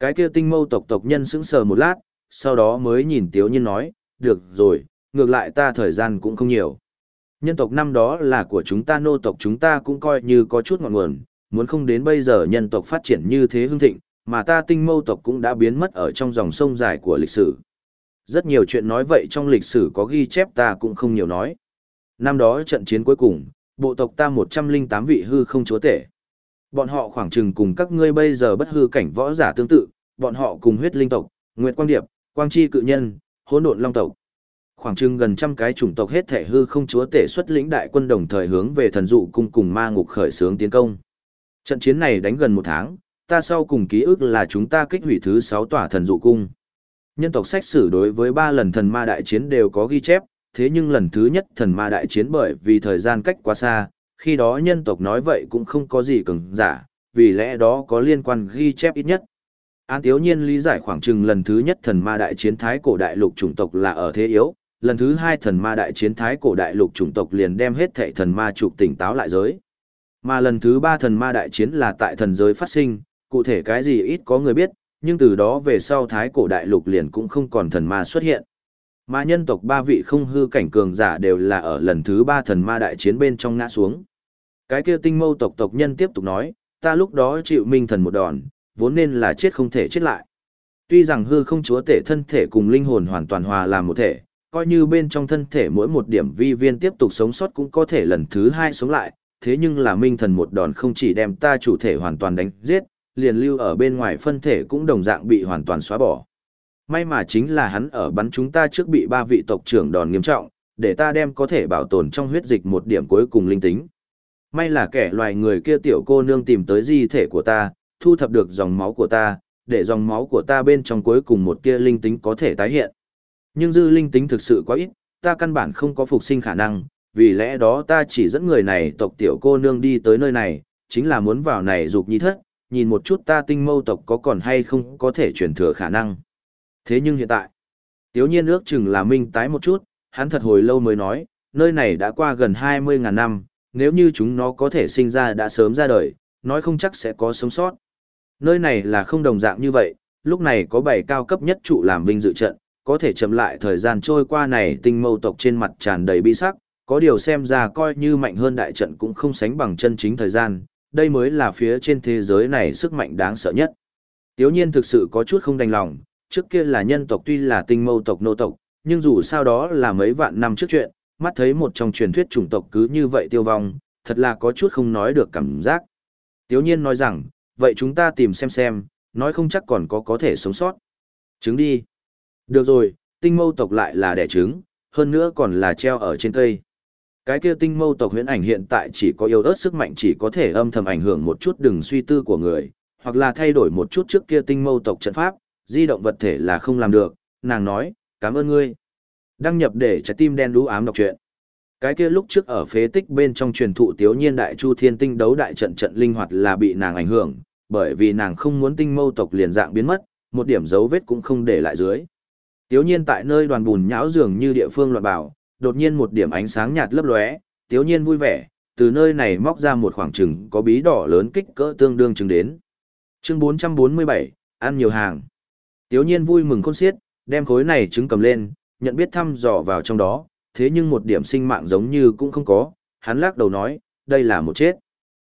Cái kia tinh mâu tộc tộc nhân sững sờ một lát, sau đó mới nhìn Tiếu Nhiên nói, được rồi, ngược lại ta thời gian cũng không nhiều. Nhân tộc năm đó là của chúng ta nô tộc chúng ta cũng coi như có chút ngọn nguồn, muốn không đến bây giờ nhân tộc phát triển như thế hưng thịnh, mà ta tinh mâu tộc cũng đã biến mất ở trong dòng sông dài của lịch sử. Rất nhiều chuyện nói vậy trong lịch sử có ghi chép ta cũng không nhiều nói. Năm đó trận chiến cuối cùng, bộ tộc ta 108 vị hư không chúa tể. Bọn họ khoảng chừng cùng các ngươi bây giờ bất hư cảnh võ giả tương tự, bọn họ cùng huyết linh tộc, nguyệt quang điệp, quang chi cự nhân, hỗn độn long tộc. Khoảng chừng gần trăm cái chủng tộc hết thể hư không chúa tể xuất lĩnh đại quân đồng thời hướng về thần dụ cung cùng ma ngục khởi xướng tiến công. Trận chiến này đánh gần một tháng, ta sau cùng ký ức là chúng ta kích hủy thứ 6 tòa thần dụ cung. Nhân tộc sách sử đối với ba lần thần ma đại chiến đều có ghi chép, thế nhưng lần thứ nhất thần ma đại chiến bởi vì thời gian cách quá xa, khi đó nhân tộc nói vậy cũng không có gì cứng giả, vì lẽ đó có liên quan ghi chép ít nhất. An Tiếu Nhiên lý giải khoảng chừng lần thứ nhất thần ma đại chiến thái cổ đại lục chủng tộc là ở thế yếu, lần thứ hai thần ma đại chiến thái cổ đại lục chủng tộc liền đem hết thệ thần ma trục tỉnh táo lại giới. Mà lần thứ ba thần ma đại chiến là tại thần giới phát sinh, cụ thể cái gì ít có người biết, nhưng từ đó về sau thái cổ đại lục liền cũng không còn thần ma xuất hiện. Mà nhân tộc ba vị không hư cảnh cường giả đều là ở lần thứ ba thần ma đại chiến bên trong ngã xuống. Cái kia tinh mâu tộc tộc nhân tiếp tục nói, ta lúc đó chịu minh thần một đòn, vốn nên là chết không thể chết lại. Tuy rằng hư không chúa tể thân thể cùng linh hồn hoàn toàn hòa làm một thể, coi như bên trong thân thể mỗi một điểm vi viên tiếp tục sống sót cũng có thể lần thứ hai sống lại, thế nhưng là minh thần một đòn không chỉ đem ta chủ thể hoàn toàn đánh giết, liền lưu ở bên ngoài phân thể cũng đồng dạng bị hoàn toàn xóa bỏ. May mà chính là hắn ở bắn chúng ta trước bị ba vị tộc trưởng đòn nghiêm trọng, để ta đem có thể bảo tồn trong huyết dịch một điểm cuối cùng linh tính. May là kẻ loài người kia tiểu cô nương tìm tới di thể của ta, thu thập được dòng máu của ta, để dòng máu của ta bên trong cuối cùng một kia linh tính có thể tái hiện. Nhưng dư linh tính thực sự quá ít, ta căn bản không có phục sinh khả năng, vì lẽ đó ta chỉ dẫn người này tộc tiểu cô nương đi tới nơi này, chính là muốn vào này dục nhi thất, nhìn một chút ta tinh mâu tộc có còn hay không có thể truyền thừa khả năng. Thế nhưng hiện tại, tiếu nhiên ước chừng là minh tái một chút, hắn thật hồi lâu mới nói, nơi này đã qua gần 20.000 năm, nếu như chúng nó có thể sinh ra đã sớm ra đời, nói không chắc sẽ có sống sót. Nơi này là không đồng dạng như vậy, lúc này có bảy cao cấp nhất trụ làm vinh dự trận, có thể chậm lại thời gian trôi qua này tinh mâu tộc trên mặt tràn đầy bi sắc, có điều xem ra coi như mạnh hơn đại trận cũng không sánh bằng chân chính thời gian, đây mới là phía trên thế giới này sức mạnh đáng sợ nhất. Tiếu nhiên thực sự có chút không đành lòng, trước kia là nhân tộc tuy là tinh mâu tộc nô tộc, nhưng dù sao đó là mấy vạn năm trước chuyện, mắt thấy một trong truyền thuyết chủng tộc cứ như vậy tiêu vong, thật là có chút không nói được cảm giác. Tiếu nhiên nói rằng, vậy chúng ta tìm xem xem, nói không chắc còn có có thể sống sót. Trứng đi. Được rồi, tinh mâu tộc lại là đẻ trứng, hơn nữa còn là treo ở trên cây. Cái kia tinh mâu tộc huyễn ảnh hiện tại chỉ có yếu ớt sức mạnh chỉ có thể âm thầm ảnh hưởng một chút đừng suy tư của người, hoặc là thay đổi một chút trước kia tinh mâu tộc trận pháp, di động vật thể là không làm được, nàng nói, cảm ơn ngươi. Đăng nhập để trái tim đen đú ám đọc truyện. Cái kia lúc trước ở phế tích bên trong truyền thụ tiếu nhiên đại chu thiên tinh đấu đại trận trận linh hoạt là bị nàng ảnh hưởng, bởi vì nàng không muốn tinh mâu tộc liền dạng biến mất, một điểm dấu vết cũng không để lại dưới. Tiếu nhiên tại nơi đoàn bùn nhão dường như địa phương loạn bảo, đột nhiên một điểm ánh sáng nhạt lấp lóe, tiếu nhiên vui vẻ, từ nơi này móc ra một khoảng trừng có bí đỏ lớn kích cỡ tương đương chừng đến. Chương 447, ăn nhiều hàng. Tiếu nhiên vui mừng khôn xiết, đem khối này trứng cầm lên, nhận biết thăm dò vào trong đó, thế nhưng một điểm sinh mạng giống như cũng không có, hắn lắc đầu nói, đây là một chết.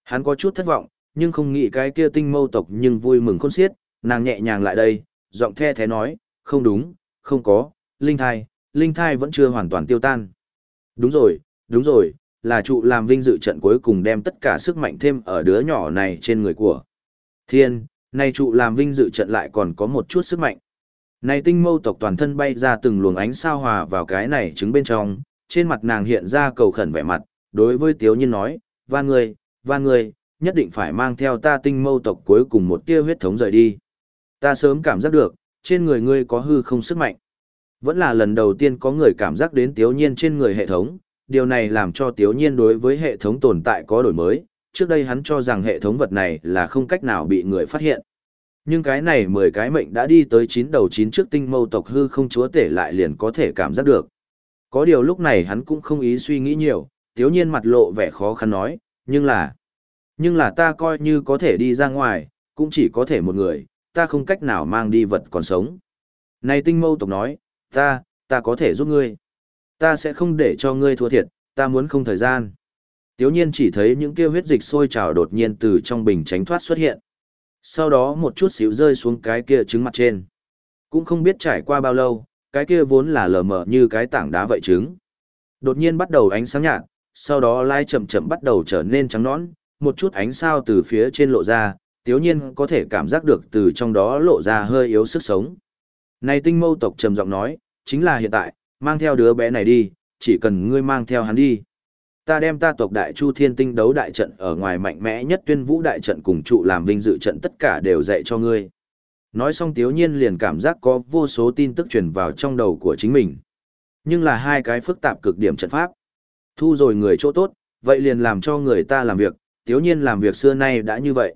Hắn có chút thất vọng, nhưng không nghĩ cái kia tinh mâu tộc nhưng vui mừng khôn xiết, nàng nhẹ nhàng lại đây, giọng the thế nói, không đúng, không có, linh thai, linh thai vẫn chưa hoàn toàn tiêu tan. Đúng rồi, đúng rồi, là trụ làm vinh dự trận cuối cùng đem tất cả sức mạnh thêm ở đứa nhỏ này trên người của. Thiên, này trụ làm vinh dự trận lại còn có một chút sức mạnh. Này tinh mâu tộc toàn thân bay ra từng luồng ánh sao hòa vào cái này trứng bên trong, trên mặt nàng hiện ra cầu khẩn vẻ mặt, đối với tiếu nhiên nói, van người, van người, nhất định phải mang theo ta tinh mâu tộc cuối cùng một tia huyết thống rời đi. Ta sớm cảm giác được, trên người ngươi có hư không sức mạnh. Vẫn là lần đầu tiên có người cảm giác đến tiếu nhiên trên người hệ thống, điều này làm cho tiếu nhiên đối với hệ thống tồn tại có đổi mới, trước đây hắn cho rằng hệ thống vật này là không cách nào bị người phát hiện. Nhưng cái này mười cái mệnh đã đi tới chín đầu chín trước tinh mâu tộc hư không chúa tể lại liền có thể cảm giác được. Có điều lúc này hắn cũng không ý suy nghĩ nhiều, tiếu nhiên mặt lộ vẻ khó khăn nói, nhưng là, nhưng là ta coi như có thể đi ra ngoài, cũng chỉ có thể một người, ta không cách nào mang đi vật còn sống. Này tinh mâu tộc nói, ta, ta có thể giúp ngươi. Ta sẽ không để cho ngươi thua thiệt, ta muốn không thời gian. Tiếu nhiên chỉ thấy những kia huyết dịch sôi trào đột nhiên từ trong bình tránh thoát xuất hiện. Sau đó một chút xíu rơi xuống cái kia trứng mặt trên. Cũng không biết trải qua bao lâu, cái kia vốn là lờ mờ như cái tảng đá vậy trứng. Đột nhiên bắt đầu ánh sáng nhạt, sau đó lai chậm chậm bắt đầu trở nên trắng nõn, một chút ánh sao từ phía trên lộ ra, tiếu nhiên có thể cảm giác được từ trong đó lộ ra hơi yếu sức sống. Này tinh mâu tộc trầm giọng nói, chính là hiện tại, mang theo đứa bé này đi, chỉ cần ngươi mang theo hắn đi. Ta đem ta tộc đại chu thiên tinh đấu đại trận ở ngoài mạnh mẽ nhất tuyên vũ đại trận cùng trụ làm vinh dự trận tất cả đều dạy cho ngươi. Nói xong tiếu nhiên liền cảm giác có vô số tin tức truyền vào trong đầu của chính mình. Nhưng là hai cái phức tạp cực điểm trận pháp. Thu rồi người chỗ tốt, vậy liền làm cho người ta làm việc, tiếu nhiên làm việc xưa nay đã như vậy.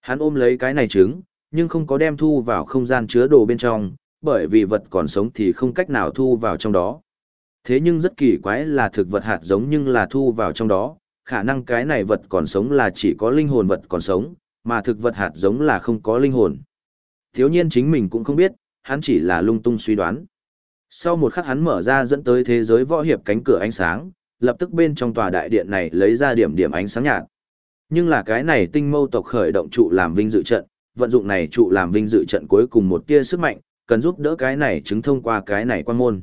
Hắn ôm lấy cái này trứng, nhưng không có đem thu vào không gian chứa đồ bên trong, bởi vì vật còn sống thì không cách nào thu vào trong đó. Thế nhưng rất kỳ quái là thực vật hạt giống nhưng là thu vào trong đó, khả năng cái này vật còn sống là chỉ có linh hồn vật còn sống, mà thực vật hạt giống là không có linh hồn. Thiếu nhiên chính mình cũng không biết, hắn chỉ là lung tung suy đoán. Sau một khắc hắn mở ra dẫn tới thế giới võ hiệp cánh cửa ánh sáng, lập tức bên trong tòa đại điện này lấy ra điểm điểm ánh sáng nhạt. Nhưng là cái này tinh mâu tộc khởi động trụ làm vinh dự trận, vận dụng này trụ làm vinh dự trận cuối cùng một tia sức mạnh, cần giúp đỡ cái này chứng thông qua cái này quan môn.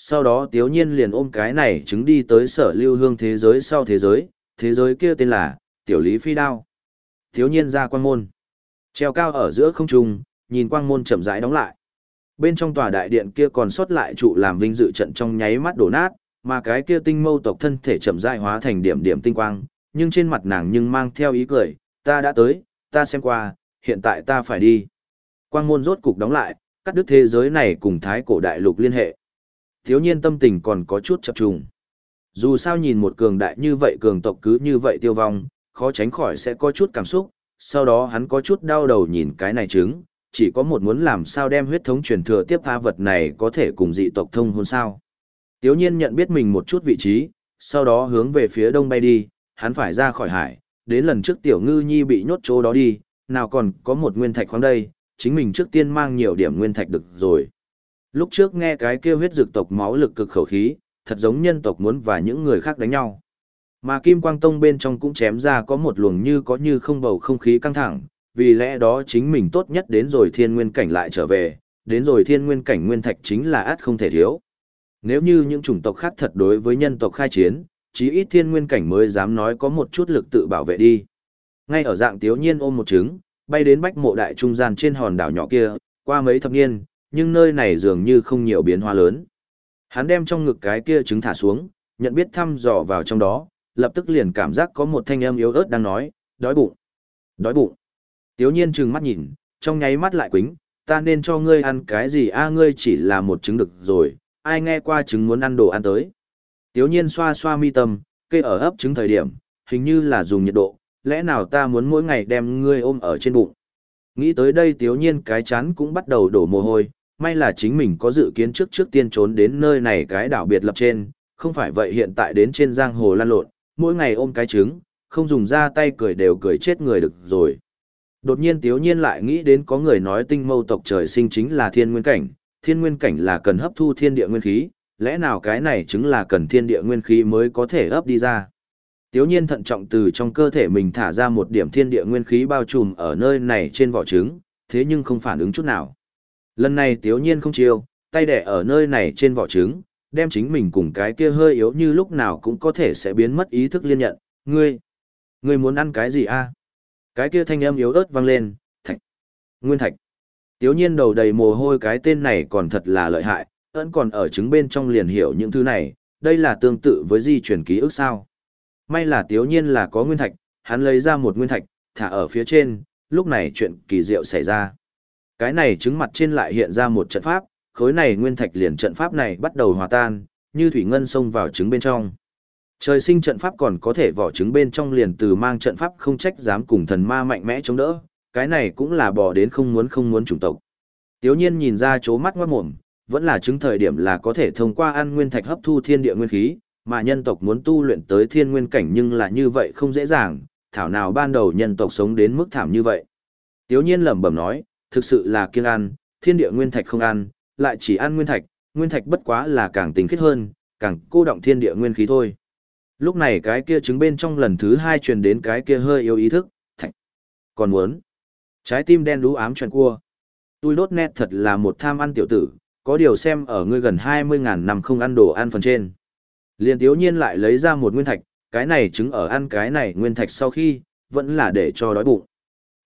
Sau đó Tiếu Nhiên liền ôm cái này chứng đi tới sở lưu hương thế giới sau thế giới, thế giới kia tên là Tiểu Lý Phi Đao. Tiếu Nhiên ra quan môn. Treo cao ở giữa không trung, nhìn quang môn chậm rãi đóng lại. Bên trong tòa đại điện kia còn sót lại trụ làm vinh dự trận trong nháy mắt đổ nát, mà cái kia tinh mâu tộc thân thể chậm rãi hóa thành điểm điểm tinh quang, nhưng trên mặt nàng nhưng mang theo ý cười, ta đã tới, ta xem qua, hiện tại ta phải đi. Quang môn rốt cục đóng lại, cắt đứt thế giới này cùng thái cổ đại lục liên hệ. Thiếu nhiên tâm tình còn có chút chập trùng. Dù sao nhìn một cường đại như vậy cường tộc cứ như vậy tiêu vong, khó tránh khỏi sẽ có chút cảm xúc, sau đó hắn có chút đau đầu nhìn cái này trứng, chỉ có một muốn làm sao đem huyết thống truyền thừa tiếp tha vật này có thể cùng dị tộc thông hôn sao. Tiếu nhiên nhận biết mình một chút vị trí, sau đó hướng về phía đông bay đi, hắn phải ra khỏi hải, đến lần trước tiểu ngư nhi bị nhốt chỗ đó đi, nào còn có một nguyên thạch khoáng đây, chính mình trước tiên mang nhiều điểm nguyên thạch được rồi. Lúc trước nghe cái kêu huyết dược tộc máu lực cực khẩu khí, thật giống nhân tộc muốn và những người khác đánh nhau. Mà Kim Quang Tông bên trong cũng chém ra có một luồng như có như không bầu không khí căng thẳng, vì lẽ đó chính mình tốt nhất đến rồi thiên nguyên cảnh lại trở về, đến rồi thiên nguyên cảnh nguyên thạch chính là át không thể thiếu. Nếu như những chủng tộc khác thật đối với nhân tộc khai chiến, chí ít thiên nguyên cảnh mới dám nói có một chút lực tự bảo vệ đi. Ngay ở dạng tiếu nhiên ôm một trứng, bay đến bách mộ đại trung gian trên hòn đảo nhỏ kia, qua mấy thập niên, nhưng nơi này dường như không nhiều biến hóa lớn. Hắn đem trong ngực cái kia trứng thả xuống, nhận biết thăm dò vào trong đó, lập tức liền cảm giác có một thanh âm yếu ớt đang nói, đói bụng, đói bụng. Tiếu nhiên trừng mắt nhìn, trong nháy mắt lại quính, ta nên cho ngươi ăn cái gì a ngươi chỉ là một trứng được rồi, ai nghe qua trứng muốn ăn đồ ăn tới. Tiếu nhiên xoa xoa mi tâm, cây ở ấp trứng thời điểm, hình như là dùng nhiệt độ, lẽ nào ta muốn mỗi ngày đem ngươi ôm ở trên bụng. Nghĩ tới đây tiếu nhiên cái chán cũng bắt đầu đổ mồ hôi, may là chính mình có dự kiến trước trước tiên trốn đến nơi này cái đảo biệt lập trên, không phải vậy hiện tại đến trên giang hồ lan lộn, mỗi ngày ôm cái trứng, không dùng ra tay cười đều cười chết người được rồi. Đột nhiên tiếu nhiên lại nghĩ đến có người nói tinh mâu tộc trời sinh chính là thiên nguyên cảnh, thiên nguyên cảnh là cần hấp thu thiên địa nguyên khí, lẽ nào cái này chứng là cần thiên địa nguyên khí mới có thể ấp đi ra. Tiếu nhiên thận trọng từ trong cơ thể mình thả ra một điểm thiên địa nguyên khí bao trùm ở nơi này trên vỏ trứng, thế nhưng không phản ứng chút nào. Lần này tiếu nhiên không chiêu, tay đẻ ở nơi này trên vỏ trứng, đem chính mình cùng cái kia hơi yếu như lúc nào cũng có thể sẽ biến mất ý thức liên nhận. Ngươi, ngươi muốn ăn cái gì a? Cái kia thanh âm yếu ớt vang lên, thạch, nguyên thạch. Tiếu nhiên đầu đầy mồ hôi cái tên này còn thật là lợi hại, ẩn còn ở trứng bên trong liền hiểu những thứ này, đây là tương tự với di chuyển ký ức sao. May là tiếu nhiên là có nguyên thạch, hắn lấy ra một nguyên thạch, thả ở phía trên, lúc này chuyện kỳ diệu xảy ra. Cái này trứng mặt trên lại hiện ra một trận pháp, khối này nguyên thạch liền trận pháp này bắt đầu hòa tan, như thủy ngân xông vào trứng bên trong. Trời sinh trận pháp còn có thể vỏ trứng bên trong liền từ mang trận pháp không trách dám cùng thần ma mạnh mẽ chống đỡ, cái này cũng là bỏ đến không muốn không muốn chủng tộc. Tiếu nhiên nhìn ra chố mắt ngoát mồm, vẫn là chứng thời điểm là có thể thông qua ăn nguyên thạch hấp thu thiên địa nguyên khí, mà nhân tộc muốn tu luyện tới thiên nguyên cảnh nhưng là như vậy không dễ dàng, thảo nào ban đầu nhân tộc sống đến mức thảm như vậy. Tiếu nhiên lẩm bẩm nói, thực sự là kiêng ăn, thiên địa nguyên thạch không ăn, lại chỉ ăn nguyên thạch, nguyên thạch bất quá là càng tinh khiết hơn, càng cô động thiên địa nguyên khí thôi. Lúc này cái kia trứng bên trong lần thứ hai truyền đến cái kia hơi yếu ý thức, thạch. Còn muốn. Trái tim đen đú ám truyền cua. Tôi đốt nét thật là một tham ăn tiểu tử, có điều xem ở ngươi gần 20.000 năm không ăn đồ ăn phần trên. Liên tiếu nhiên lại lấy ra một nguyên thạch, cái này trứng ở ăn cái này nguyên thạch sau khi, vẫn là để cho đói bụng.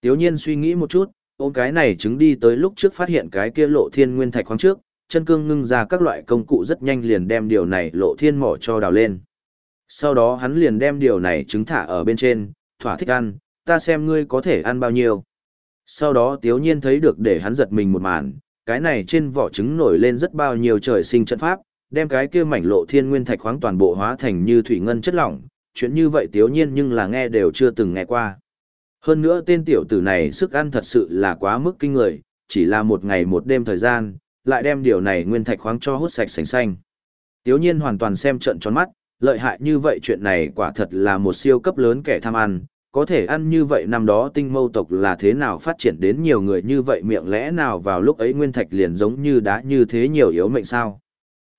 Tiếu nhiên suy nghĩ một chút, ôm cái này trứng đi tới lúc trước phát hiện cái kia lộ thiên nguyên thạch khoáng trước, chân cương ngưng ra các loại công cụ rất nhanh liền đem điều này lộ thiên mỏ cho đào lên. Sau đó hắn liền đem điều này trứng thả ở bên trên, thỏa thích ăn, ta xem ngươi có thể ăn bao nhiêu. Sau đó tiếu nhiên thấy được để hắn giật mình một màn, cái này trên vỏ trứng nổi lên rất bao nhiêu trời sinh trận pháp, đem cái kia mảnh lộ thiên nguyên thạch khoáng toàn bộ hóa thành như thủy ngân chất lỏng, chuyện như vậy tiếu nhiên nhưng là nghe đều chưa từng nghe qua. Hơn nữa tên tiểu tử này sức ăn thật sự là quá mức kinh người, chỉ là một ngày một đêm thời gian, lại đem điều này nguyên thạch khoáng cho hút sạch sành xanh. Tiếu nhiên hoàn toàn xem trận tròn mắt, lợi hại như vậy chuyện này quả thật là một siêu cấp lớn kẻ tham ăn, có thể ăn như vậy năm đó tinh mâu tộc là thế nào phát triển đến nhiều người như vậy miệng lẽ nào vào lúc ấy nguyên thạch liền giống như đã như thế nhiều yếu mệnh sao.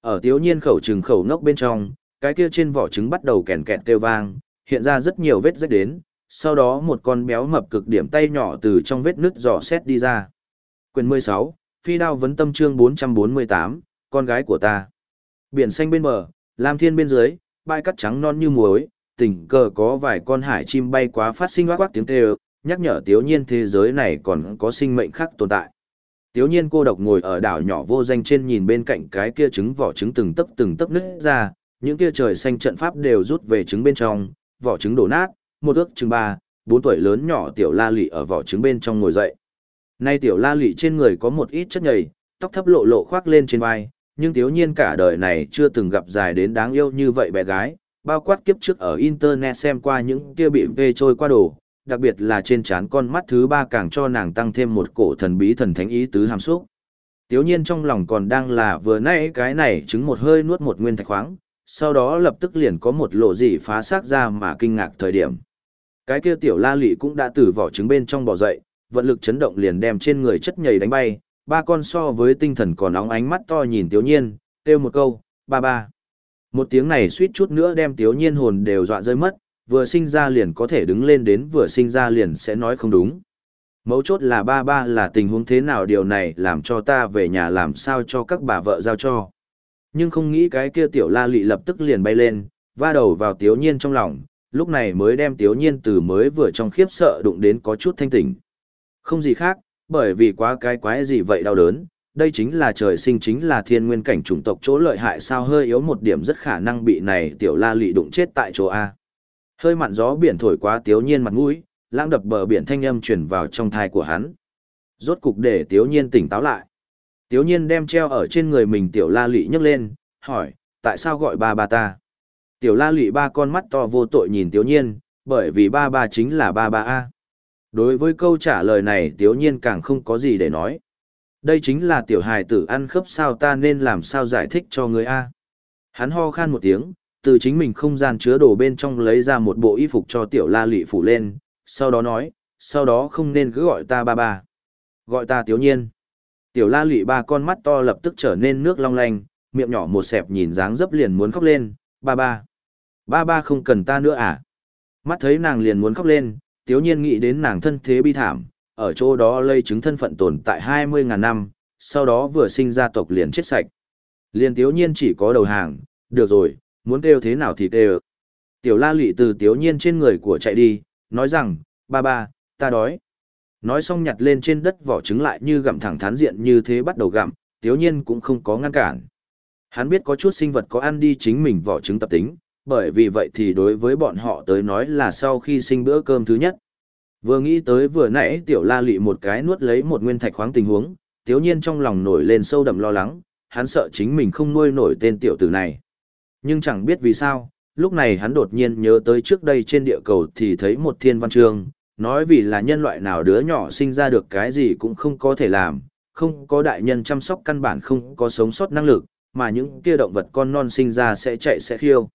Ở tiếu nhiên khẩu trừng khẩu ngốc bên trong, cái kia trên vỏ trứng bắt đầu kèn kẹt kêu vang, hiện ra rất nhiều vết rách đến, sau đó một con béo mập cực điểm tay nhỏ từ trong vết nứt dò xét đi ra. Quyền 16, Phi đao vấn tâm chương 448, con gái của ta. Biển xanh bên bờ, lam thiên bên dưới, bãi cắt trắng non như muối, tình cờ có vài con hải chim bay quá phát sinh quát oác tiếng kêu, nhắc nhở tiếu nhiên thế giới này còn có sinh mệnh khác tồn tại. Tiếu nhiên cô độc ngồi ở đảo nhỏ vô danh trên nhìn bên cạnh cái kia trứng vỏ trứng từng tấc từng tấc nứt ra, những kia trời xanh trận pháp đều rút về trứng bên trong, vỏ trứng đổ nát, một ước chừng ba, bốn tuổi lớn nhỏ tiểu la lị ở vỏ trứng bên trong ngồi dậy. Nay tiểu la lị trên người có một ít chất nhầy, tóc thấp lộ lộ khoác lên trên vai, nhưng thiếu nhiên cả đời này chưa từng gặp dài đến đáng yêu như vậy bé gái, bao quát kiếp trước ở internet xem qua những kia bị vê trôi qua đồ, đặc biệt là trên trán con mắt thứ ba càng cho nàng tăng thêm một cổ thần bí thần thánh ý tứ hàm xúc. Tiếu nhiên trong lòng còn đang là vừa nãy cái này chứng một hơi nuốt một nguyên thạch khoáng, sau đó lập tức liền có một lộ gì phá xác ra mà kinh ngạc thời điểm. Cái kia tiểu la lị cũng đã từ vỏ trứng bên trong bò dậy, vận lực chấn động liền đem trên người chất nhầy đánh bay, ba con so với tinh thần còn nóng ánh mắt to nhìn tiểu Nhiên, kêu một câu, ba ba. Một tiếng này suýt chút nữa đem tiểu Nhiên hồn đều dọa rơi mất, vừa sinh ra liền có thể đứng lên đến vừa sinh ra liền sẽ nói không đúng. Mấu chốt là ba ba là tình huống thế nào điều này làm cho ta về nhà làm sao cho các bà vợ giao cho. Nhưng không nghĩ cái kia tiểu la lị lập tức liền bay lên, va đầu vào tiểu Nhiên trong lòng, lúc này mới đem Tiếu Nhiên từ mới vừa trong khiếp sợ đụng đến có chút thanh tỉnh. Không gì khác, bởi vì quá cái quái gì vậy đau đớn, đây chính là trời sinh chính là thiên nguyên cảnh chủng tộc chỗ lợi hại sao hơi yếu một điểm rất khả năng bị này tiểu la lị đụng chết tại chỗ A. Hơi mặn gió biển thổi quá tiếu nhiên mặt mũi, lãng đập bờ biển thanh âm truyền vào trong thai của hắn. Rốt cục để tiếu nhiên tỉnh táo lại. Tiếu nhiên đem treo ở trên người mình tiểu la lị nhấc lên, hỏi, tại sao gọi ba ba ta? Tiểu la Lụy ba con mắt to vô tội nhìn Tiểu nhiên, bởi vì ba ba chính là ba ba A. Đối với câu trả lời này Tiểu nhiên càng không có gì để nói. Đây chính là tiểu hài tử ăn khớp sao ta nên làm sao giải thích cho người A. Hắn ho khan một tiếng, từ chính mình không gian chứa đồ bên trong lấy ra một bộ y phục cho tiểu la Lụy phủ lên, sau đó nói, sau đó không nên cứ gọi ta ba ba. Gọi ta Tiểu nhiên. Tiểu la Lụy ba con mắt to lập tức trở nên nước long lanh, miệng nhỏ một xẹp nhìn dáng dấp liền muốn khóc lên, ba ba. Ba ba không cần ta nữa à? Mắt thấy nàng liền muốn khóc lên, tiếu nhiên nghĩ đến nàng thân thế bi thảm, ở chỗ đó lây chứng thân phận tồn tại 20.000 năm, sau đó vừa sinh ra tộc liền chết sạch. Liền tiếu nhiên chỉ có đầu hàng, được rồi, muốn kêu thế nào thì kêu. Tiểu la lị từ tiếu nhiên trên người của chạy đi, nói rằng, ba ba, ta đói. Nói xong nhặt lên trên đất vỏ trứng lại như gặm thẳng thắn diện như thế bắt đầu gặm, tiếu nhiên cũng không có ngăn cản. Hắn biết có chút sinh vật có ăn đi chính mình vỏ trứng tập tính, bởi vì vậy thì đối với bọn họ tới nói là sau khi sinh bữa cơm thứ nhất. Vừa nghĩ tới vừa nãy tiểu la lị một cái nuốt lấy một nguyên thạch khoáng tình huống, tiếu nhiên trong lòng nổi lên sâu đậm lo lắng, hắn sợ chính mình không nuôi nổi tên tiểu tử này. Nhưng chẳng biết vì sao, lúc này hắn đột nhiên nhớ tới trước đây trên địa cầu thì thấy một thiên văn chương, nói vì là nhân loại nào đứa nhỏ sinh ra được cái gì cũng không có thể làm, không có đại nhân chăm sóc căn bản không có sống sót năng lực, mà những kia động vật con non sinh ra sẽ chạy sẽ khiêu.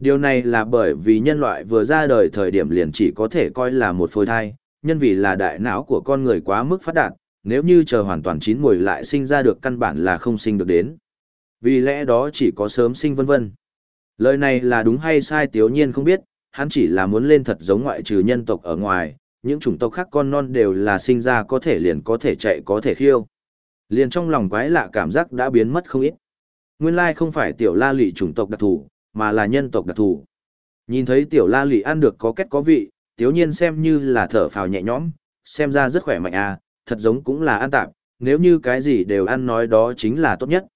Điều này là bởi vì nhân loại vừa ra đời thời điểm liền chỉ có thể coi là một phôi thai, nhân vì là đại não của con người quá mức phát đạt, nếu như chờ hoàn toàn chín mùi lại sinh ra được căn bản là không sinh được đến. Vì lẽ đó chỉ có sớm sinh vân vân. Lời này là đúng hay sai tiếu nhiên không biết, hắn chỉ là muốn lên thật giống ngoại trừ nhân tộc ở ngoài, những chủng tộc khác con non đều là sinh ra có thể liền có thể chạy có thể khiêu. Liền trong lòng quái lạ cảm giác đã biến mất không ít. Nguyên lai không phải tiểu la lị chủng tộc đặc thù, mà là nhân tộc đặc thù. Nhìn thấy tiểu la lị ăn được có kết có vị, tiếu nhiên xem như là thở phào nhẹ nhõm, xem ra rất khỏe mạnh à, thật giống cũng là ăn tạm, nếu như cái gì đều ăn nói đó chính là tốt nhất.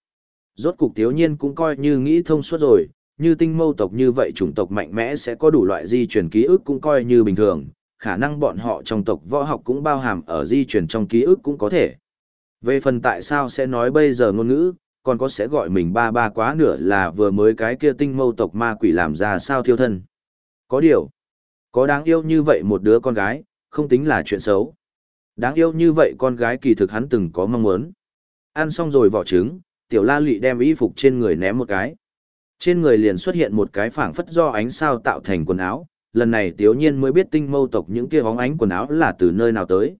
Rốt cục tiếu nhiên cũng coi như nghĩ thông suốt rồi, như tinh mâu tộc như vậy chủng tộc mạnh mẽ sẽ có đủ loại di truyền ký ức cũng coi như bình thường, khả năng bọn họ trong tộc võ học cũng bao hàm ở di truyền trong ký ức cũng có thể. Về phần tại sao sẽ nói bây giờ ngôn ngữ, còn có sẽ gọi mình ba ba quá nửa là vừa mới cái kia tinh mâu tộc ma quỷ làm ra sao thiêu thân. Có điều, có đáng yêu như vậy một đứa con gái, không tính là chuyện xấu. Đáng yêu như vậy con gái kỳ thực hắn từng có mong muốn. Ăn xong rồi vỏ trứng, tiểu la lị đem y phục trên người ném một cái. Trên người liền xuất hiện một cái phảng phất do ánh sao tạo thành quần áo, lần này tiểu nhiên mới biết tinh mâu tộc những kia bóng ánh quần áo là từ nơi nào tới.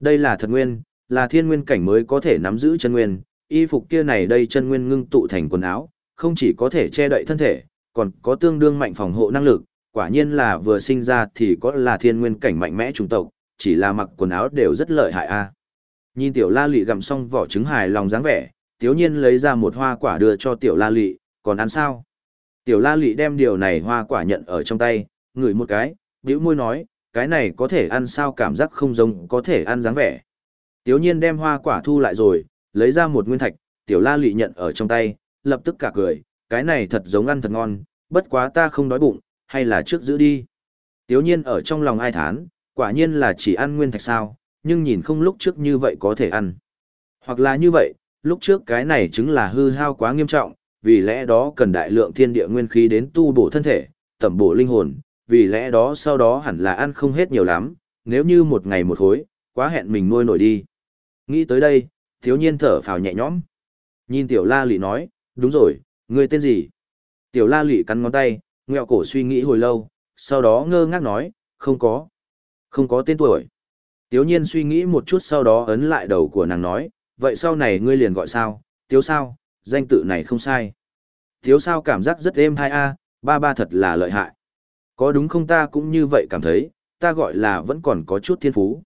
Đây là thật nguyên, là thiên nguyên cảnh mới có thể nắm giữ chân nguyên, y phục kia này đây chân nguyên ngưng tụ thành quần áo, không chỉ có thể che đậy thân thể, còn có tương đương mạnh phòng hộ năng lực, quả nhiên là vừa sinh ra thì có là thiên nguyên cảnh mạnh mẽ chủng tộc, chỉ là mặc quần áo đều rất lợi hại a. Nhìn tiểu la Lệ gặm xong vỏ trứng hài lòng dáng vẻ, tiếu nhiên lấy ra một hoa quả đưa cho tiểu la Lệ, còn ăn sao? Tiểu la Lệ đem điều này hoa quả nhận ở trong tay, ngửi một cái, bĩu môi nói, cái này có thể ăn sao cảm giác không giống có thể ăn dáng vẻ. Tiếu nhiên đem hoa quả thu lại rồi, lấy ra một nguyên thạch, tiểu la lị nhận ở trong tay, lập tức cả cười, cái này thật giống ăn thật ngon, bất quá ta không đói bụng, hay là trước giữ đi. Tiếu nhiên ở trong lòng ai thán, quả nhiên là chỉ ăn nguyên thạch sao, nhưng nhìn không lúc trước như vậy có thể ăn. Hoặc là như vậy, lúc trước cái này chứng là hư hao quá nghiêm trọng, vì lẽ đó cần đại lượng thiên địa nguyên khí đến tu bổ thân thể, tẩm bổ linh hồn, vì lẽ đó sau đó hẳn là ăn không hết nhiều lắm, nếu như một ngày một hối, quá hẹn mình nuôi nổi đi. Nghĩ tới đây, thiếu nhiên thở phào nhẹ nhõm. Nhìn tiểu la lị nói, đúng rồi, ngươi tên gì? Tiểu la lị cắn ngón tay, ngẹo cổ suy nghĩ hồi lâu, sau đó ngơ ngác nói, không có. Không có tên tuổi. Tiếu nhiên suy nghĩ một chút sau đó ấn lại đầu của nàng nói, vậy sau này ngươi liền gọi sao, tiếu sao, danh tự này không sai. Tiếu sao cảm giác rất êm hai a, ba ba thật là lợi hại. Có đúng không ta cũng như vậy cảm thấy, ta gọi là vẫn còn có chút thiên phú.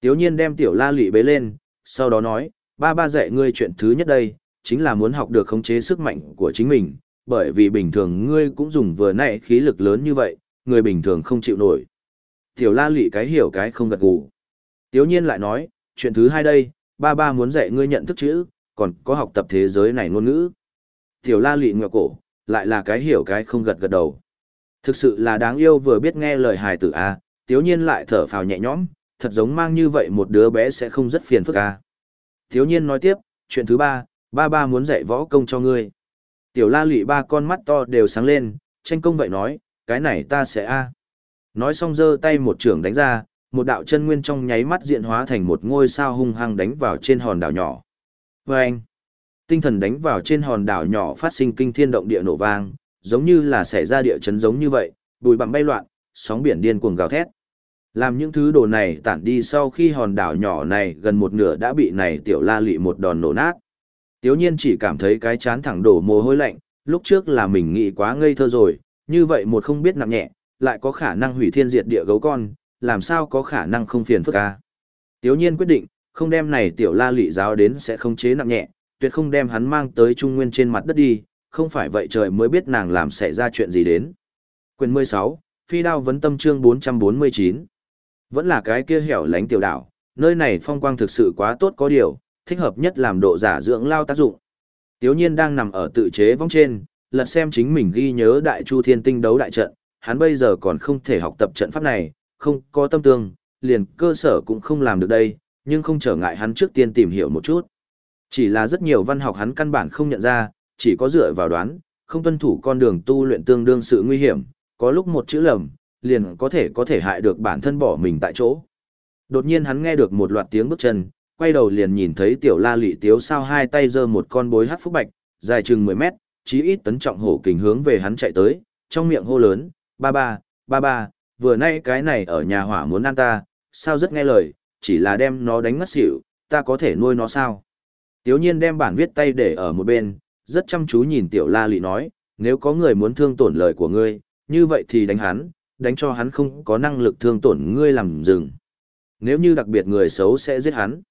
Tiếu nhiên đem tiểu la lị bế lên, sau đó nói, ba ba dạy ngươi chuyện thứ nhất đây, chính là muốn học được khống chế sức mạnh của chính mình, bởi vì bình thường ngươi cũng dùng vừa nãy khí lực lớn như vậy, người bình thường không chịu nổi. Tiểu la lị cái hiểu cái không gật gù. Tiếu nhiên lại nói, chuyện thứ hai đây, ba ba muốn dạy ngươi nhận thức chữ, còn có học tập thế giới này ngôn ngữ. Tiểu la lị ngựa cổ, lại là cái hiểu cái không gật gật đầu. Thực sự là đáng yêu vừa biết nghe lời hài tử a, tiếu nhiên lại thở phào nhẹ nhõm, thật giống mang như vậy một đứa bé sẽ không rất phiền phức a thiếu nhiên nói tiếp, chuyện thứ ba, ba ba muốn dạy võ công cho ngươi. Tiểu la lụy ba con mắt to đều sáng lên, tranh công vậy nói, cái này ta sẽ a. Nói xong giơ tay một trưởng đánh ra, một đạo chân nguyên trong nháy mắt diện hóa thành một ngôi sao hung hăng đánh vào trên hòn đảo nhỏ. Và anh, tinh thần đánh vào trên hòn đảo nhỏ phát sinh kinh thiên động địa nổ vang, giống như là xảy ra địa chấn giống như vậy, bụi bặm bay loạn, sóng biển điên cuồng gào thét. Làm những thứ đồ này tản đi sau khi hòn đảo nhỏ này gần một nửa đã bị này tiểu la lị một đòn nổ nát. Tiếu nhiên chỉ cảm thấy cái chán thẳng đổ mồ hôi lạnh, lúc trước là mình nghĩ quá ngây thơ rồi, như vậy một không biết nặng nhẹ, lại có khả năng hủy thiên diệt địa gấu con, làm sao có khả năng không phiền phức ca. Tiếu nhiên quyết định, không đem này tiểu la lị giáo đến sẽ không chế nặng nhẹ, tuyệt không đem hắn mang tới trung nguyên trên mặt đất đi, không phải vậy trời mới biết nàng làm xảy ra chuyện gì đến. Quyền 16, Phi đao vấn tâm chương 449. Vẫn là cái kia hẻo lánh tiểu đảo, nơi này phong quang thực sự quá tốt có điều, thích hợp nhất làm độ giả dưỡng lao tác dụng. Tiếu nhiên đang nằm ở tự chế vong trên, lật xem chính mình ghi nhớ đại chu thiên tinh đấu đại trận, hắn bây giờ còn không thể học tập trận pháp này, không có tâm tương, liền cơ sở cũng không làm được đây, nhưng không trở ngại hắn trước tiên tìm hiểu một chút. Chỉ là rất nhiều văn học hắn căn bản không nhận ra, chỉ có dựa vào đoán, không tuân thủ con đường tu luyện tương đương sự nguy hiểm, có lúc một chữ lầm, liền có thể có thể hại được bản thân bỏ mình tại chỗ. Đột nhiên hắn nghe được một loạt tiếng bước chân, quay đầu liền nhìn thấy tiểu la lị tiếu sao hai tay giơ một con bối hát phúc bạch, dài chừng 10 mét, chí ít tấn trọng hổ kình hướng về hắn chạy tới, trong miệng hô lớn, ba ba, ba ba, vừa nay cái này ở nhà hỏa muốn ăn ta, sao rất nghe lời, chỉ là đem nó đánh ngất xỉu, ta có thể nuôi nó sao? Tiếu nhiên đem bản viết tay để ở một bên, rất chăm chú nhìn tiểu la lị nói, nếu có người muốn thương tổn lời của ngươi, như vậy thì đánh hắn, đánh cho hắn không có năng lực thương tổn ngươi làm dừng. Nếu như đặc biệt người xấu sẽ giết hắn.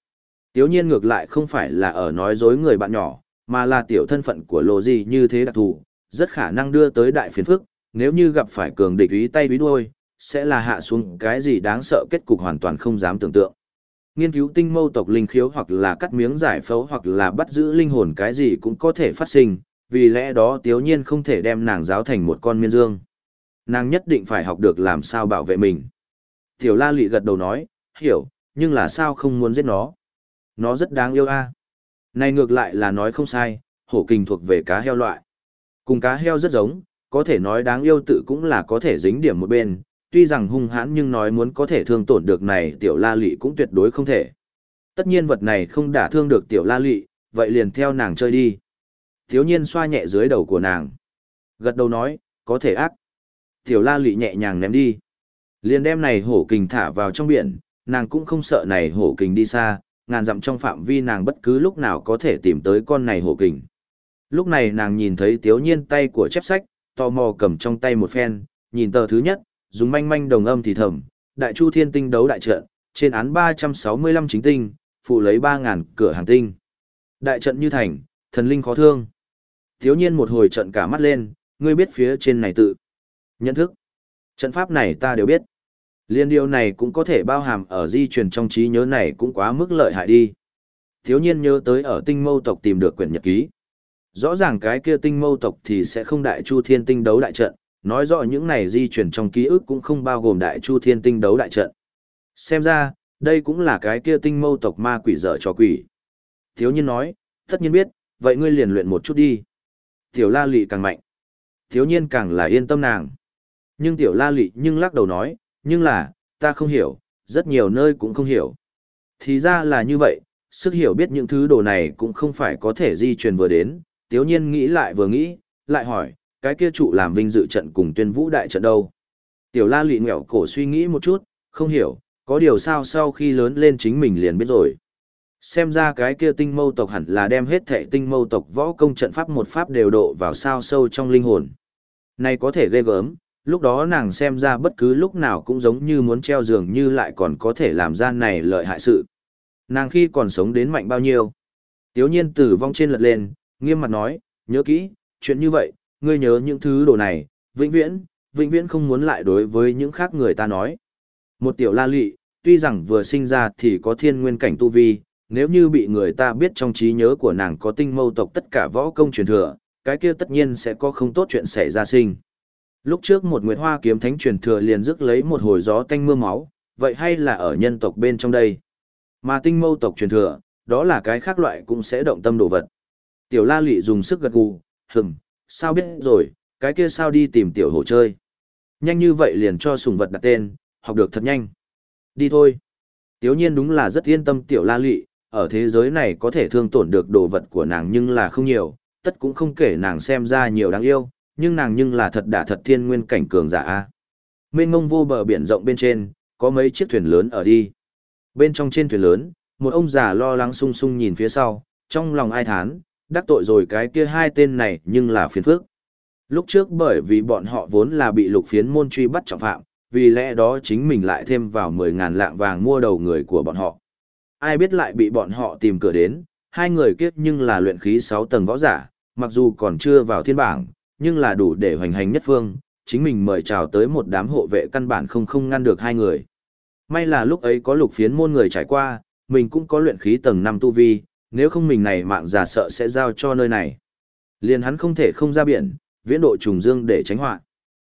Tiếu nhiên ngược lại không phải là ở nói dối người bạn nhỏ, mà là tiểu thân phận của lộ gì như thế đặc thù, rất khả năng đưa tới đại phiền phức, nếu như gặp phải cường địch ý tay ý đuôi, sẽ là hạ xuống cái gì đáng sợ kết cục hoàn toàn không dám tưởng tượng. Nghiên cứu tinh mâu tộc linh khiếu hoặc là cắt miếng giải phẫu hoặc là bắt giữ linh hồn cái gì cũng có thể phát sinh, vì lẽ đó tiếu nhiên không thể đem nàng giáo thành một con miên dương. Nàng nhất định phải học được làm sao bảo vệ mình. Tiểu la lị gật đầu nói, hiểu, nhưng là sao không muốn giết nó. Nó rất đáng yêu a. Này ngược lại là nói không sai, hổ kình thuộc về cá heo loại. Cùng cá heo rất giống, có thể nói đáng yêu tự cũng là có thể dính điểm một bên, tuy rằng hung hãn nhưng nói muốn có thể thương tổn được này tiểu la lị cũng tuyệt đối không thể. Tất nhiên vật này không đả thương được tiểu la lị, vậy liền theo nàng chơi đi. Thiếu nhiên xoa nhẹ dưới đầu của nàng. Gật đầu nói, có thể ác. Tiểu la lị nhẹ nhàng ném đi. Liền đem này hổ kình thả vào trong biển, nàng cũng không sợ này hổ kình đi xa, ngàn dặm trong phạm vi nàng bất cứ lúc nào có thể tìm tới con này hổ kình. Lúc này nàng nhìn thấy tiếu nhiên tay của chép sách, tò mò cầm trong tay một phen, nhìn tờ thứ nhất, dùng manh manh đồng âm thì thầm, đại chu thiên tinh đấu đại trận, trên án 365 chính tinh, phụ lấy 3.000 cửa hàng tinh. Đại trận như thành, thần linh khó thương. Thiếu nhiên một hồi trận cả mắt lên, ngươi biết phía trên này tự. Nhận thức. Trận pháp này ta đều biết. Liên điều này cũng có thể bao hàm ở di truyền trong trí nhớ này cũng quá mức lợi hại đi. Thiếu nhiên nhớ tới ở tinh mâu tộc tìm được quyển nhật ký. Rõ ràng cái kia tinh mâu tộc thì sẽ không đại chu thiên tinh đấu đại trận, nói rõ những này di chuyển trong ký ức cũng không bao gồm đại chu thiên tinh đấu đại trận. Xem ra, đây cũng là cái kia tinh mâu tộc ma quỷ dở cho quỷ. Thiếu nhiên nói, tất nhiên biết, vậy ngươi liền luyện một chút đi. Tiểu la lị càng mạnh. Thiếu nhiên càng là yên tâm nàng. Nhưng tiểu la lị nhưng lắc đầu nói, nhưng là, ta không hiểu, rất nhiều nơi cũng không hiểu. Thì ra là như vậy, sức hiểu biết những thứ đồ này cũng không phải có thể di truyền vừa đến, tiếu nhiên nghĩ lại vừa nghĩ, lại hỏi, cái kia trụ làm vinh dự trận cùng tuyên vũ đại trận đâu. Tiểu la lị nghẹo cổ suy nghĩ một chút, không hiểu, có điều sao sau khi lớn lên chính mình liền biết rồi. Xem ra cái kia tinh mâu tộc hẳn là đem hết thệ tinh mâu tộc võ công trận pháp một pháp đều độ vào sao sâu trong linh hồn. Này có thể ghê gớm, lúc đó nàng xem ra bất cứ lúc nào cũng giống như muốn treo giường như lại còn có thể làm ra này lợi hại sự. Nàng khi còn sống đến mạnh bao nhiêu. Tiếu nhiên tử vong trên lật lên, nghiêm mặt nói, nhớ kỹ, chuyện như vậy, ngươi nhớ những thứ đồ này, vĩnh viễn, vĩnh viễn không muốn lại đối với những khác người ta nói. Một tiểu la lị, tuy rằng vừa sinh ra thì có thiên nguyên cảnh tu vi, nếu như bị người ta biết trong trí nhớ của nàng có tinh mâu tộc tất cả võ công truyền thừa, cái kia tất nhiên sẽ có không tốt chuyện xảy ra sinh. Lúc trước một Nguyệt Hoa kiếm thánh truyền thừa liền rước lấy một hồi gió tanh mưa máu, vậy hay là ở nhân tộc bên trong đây? Mà tinh mâu tộc truyền thừa, đó là cái khác loại cũng sẽ động tâm đồ vật. Tiểu La lị dùng sức gật gù, hừm, sao biết rồi, cái kia sao đi tìm tiểu hổ chơi. Nhanh như vậy liền cho sùng vật đặt tên, học được thật nhanh. Đi thôi. Tiếu nhiên đúng là rất yên tâm tiểu la lị, ở thế giới này có thể thương tổn được đồ vật của nàng nhưng là không nhiều, tất cũng không kể nàng xem ra nhiều đáng yêu, nhưng nàng nhưng là thật đả thật thiên nguyên cảnh cường giả a. Mênh mông vô bờ biển rộng bên trên, có mấy chiếc thuyền lớn ở đi. Bên trong trên thuyền lớn, một ông già lo lắng sung sung nhìn phía sau, trong lòng ai thán, đắc tội rồi cái kia hai tên này nhưng là phiền phức. Lúc trước bởi vì bọn họ vốn là bị lục phiến môn truy bắt trọng phạm, vì lẽ đó chính mình lại thêm vào mười ngàn lạng vàng mua đầu người của bọn họ. Ai biết lại bị bọn họ tìm cửa đến, hai người kiếp nhưng là luyện khí sáu tầng võ giả, mặc dù còn chưa vào thiên bảng, nhưng là đủ để hoành hành nhất phương, chính mình mời chào tới một đám hộ vệ căn bản không không ngăn được hai người. May là lúc ấy có lục phiến môn người trải qua, mình cũng có luyện khí tầng 5 tu vi, nếu không mình này mạng giả sợ sẽ giao cho nơi này. Liền hắn không thể không ra biển, viễn độ trùng dương để tránh họa.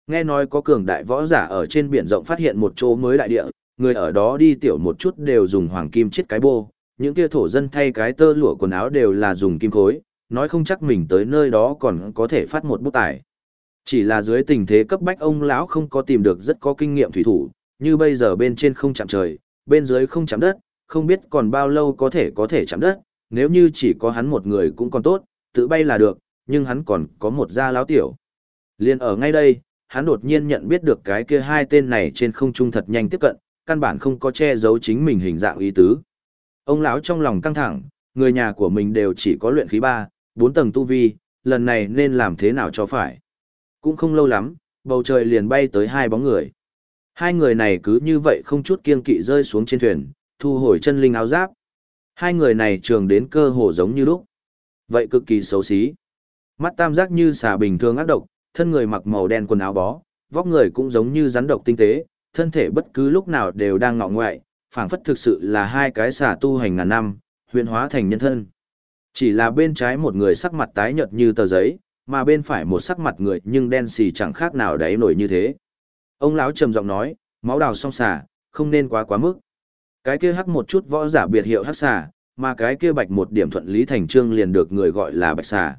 Nghe nói có cường đại võ giả ở trên biển rộng phát hiện một chỗ mới đại địa, người ở đó đi tiểu một chút đều dùng hoàng kim chiết cái bô, những kia thổ dân thay cái tơ lụa quần áo đều là dùng kim khối, nói không chắc mình tới nơi đó còn có thể phát một bút tài. Chỉ là dưới tình thế cấp bách ông lão không có tìm được rất có kinh nghiệm thủy thủ, như bây giờ bên trên không chạm trời, bên dưới không chạm đất, không biết còn bao lâu có thể có thể chạm đất, nếu như chỉ có hắn một người cũng còn tốt, tự bay là được, nhưng hắn còn có một gia lão tiểu. Liên ở ngay đây, hắn đột nhiên nhận biết được cái kia hai tên này trên không trung thật nhanh tiếp cận, căn bản không có che giấu chính mình hình dạng ý tứ. Ông lão trong lòng căng thẳng, người nhà của mình đều chỉ có luyện khí 3, bốn tầng tu vi, lần này nên làm thế nào cho phải. Cũng không lâu lắm, bầu trời liền bay tới hai bóng người. Hai người này cứ như vậy không chút kiên kỵ rơi xuống trên thuyền, thu hồi chân linh áo giáp. Hai người này trường đến cơ hồ giống như lúc. Vậy cực kỳ xấu xí. Mắt tam giác như xà bình thường ác độc, thân người mặc màu đen quần áo bó, vóc người cũng giống như rắn độc tinh tế, thân thể bất cứ lúc nào đều đang ngọ ngoại, phảng phất thực sự là hai cái xà tu hành ngàn năm, huyền hóa thành nhân thân. Chỉ là bên trái một người sắc mặt tái nhợt như tờ giấy, mà bên phải một sắc mặt người nhưng đen xì chẳng khác nào đáy nổi như thế. Ông lão trầm giọng nói, máu đào song xà, không nên quá quá mức. Cái kia hắc một chút võ giả biệt hiệu hắc xà, mà cái kia bạch một điểm thuận lý thành trương liền được người gọi là bạch xà.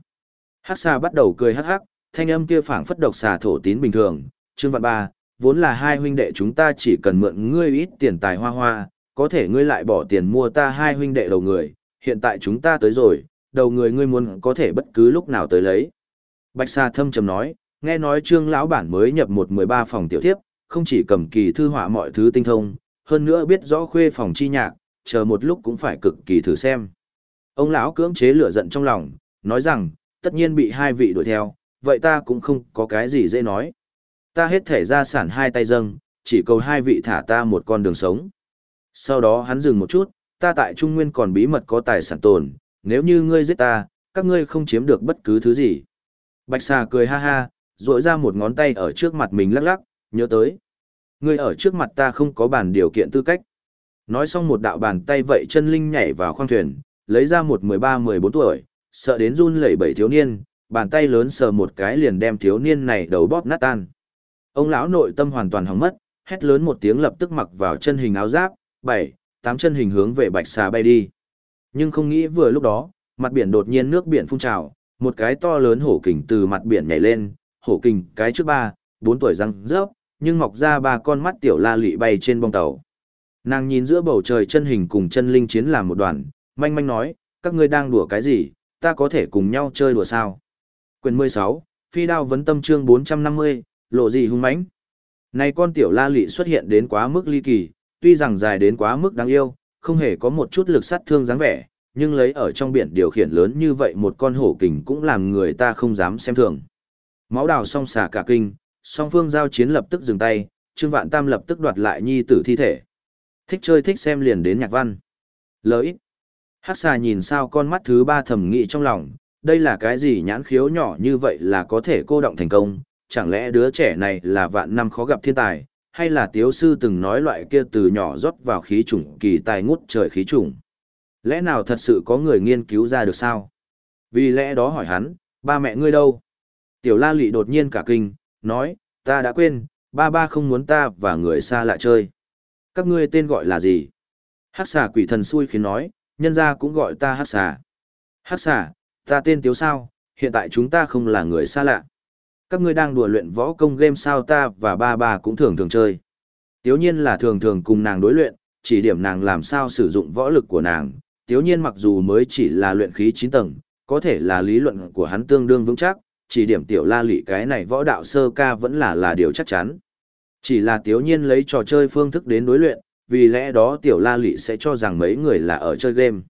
Hắc xà bắt đầu cười hắc hắc, thanh âm kia phảng phất độc xà thổ tín bình thường, Trương Vạn Ba, vốn là hai huynh đệ chúng ta chỉ cần mượn ngươi ít tiền tài hoa hoa, có thể ngươi lại bỏ tiền mua ta hai huynh đệ đầu người, hiện tại chúng ta tới rồi, đầu người ngươi muốn có thể bất cứ lúc nào tới lấy. Bạch Sa thâm trầm nói, nghe nói Trương lão bản mới nhập một mười ba phòng tiểu thiếp, không chỉ cầm kỳ thư họa mọi thứ tinh thông, hơn nữa biết rõ khuê phòng chi nhạc, chờ một lúc cũng phải cực kỳ thử xem. Ông lão cưỡng chế lửa giận trong lòng, nói rằng, tất nhiên bị hai vị đuổi theo, vậy ta cũng không có cái gì dễ nói. Ta hết thể ra sản hai tay dâng, chỉ cầu hai vị thả ta một con đường sống. Sau đó hắn dừng một chút, ta tại Trung Nguyên còn bí mật có tài sản tồn, nếu như ngươi giết ta, các ngươi không chiếm được bất cứ thứ gì. Bạch xà cười ha ha, rội ra một ngón tay ở trước mặt mình lắc lắc, nhớ tới. Ngươi ở trước mặt ta không có bản điều kiện tư cách. Nói xong một đạo bàn tay vậy chân linh nhảy vào khoang thuyền, lấy ra một 13-14 tuổi, sợ đến run lẩy bẩy thiếu niên, bàn tay lớn sờ một cái liền đem thiếu niên này đầu bóp nát tan. Ông lão nội tâm hoàn toàn hỏng mất, hét lớn một tiếng lập tức mặc vào chân hình áo giáp, bảy, tám chân hình hướng về bạch xà bay đi. Nhưng không nghĩ vừa lúc đó, mặt biển đột nhiên nước biển phun trào, một cái to lớn hổ kình từ mặt biển nhảy lên, hổ kình cái trước ba, bốn tuổi răng rớp, nhưng mọc ra ba con mắt tiểu la lụy bay trên bong tàu. Nàng nhìn giữa bầu trời chân hình cùng chân linh chiến làm một đoàn, manh manh nói, các ngươi đang đùa cái gì, ta có thể cùng nhau chơi đùa sao? Quyền 16, Phi đao vấn tâm chương 450, lộ gì hung mãnh. Này con tiểu la lụy xuất hiện đến quá mức ly kỳ, tuy rằng dài đến quá mức đáng yêu, không hề có một chút lực sát thương dáng vẻ, nhưng lấy ở trong biển điều khiển lớn như vậy một con hổ kình cũng làm người ta không dám xem thường. Máu đào song xả cả kinh, song phương giao chiến lập tức dừng tay, Trương Vạn Tam lập tức đoạt lại nhi tử thi thể. Thích chơi thích xem liền đến nhạc văn. Lợi. Hắc xà nhìn sao con mắt thứ ba thầm nghĩ trong lòng, đây là cái gì nhãn khiếu nhỏ như vậy là có thể cô động thành công, chẳng lẽ đứa trẻ này là vạn năm khó gặp thiên tài, hay là tiếu sư từng nói loại kia từ nhỏ rót vào khí chủng kỳ tài ngút trời khí chủng. Lẽ nào thật sự có người nghiên cứu ra được sao? Vì lẽ đó hỏi hắn, ba mẹ ngươi đâu? Tiểu la lị đột nhiên cả kinh, nói, ta đã quên, ba ba không muốn ta và người xa lạ chơi. Các ngươi tên gọi là gì? Hắc xà quỷ thần xui khiến nói, nhân gia cũng gọi ta hắc xà. Hắc xà, ta tên tiếu sao, hiện tại chúng ta không là người xa lạ các ngươi đang đùa luyện võ công game sao ta và ba ba cũng thường thường chơi. Tiếu nhiên là thường thường cùng nàng đối luyện, chỉ điểm nàng làm sao sử dụng võ lực của nàng. Tiếu nhiên mặc dù mới chỉ là luyện khí 9 tầng, có thể là lý luận của hắn tương đương vững chắc, chỉ điểm tiểu la lị cái này võ đạo sơ ca vẫn là là điều chắc chắn. Chỉ là tiếu nhiên lấy trò chơi phương thức đến đối luyện, vì lẽ đó tiểu la lị sẽ cho rằng mấy người là ở chơi game.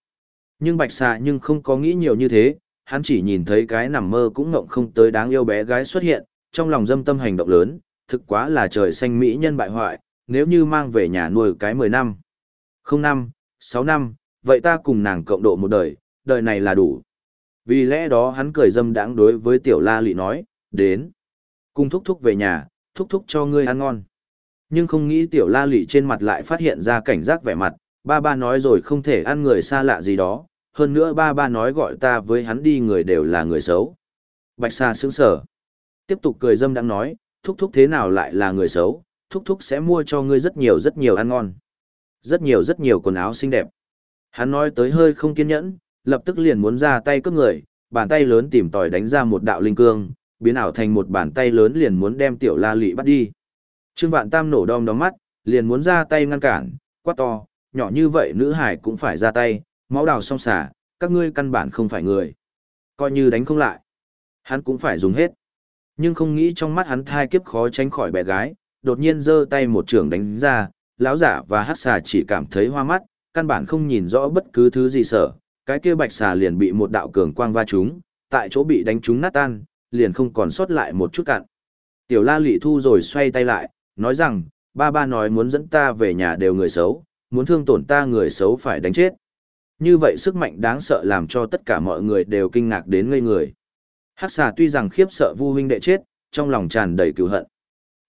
Nhưng bạch xà nhưng không có nghĩ nhiều như thế, hắn chỉ nhìn thấy cái nằm mơ cũng ngộng không tới đáng yêu bé gái xuất hiện, trong lòng dâm tâm hành động lớn, thực quá là trời xanh mỹ nhân bại hoại, nếu như mang về nhà nuôi cái 10 năm. Không năm, 6 năm, vậy ta cùng nàng cộng độ một đời, đời này là đủ. Vì lẽ đó hắn cười dâm đãng đối với tiểu la lị nói, đến. Cùng thúc thúc về nhà, thúc thúc cho ngươi ăn ngon. Nhưng không nghĩ tiểu la lị trên mặt lại phát hiện ra cảnh giác vẻ mặt, ba ba nói rồi không thể ăn người xa lạ gì đó, hơn nữa ba ba nói gọi ta với hắn đi người đều là người xấu. Bạch Sa sững sờ, Tiếp tục cười dâm đang nói, thúc thúc thế nào lại là người xấu, thúc thúc sẽ mua cho ngươi rất nhiều rất nhiều ăn ngon. Rất nhiều rất nhiều quần áo xinh đẹp. Hắn nói tới hơi không kiên nhẫn, lập tức liền muốn ra tay cướp người, bàn tay lớn tìm tòi đánh ra một đạo linh cương, biến ảo thành một bàn tay lớn liền muốn đem tiểu la lị bắt đi. Trương Vạn Tam nổ đom đóm mắt, liền muốn ra tay ngăn cản, quát to, nhỏ như vậy nữ hải cũng phải ra tay, máu đào song xả, các ngươi căn bản không phải người. Coi như đánh không lại. Hắn cũng phải dùng hết. Nhưng không nghĩ trong mắt hắn thai kiếp khó tránh khỏi bé gái, đột nhiên giơ tay một trường đánh ra, lão giả và hắc xà chỉ cảm thấy hoa mắt, căn bản không nhìn rõ bất cứ thứ gì sở, cái kia bạch xà liền bị một đạo cường quang va trúng, tại chỗ bị đánh trúng nát tan, liền không còn sót lại một chút cạn. Tiểu la lị thu rồi xoay tay lại, nói rằng, ba ba nói muốn dẫn ta về nhà đều người xấu, muốn thương tổn ta người xấu phải đánh chết. Như vậy sức mạnh đáng sợ làm cho tất cả mọi người đều kinh ngạc đến ngây người. Hắc xà tuy rằng khiếp sợ vu huynh đệ chết, trong lòng tràn đầy cừu hận.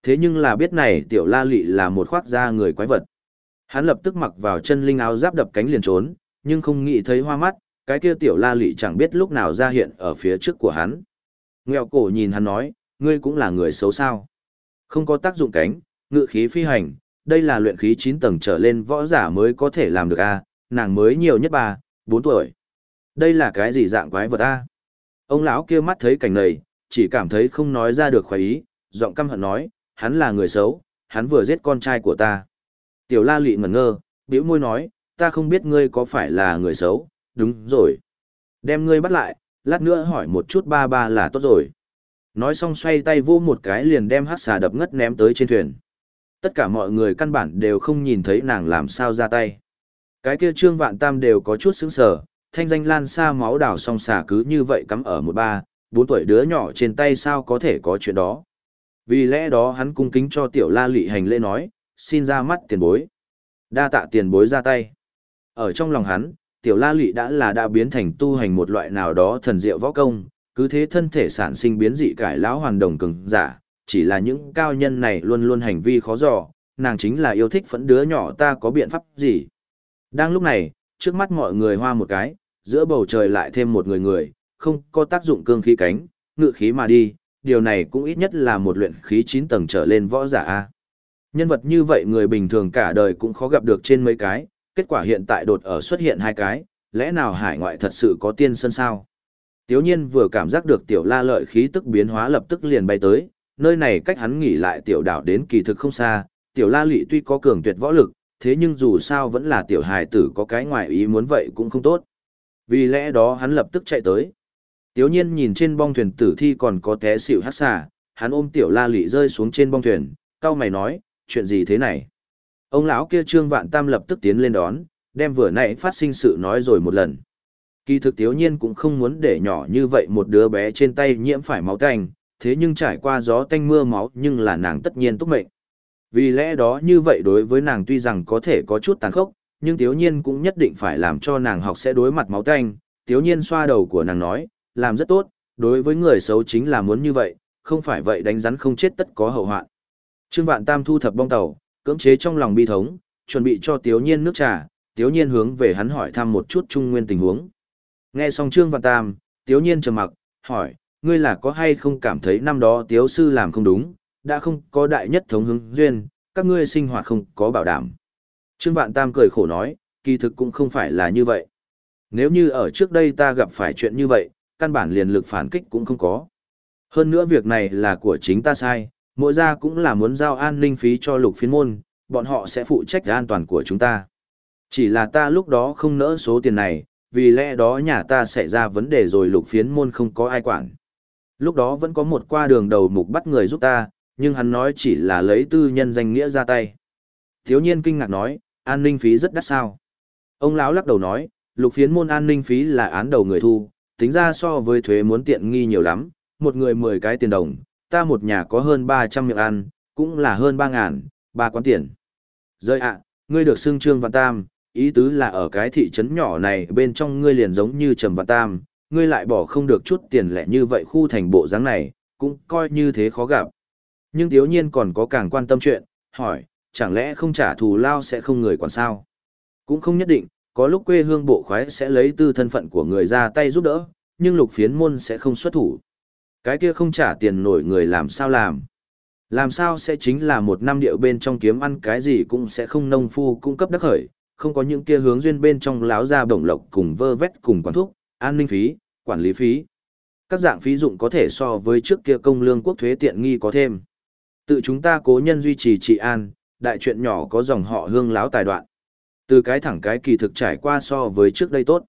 Thế nhưng là biết này tiểu la lị là một khoác da người quái vật. Hắn lập tức mặc vào chân linh áo giáp đập cánh liền trốn, nhưng không nghĩ thấy hoa mắt, cái kia tiểu la lị chẳng biết lúc nào ra hiện ở phía trước của hắn. Nghèo cổ nhìn hắn nói, ngươi cũng là người xấu sao. Không có tác dụng cánh, ngự khí phi hành, đây là luyện khí 9 tầng trở lên võ giả mới có thể làm được a nàng mới nhiều nhất ba, bốn tuổi. Đây là cái gì dạng quái vật ta. Ông lão kia mắt thấy cảnh này, chỉ cảm thấy không nói ra được khoái ý, giọng căm hận nói, hắn là người xấu, hắn vừa giết con trai của ta. Tiểu la lị ngẩn ngơ, bĩu môi nói, ta không biết ngươi có phải là người xấu, đúng rồi. Đem ngươi bắt lại, lát nữa hỏi một chút ba ba là tốt rồi. Nói xong xoay tay vô một cái liền đem hát xà đập ngất ném tới trên thuyền. Tất cả mọi người căn bản đều không nhìn thấy nàng làm sao ra tay. Cái kia trương vạn tam đều có chút sững sờ, thanh danh lan xa máu đảo song xà cứ như vậy cắm ở một ba, bốn tuổi đứa nhỏ trên tay sao có thể có chuyện đó. Vì lẽ đó hắn cung kính cho tiểu la lị hành lễ nói, xin ra mắt tiền bối. Đa tạ tiền bối ra tay. Ở trong lòng hắn, tiểu la lị đã là đã biến thành tu hành một loại nào đó thần diệu võ công, cứ thế thân thể sản sinh biến dị cải lão hoàn đồng cường giả, chỉ là những cao nhân này luôn luôn hành vi khó dò, nàng chính là yêu thích phẫn đứa nhỏ ta có biện pháp gì. Đang lúc này, trước mắt mọi người hoa một cái, giữa bầu trời lại thêm một người người, không có tác dụng cương khí cánh, ngự khí mà đi, điều này cũng ít nhất là một luyện khí 9 tầng trở lên võ giả A. Nhân vật như vậy người bình thường cả đời cũng khó gặp được trên mấy cái, kết quả hiện tại đột ở xuất hiện hai cái, lẽ nào hải ngoại thật sự có tiên sân sao? Tiếu nhiên vừa cảm giác được tiểu la lợi khí tức biến hóa lập tức liền bay tới, nơi này cách hắn nghỉ lại tiểu đảo đến kỳ thực không xa, tiểu la lị tuy có cường tuyệt võ lực, thế nhưng dù sao vẫn là tiểu hài tử có cái ngoài ý muốn vậy cũng không tốt. Vì lẽ đó hắn lập tức chạy tới. Tiếu nhiên nhìn trên bong thuyền tử thi còn có té xỉu hát xà, hắn ôm tiểu la lị rơi xuống trên bong thuyền, cao mày nói, chuyện gì thế này? Ông lão kia trương vạn tam lập tức tiến lên đón, đem vừa nãy phát sinh sự nói rồi một lần. Kỳ thực tiếu nhiên cũng không muốn để nhỏ như vậy một đứa bé trên tay nhiễm phải máu tanh, thế nhưng trải qua gió tanh mưa máu nhưng là nàng tất nhiên túc mệnh. Vì lẽ đó như vậy đối với nàng tuy rằng có thể có chút tàn khốc, nhưng tiếu nhiên cũng nhất định phải làm cho nàng học sẽ đối mặt máu tanh. Tiếu nhiên xoa đầu của nàng nói, làm rất tốt, đối với người xấu chính là muốn như vậy, không phải vậy đánh rắn không chết tất có hậu hoạn. Trương Vạn Tam thu thập bong tàu, cưỡng chế trong lòng bi thống, chuẩn bị cho Tiếu Nhiên nước trà, Tiếu Nhiên hướng về hắn hỏi thăm một chút trung nguyên tình huống. Nghe xong Trương Vạn Tam, Tiếu Nhiên trầm mặc, hỏi, ngươi là có hay không cảm thấy năm đó Tiếu Sư làm không đúng, đã không có đại nhất thống hướng duyên, các ngươi sinh hoạt không có bảo đảm. Trương Vạn Tam cười khổ nói, kỳ thực cũng không phải là như vậy. Nếu như ở trước đây ta gặp phải chuyện như vậy, căn bản liền lực phản kích cũng không có. Hơn nữa việc này là của chính ta sai, mỗi gia cũng là muốn giao an ninh phí cho lục phiên môn, bọn họ sẽ phụ trách an toàn của chúng ta. Chỉ là ta lúc đó không nỡ số tiền này, vì lẽ đó nhà ta xảy ra vấn đề rồi lục phiến môn không có ai quản. Lúc đó vẫn có một qua đường đầu mục bắt người giúp ta, nhưng hắn nói chỉ là lấy tư nhân danh nghĩa ra tay. Thiếu nhiên kinh ngạc nói, an ninh phí rất đắt sao. Ông lão lắc đầu nói, lục phiến môn an ninh phí là án đầu người thu, tính ra so với thuế muốn tiện nghi nhiều lắm, một người 10 cái tiền đồng, ta một nhà có hơn 300 miệng ăn, cũng là hơn 3 ngàn, ba quán tiền. Rơi ạ, ngươi được xưng trương và tam, ý tứ là ở cái thị trấn nhỏ này bên trong ngươi liền giống như trầm và tam, ngươi lại bỏ không được chút tiền lẻ như vậy khu thành bộ dáng này, cũng coi như thế khó gặp. Nhưng thiếu nhiên còn có càng quan tâm chuyện, hỏi, chẳng lẽ không trả thù lao sẽ không người quản sao? Cũng không nhất định, có lúc quê hương bộ khoái sẽ lấy tư thân phận của người ra tay giúp đỡ, nhưng lục phiến môn sẽ không xuất thủ. Cái kia không trả tiền nổi người làm sao làm? Làm sao sẽ chính là một năm điệu bên trong kiếm ăn cái gì cũng sẽ không nông phu cung cấp đắc khởi, không có những kia hướng duyên bên trong láo ra bổng lộc cùng vơ vét cùng quản thúc, an ninh phí, quản lý phí. Các dạng phí dụng có thể so với trước kia công lương quốc thuế tiện nghi có thêm. Tự chúng ta cố nhân duy trì trị an, đại chuyện nhỏ có dòng họ hương láo tài đoạn. Từ cái thẳng cái kỳ thực trải qua so với trước đây tốt.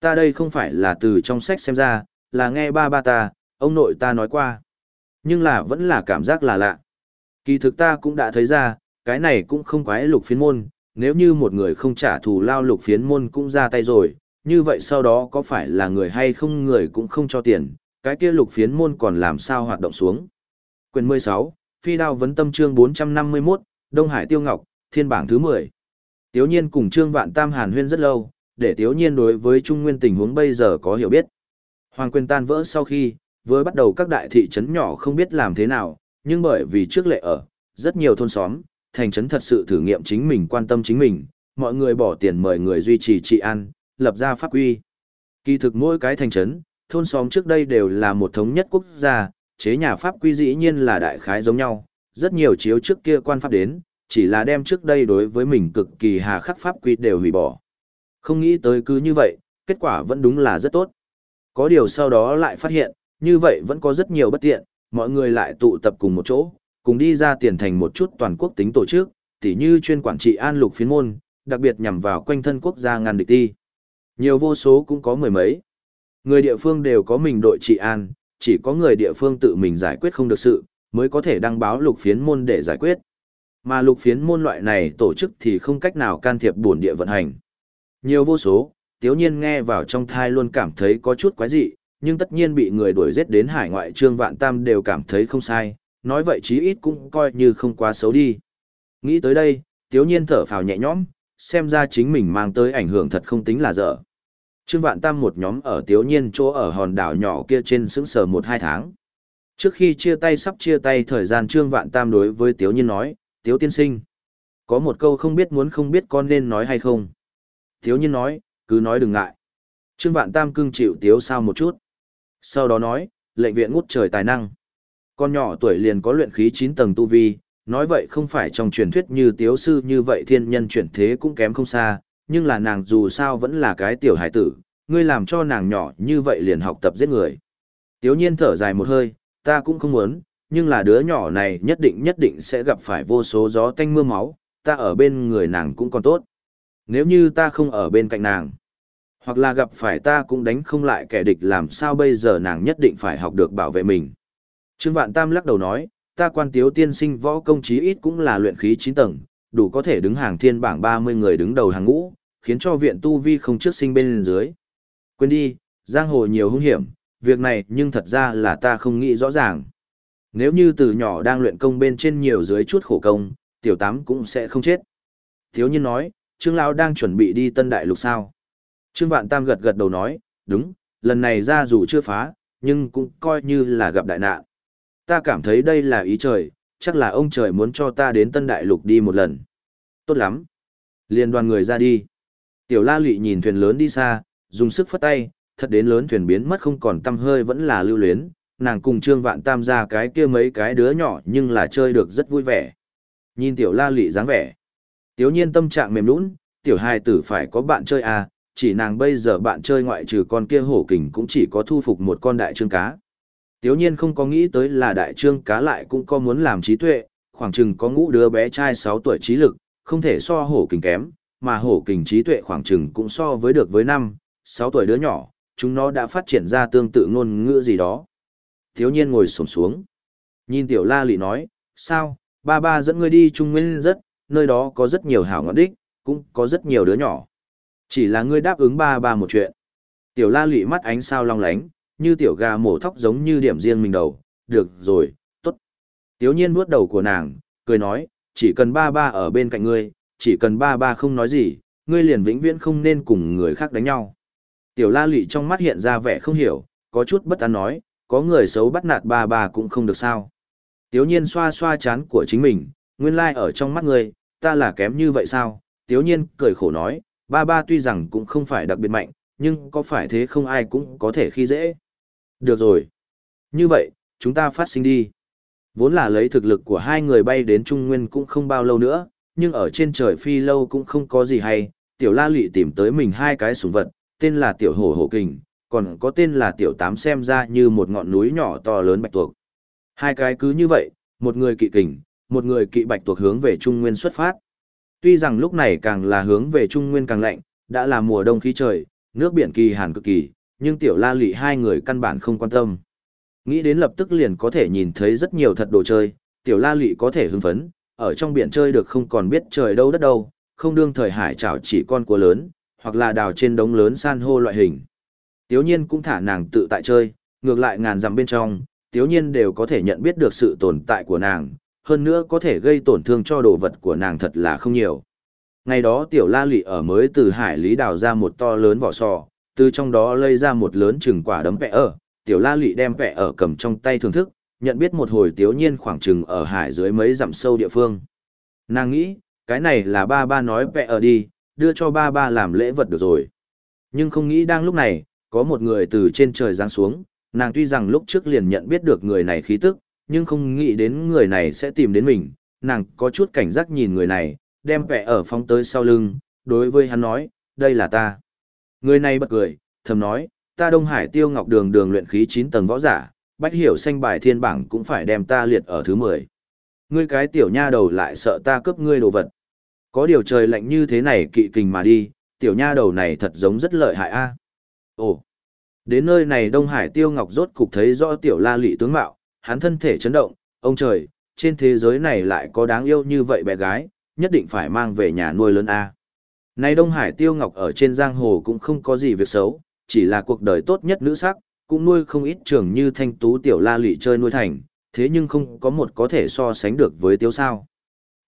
Ta đây không phải là từ trong sách xem ra, là nghe ba ba ta, ông nội ta nói qua. Nhưng là vẫn là cảm giác là lạ. Kỳ thực ta cũng đã thấy ra, cái này cũng không quái lục phiến môn, Nếu như một người không trả thù lao lục phiến môn cũng ra tay rồi, như vậy sau đó có phải là người hay không người cũng không cho tiền, cái kia lục phiến môn còn làm sao hoạt động xuống. Quyền 16, Phi Đao Vấn Tâm chương 451, Đông Hải Tiêu Ngọc, Thiên bảng thứ 10. Tiếu nhiên cùng Trương Vạn Tam hàn huyên rất lâu, để Tiếu nhiên đối với Trung Nguyên tình huống bây giờ có hiểu biết. Hoàng quyền tan vỡ sau khi, với bắt đầu các đại thị trấn nhỏ không biết làm thế nào, nhưng bởi vì trước lệ ở, rất nhiều thôn xóm, thành trấn thật sự thử nghiệm chính mình quan tâm chính mình, mọi người bỏ tiền mời người duy trì trị an, lập ra pháp quy. Kỳ thực mỗi cái thành trấn, thôn xóm trước đây đều là một thống nhất quốc gia, chế nhà pháp quy dĩ nhiên là đại khái giống nhau, rất nhiều chiếu trước kia quan pháp đến, chỉ là đem trước đây đối với mình cực kỳ hà khắc pháp quy đều hủy bỏ. Không nghĩ tới cứ như vậy, kết quả vẫn đúng là rất tốt. Có điều sau đó lại phát hiện, như vậy vẫn có rất nhiều bất tiện, mọi người lại tụ tập cùng một chỗ, cùng đi ra tiền thành một chút toàn quốc tính tổ chức, tỉ như chuyên quản trị an lục phiến môn, đặc biệt nhằm vào quanh thân quốc gia ngăn địch ti. Nhiều vô số cũng có mười mấy. Người địa phương đều có mình đội trị an, chỉ có người địa phương tự mình giải quyết không được sự, mới có thể đăng báo lục phiến môn để giải quyết. Mà lục phiến môn loại này tổ chức thì không cách nào can thiệp buồn địa vận hành. Nhiều vô số, tiếu nhiên nghe vào trong thai luôn cảm thấy có chút quái dị, nhưng tất nhiên bị người đuổi giết đến hải ngoại trương vạn tam đều cảm thấy không sai, nói vậy chí ít cũng coi như không quá xấu đi. Nghĩ tới đây, tiếu nhiên thở phào nhẹ nhõm, xem ra chính mình mang tới ảnh hưởng thật không tính là dở. Trương Vạn Tam một nhóm ở tiếu nhiên chỗ ở hòn đảo nhỏ kia trên sững sờ một hai tháng. Trước khi chia tay sắp chia tay thời gian Trương Vạn Tam đối với tiếu nhiên nói, tiếu tiên sinh. Có một câu không biết muốn không biết con nên nói hay không. Tiếu nhiên nói, cứ nói đừng ngại. Trương Vạn Tam cưng chịu tiếu sao một chút. Sau đó nói, lệnh viện ngút trời tài năng. Con nhỏ tuổi liền có luyện khí 9 tầng tu vi, nói vậy không phải trong truyền thuyết như tiếu sư như vậy thiên nhân chuyển thế cũng kém không xa, nhưng là nàng dù sao vẫn là cái tiểu hải tử, ngươi làm cho nàng nhỏ như vậy liền học tập giết người. Tiếu nhiên thở dài một hơi, ta cũng không muốn, nhưng là đứa nhỏ này nhất định nhất định sẽ gặp phải vô số gió tanh mưa máu, ta ở bên người nàng cũng còn tốt. Nếu như ta không ở bên cạnh nàng, hoặc là gặp phải ta cũng đánh không lại kẻ địch làm sao bây giờ nàng nhất định phải học được bảo vệ mình. Trương Vạn Tam lắc đầu nói, ta quan tiếu tiên sinh võ công chí ít cũng là luyện khí 9 tầng, đủ có thể đứng hàng thiên bảng 30 người đứng đầu hàng ngũ, khiến cho viện tu vi không trước sinh bên dưới. Quên đi, giang hồ nhiều hung hiểm, việc này nhưng thật ra là ta không nghĩ rõ ràng. Nếu như từ nhỏ đang luyện công bên trên nhiều dưới chút khổ công, tiểu tám cũng sẽ không chết. Thiếu nhiên nói, Trương Lão đang chuẩn bị đi Tân Đại Lục sao. Trương Vạn Tam gật gật đầu nói, đúng, lần này ra dù chưa phá, nhưng cũng coi như là gặp đại nạn. Ta cảm thấy đây là ý trời, chắc là ông trời muốn cho ta đến Tân Đại Lục đi một lần. Tốt lắm. Liên đoàn người ra đi. Tiểu La Lụy nhìn thuyền lớn đi xa, dùng sức phất tay, thật đến lớn thuyền biến mất không còn tăm hơi vẫn là lưu luyến, nàng cùng Trương Vạn Tam ra cái kia mấy cái đứa nhỏ nhưng là chơi được rất vui vẻ. Nhìn tiểu La Lụy dáng vẻ. Tiểu nhiên tâm trạng mềm nũng, tiểu hài tử phải có bạn chơi à, chỉ nàng bây giờ bạn chơi ngoại trừ con kia hổ kình cũng chỉ có thu phục một con đại trương cá. Tiếu nhiên không có nghĩ tới là đại trương cá lại cũng có muốn làm trí tuệ, khoảng chừng có ngũ đứa bé trai 6 tuổi trí lực, không thể so hổ kình kém, mà hổ kình trí tuệ khoảng chừng cũng so với được với năm, 6 tuổi đứa nhỏ, chúng nó đã phát triển ra tương tự ngôn ngữ gì đó. Thiếu nhiên ngồi sổm xuống. Nhìn tiểu la lị nói, sao, ba ba dẫn ngươi đi trung nguyên rất, nơi đó có rất nhiều hảo ngọn đích, cũng có rất nhiều đứa nhỏ. Chỉ là ngươi đáp ứng ba ba một chuyện. Tiểu la lị mắt ánh sao long lánh, như tiểu gà mổ thóc giống như điểm riêng mình đầu, được rồi, tốt. Tiếu nhiên vuốt đầu của nàng, cười nói, chỉ cần ba ba ở bên cạnh ngươi, chỉ cần ba ba không nói gì, ngươi liền vĩnh viễn không nên cùng người khác đánh nhau. Tiểu la lị trong mắt hiện ra vẻ không hiểu, có chút bất an nói, có người xấu bắt nạt ba ba cũng không được sao. Tiếu nhiên xoa xoa chán của chính mình, nguyên lai like ở trong mắt ngươi, ta là kém như vậy sao? Tiếu nhiên cười khổ nói, ba ba tuy rằng cũng không phải đặc biệt mạnh, nhưng có phải thế không ai cũng có thể khi dễ. Được rồi. Như vậy, chúng ta phát sinh đi. Vốn là lấy thực lực của hai người bay đến Trung Nguyên cũng không bao lâu nữa, nhưng ở trên trời phi lâu cũng không có gì hay. Tiểu la lị tìm tới mình hai cái súng vật, tên là tiểu hổ hổ kình, còn có tên là tiểu tám xem ra như một ngọn núi nhỏ to lớn bạch tuộc. Hai cái cứ như vậy, một người kỵ kình, một người kỵ bạch tuộc hướng về Trung Nguyên xuất phát. Tuy rằng lúc này càng là hướng về Trung Nguyên càng lạnh, đã là mùa đông khí trời, nước biển kỳ hàn cực kỳ, nhưng tiểu la lị hai người căn bản không quan tâm. Nghĩ đến lập tức liền có thể nhìn thấy rất nhiều thật đồ chơi, tiểu la lị có thể hưng phấn, ở trong biển chơi được không còn biết trời đâu đất đâu, không đương thời hải chảo chỉ con cua lớn, hoặc là đào trên đống lớn san hô loại hình. Tiếu nhiên cũng thả nàng tự tại chơi, ngược lại ngàn dặm bên trong, tiếu nhiên đều có thể nhận biết được sự tồn tại của nàng, hơn nữa có thể gây tổn thương cho đồ vật của nàng thật là không nhiều. Ngày đó tiểu la lị ở mới từ hải lý đào ra một to lớn vỏ sò, từ trong đó lây ra một lớn chừng quả đấm vẽ ở, tiểu la lị đem vẽ ở cầm trong tay thưởng thức, nhận biết một hồi tiếu nhiên khoảng chừng ở hải dưới mấy dặm sâu địa phương. Nàng nghĩ, cái này là ba ba nói vẽ ở đi, đưa cho ba ba làm lễ vật được rồi. Nhưng không nghĩ đang lúc này, có một người từ trên trời giáng xuống, nàng tuy rằng lúc trước liền nhận biết được người này khí tức, nhưng không nghĩ đến người này sẽ tìm đến mình, nàng có chút cảnh giác nhìn người này, đem vẽ ở phóng tới sau lưng, đối với hắn nói, đây là ta. Người này bật cười, thầm nói, ta Đông Hải tiêu ngọc đường đường luyện khí 9 tầng võ giả, bách hiểu xanh bài thiên bảng cũng phải đem ta liệt ở thứ 10. Ngươi cái tiểu nha đầu lại sợ ta cướp ngươi đồ vật. Có điều trời lạnh như thế này kỵ kình mà đi, tiểu nha đầu này thật giống rất lợi hại a. Ồ, đến nơi này Đông Hải tiêu ngọc rốt cục thấy rõ tiểu la Lệ tướng mạo, hắn thân thể chấn động, ông trời, trên thế giới này lại có đáng yêu như vậy bé gái, nhất định phải mang về nhà nuôi lớn A. Này Đông Hải Tiêu Ngọc ở trên giang hồ cũng không có gì việc xấu, chỉ là cuộc đời tốt nhất nữ sắc, cũng nuôi không ít trưởng như thanh tú tiểu la lị chơi nuôi thành, thế nhưng không có một có thể so sánh được với tiêu sao.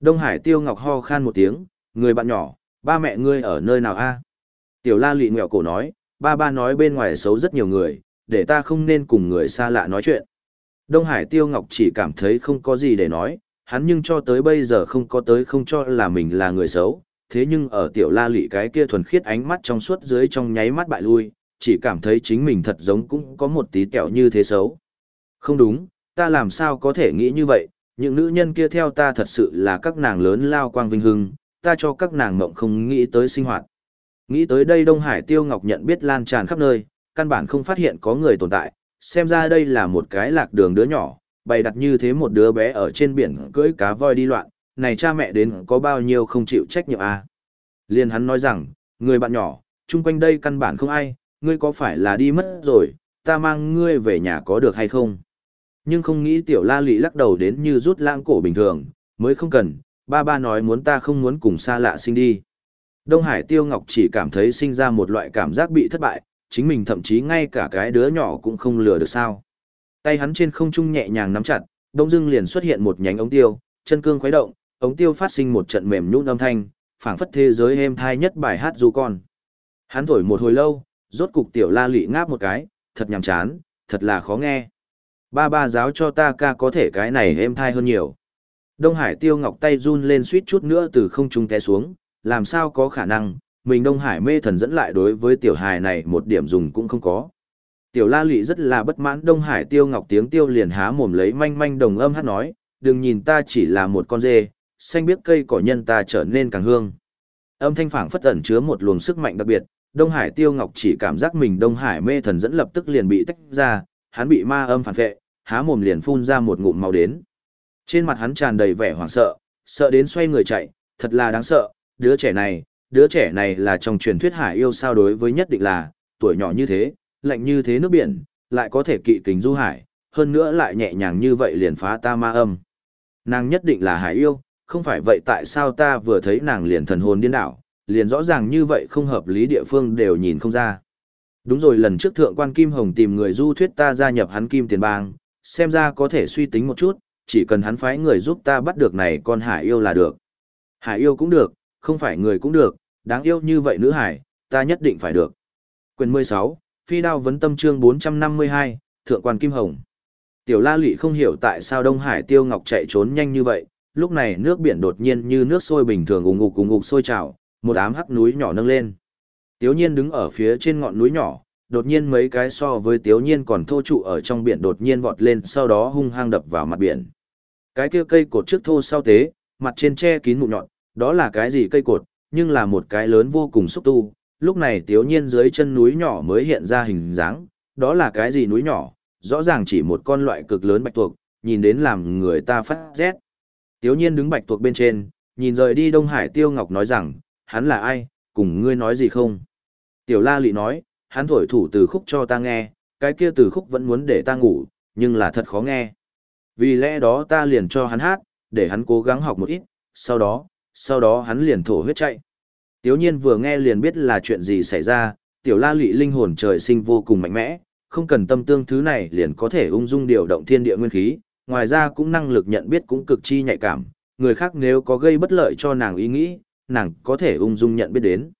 Đông Hải Tiêu Ngọc ho khan một tiếng, người bạn nhỏ, ba mẹ ngươi ở nơi nào a? Tiểu la lị nghèo cổ nói, ba ba nói bên ngoài xấu rất nhiều người, để ta không nên cùng người xa lạ nói chuyện. Đông Hải Tiêu Ngọc chỉ cảm thấy không có gì để nói, hắn nhưng cho tới bây giờ không có tới không cho là mình là người xấu, thế nhưng ở tiểu la lị cái kia thuần khiết ánh mắt trong suốt dưới trong nháy mắt bại lui, chỉ cảm thấy chính mình thật giống cũng có một tí kẹo như thế xấu. Không đúng, ta làm sao có thể nghĩ như vậy, những nữ nhân kia theo ta thật sự là các nàng lớn lao quang vinh hưng, ta cho các nàng mộng không nghĩ tới sinh hoạt. Nghĩ tới đây Đông Hải Tiêu Ngọc nhận biết lan tràn khắp nơi, căn bản không phát hiện có người tồn tại, xem ra đây là một cái lạc đường đứa nhỏ, bày đặt như thế một đứa bé ở trên biển cưỡi cá voi đi loạn, này cha mẹ đến có bao nhiêu không chịu trách nhiệm à. Liên hắn nói rằng, người bạn nhỏ, chung quanh đây căn bản không ai, ngươi có phải là đi mất rồi, ta mang ngươi về nhà có được hay không? Nhưng không nghĩ tiểu la lị lắc đầu đến như rút lãng cổ bình thường, mới không cần, ba ba nói muốn ta không muốn cùng xa lạ sinh đi. Đông Hải Tiêu Ngọc chỉ cảm thấy sinh ra một loại cảm giác bị thất bại, chính mình thậm chí ngay cả cái đứa nhỏ cũng không lừa được sao. Tay hắn trên không trung nhẹ nhàng nắm chặt, đông dưng liền xuất hiện một nhánh ống tiêu, chân cương khuấy động, ống tiêu phát sinh một trận mềm nhũn âm thanh, phảng phất thế giới êm thai nhất bài hát du con. Hắn thổi một hồi lâu, rốt cục tiểu la lị ngáp một cái, thật nhàm chán, thật là khó nghe. Ba ba giáo cho ta ca có thể cái này êm thai hơn nhiều. Đông Hải tiêu ngọc tay run lên suýt chút nữa từ không trung té xuống, làm sao có khả năng, mình Đông Hải mê thần dẫn lại đối với tiểu hài này một điểm dùng cũng không có. Tiểu la lị rất là bất mãn Đông Hải tiêu ngọc tiếng tiêu liền há mồm lấy manh manh đồng âm hát nói, đừng nhìn ta chỉ là một con dê, xanh biết cây cỏ nhân ta trở nên càng hương. Âm thanh phảng phất ẩn chứa một luồng sức mạnh đặc biệt, Đông Hải tiêu ngọc chỉ cảm giác mình Đông Hải mê thần dẫn lập tức liền bị tách ra, hắn bị ma âm phản vệ, há mồm liền phun ra một ngụm máu đến. Trên mặt hắn tràn đầy vẻ hoảng sợ, sợ đến xoay người chạy, thật là đáng sợ, đứa trẻ này, đứa trẻ này là trong truyền thuyết hải yêu sao đối với nhất định là, tuổi nhỏ như thế, lạnh như thế nước biển, lại có thể kỵ kính du hải, hơn nữa lại nhẹ nhàng như vậy liền phá ta ma âm. Nàng nhất định là hải yêu, không phải vậy tại sao ta vừa thấy nàng liền thần hồn điên đảo, liền rõ ràng như vậy không hợp lý địa phương đều nhìn không ra. Đúng rồi lần trước thượng quan Kim Hồng tìm người du thuyết ta gia nhập hắn Kim Tiền Bang, xem ra có thể suy tính một chút, chỉ cần hắn phái người giúp ta bắt được này con hải yêu là được. Hải yêu cũng được, không phải người cũng được, đáng yêu như vậy nữ hải, ta nhất định phải được. Quyền 16, Phi đao vấn tâm chương 452, Thượng quan Kim Hồng. Tiểu La lụy không hiểu tại sao Đông Hải Tiêu Ngọc chạy trốn nhanh như vậy, lúc này nước biển đột nhiên như nước sôi bình thường ùng ục ùng ục sôi trào, một ám hắc núi nhỏ nâng lên. Tiếu Nhiên đứng ở phía trên ngọn núi nhỏ, đột nhiên mấy cái so với Tiếu Nhiên còn thô trụ ở trong biển đột nhiên vọt lên sau đó hung hăng đập vào mặt biển. Cái kia cây cột trước thô sau tế, mặt trên che kín mụn nhọn, đó là cái gì cây cột, nhưng là một cái lớn vô cùng xúc tu, lúc này tiếu nhiên dưới chân núi nhỏ mới hiện ra hình dáng, đó là cái gì núi nhỏ, rõ ràng chỉ một con loại cực lớn bạch tuộc, nhìn đến làm người ta phát rét. Tiếu nhiên đứng bạch tuộc bên trên, nhìn rời đi Đông Hải Tiêu Ngọc nói rằng, hắn là ai, cùng ngươi nói gì không? Tiểu La Lị nói, hắn thổi thủ từ khúc cho ta nghe, cái kia từ khúc vẫn muốn để ta ngủ, nhưng là thật khó nghe. Vì lẽ đó ta liền cho hắn hát, để hắn cố gắng học một ít, sau đó, sau đó hắn liền thổ huyết chạy. Tiếu nhiên vừa nghe liền biết là chuyện gì xảy ra, tiểu la lị linh hồn trời sinh vô cùng mạnh mẽ, không cần tâm tương thứ này liền có thể ung dung điều động thiên địa nguyên khí, ngoài ra cũng năng lực nhận biết cũng cực chi nhạy cảm, người khác nếu có gây bất lợi cho nàng ý nghĩ, nàng có thể ung dung nhận biết đến.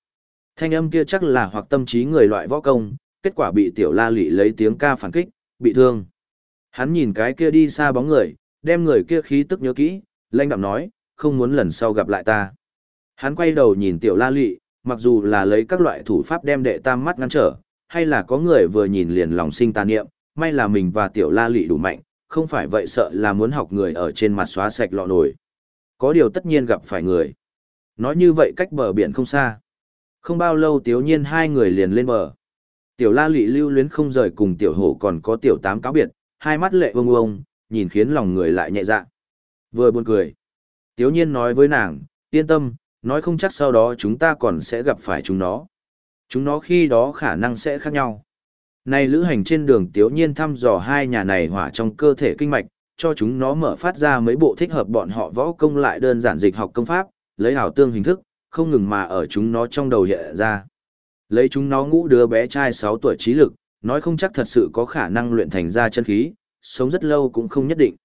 Thanh âm kia chắc là hoặc tâm trí người loại võ công, kết quả bị tiểu la lị lấy tiếng ca phản kích, bị thương. Hắn nhìn cái kia đi xa bóng người, đem người kia khí tức nhớ kỹ, lanh đạm nói, không muốn lần sau gặp lại ta. Hắn quay đầu nhìn tiểu la lị, mặc dù là lấy các loại thủ pháp đem đệ tam mắt ngăn trở, hay là có người vừa nhìn liền lòng sinh tà niệm, may là mình và tiểu la lị đủ mạnh, không phải vậy sợ là muốn học người ở trên mặt xóa sạch lọ nổi. Có điều tất nhiên gặp phải người. Nói như vậy cách bờ biển không xa. Không bao lâu tiếu nhiên hai người liền lên bờ. Tiểu la lị lưu luyến không rời cùng tiểu hổ còn có tiểu tám cáo biệt, hai mắt lệ vông vông, nhìn khiến lòng người lại nhẹ dạ. Vừa buồn cười. Tiếu nhiên nói với nàng, yên tâm, nói không chắc sau đó chúng ta còn sẽ gặp phải chúng nó. Chúng nó khi đó khả năng sẽ khác nhau nay lữ hành trên đường tiếu nhiên thăm dò hai nhà này hỏa trong cơ thể kinh mạch, cho chúng nó mở phát ra mấy bộ thích hợp bọn họ võ công lại đơn giản dịch học công pháp, lấy hảo tương hình thức, không ngừng mà ở chúng nó trong đầu hiện ra. Lấy chúng nó ngũ đứa bé trai 6 tuổi trí lực, nói không chắc thật sự có khả năng luyện thành ra chân khí, sống rất lâu cũng không nhất định.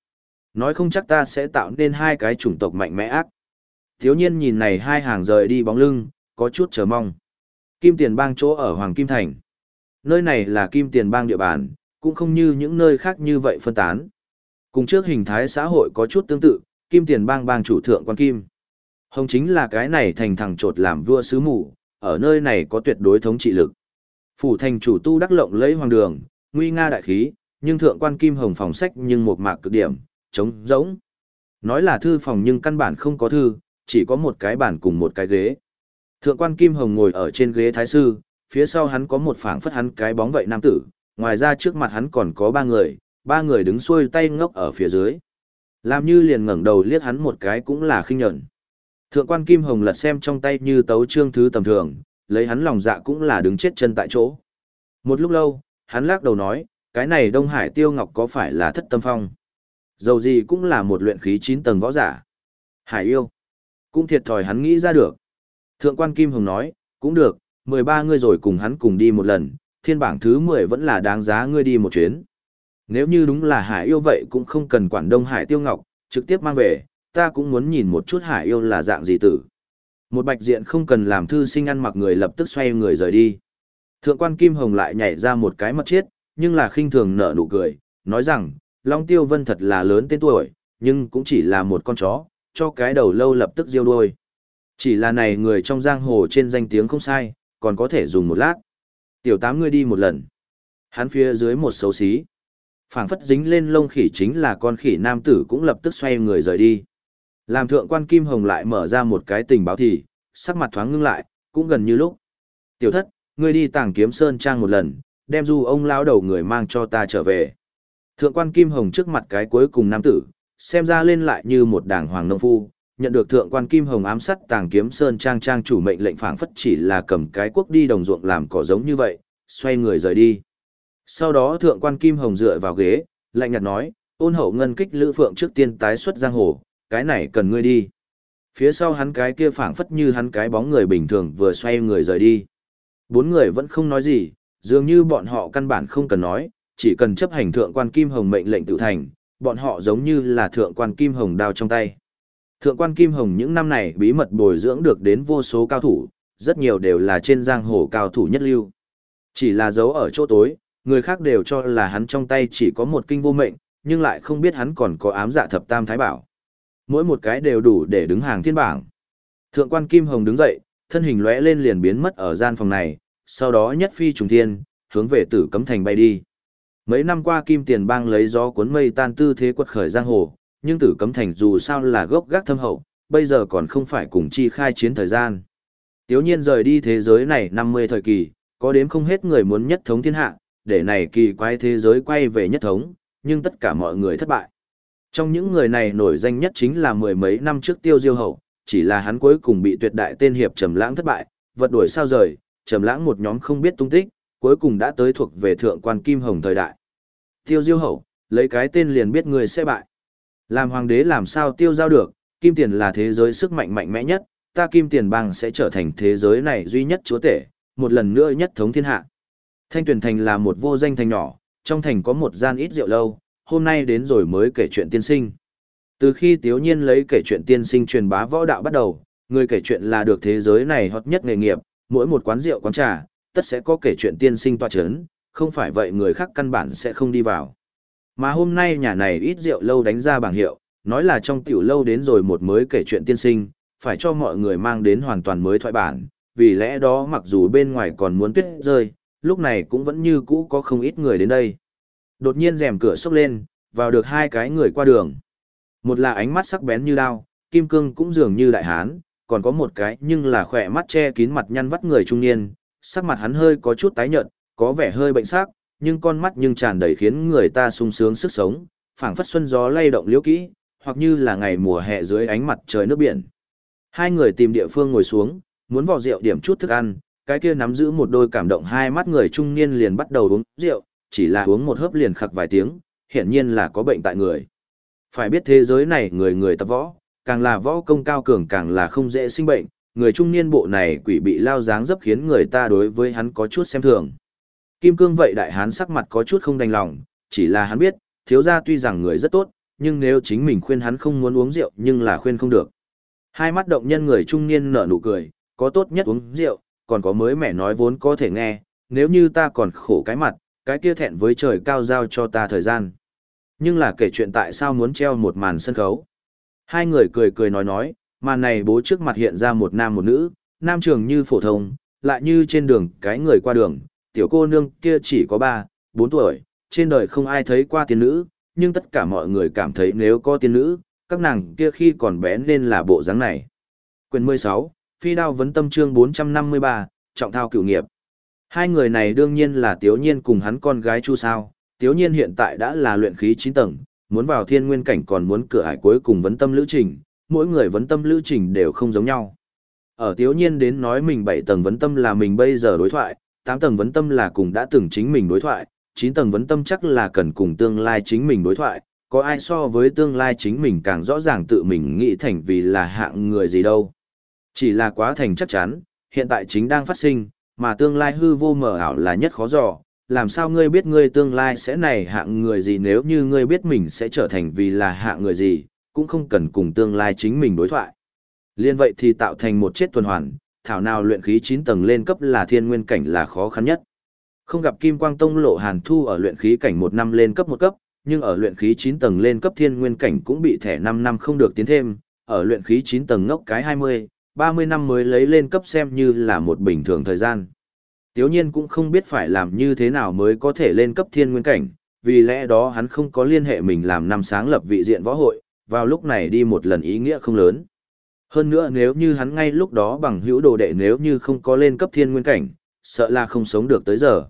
Nói không chắc ta sẽ tạo nên hai cái chủng tộc mạnh mẽ ác. Thiếu nhiên nhìn này hai hàng rời đi bóng lưng, có chút chờ mong. Kim tiền bang chỗ ở Hoàng Kim Thành. Nơi này là kim tiền bang địa bàn, cũng không như những nơi khác như vậy phân tán. Cùng trước hình thái xã hội có chút tương tự, kim tiền bang bang chủ thượng quan kim. Hồng chính là cái này thành thằng trột làm vua sứ mù, ở nơi này có tuyệt đối thống trị lực. Phủ thành chủ tu đắc lộng lấy hoàng đường, nguy nga đại khí, nhưng thượng quan kim hồng phòng sách nhưng một mạc cực điểm, trống rỗng. Nói là thư phòng nhưng căn bản không có thư, chỉ có một cái bàn cùng một cái ghế. Thượng quan kim hồng ngồi ở trên ghế thái sư, phía sau hắn có một phảng phất hắn cái bóng vậy nam tử, ngoài ra trước mặt hắn còn có ba người, ba người đứng xuôi tay ngốc ở phía dưới. Làm như liền ngẩng đầu liếc hắn một cái cũng là khinh nhẫn. Thượng quan Kim Hồng lật xem trong tay như tấu trương thứ tầm thường, lấy hắn lòng dạ cũng là đứng chết chân tại chỗ. Một lúc lâu, hắn lắc đầu nói, cái này Đông Hải Tiêu Ngọc có phải là thất tâm phong? Dầu gì cũng là một luyện khí 9 tầng võ giả. Hải yêu. Cũng thiệt thòi hắn nghĩ ra được. Thượng quan Kim Hồng nói, cũng được, 13 ngươi rồi cùng hắn cùng đi một lần, thiên bảng thứ 10 vẫn là đáng giá ngươi đi một chuyến. Nếu như đúng là hải yêu vậy cũng không cần quản Đông Hải Tiêu Ngọc, trực tiếp mang về, ta cũng muốn nhìn một chút hải yêu là dạng gì tử. Một bạch diện không cần làm thư sinh ăn mặc người lập tức xoay người rời đi. Thượng quan Kim Hồng lại nhảy ra một cái mật chiết, nhưng là khinh thường nở nụ cười, nói rằng, Long Tiêu Vân thật là lớn tên tuổi, nhưng cũng chỉ là một con chó, cho cái đầu lâu lập tức diêu đuôi. Chỉ là này người trong giang hồ trên danh tiếng không sai, còn có thể dùng một lát. Tiểu tám ngươi đi một lần. Hắn phía dưới một xấu xí. phảng phất dính lên lông khỉ chính là con khỉ nam tử cũng lập tức xoay người rời đi. Làm thượng quan Kim Hồng lại mở ra một cái tình báo thì, sắc mặt thoáng ngưng lại, cũng gần như lúc. Tiểu thất, ngươi đi tàng kiếm sơn trang một lần, đem du ông lão đầu người mang cho ta trở về. Thượng quan Kim Hồng trước mặt cái cuối cùng nam tử, xem ra lên lại như một đảng hoàng nông phu, nhận được thượng quan Kim Hồng ám sát tàng kiếm sơn trang trang chủ mệnh lệnh phảng phất chỉ là cầm cái quốc đi đồng ruộng làm cỏ giống như vậy, xoay người rời đi. Sau đó thượng quan Kim Hồng dựa vào ghế, lạnh nhạt nói, ôn hậu ngân kích lữ phượng trước tiên tái xuất giang hồ, cái này cần ngươi đi. Phía sau hắn cái kia phảng phất như hắn cái bóng người bình thường vừa xoay người rời đi. Bốn người vẫn không nói gì, dường như bọn họ căn bản không cần nói, chỉ cần chấp hành thượng quan Kim Hồng mệnh lệnh tự thành, bọn họ giống như là thượng quan Kim Hồng đao trong tay. Thượng quan Kim Hồng những năm này bí mật bồi dưỡng được đến vô số cao thủ, rất nhiều đều là trên giang hồ cao thủ nhất lưu. Chỉ là giấu ở chỗ tối, người khác đều cho là hắn trong tay chỉ có một kinh vô mệnh, nhưng lại không biết hắn còn có ám dạ thập tam thái bảo. Mỗi một cái đều đủ để đứng hàng thiên bảng. Thượng quan Kim Hồng đứng dậy, thân hình lóe lên liền biến mất ở gian phòng này, sau đó nhất phi trùng thiên, hướng về tử cấm thành bay đi. Mấy năm qua Kim Tiền Bang lấy gió cuốn mây tan tư thế quật khởi giang hồ, nhưng tử cấm thành dù sao là gốc gác thâm hậu, bây giờ còn không phải cùng chi khai chiến thời gian. Tiếu nhiên rời đi thế giới này 50 thời kỳ, có đếm không hết người muốn nhất thống thiên hạ, để này kỳ quái thế giới quay về nhất thống, nhưng tất cả mọi người thất bại. Trong những người này nổi danh nhất chính là mười mấy năm trước tiêu diêu hậu, chỉ là hắn cuối cùng bị tuyệt đại tên hiệp trầm lãng thất bại, vật đuổi sao rời, trầm lãng một nhóm không biết tung tích, cuối cùng đã tới thuộc về thượng quan kim hồng thời đại. Tiêu diêu hậu, lấy cái tên liền biết người sẽ bại. Làm hoàng đế làm sao tiêu giao được, kim tiền là thế giới sức mạnh mạnh mẽ nhất, ta kim tiền bang sẽ trở thành thế giới này duy nhất chúa tể, một lần nữa nhất thống thiên hạ. Thanh tuyển thành là một vô danh thành nhỏ, trong thành có một gian ít rượu lâu, hôm nay đến rồi mới kể chuyện tiên sinh. Từ khi Tiếu Nhiên lấy kể chuyện tiên sinh truyền bá võ đạo bắt đầu, người kể chuyện là được thế giới này hot nhất nghề nghiệp, mỗi một quán rượu quán trà, tất sẽ có kể chuyện tiên sinh tọa chấn, không phải vậy người khác căn bản sẽ không đi vào. Mà hôm nay nhà này ít rượu lâu đánh ra bảng hiệu, nói là trong tiểu lâu đến rồi một mới kể chuyện tiên sinh, phải cho mọi người mang đến hoàn toàn mới thoại bản, vì lẽ đó mặc dù bên ngoài còn muốn tuyết rơi, lúc này cũng vẫn như cũ có không ít người đến đây. Đột nhiên rèm cửa sốc lên, vào được hai cái người qua đường. Một là ánh mắt sắc bén như đao, kim cương cũng dường như đại hán, còn có một cái nhưng là khỏe mắt che kín mặt nhăn vắt người trung niên, sắc mặt hắn hơi có chút tái nhợt, có vẻ hơi bệnh sắc, nhưng con mắt nhưng tràn đầy khiến người ta sung sướng sức sống, phảng phất xuân gió lay động liễu kỹ, hoặc như là ngày mùa hè dưới ánh mặt trời nước biển. Hai người tìm địa phương ngồi xuống, muốn vào rượu điểm chút thức ăn, cái kia nắm giữ một đôi cảm động hai mắt người trung niên liền bắt đầu uống rượu, chỉ là uống một hớp liền khặc vài tiếng, hiển nhiên là có bệnh tại người. Phải biết thế giới này người người tập võ, càng là võ công cao cường càng là không dễ sinh bệnh, người trung niên bộ này quỷ bị lao dáng dấp khiến người ta đối với hắn có chút xem thường. Kim cương vậy đại hán sắc mặt có chút không đành lòng, chỉ là hắn biết, thiếu gia tuy rằng người rất tốt, nhưng nếu chính mình khuyên hắn không muốn uống rượu nhưng là khuyên không được. Hai mắt động nhân người trung niên nở nụ cười, có tốt nhất uống rượu, còn có mới mẻ nói vốn có thể nghe, nếu như ta còn khổ cái mặt, cái kia thẹn với trời cao giao cho ta thời gian. Nhưng là kể chuyện tại sao muốn treo một màn sân khấu. Hai người cười cười nói nói, màn này bố trước mặt hiện ra một nam một nữ, nam trường như phổ thông, lại như trên đường cái người qua đường, tiểu cô nương kia chỉ có 3, 4 tuổi, trên đời không ai thấy qua tiên nữ, nhưng tất cả mọi người cảm thấy nếu có tiên nữ, các nàng kia khi còn bé nên là bộ dáng này. Quyền 16, Phi đao vấn tâm chương 453, trọng thao cựu nghiệp. Hai người này đương nhiên là Tiếu Nhiên cùng hắn con gái Chu Sao. Tiếu Nhiên hiện tại đã là luyện khí 9 tầng, muốn vào thiên nguyên cảnh còn muốn cửa ải cuối cùng vấn tâm lữ trình, mỗi người vấn tâm lữ trình đều không giống nhau. Ở Tiếu Nhiên đến nói mình 7 tầng vấn tâm là mình bây giờ đối thoại, 8 tầng vấn tâm là cùng đã từng chính mình đối thoại, 9 tầng vấn tâm chắc là cần cùng tương lai chính mình đối thoại, có ai so với tương lai chính mình càng rõ ràng tự mình nghĩ thành vì là hạng người gì đâu. Chỉ là quá thành chắc chắn, hiện tại chính đang phát sinh, mà tương lai hư vô mở ảo là nhất khó dò. Làm sao ngươi biết ngươi tương lai sẽ này hạng người gì nếu như ngươi biết mình sẽ trở thành vì là hạng người gì, cũng không cần cùng tương lai chính mình đối thoại. Liên vậy thì tạo thành một chết tuần hoàn, thảo nào luyện khí 9 tầng lên cấp là thiên nguyên cảnh là khó khăn nhất. Không gặp Kim Quang Tông lộ Hàn Thu ở luyện khí cảnh 1 năm lên cấp 1 cấp, nhưng ở luyện khí 9 tầng lên cấp thiên nguyên cảnh cũng bị thẻ 5 năm không được tiến thêm, ở luyện khí 9 tầng ngốc cái 20, 30 năm mới lấy lên cấp xem như là một bình thường thời gian. Tiếu nhiên cũng không biết phải làm như thế nào mới có thể lên cấp thiên nguyên cảnh, vì lẽ đó hắn không có liên hệ mình làm năm sáng lập vị diện võ hội, vào lúc này đi một lần ý nghĩa không lớn. Hơn nữa nếu như hắn ngay lúc đó bằng hữu đồ đệ nếu như không có lên cấp thiên nguyên cảnh, sợ là không sống được tới giờ.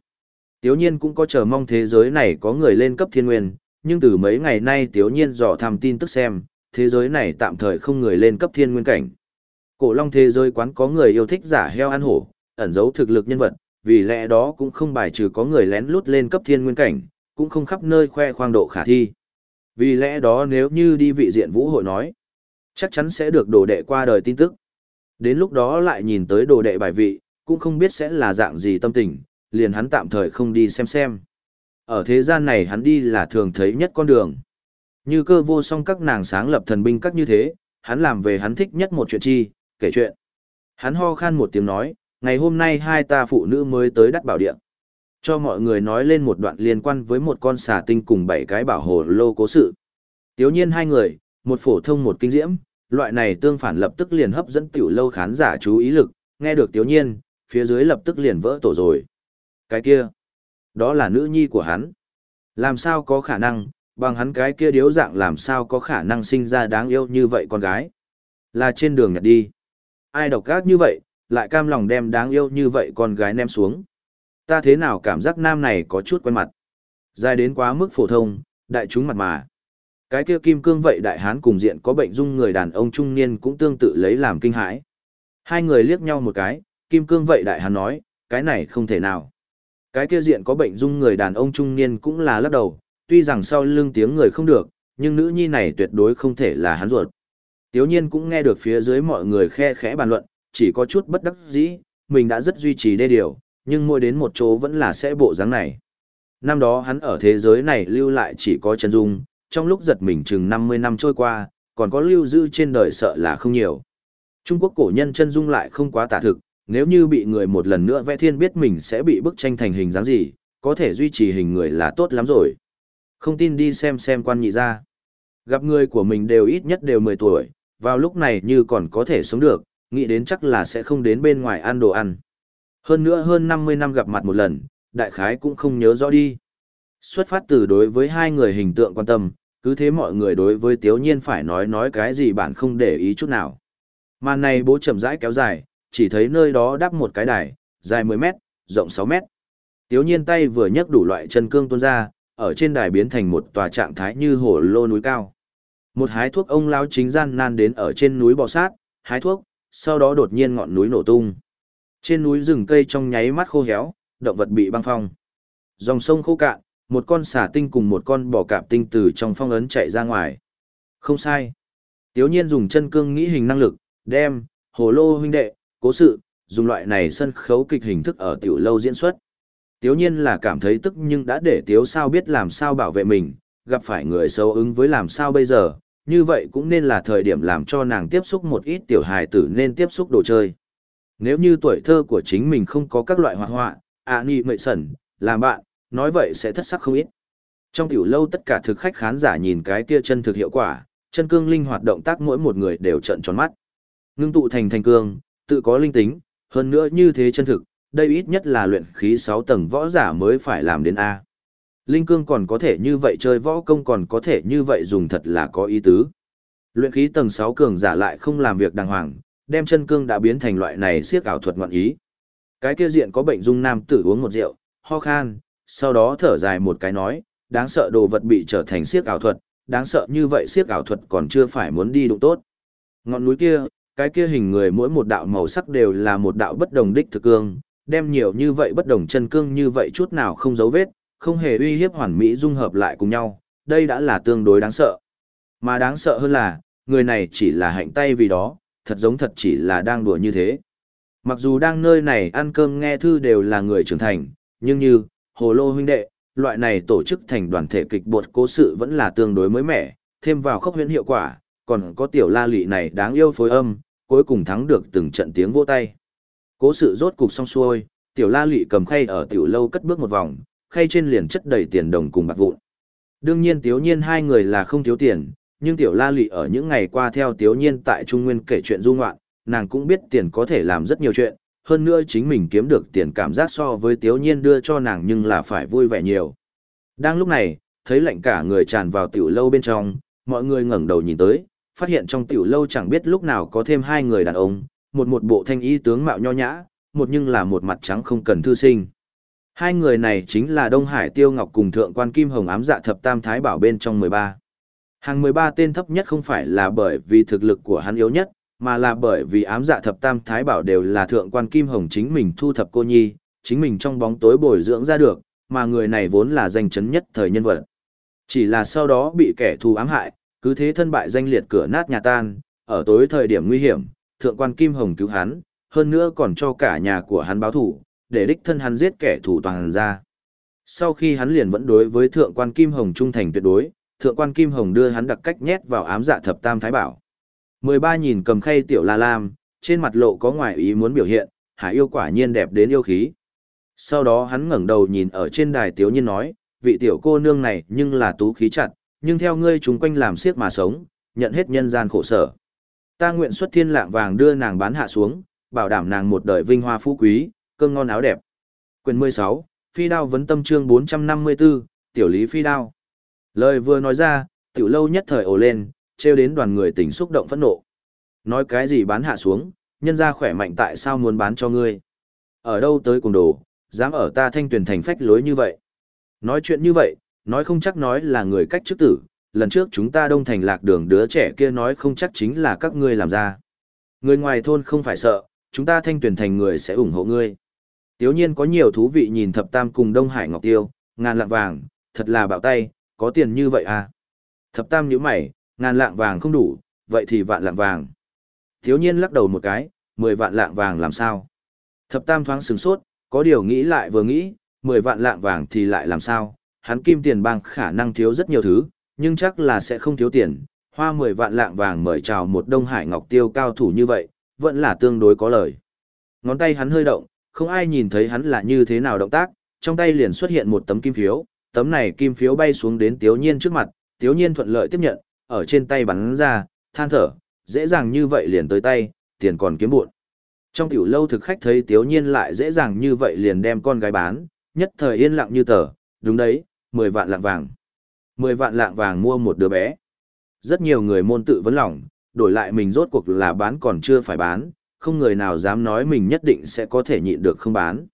Tiếu nhiên cũng có chờ mong thế giới này có người lên cấp thiên nguyên, nhưng từ mấy ngày nay tiếu nhiên dò thăm tin tức xem, thế giới này tạm thời không người lên cấp thiên nguyên cảnh. Cổ long thế giới quán có người yêu thích giả heo ăn hổ, ẩn giấu thực lực nhân vật, vì lẽ đó cũng không bài trừ có người lén lút lên cấp thiên nguyên cảnh, cũng không khắp nơi khoe khoang độ khả thi. Vì lẽ đó nếu như đi vị diện vũ hội nói, chắc chắn sẽ được đồ đệ qua đời tin tức. Đến lúc đó lại nhìn tới đồ đệ bài vị, cũng không biết sẽ là dạng gì tâm tình, liền hắn tạm thời không đi xem xem. Ở thế gian này hắn đi là thường thấy nhất con đường. Như cơ vô song các nàng sáng lập thần binh các như thế, hắn làm về hắn thích nhất một chuyện chi, kể chuyện. Hắn ho khan một tiếng nói, ngày hôm nay hai ta phụ nữ mới tới đắt bảo điện. Cho mọi người nói lên một đoạn liên quan với một con xà tinh cùng bảy cái bảo hồ lô cố sự. Tiếu nhiên hai người, một phổ thông một kinh diễm, loại này tương phản lập tức liền hấp dẫn tiểu lâu khán giả chú ý lực, nghe được tiểu nhiên, phía dưới lập tức liền vỡ tổ rồi. Cái kia, đó là nữ nhi của hắn. Làm sao có khả năng, bằng hắn cái kia điếu dạng làm sao có khả năng sinh ra đáng yêu như vậy con gái. Là trên đường nhặt đi ai độc ác như vậy, lại cam lòng đem đáng yêu như vậy con gái ném xuống. Ta thế nào cảm giác nam này có chút quen mặt. Dài đến quá mức phổ thông, đại chúng mặt mà. Cái kia kim cương vậy đại hán cùng diện có bệnh dung người đàn ông trung niên cũng tương tự lấy làm kinh hãi. Hai người liếc nhau một cái, kim cương vậy đại hán nói, cái này không thể nào. Cái kia diện có bệnh dung người đàn ông trung niên cũng là lắc đầu, tuy rằng sau lưng tiếng người không được, nhưng nữ nhi này tuyệt đối không thể là hắn ruột. Tiếu nhiên cũng nghe được phía dưới mọi người khe khẽ bàn luận, chỉ có chút bất đắc dĩ, mình đã rất duy trì đê điều, nhưng mỗi đến một chỗ vẫn là sẽ bộ dáng này. Năm đó hắn ở thế giới này lưu lại chỉ có chân dung, trong lúc giật mình chừng 50 năm trôi qua, còn có lưu giữ trên đời sợ là không nhiều. Trung Quốc cổ nhân chân dung lại không quá tả thực, nếu như bị người một lần nữa vẽ thiên biết mình sẽ bị bức tranh thành hình dáng gì, có thể duy trì hình người là tốt lắm rồi. Không tin đi xem xem quan nhị ra. Gặp người của mình đều ít nhất đều 10 tuổi, vào lúc này như còn có thể sống được, nghĩ đến chắc là sẽ không đến bên ngoài ăn đồ ăn. Hơn nữa hơn 50 năm gặp mặt một lần, đại khái cũng không nhớ rõ đi. Xuất phát từ đối với hai người hình tượng quan tâm, cứ thế mọi người đối với Tiếu Nhiên phải nói nói cái gì bạn không để ý chút nào. Màn này bố chậm rãi kéo dài, chỉ thấy nơi đó đắp một cái đài, dài 10 mét, rộng 6 mét. Tiếu Nhiên tay vừa nhấc đủ loại chân cương tuôn ra, ở trên đài biến thành một tòa trạng thái như hồ lô núi cao. Một hái thuốc ông lao chính gian nan đến ở trên núi bò sát, hái thuốc, sau đó đột nhiên ngọn núi nổ tung. Trên núi rừng cây trong nháy mắt khô héo, động vật bị băng phong. Dòng sông khô cạn, một con xà tinh cùng một con bò cạp tinh từ trong phong ấn chạy ra ngoài. Không sai. Tiếu nhiên dùng chân cương nghĩ hình năng lực, đem, hồ lô huynh đệ, cố sự, dùng loại này sân khấu kịch hình thức ở tiểu lâu diễn xuất. Tiếu nhiên là cảm thấy tức nhưng đã để tiếu sao biết làm sao bảo vệ mình, gặp phải người xấu ứng với làm sao bây giờ, như vậy cũng nên là thời điểm làm cho nàng tiếp xúc một ít tiểu hài tử nên tiếp xúc đồ chơi. Nếu như tuổi thơ của chính mình không có các loại hoạt họa, ạ à, nị mệ sẩn, làm bạn, nói vậy sẽ thất sắc không ít. Trong tiểu lâu tất cả thực khách khán giả nhìn cái kia chân thực hiệu quả, chân cương linh hoạt động tác mỗi một người đều trợn tròn mắt. Ngưng tụ thành thành cương, tự có linh tính, hơn nữa như thế chân thực, đây ít nhất là luyện khí 6 tầng võ giả mới phải làm đến A. Linh cương còn có thể như vậy chơi võ công còn có thể như vậy dùng thật là có ý tứ. Luyện khí tầng 6 cường giả lại không làm việc đàng hoàng, đem chân cương đã biến thành loại này siết ảo thuật ngoạn ý. Cái kia diện có bệnh dung nam tử uống một rượu, ho khan, sau đó thở dài một cái nói, đáng sợ đồ vật bị trở thành siếc ảo thuật, đáng sợ như vậy siếc ảo thuật còn chưa phải muốn đi đụng tốt. Ngọn núi kia, cái kia hình người mỗi một đạo màu sắc đều là một đạo bất đồng đích thực cương, đem nhiều như vậy bất đồng chân cương như vậy chút nào không dấu vết, không hề uy hiếp hoàn mỹ dung hợp lại cùng nhau, đây đã là tương đối đáng sợ. Mà đáng sợ hơn là, người này chỉ là hạnh tay vì đó, thật giống thật chỉ là đang đùa như thế. Mặc dù đang nơi này ăn cơm nghe thư đều là người trưởng thành, nhưng như, hồ lô huynh đệ, loại này tổ chức thành đoàn thể kịch bột cố sự vẫn là tương đối mới mẻ, thêm vào khốc huyễn hiệu quả, còn có tiểu la lị này đáng yêu phối âm, cuối cùng thắng được từng trận tiếng vỗ tay. Cố sự rốt cục xong xuôi, tiểu la lị cầm khay ở tiểu lâu cất bước một vòng, khay trên liền chất đầy tiền đồng cùng bạc vụn. Đương nhiên tiểu nhiên hai người là không thiếu tiền, nhưng tiểu la lị ở những ngày qua theo tiểu nhiên tại Trung Nguyên kể chuyện du ngoạn, nàng cũng biết tiền có thể làm rất nhiều chuyện, hơn nữa chính mình kiếm được tiền cảm giác so với tiếu nhiên đưa cho nàng nhưng là phải vui vẻ nhiều. Đang lúc này, thấy lạnh cả người tràn vào tiểu lâu bên trong, mọi người ngẩng đầu nhìn tới, phát hiện trong tiểu lâu chẳng biết lúc nào có thêm hai người đàn ông, một một bộ thanh y tướng mạo nho nhã, một nhưng là một mặt trắng không cần thư sinh. Hai người này chính là Đông Hải Tiêu Ngọc cùng Thượng quan Kim Hồng ám dạ thập tam thái bảo bên trong 13. Hàng 13 tên thấp nhất không phải là bởi vì thực lực của hắn yếu nhất, mà là bởi vì ám dạ thập tam thái bảo đều là Thượng quan Kim Hồng chính mình thu thập cô nhi, chính mình trong bóng tối bồi dưỡng ra được, mà người này vốn là danh chấn nhất thời nhân vật. Chỉ là sau đó bị kẻ thù ám hại, cứ thế thân bại danh liệt cửa nát nhà tan, ở tối thời điểm nguy hiểm, Thượng quan Kim Hồng cứu hắn, hơn nữa còn cho cả nhà của hắn báo thủ, để đích thân hắn giết kẻ thù toàn ra. Sau khi hắn liền vẫn đối với thượng quan Kim Hồng trung thành tuyệt đối, thượng quan Kim Hồng đưa hắn đặc cách nhét vào ám dạ thập tam thái bảo. 13 nhìn cầm khay tiểu la lam, trên mặt lộ có ngoài ý muốn biểu hiện, hải yêu quả nhiên đẹp đến yêu khí. Sau đó hắn ngẩng đầu nhìn ở trên đài tiểu nhiên nói, vị tiểu cô nương này nhưng là tú khí chặt, nhưng theo ngươi chúng quanh làm siết mà sống, nhận hết nhân gian khổ sở. Ta nguyện xuất thiên lạng vàng đưa nàng bán hạ xuống, bảo đảm nàng một đời vinh hoa phú quý, cơm ngon áo đẹp. Quyền 16, Phi đao vấn tâm chương 454, tiểu lý phi đao. Lời vừa nói ra, tiểu lâu nhất thời ồ lên, trêu đến đoàn người tỉnh xúc động phẫn nộ. Nói cái gì bán hạ xuống, nhân ra khỏe mạnh tại sao muốn bán cho ngươi? Ở đâu tới cùng đồ, dám ở ta thanh tuyển thành phách lối như vậy? Nói chuyện như vậy, nói không chắc nói là người cách trước tử, lần trước chúng ta đông thành lạc đường đứa trẻ kia nói không chắc chính là các ngươi làm ra. Người ngoài thôn không phải sợ, chúng ta thanh tuyển thành người sẽ ủng hộ ngươi. Tiếu nhiên có nhiều thú vị nhìn thập tam cùng Đông Hải Ngọc Tiêu, ngàn lạng vàng, thật là bạo tay, có tiền như vậy à. Thập tam nhíu mày, ngàn lạng vàng không đủ, vậy thì vạn lạng vàng. Thiếu nhiên lắc đầu một cái, 10 vạn lạng vàng làm sao? Thập tam thoáng sừng sốt, có điều nghĩ lại vừa nghĩ, 10 vạn lạng vàng thì lại làm sao? Hắn kim tiền bang khả năng thiếu rất nhiều thứ, nhưng chắc là sẽ không thiếu tiền. Hoa 10 vạn lạng vàng mời chào một Đông Hải Ngọc Tiêu cao thủ như vậy, vẫn là tương đối có lời. Ngón tay hắn hơi động, không ai nhìn thấy hắn là như thế nào động tác, trong tay liền xuất hiện một tấm kim phiếu, tấm này kim phiếu bay xuống đến Tiếu Nhiên trước mặt, Tiếu Nhiên thuận lợi tiếp nhận, ở trên tay bắn ra, than thở, dễ dàng như vậy liền tới tay, tiền còn kiếm buộn. Trong tiểu lâu thực khách thấy Tiếu Nhiên lại dễ dàng như vậy liền đem con gái bán, nhất thời yên lặng như tờ, đúng đấy, 10 vạn lạng vàng. 10 vạn lạng vàng mua một đứa bé. Rất nhiều người môn tự vấn lòng, đổi lại mình rốt cuộc là bán còn chưa phải bán, không người nào dám nói mình nhất định sẽ có thể nhịn được không bán.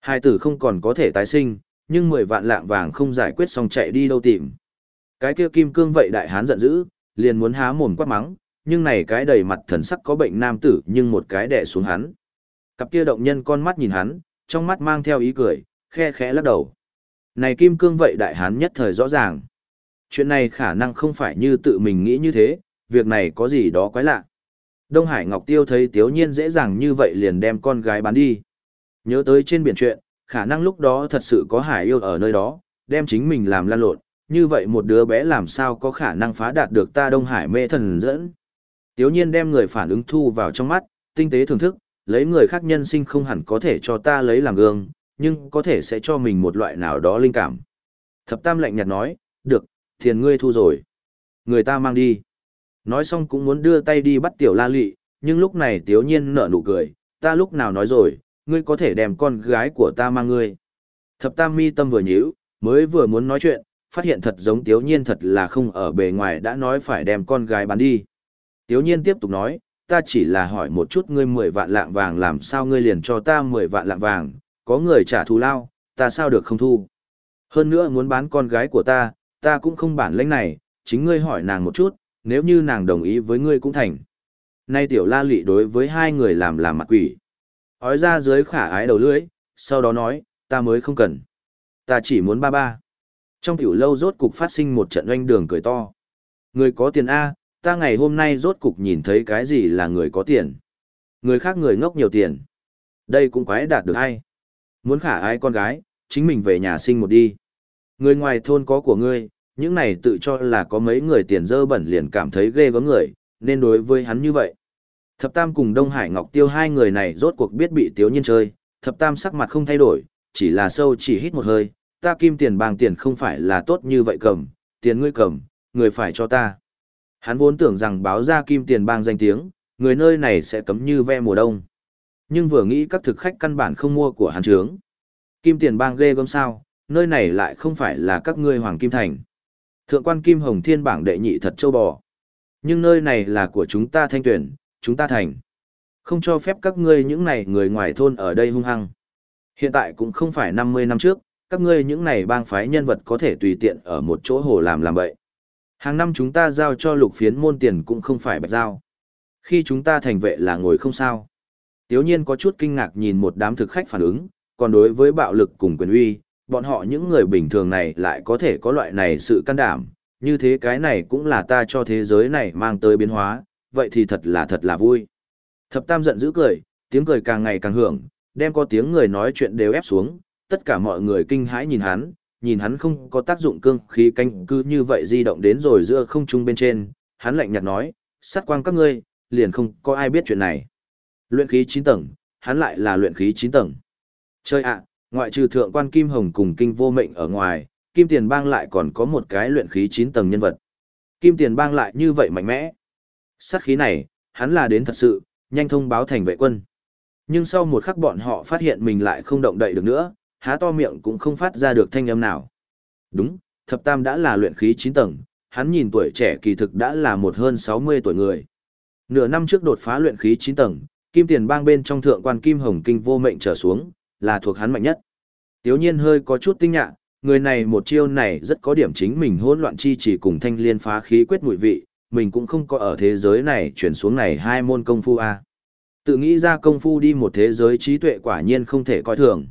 Hai tử không còn có thể tái sinh, nhưng 10 vạn lạng vàng không giải quyết xong chạy đi đâu tìm. Cái kia kim cương vậy đại hán giận dữ, liền muốn há mồm quát mắng, nhưng này cái đầy mặt thần sắc có bệnh nam tử nhưng một cái đè xuống hắn. Cặp kia động nhân con mắt nhìn hắn, trong mắt mang theo ý cười, khe khẽ lắc đầu. Này kim cương vậy đại hán nhất thời rõ ràng. Chuyện này khả năng không phải như tự mình nghĩ như thế, việc này có gì đó quái lạ. Đông Hải Ngọc Tiêu thấy Tiếu Nhiên dễ dàng như vậy liền đem con gái bán đi. Nhớ tới trên biển chuyện, khả năng lúc đó thật sự có Hải yêu ở nơi đó, đem chính mình làm lan lộn, như vậy một đứa bé làm sao có khả năng phá đạt được ta Đông Hải mê thần dẫn. Tiếu Nhiên đem người phản ứng thu vào trong mắt, tinh tế thưởng thức, lấy người khác nhân sinh không hẳn có thể cho ta lấy làm gương, nhưng có thể sẽ cho mình một loại nào đó linh cảm. Thập Tam lạnh nhạt nói, được, tiền ngươi thu rồi. Người ta mang đi. Nói xong cũng muốn đưa tay đi bắt tiểu la lị, nhưng lúc này tiếu nhiên nở nụ cười, ta lúc nào nói rồi, ngươi có thể đem con gái của ta mang ngươi. Thập tam mi tâm vừa nhíu, mới vừa muốn nói chuyện, phát hiện thật giống tiếu nhiên thật là không ở bề ngoài đã nói phải đem con gái bán đi. Tiếu nhiên tiếp tục nói, ta chỉ là hỏi một chút ngươi mười vạn lạng vàng làm sao ngươi liền cho ta mười vạn lạng vàng, có người trả thù lao, ta sao được không thu. Hơn nữa muốn bán con gái của ta, ta cũng không bản lãnh này, chính ngươi hỏi nàng một chút, nếu như nàng đồng ý với ngươi cũng thành. Nay tiểu la lị đối với hai người làm làm mặt quỷ. Hói ra dưới khả ái đầu lưỡi, sau đó nói, ta mới không cần. Ta chỉ muốn ba ba. Trong tiểu lâu rốt cục phát sinh một trận oanh đường cười to. Người có tiền A, ta ngày hôm nay rốt cục nhìn thấy cái gì là người có tiền. Người khác người ngốc nhiều tiền. Đây cũng quái đạt được hay. Muốn khả ai con gái, chính mình về nhà sinh một đi. Người ngoài thôn có của ngươi, những này tự cho là có mấy người tiền dơ bẩn liền cảm thấy ghê gớm người, nên đối với hắn như vậy. Thập Tam cùng Đông Hải Ngọc Tiêu hai người này rốt cuộc biết bị Tiếu Nhiên chơi, Thập Tam sắc mặt không thay đổi, chỉ là sâu chỉ hít một hơi, ta kim tiền bàng tiền không phải là tốt như vậy cầm, tiền ngươi cầm, người phải cho ta. Hắn vốn tưởng rằng báo ra kim tiền bang danh tiếng, người nơi này sẽ cấm như ve mùa đông. Nhưng vừa nghĩ các thực khách căn bản không mua của hắn trướng. Kim tiền bang ghê gớm sao, nơi này lại không phải là các ngươi hoàng kim thành. Thượng quan Kim Hồng Thiên bảng đệ nhị thật châu bò. Nhưng nơi này là của chúng ta thanh tuyển, chúng ta thành. Không cho phép các ngươi những này người ngoài thôn ở đây hung hăng. Hiện tại cũng không phải 50 năm trước, các ngươi những này bang phái nhân vật có thể tùy tiện ở một chỗ hồ làm làm bậy. Hàng năm chúng ta giao cho lục phiến môn tiền cũng không phải bạch giao. Khi chúng ta thành vệ là ngồi không sao. Tiếu nhiên có chút kinh ngạc nhìn một đám thực khách phản ứng, còn đối với bạo lực cùng quyền uy, bọn họ những người bình thường này lại có thể có loại này sự can đảm, như thế cái này cũng là ta cho thế giới này mang tới biến hóa, vậy thì thật là thật là vui. Thập Tam giận dữ cười, tiếng cười càng ngày càng hưởng, đem có tiếng người nói chuyện đều ép xuống, tất cả mọi người kinh hãi nhìn hắn, nhìn hắn không có tác dụng cương khí canh cứ như vậy di động đến rồi giữa không trung bên trên, hắn lạnh nhạt nói, sát quang các ngươi, liền không có ai biết chuyện này. Luyện khí 9 tầng, hắn lại là luyện khí 9 tầng. Chơi ạ, Ngoại trừ thượng quan Kim Hồng cùng kinh vô mệnh ở ngoài, Kim Tiền Bang lại còn có một cái luyện khí 9 tầng nhân vật. Kim Tiền Bang lại như vậy mạnh mẽ. Sát khí này, hắn là đến thật sự, nhanh thông báo thành vệ quân. Nhưng sau một khắc bọn họ phát hiện mình lại không động đậy được nữa, há to miệng cũng không phát ra được thanh âm nào. Đúng, thập tam đã là luyện khí 9 tầng, hắn nhìn tuổi trẻ kỳ thực đã là một hơn 60 tuổi người. Nửa năm trước đột phá luyện khí 9 tầng, Kim Tiền Bang bên trong thượng quan Kim Hồng Kinh vô mệnh trở xuống, là thuộc hắn mạnh nhất. Tiếu nhiên hơi có chút tinh nhạ, người này một chiêu này rất có điểm chính mình hỗn loạn chi chỉ cùng thanh liên phá khí quyết mùi vị, mình cũng không có ở thế giới này chuyển xuống này hai môn công phu a. Tự nghĩ ra công phu đi một thế giới trí tuệ quả nhiên không thể coi thường.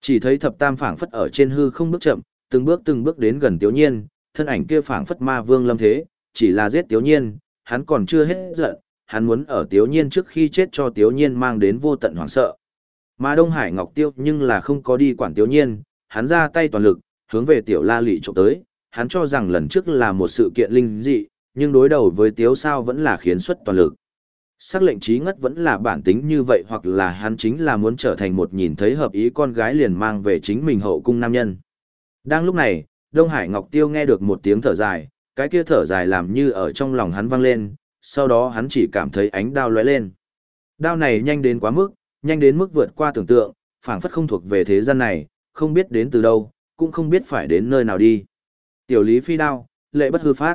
Chỉ thấy thập tam phảng phất ở trên hư không bước chậm, từng bước từng bước đến gần Tiếu Nhiên, thân ảnh kia phảng phất ma vương lâm thế, chỉ là giết Tiếu Nhiên, hắn còn chưa hết giận, hắn muốn ở Tiếu Nhiên trước khi chết cho Tiếu Nhiên mang đến vô tận hoảng sợ. Mà Đông Hải Ngọc Tiêu nhưng là không có đi quản Tiếu Nhiên, hắn ra tay toàn lực, hướng về Tiểu La Lị trộm tới, hắn cho rằng lần trước là một sự kiện linh dị, nhưng đối đầu với Tiếu Sao vẫn là khiến xuất toàn lực. Sắc lệnh trí ngất vẫn là bản tính như vậy hoặc là hắn chính là muốn trở thành một nhìn thấy hợp ý con gái liền mang về chính mình hậu cung nam nhân. Đang lúc này, Đông Hải Ngọc Tiêu nghe được một tiếng thở dài, cái kia thở dài làm như ở trong lòng hắn vang lên, sau đó hắn chỉ cảm thấy ánh đao lóe lên. Đao này nhanh đến quá mức, nhanh đến mức vượt qua tưởng tượng, phảng phất không thuộc về thế gian này, không biết đến từ đâu, cũng không biết phải đến nơi nào đi. Tiểu Lý Phi đao, lệ bất hư phát.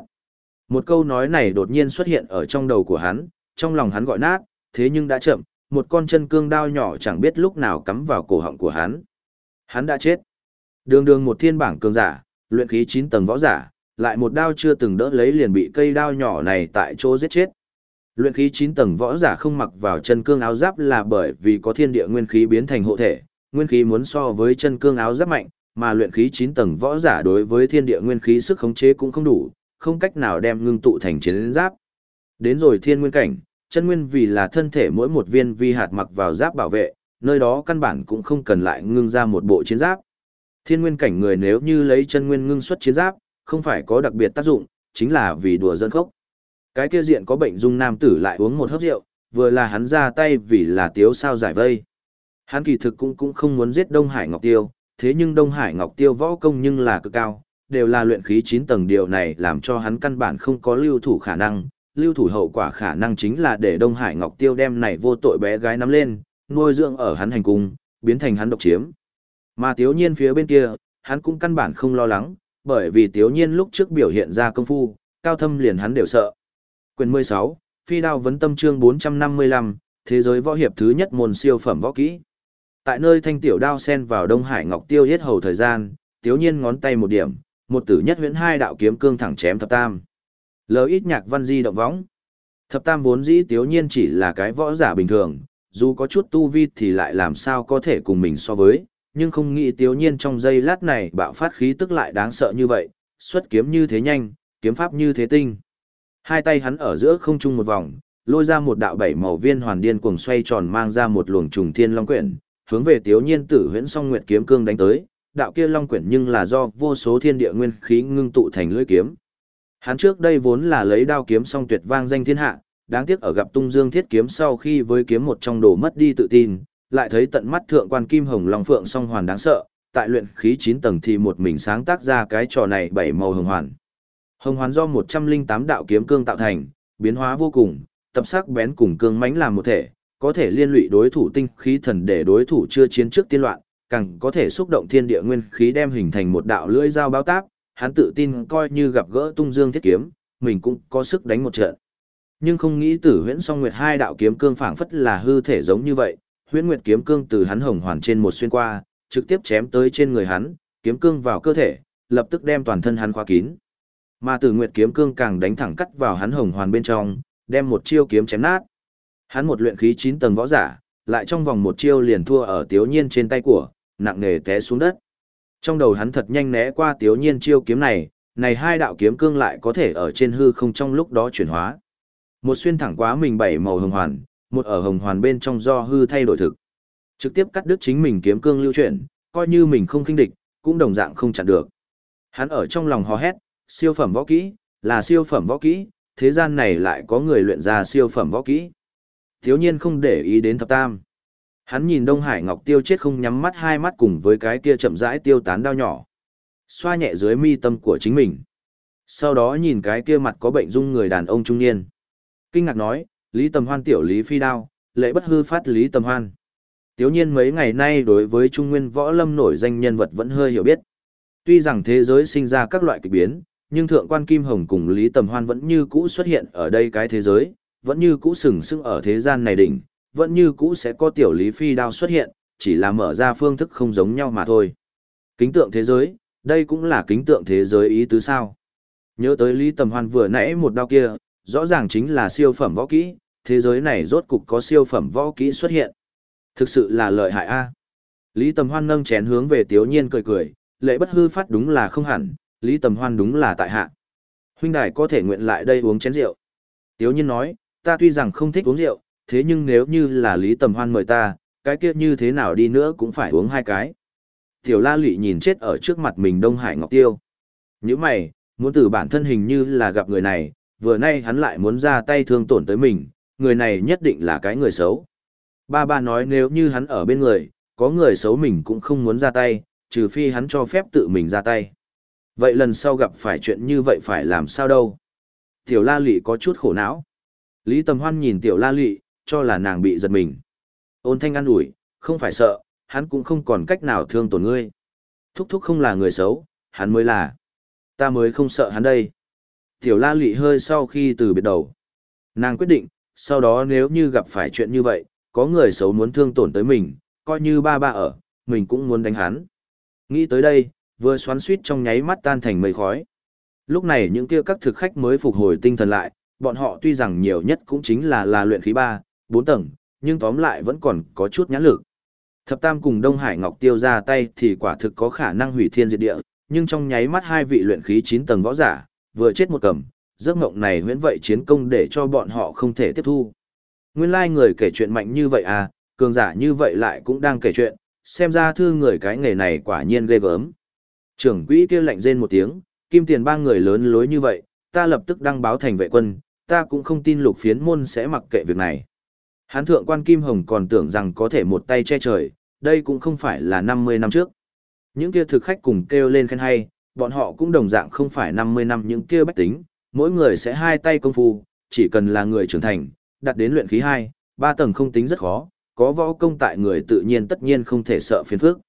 Một câu nói này đột nhiên xuất hiện ở trong đầu của hắn, trong lòng hắn gọi nát, thế nhưng đã chậm, một con chân cương đao nhỏ chẳng biết lúc nào cắm vào cổ họng của hắn. Hắn đã chết. Đường đường một thiên bảng cường giả, luyện khí 9 tầng võ giả, lại một đao chưa từng đỡ lấy liền bị cây đao nhỏ này tại chỗ giết chết. Luyện khí 9 tầng võ giả không mặc vào chân cương áo giáp là bởi vì có thiên địa nguyên khí biến thành hộ thể, nguyên khí muốn so với chân cương áo giáp mạnh, mà luyện khí 9 tầng võ giả đối với thiên địa nguyên khí sức khống chế cũng không đủ, không cách nào đem ngưng tụ thành chiến giáp. Đến rồi thiên nguyên cảnh, chân nguyên vì là thân thể mỗi một viên vi hạt mặc vào giáp bảo vệ, nơi đó căn bản cũng không cần lại ngưng ra một bộ chiến giáp. Thiên nguyên cảnh người nếu như lấy chân nguyên ngưng xuất chiến giáp, không phải có đặc biệt tác dụng, chính là vì đùa dân khốc. Cái kia diện có bệnh dung nam tử lại uống một hớp rượu, vừa là hắn ra tay vì là tiếu sao giải vây. Hắn kỳ thực cũng cũng không muốn giết Đông Hải Ngọc Tiêu, thế nhưng Đông Hải Ngọc Tiêu võ công nhưng là cực cao, đều là luyện khí 9 tầng điều này làm cho hắn căn bản không có lưu thủ khả năng, lưu thủ hậu quả khả năng chính là để Đông Hải Ngọc Tiêu đem này vô tội bé gái nắm lên, nuôi dưỡng ở hắn hành cung, biến thành hắn độc chiếm. Mà Tiếu Nhiên phía bên kia, hắn cũng căn bản không lo lắng, bởi vì Tiếu Nhiên lúc trước biểu hiện ra công phu, cao thâm liền hắn đều sợ. Quyền 16, Phi đao vấn tâm chương 455, thế giới võ hiệp thứ nhất môn siêu phẩm võ kỹ. Tại nơi thanh tiểu đao sen vào Đông Hải Ngọc Tiêu hết hầu thời gian, Tiếu Nhiên ngón tay một điểm, một tử nhất huyễn hai đạo kiếm cương thẳng chém thập tam. Lời ít nhạc văn di động võng. Thập tam vốn dĩ Tiếu Nhiên chỉ là cái võ giả bình thường, dù có chút tu vi thì lại làm sao có thể cùng mình so với, nhưng không nghĩ Tiếu Nhiên trong giây lát này bạo phát khí tức lại đáng sợ như vậy, xuất kiếm như thế nhanh, kiếm pháp như thế tinh. Hai tay hắn ở giữa không trung một vòng, lôi ra một đạo bảy màu viên hoàn điên cuồng xoay tròn mang ra một luồng trùng thiên long quyển, hướng về Tiếu Nhiên Tử Huyễn Song Nguyệt kiếm cương đánh tới. Đạo kia long quyển nhưng là do vô số thiên địa nguyên khí ngưng tụ thành lưỡi kiếm. Hắn trước đây vốn là lấy đao kiếm song tuyệt vang danh thiên hạ, đáng tiếc ở gặp Tung Dương Thiết kiếm sau khi với kiếm một trong đồ mất đi tự tin, lại thấy tận mắt thượng quan kim hồng long phượng song hoàn đáng sợ, tại luyện khí 9 tầng thì một mình sáng tác ra cái trò này bảy màu hồng hoàn. Hồng hoàn do 108 đạo kiếm cương tạo thành, biến hóa vô cùng, tập sắc bén cùng cương mãnh làm một thể, có thể liên lụy đối thủ tinh khí thần để đối thủ chưa chiến trước tiên loạn, càng có thể xúc động thiên địa nguyên khí đem hình thành một đạo lưỡi dao báo táp, hắn tự tin coi như gặp gỡ tung dương thiết kiếm, mình cũng có sức đánh một trận. Nhưng không nghĩ tử huyễn song nguyệt hai đạo kiếm cương phảng phất là hư thể giống như vậy, huyễn nguyệt kiếm cương từ hắn hồng hoàn trên một xuyên qua, trực tiếp chém tới trên người hắn, kiếm cương vào cơ thể, lập tức đem toàn thân hắn khóa kín. Mà tử nguyệt kiếm cương càng đánh thẳng cắt vào hắn hồng hoàn bên trong, đem một chiêu kiếm chém nát. Hắn một luyện khí 9 tầng võ giả, lại trong vòng một chiêu liền thua ở Tiếu Nhiên trên tay của, nặng nề té xuống đất. Trong đầu hắn thật nhanh né qua Tiếu Nhiên chiêu kiếm này, này hai đạo kiếm cương lại có thể ở trên hư không trong lúc đó chuyển hóa. Một xuyên thẳng quá mình bảy màu hồng hoàn, một ở hồng hoàn bên trong do hư thay đổi thực. Trực tiếp cắt đứt chính mình kiếm cương lưu chuyển, coi như mình không khinh địch, cũng đồng dạng không chặn được. Hắn ở trong lòng hò hét, siêu phẩm võ kỹ, là siêu phẩm võ kỹ, thế gian này lại có người luyện ra siêu phẩm võ kỹ. Thiếu nhiên không để ý đến thập tam. Hắn nhìn Đông Hải Ngọc Tiêu chết không nhắm mắt hai mắt cùng với cái kia chậm rãi tiêu tán đau nhỏ. Xoa nhẹ dưới mi tâm của chính mình. Sau đó nhìn cái kia mặt có bệnh dung người đàn ông trung niên. Kinh ngạc nói, Lý Tầm Hoan tiểu Lý Phi Đao, lễ bất hư phát Lý Tầm Hoan. Tiếu nhiên mấy ngày nay đối với Trung Nguyên Võ Lâm nổi danh nhân vật vẫn hơi hiểu biết. Tuy rằng thế giới sinh ra các loại kỳ biến, nhưng Thượng quan Kim Hồng cùng Lý Tầm Hoan vẫn như cũ xuất hiện ở đây cái thế giới, vẫn như cũ sừng sững ở thế gian này đỉnh, vẫn như cũ sẽ có tiểu Lý Phi đao xuất hiện, chỉ là mở ra phương thức không giống nhau mà thôi. Kính tượng thế giới, đây cũng là kính tượng thế giới ý tứ sao. Nhớ tới Lý Tầm Hoan vừa nãy một đao kia, rõ ràng chính là siêu phẩm võ kỹ, thế giới này rốt cục có siêu phẩm võ kỹ xuất hiện. Thực sự là lợi hại a. Lý Tầm Hoan nâng chén hướng về Tiếu Nhiên cười cười, lệ bất hư phát đúng là không hẳn, Lý Tầm Hoan đúng là tại hạ. Huynh đài có thể nguyện lại đây uống chén rượu. Tiếu nhiên nói, ta tuy rằng không thích uống rượu, thế nhưng nếu như là Lý Tầm Hoan mời ta, cái kia như thế nào đi nữa cũng phải uống hai cái. Tiểu la Lị nhìn chết ở trước mặt mình Đông Hải Ngọc Tiêu. Những mày, muốn từ bản thân hình như là gặp người này, vừa nay hắn lại muốn ra tay thương tổn tới mình, người này nhất định là cái người xấu. Ba ba nói nếu như hắn ở bên người, có người xấu mình cũng không muốn ra tay, trừ phi hắn cho phép tự mình ra tay. Vậy lần sau gặp phải chuyện như vậy phải làm sao đâu? Tiểu la lị có chút khổ não. Lý Tầm Hoan nhìn tiểu la lị, cho là nàng bị giật mình. Ôn thanh an ủi, không phải sợ, hắn cũng không còn cách nào thương tổn ngươi. Thúc thúc không là người xấu, hắn mới là. Ta mới không sợ hắn đây. Tiểu la lị hơi sau khi từ biệt đầu. Nàng quyết định, sau đó nếu như gặp phải chuyện như vậy, có người xấu muốn thương tổn tới mình, coi như ba ba ở, mình cũng muốn đánh hắn. Nghĩ tới đây, vừa xoắn suýt trong nháy mắt tan thành mây khói. Lúc này những kia các thực khách mới phục hồi tinh thần lại, bọn họ tuy rằng nhiều nhất cũng chính là là luyện khí ba bốn tầng, nhưng tóm lại vẫn còn có chút nhãn lực. Thập Tam cùng Đông Hải Ngọc Tiêu ra tay thì quả thực có khả năng hủy thiên diệt địa, nhưng trong nháy mắt hai vị luyện khí 9 tầng võ giả, vừa chết một cầm, giấc mộng này huyễn vậy chiến công để cho bọn họ không thể tiếp thu. Nguyên lai người kể chuyện mạnh như vậy à, cường giả như vậy lại cũng đang kể chuyện, xem ra thư người cái nghề này quả nhiên ghê gớm. Trưởng quỹ kia lạnh rên một tiếng, kim tiền ba người lớn lối như vậy, ta lập tức đăng báo thành vệ quân, ta cũng không tin lục phiến môn sẽ mặc kệ việc này. Hán thượng quan Kim Hồng còn tưởng rằng có thể một tay che trời, đây cũng không phải là 50 năm trước. Những kia thực khách cùng kêu lên khen hay, bọn họ cũng đồng dạng không phải 50 năm những kia bách tính, mỗi người sẽ hai tay công phu, chỉ cần là người trưởng thành, đặt đến luyện khí 2, 3 tầng không tính rất khó, có võ công tại người tự nhiên tất nhiên không thể sợ phiền phức.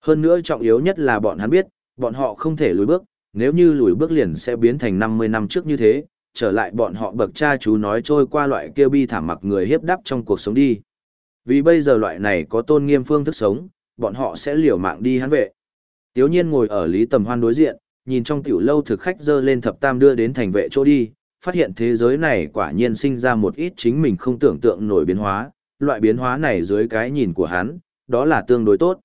Hơn nữa trọng yếu nhất là bọn hắn biết, bọn họ không thể lùi bước, nếu như lùi bước liền sẽ biến thành 50 năm trước như thế, trở lại bọn họ bậc cha chú nói trôi qua loại kia bi thảm mặc người hiếp đắp trong cuộc sống đi. Vì bây giờ loại này có tôn nghiêm phương thức sống, bọn họ sẽ liều mạng đi hắn vệ. Tiếu nhiên ngồi ở Lý Tầm Hoan đối diện, nhìn trong tiểu lâu thực khách dơ lên thập tam đưa đến thành vệ chỗ đi, phát hiện thế giới này quả nhiên sinh ra một ít chính mình không tưởng tượng nổi biến hóa, loại biến hóa này dưới cái nhìn của hắn, đó là tương đối tốt.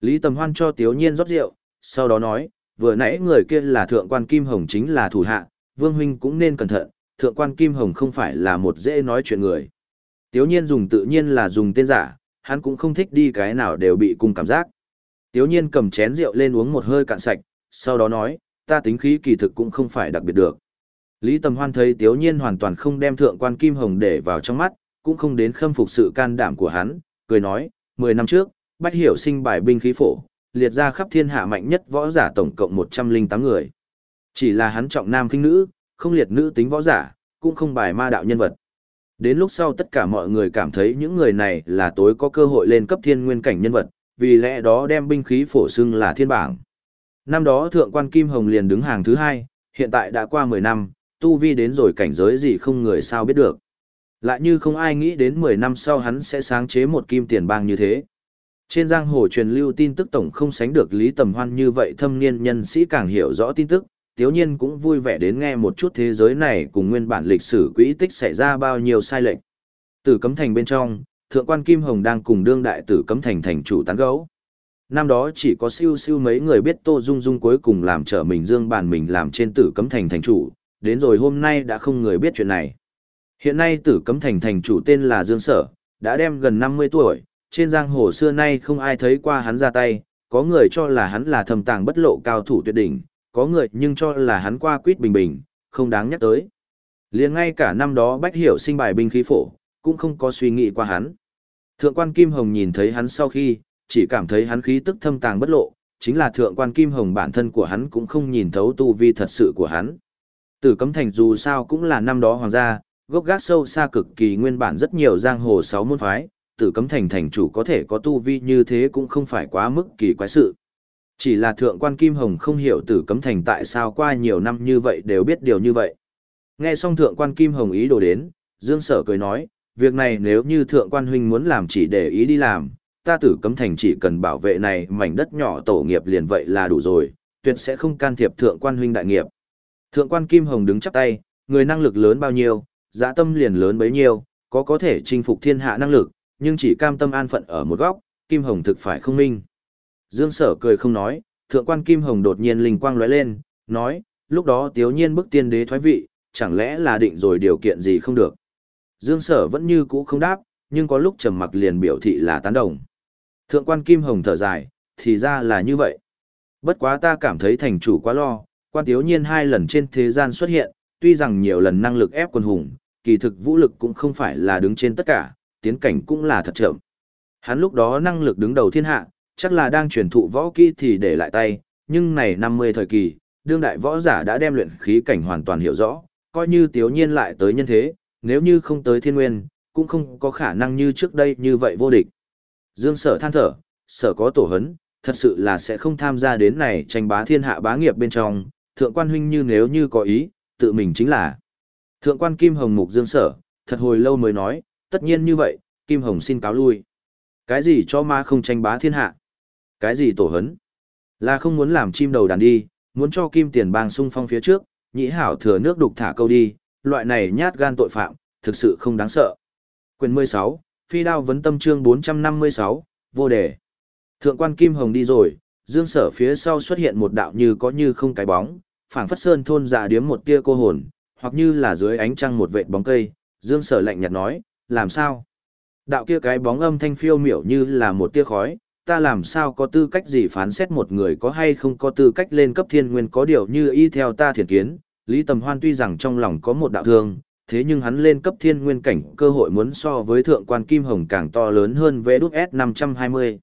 Lý Tầm Hoan cho Tiếu nhiên rót rượu, sau đó nói, vừa nãy người kia là thượng quan Kim Hồng chính là thủ hạ, Vương Huynh cũng nên cẩn thận, thượng quan Kim Hồng không phải là một dễ nói chuyện người. Tiếu nhiên dùng tự nhiên là dùng tên giả, hắn cũng không thích đi cái nào đều bị cùng cảm giác. Tiếu nhiên cầm chén rượu lên uống một hơi cạn sạch, sau đó nói, ta tính khí kỳ thực cũng không phải đặc biệt được. Lý Tầm Hoan thấy Tiếu nhiên hoàn toàn không đem thượng quan Kim Hồng để vào trong mắt, cũng không đến khâm phục sự can đảm của hắn, cười nói, 10 năm trước, Bách Hiểu sinh bài binh khí phổ, liệt ra khắp thiên hạ mạnh nhất võ giả tổng cộng 108 người. Chỉ là hắn trọng nam khinh nữ, không liệt nữ tính võ giả, cũng không bài ma đạo nhân vật. Đến lúc sau tất cả mọi người cảm thấy những người này là tối có cơ hội lên cấp thiên nguyên cảnh nhân vật, vì lẽ đó đem binh khí phổ xưng là thiên bảng. Năm đó thượng quan Kim Hồng liền đứng hàng thứ hai, hiện tại đã qua 10 năm, tu vi đến rồi cảnh giới gì không người sao biết được. Lại như không ai nghĩ đến 10 năm sau hắn sẽ sáng chế một kim tiền bang như thế. Trên giang hồ truyền lưu tin tức tổng không sánh được Lý Tầm Hoan như vậy thâm niên nhân sĩ càng hiểu rõ tin tức, tiếu nhiên cũng vui vẻ đến nghe một chút thế giới này cùng nguyên bản lịch sử quỹ tích xảy ra bao nhiêu sai lệch. Tử cấm thành bên trong, thượng quan Kim Hồng đang cùng đương đại tử cấm thành thành chủ tán gấu. Năm đó chỉ có siêu siêu mấy người biết Tô Dung Dung cuối cùng làm trở mình dương bàn mình làm trên tử cấm thành thành chủ, đến rồi hôm nay đã không người biết chuyện này. Hiện nay tử cấm thành thành chủ tên là Dương Sở, đã đem gần 50 tuổi, trên giang hồ xưa nay không ai thấy qua hắn ra tay, có người cho là hắn là thầm tàng bất lộ cao thủ tuyệt đỉnh, có người nhưng cho là hắn qua quýt bình bình, không đáng nhắc tới. liền ngay cả năm đó Bách Hiểu sinh bài binh khí phổ, cũng không có suy nghĩ qua hắn. Thượng quan Kim Hồng nhìn thấy hắn sau khi, chỉ cảm thấy hắn khí tức thâm tàng bất lộ, chính là thượng quan Kim Hồng bản thân của hắn cũng không nhìn thấu tu vi thật sự của hắn. Tử cấm thành dù sao cũng là năm đó hoàng gia, gốc gác sâu xa cực kỳ nguyên bản rất nhiều giang hồ sáu môn phái, tử cấm thành thành chủ có thể có tu vi như thế cũng không phải quá mức kỳ quái sự. Chỉ là thượng quan Kim Hồng không hiểu tử cấm thành tại sao qua nhiều năm như vậy đều biết điều như vậy. Nghe xong thượng quan Kim Hồng ý đồ đến, Dương Sở cười nói, việc này nếu như thượng quan huynh muốn làm chỉ để ý đi làm, ta tử cấm thành chỉ cần bảo vệ này mảnh đất nhỏ tổ nghiệp liền vậy là đủ rồi, tuyệt sẽ không can thiệp thượng quan huynh đại nghiệp. Thượng quan Kim Hồng đứng chắp tay, người năng lực lớn bao nhiêu, dã tâm liền lớn bấy nhiêu, có có thể chinh phục thiên hạ năng lực, nhưng chỉ cam tâm an phận ở một góc, Kim Hồng thực phải không minh. Dương Sở cười không nói, thượng quan Kim Hồng đột nhiên linh quang lóe lên, nói, lúc đó tiếu nhiên bức tiên đế thoái vị, chẳng lẽ là định rồi điều kiện gì không được. Dương sở vẫn như cũ không đáp, nhưng có lúc trầm mặc liền biểu thị là tán đồng. Thượng quan Kim Hồng thở dài, thì ra là như vậy. Bất quá ta cảm thấy thành chủ quá lo, quan tiếu nhiên hai lần trên thế gian xuất hiện, tuy rằng nhiều lần năng lực ép quân hùng, kỳ thực vũ lực cũng không phải là đứng trên tất cả, tiến cảnh cũng là thật chậm. Hắn lúc đó năng lực đứng đầu thiên hạ, chắc là đang truyền thụ võ kỹ thì để lại tay, nhưng này 50 thời kỳ, đương đại võ giả đã đem luyện khí cảnh hoàn toàn hiểu rõ, coi như tiểu nhiên lại tới nhân thế, nếu như không tới thiên nguyên, cũng không có khả năng như trước đây như vậy vô địch. Dương sở than thở, sở có tổ hấn, thật sự là sẽ không tham gia đến này tranh bá thiên hạ bá nghiệp bên trong, thượng quan huynh như nếu như có ý, tự mình chính là. Thượng quan Kim Hồng mục dương sở, thật hồi lâu mới nói, tất nhiên như vậy, Kim Hồng xin cáo lui. Cái gì cho ma không tranh bá thiên hạ? Cái gì tổ hấn? Là không muốn làm chim đầu đàn đi, muốn cho Kim Tiền Bang sung phong phía trước, nhĩ hảo thừa nước đục thả câu đi, loại này nhát gan tội phạm, thực sự không đáng sợ. Quyền 16, Phi đao vấn tâm chương 456, vô đề. Thượng quan Kim Hồng đi rồi, dương sở phía sau xuất hiện một đạo như có như không cái bóng, phảng phất sơn thôn dạ điếm một tia cô hồn, hoặc như là dưới ánh trăng một vệt bóng cây, dương sở lạnh nhạt nói, làm sao? Đạo kia cái bóng âm thanh phiêu miểu như là một tia khói, ta làm sao có tư cách gì phán xét một người có hay không có tư cách lên cấp thiên nguyên có điều như y theo ta thiền kiến, Lý Tầm Hoan tuy rằng trong lòng có một đạo thương, thế nhưng hắn lên cấp thiên nguyên cảnh cơ hội muốn so với thượng quan Kim Hồng càng to lớn hơn vẽ đúc S520.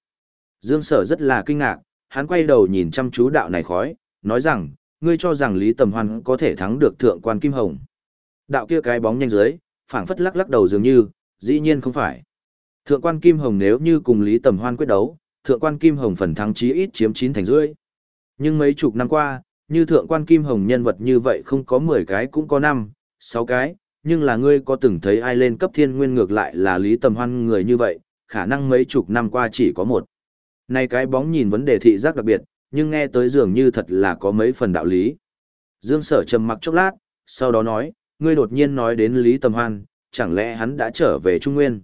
Dương Sở rất là kinh ngạc, hắn quay đầu nhìn chăm chú đạo này khói, nói rằng, ngươi cho rằng Lý Tầm Hoan có thể thắng được thượng quan Kim Hồng. Đạo kia cái bóng nhanh dưới, phảng phất lắc lắc đầu dường như, dĩ nhiên không phải. Thượng quan Kim Hồng nếu như cùng Lý Tầm Hoan quyết đấu, thượng quan Kim Hồng phần thắng chí ít chiếm chín thành rưỡi. Nhưng mấy chục năm qua, như thượng quan Kim Hồng nhân vật như vậy không có 10 cái cũng có 5, 6 cái, nhưng là ngươi có từng thấy ai lên cấp thiên nguyên ngược lại là Lý Tầm Hoan người như vậy, khả năng mấy chục năm qua chỉ có một. Này cái bóng nhìn vấn đề thị giác đặc biệt, nhưng nghe tới dường như thật là có mấy phần đạo lý. Dương Sở trầm mặc chốc lát, sau đó nói, ngươi đột nhiên nói đến Lý Tầm Hoan, chẳng lẽ hắn đã trở về Trung Nguyên?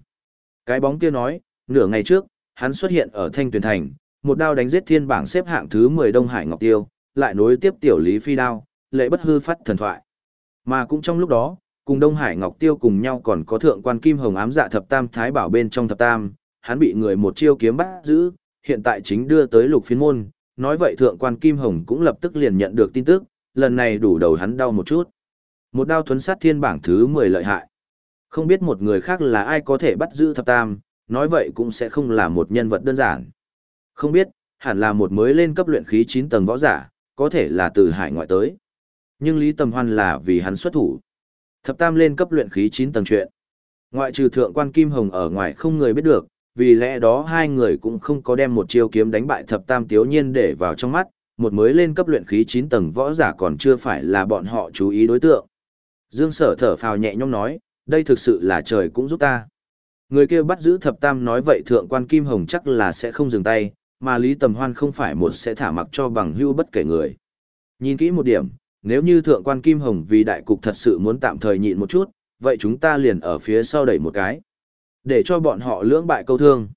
Cái bóng kia nói, nửa ngày trước, hắn xuất hiện ở Thanh Tuyền Thành, một đao đánh giết thiên bảng xếp hạng thứ 10 Đông Hải Ngọc Tiêu, lại nối tiếp tiểu Lý Phi đao, lệ bất hư phát thần thoại. Mà cũng trong lúc đó, cùng Đông Hải Ngọc Tiêu cùng nhau còn có thượng quan Kim Hồng ám dạ thập tam thái bảo bên trong thập tam, hắn bị người một chiêu kiếm bắt giữ, hiện tại chính đưa tới lục phiến môn, nói vậy thượng quan Kim Hồng cũng lập tức liền nhận được tin tức, lần này đủ đầu hắn đau một chút. Một đao thuấn sát thiên bảng thứ 10 lợi hại. Không biết một người khác là ai có thể bắt giữ thập tam, nói vậy cũng sẽ không là một nhân vật đơn giản. Không biết, hẳn là một mới lên cấp luyện khí 9 tầng võ giả, có thể là từ hải ngoại tới. Nhưng Lý Tầm Hoan là vì hắn xuất thủ. Thập tam lên cấp luyện khí 9 tầng chuyện. Ngoại trừ thượng quan Kim Hồng ở ngoài không người biết được, vì lẽ đó hai người cũng không có đem một chiêu kiếm đánh bại thập tam tiếu nhiên để vào trong mắt, một mới lên cấp luyện khí 9 tầng võ giả còn chưa phải là bọn họ chú ý đối tượng. Dương sở thở phào nhẹ nhõm nói, đây thực sự là trời cũng giúp ta. Người kia bắt giữ thập tam nói vậy thượng quan Kim Hồng chắc là sẽ không dừng tay, mà Lý Tầm Hoan không phải một sẽ thả mặc cho bằng hưu bất kể người. Nhìn kỹ một điểm, nếu như thượng quan Kim Hồng vì đại cục thật sự muốn tạm thời nhịn một chút, vậy chúng ta liền ở phía sau đẩy một cái. Để cho bọn họ lưỡng bại câu thương.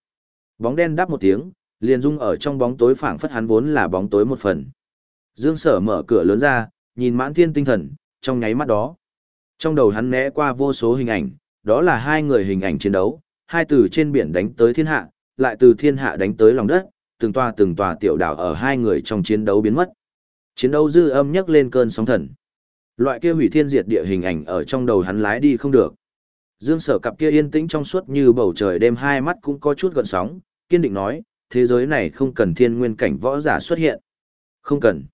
Bóng đen đáp một tiếng, liền rung ở trong bóng tối phảng phất hắn vốn là bóng tối một phần. Dương sở mở cửa lớn ra, nhìn mãn thiên tinh thần, trong nháy mắt đó. Trong đầu hắn né qua vô số hình ảnh, đó là hai người hình ảnh chiến đấu, hai từ trên biển đánh tới thiên hạ, lại từ thiên hạ đánh tới lòng đất, từng tòa từng tòa tiểu đảo ở hai người trong chiến đấu biến mất. Chiến đấu dư âm nhấc lên cơn sóng thần. Loại kia hủy thiên diệt địa hình ảnh ở trong đầu hắn lái đi không được. Dương sở cặp kia yên tĩnh trong suốt như bầu trời đêm hai mắt cũng có chút gợn sóng, kiên định nói, thế giới này không cần thiên nguyên cảnh võ giả xuất hiện. Không cần.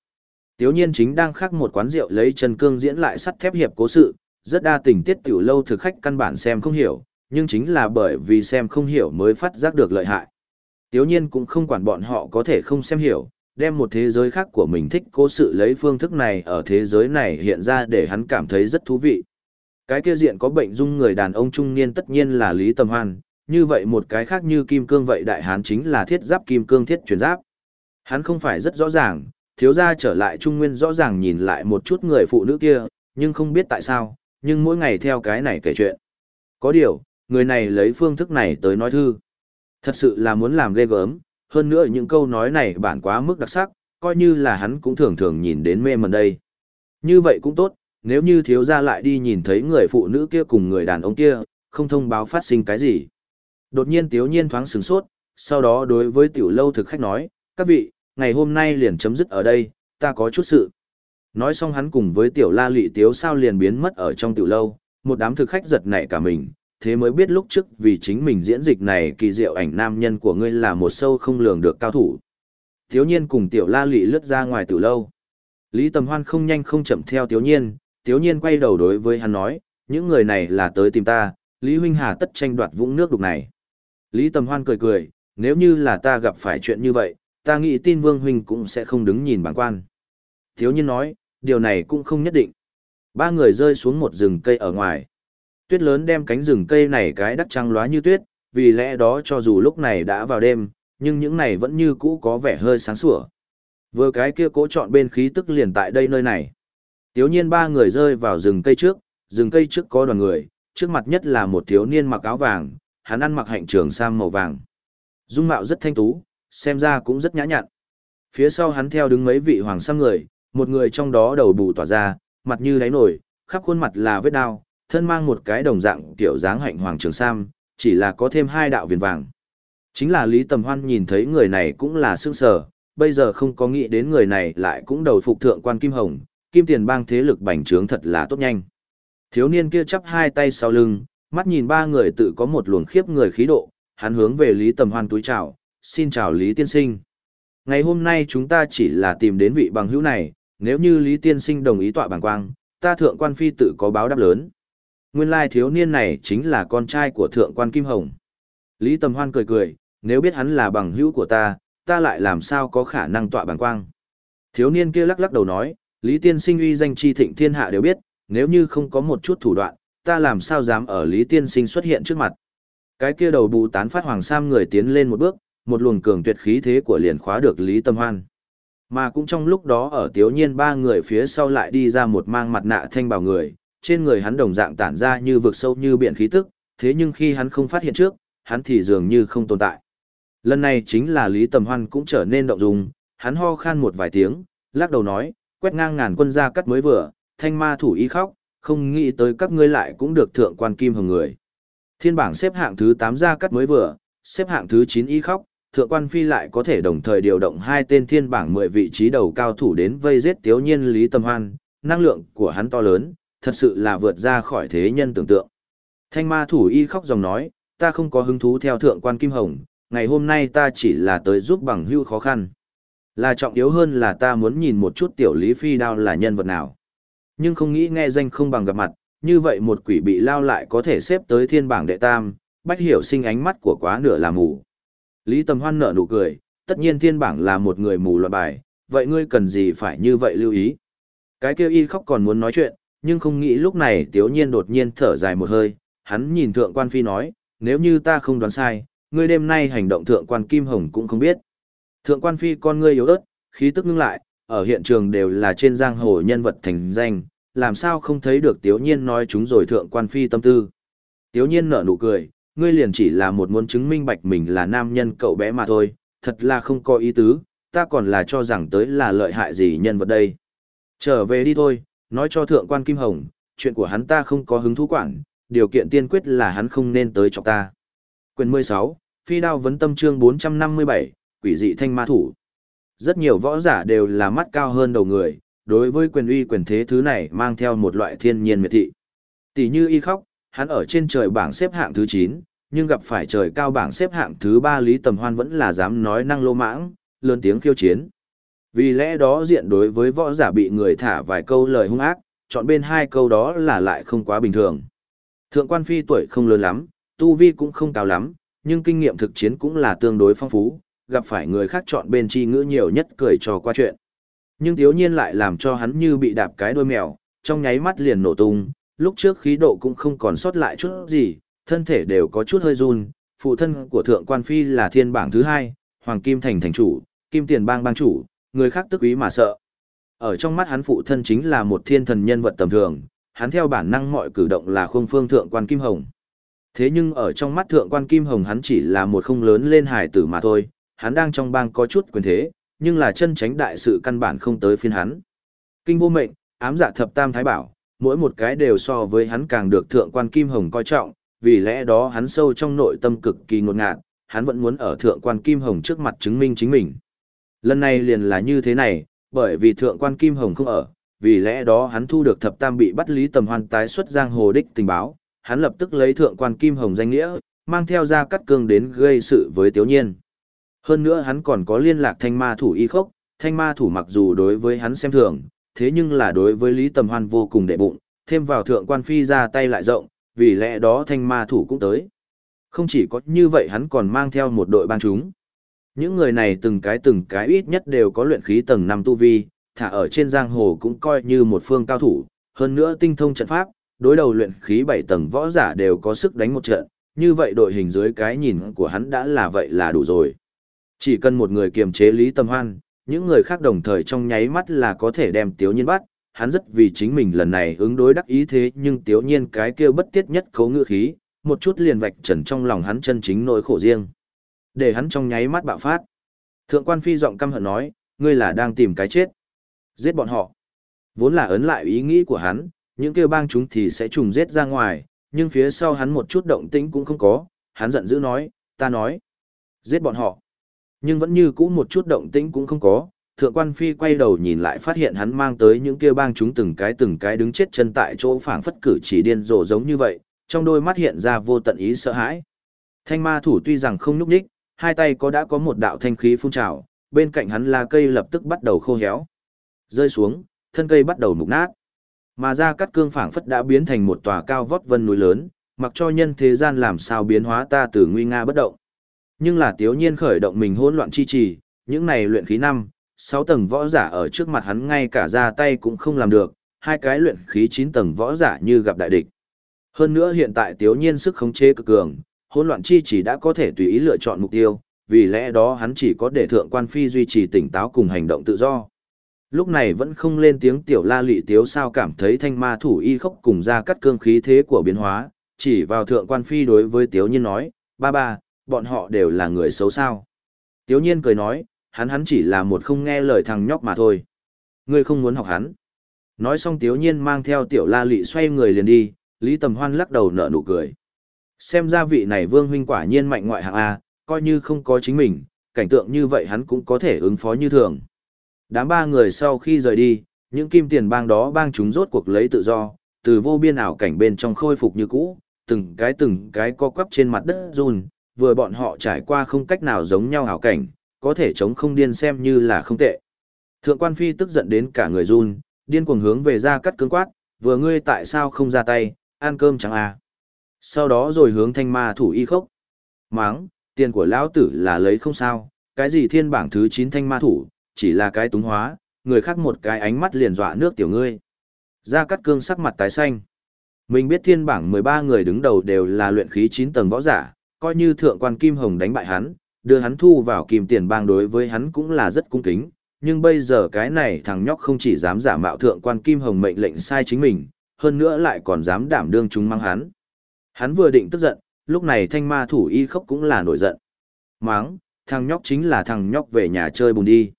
Tiếu nhiên chính đang khắc một quán rượu lấy chân cương diễn lại sắt thép hiệp cố sự, rất đa tình tiết tiểu lâu thực khách căn bản xem không hiểu, nhưng chính là bởi vì xem không hiểu mới phát giác được lợi hại. Tiếu nhiên cũng không quản bọn họ có thể không xem hiểu, đem một thế giới khác của mình thích cố sự lấy phương thức này ở thế giới này hiện ra để hắn cảm thấy rất thú vị. Cái kia diện có bệnh dung người đàn ông trung niên tất nhiên là Lý Tầm Hoan, như vậy một cái khác như kim cương vậy đại hán chính là thiết giáp kim cương thiết truyền giáp. Hắn không phải rất rõ ràng, thiếu gia trở lại trung nguyên rõ ràng nhìn lại một chút người phụ nữ kia, nhưng không biết tại sao, nhưng mỗi ngày theo cái này kể chuyện. Có điều, người này lấy phương thức này tới nói thư. Thật sự là muốn làm ghê gớm, hơn nữa những câu nói này bản quá mức đặc sắc, coi như là hắn cũng thường thường nhìn đến mê mẩn đây. Như vậy cũng tốt, nếu như thiếu gia lại đi nhìn thấy người phụ nữ kia cùng người đàn ông kia, không thông báo phát sinh cái gì. Đột nhiên Tiếu Nhiên thoáng sừng sốt, sau đó đối với tiểu lâu thực khách nói, các vị, ngày hôm nay liền chấm dứt ở đây, ta có chút sự. Nói xong hắn cùng với tiểu la lị tiếu sao liền biến mất ở trong tiểu lâu, một đám thực khách giật nảy cả mình, thế mới biết lúc trước vì chính mình diễn dịch này kỳ diệu ảnh nam nhân của ngươi là một sâu không lường được cao thủ. Tiếu nhiên cùng tiểu la lị lướt ra ngoài từ lâu. Lý Tầm Hoan không nhanh không chậm theo Tiếu nhiên, Tiếu nhiên quay đầu đối với hắn nói, những người này là tới tìm ta, Lý Huynh Hà tất tranh đoạt vũng nước đục này. Lý Tầm Hoan cười cười, nếu như là ta gặp phải chuyện như vậy, ta nghĩ tin Vương Huynh cũng sẽ không đứng nhìn bản quan. Tiếu nhiên nói, điều này cũng không nhất định. Ba người rơi xuống một rừng cây ở ngoài. Tuyết lớn đem cánh rừng cây này cái đắc trăng lóa như tuyết, vì lẽ đó cho dù lúc này đã vào đêm, nhưng những này vẫn như cũ có vẻ hơi sáng sủa. Vừa cái kia cố chọn bên khí tức liền tại đây nơi này. Tiếu nhiên ba người rơi vào rừng cây trước, rừng cây trước có đoàn người, trước mặt nhất là một thiếu niên mặc áo vàng, hắn ăn mặc hạnh trường sam màu vàng. Dung mạo rất thanh tú, xem ra cũng rất nhã nhặn. Phía sau hắn theo đứng mấy vị hoàng sam người, một người trong đó đầu bù tỏa ra, mặt như đáy nổi, khắp khuôn mặt là vết đao, thân mang một cái đồng dạng kiểu dáng hạnh hoàng trường sam, chỉ là có thêm hai đạo viền vàng. Chính là Lý Tầm Hoan nhìn thấy người này cũng là sức sở, bây giờ không có nghĩ đến người này lại cũng đầu phục thượng quan Kim Hồng, Kim Tiền bang thế lực bành trướng thật là tốt nhanh. Thiếu niên kia chắp hai tay sau lưng, mắt nhìn ba người tự có một luồng khiếp người khí độ, hắn hướng về Lý Tầm Hoan túi chào, xin chào Lý Tiên Sinh. Ngày hôm nay chúng ta chỉ là tìm đến vị bằng hữu này, nếu như Lý Tiên Sinh đồng ý tọa bàng quang, ta thượng quan phi tự có báo đáp lớn. Nguyên lai thiếu niên này chính là con trai của thượng quan Kim Hồng. Lý Tầm Hoan cười cười, nếu biết hắn là bằng hữu của ta, ta lại làm sao có khả năng tọa bằng quang. Thiếu niên kia lắc lắc đầu nói, Lý Tiên Sinh uy danh chi thịnh thiên hạ đều biết, nếu như không có một chút thủ đoạn, ta làm sao dám ở Lý Tiên Sinh xuất hiện trước mặt. Cái kia đầu bù tán phát hoàng sam người tiến lên một bước, một luồng cường tuyệt khí thế của liền khóa được Lý Tâm Hoan. Mà cũng trong lúc đó ở tiếu nhiên ba người phía sau lại đi ra một mang mặt nạ thanh bào người, trên người hắn đồng dạng tản ra như vực sâu như biển khí tức, thế nhưng khi hắn không phát hiện trước, hắn thì dường như không tồn tại. Lần này chính là Lý Tầm Hoan cũng trở nên động dung, hắn ho khan một vài tiếng, lắc đầu nói, quét ngang ngàn quân gia cắt mới vừa, thanh ma thủ y khóc, không nghĩ tới các ngươi lại cũng được thượng quan kim hồng người. Thiên bảng xếp hạng thứ 8 gia cắt mới vừa, xếp hạng thứ 9 y khóc, thượng quan phi lại có thể đồng thời điều động hai tên thiên bảng 10 vị trí đầu cao thủ đến vây giết tiếu nhiên Lý Tầm Hoan, năng lượng của hắn to lớn, thật sự là vượt ra khỏi thế nhân tưởng tượng. Thanh ma thủ y khóc dòng nói, ta không có hứng thú theo thượng quan Kim Hồng, ngày hôm nay ta chỉ là tới giúp bằng hưu khó khăn. Là trọng yếu hơn là ta muốn nhìn một chút tiểu Lý Phi đao là nhân vật nào. Nhưng không nghĩ nghe danh không bằng gặp mặt, như vậy một quỷ bị lao lại có thể xếp tới thiên bảng đệ tam, bách hiểu sinh ánh mắt của quá nửa là mù. Lý Tầm Hoan nở nụ cười, tất nhiên thiên bảng là một người mù loại bài, vậy ngươi cần gì phải như vậy lưu ý. Cái kêu y khóc còn muốn nói chuyện, nhưng không nghĩ lúc này tiếu nhiên đột nhiên thở dài một hơi, hắn nhìn thượng quan phi nói, nếu như ta không đoán sai, ngươi đêm nay hành động thượng quan Kim Hồng cũng không biết. Thượng quan phi con ngươi yếu ớt, khí tức ngưng lại, ở hiện trường đều là trên giang hồ nhân vật thành danh, làm sao không thấy được tiếu nhiên nói chúng rồi thượng quan phi tâm tư. Tiếu nhiên nở nụ cười, ngươi liền chỉ là một muốn chứng minh bạch mình là nam nhân cậu bé mà thôi, thật là không có ý tứ, ta còn là cho rằng tới là lợi hại gì nhân vật đây. Trở về đi thôi, nói cho thượng quan Kim Hồng, chuyện của hắn ta không có hứng thú quản, điều kiện tiên quyết là hắn không nên tới chọc ta. Quyền 16, Phi đao vấn tâm chương 457, quỷ dị thanh ma thủ. Rất nhiều võ giả đều là mắt cao hơn đầu người, đối với quyền uy quyền thế thứ này mang theo một loại thiên nhiên miệt thị. Tỷ như y khóc, hắn ở trên trời bảng xếp hạng thứ 9, nhưng gặp phải trời cao bảng xếp hạng thứ 3 Lý Tầm Hoan vẫn là dám nói năng lô mãng, lớn tiếng khiêu chiến. Vì lẽ đó diện đối với võ giả bị người thả vài câu lời hung ác, chọn bên hai câu đó là lại không quá bình thường. Thượng quan phi tuổi không lớn lắm, tu vi cũng không cao lắm, nhưng kinh nghiệm thực chiến cũng là tương đối phong phú, gặp phải người khác chọn bên chi ngữ nhiều nhất cười trò qua chuyện. Nhưng thiếu nhiên lại làm cho hắn như bị đạp cái đuôi mèo, trong nháy mắt liền nổ tung, lúc trước khí độ cũng không còn sót lại chút gì, thân thể đều có chút hơi run, phụ thân của thượng quan phi là thiên bảng thứ hai, hoàng kim thành thành chủ, kim tiền bang bang chủ, người khác tức ý mà sợ. Ở trong mắt hắn phụ thân chính là một thiên thần nhân vật tầm thường, hắn theo bản năng mọi cử động là khung phương thượng quan kim hồng. Thế nhưng ở trong mắt thượng quan kim hồng hắn chỉ là một không lớn lên hải tử mà thôi, hắn đang trong bang có chút quyền thế, nhưng là chân tránh đại sự căn bản không tới phiên hắn. Kinh vô mệnh, ám dạ thập tam thái bảo, mỗi một cái đều so với hắn càng được thượng quan Kim Hồng coi trọng, vì lẽ đó hắn sâu trong nội tâm cực kỳ ngột ngạt, hắn vẫn muốn ở thượng quan Kim Hồng trước mặt chứng minh chính mình. Lần này liền là như thế này, bởi vì thượng quan Kim Hồng không ở, vì lẽ đó hắn thu được thập tam bị bắt Lý Tầm Hoan tái xuất giang hồ đích tình báo, hắn lập tức lấy thượng quan Kim Hồng danh nghĩa, mang theo ra cắt cương đến gây sự với Tiếu Nhiên. Hơn nữa hắn còn có liên lạc thanh ma thủ y khốc, thanh ma thủ mặc dù đối với hắn xem thường, thế nhưng là đối với Lý Tầm Hoan vô cùng đệ bụng, thêm vào thượng quan phi ra tay lại rộng, vì lẽ đó thanh ma thủ cũng tới. Không chỉ có như vậy hắn còn mang theo một đội bang chúng. Những người này từng cái từng cái ít nhất đều có luyện khí tầng 5 tu vi, thả ở trên giang hồ cũng coi như một phương cao thủ, hơn nữa tinh thông trận pháp, đối đầu luyện khí 7 tầng võ giả đều có sức đánh một trận, như vậy đội hình dưới cái nhìn của hắn đã là vậy là đủ rồi. Chỉ cần một người kiềm chế Lý Tâm Hoan, những người khác đồng thời trong nháy mắt là có thể đem Tiếu Nhiên bắt, hắn rất vì chính mình lần này ứng đối đắc ý thế nhưng Tiếu Nhiên cái kia bất tiết nhất cấu ngữ khí, một chút liền vạch trần trong lòng hắn chân chính nỗi khổ riêng. Để hắn trong nháy mắt bạo phát. Thượng quan phi giọng căm hận nói, ngươi là đang tìm cái chết. Giết bọn họ. Vốn là ấn lại ý nghĩ của hắn, những kêu bang chúng thì sẽ trùng giết ra ngoài, nhưng phía sau hắn một chút động tĩnh cũng không có, hắn giận dữ nói, ta nói, giết bọn họ. Nhưng vẫn như cũ một chút động tĩnh cũng không có, thượng quan phi quay đầu nhìn lại phát hiện hắn mang tới những kia bang chúng từng cái từng cái đứng chết chân tại chỗ phảng phất cử chỉ điên rồ giống như vậy, trong đôi mắt hiện ra vô tận ý sợ hãi. Thanh ma thủ tuy rằng không nhúc nhích, hai tay có đã có một đạo thanh khí phun trào, bên cạnh hắn là cây lập tức bắt đầu khô héo. Rơi xuống, thân cây bắt đầu mục nát. Mà ra cắt cương phảng phất đã biến thành một tòa cao vót vân núi lớn, mặc cho nhân thế gian làm sao biến hóa ta từ nguy nga bất động. Nhưng là tiếu nhiên khởi động mình hỗn loạn chi trì, những này luyện khí năm, sáu tầng võ giả ở trước mặt hắn ngay cả ra tay cũng không làm được, hai cái luyện khí chín tầng võ giả như gặp đại địch. Hơn nữa hiện tại tiếu nhiên sức khống chế cực cường, hỗn loạn chi chỉ đã có thể tùy ý lựa chọn mục tiêu, vì lẽ đó hắn chỉ có để thượng quan phi duy trì tỉnh táo cùng hành động tự do. Lúc này vẫn không lên tiếng tiểu la lị tiếu sao cảm thấy thanh ma thủ y khốc cùng ra cắt cương khí thế của biến hóa, chỉ vào thượng quan phi đối với tiếu nhiên nói, ba ba, bọn họ đều là người xấu sao. Tiếu nhiên cười nói, hắn hắn chỉ là một không nghe lời thằng nhóc mà thôi. Ngươi không muốn học hắn. Nói xong tiếu nhiên mang theo tiểu la lị xoay người liền đi, Lý Tầm Hoan lắc đầu nở nụ cười. Xem ra vị này vương huynh quả nhiên mạnh ngoại hạng A, coi như không có chính mình, cảnh tượng như vậy hắn cũng có thể ứng phó như thường. Đám ba người sau khi rời đi, những kim tiền bang đó bang chúng rốt cuộc lấy tự do, từ vô biên ảo cảnh bên trong khôi phục như cũ, từng cái từng cái co quắp trên mặt đất run, vừa bọn họ trải qua không cách nào giống nhau ảo cảnh, có thể chống không điên xem như là không tệ. Thượng quan phi tức giận đến cả người run, điên cuồng hướng về ra cắt cứng quát, vừa ngươi tại sao không ra tay, ăn cơm chẳng à. Sau đó rồi hướng thanh ma thủ y khốc. Máng, tiền của lão tử là lấy không sao, cái gì thiên bảng thứ 9 thanh ma thủ, chỉ là cái túng hóa, người khác một cái ánh mắt liền dọa nước tiểu ngươi. Gia Cát Cương sắc mặt tái xanh. Mình biết thiên bảng 13 người đứng đầu đều là luyện khí 9 tầng võ giả, coi như thượng quan Kim Hồng đánh bại hắn, đưa hắn thu vào kim tiền bang đối với hắn cũng là rất cung kính. Nhưng bây giờ cái này thằng nhóc không chỉ dám giả mạo thượng quan Kim Hồng mệnh lệnh sai chính mình, hơn nữa lại còn dám đảm đương chúng mang hắn. Hắn vừa định tức giận, lúc này thanh ma thủ y khốc cũng là nổi giận. Máng, thằng nhóc chính là thằng nhóc về nhà chơi bùn đi.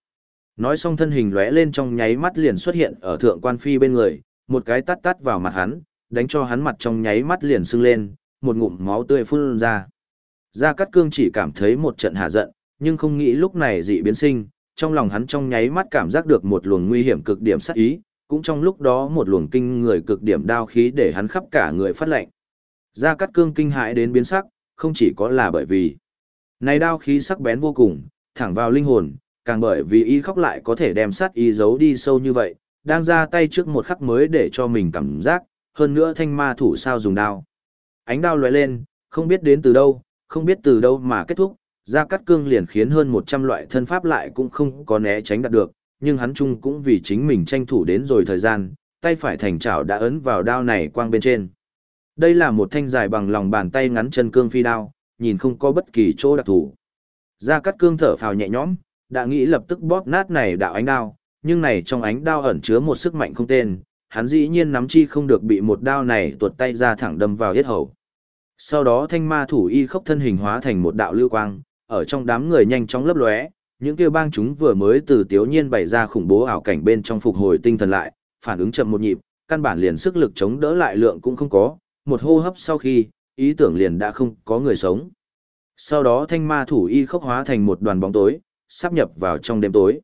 Nói xong thân hình lóe lên trong nháy mắt liền xuất hiện ở thượng quan phi bên người, một cái tắt tắt vào mặt hắn, đánh cho hắn mặt trong nháy mắt liền sưng lên, một ngụm máu tươi phun ra. Gia Cát Cương chỉ cảm thấy một trận hạ giận, nhưng không nghĩ lúc này dị biến sinh, trong lòng hắn trong nháy mắt cảm giác được một luồng nguy hiểm cực điểm sát ý, cũng trong lúc đó một luồng kinh người cực điểm đao khí để hắn khắp cả người phát lạnh. Gia Cát Cương kinh hãi đến biến sắc, không chỉ có là bởi vì này đao khí sắc bén vô cùng, thẳng vào linh hồn, càng bởi vì y khóc lại có thể đem sát y giấu đi sâu như vậy, đang ra tay trước một khắc mới để cho mình cảm giác, hơn nữa thanh ma thủ sao dùng đao. Ánh đao lóe lên, không biết đến từ đâu, không biết từ đâu mà kết thúc, gia cắt cương liền khiến hơn 100 loại thân pháp lại cũng không có né tránh đạt được, nhưng hắn chung cũng vì chính mình tranh thủ đến rồi thời gian, tay phải thành chảo đã ấn vào đao này quang bên trên. Đây là một thanh dài bằng lòng bàn tay ngắn chân cương phi đao, nhìn không có bất kỳ chỗ đặc thù. gia cát cương thở phào nhẹ nhõm, đã nghĩ lập tức bóp nát này đạo ánh đao, nhưng này trong ánh đao ẩn chứa một sức mạnh không tên, hắn dĩ nhiên nắm chi không được bị một đao này tuột tay ra thẳng đâm vào yết hầu. Sau đó thanh ma thủ y khốc thân hình hóa thành một đạo lưu quang, ở trong đám người nhanh chóng lấp lóe, những kêu bang chúng vừa mới từ tiểu nhiên bày ra khủng bố ảo cảnh bên trong phục hồi tinh thần lại, phản ứng chậm một nhịp, căn bản liền sức lực chống đỡ lại lượng cũng không có, một hô hấp sau khi, ý tưởng liền đã không có người sống. Sau đó thanh ma thủ y khốc hóa thành một đoàn bóng tối, sắp nhập vào trong đêm tối.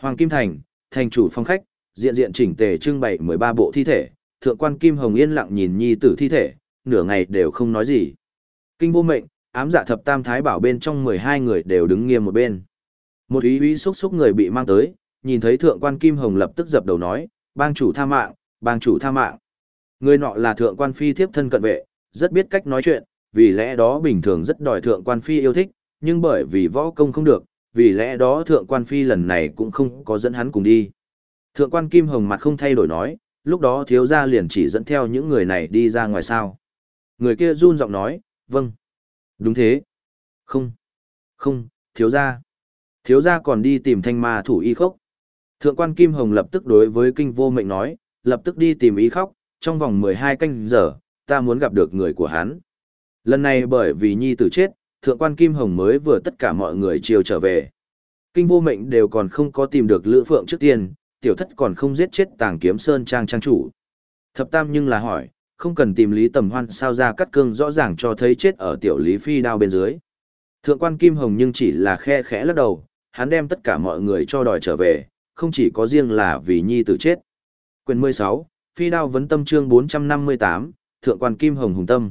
Hoàng Kim Thành, thành chủ phong khách, diện diện chỉnh tề trưng bày 13 bộ thi thể, thượng quan Kim Hồng yên lặng nhìn nhi tử thi thể, nửa ngày đều không nói gì. Kinh vô mệnh, ám giả thập tam thái bảo bên trong 12 người đều đứng nghiêm một bên. Một ý ý xúc xúc người bị mang tới, nhìn thấy thượng quan Kim Hồng lập tức dập đầu nói, bang chủ tha mạng, bang chủ tha mạng. Người nọ là thượng quan phi thiếp thân cận vệ, rất biết cách nói chuyện, vì lẽ đó bình thường rất đòi thượng quan phi yêu thích, nhưng bởi vì võ công không được, vì lẽ đó thượng quan phi lần này cũng không có dẫn hắn cùng đi. Thượng quan Kim Hồng mặt không thay đổi nói, lúc đó thiếu gia liền chỉ dẫn theo những người này đi ra ngoài sao. Người kia run giọng nói, vâng. Đúng thế. Không. Không, thiếu gia. Thiếu gia còn đi tìm thanh ma thủ y khốc. Thượng quan Kim Hồng lập tức đối với kinh vô mệnh nói, lập tức đi tìm y khóc, trong vòng 12 canh giờ, ta muốn gặp được người của hắn. Lần này bởi vì nhi tử chết, thượng quan Kim Hồng mới vừa tất cả mọi người chiều trở về. Kinh vô mệnh đều còn không có tìm được Lữ Phượng trước tiên, tiểu thất còn không giết chết tàng kiếm sơn trang trang chủ. Thập tam nhưng là hỏi, không cần tìm Lý Tầm Hoan sao ra cắt cương rõ ràng cho thấy chết ở tiểu Lý Phi đao bên dưới. Thượng quan Kim Hồng nhưng chỉ là khe khẽ lắc đầu, hắn đem tất cả mọi người cho đòi trở về, không chỉ có riêng là vì nhi tử chết. Quyền 16, Phi đao vấn tâm chương 458, Thượng quan Kim Hồng hùng tâm.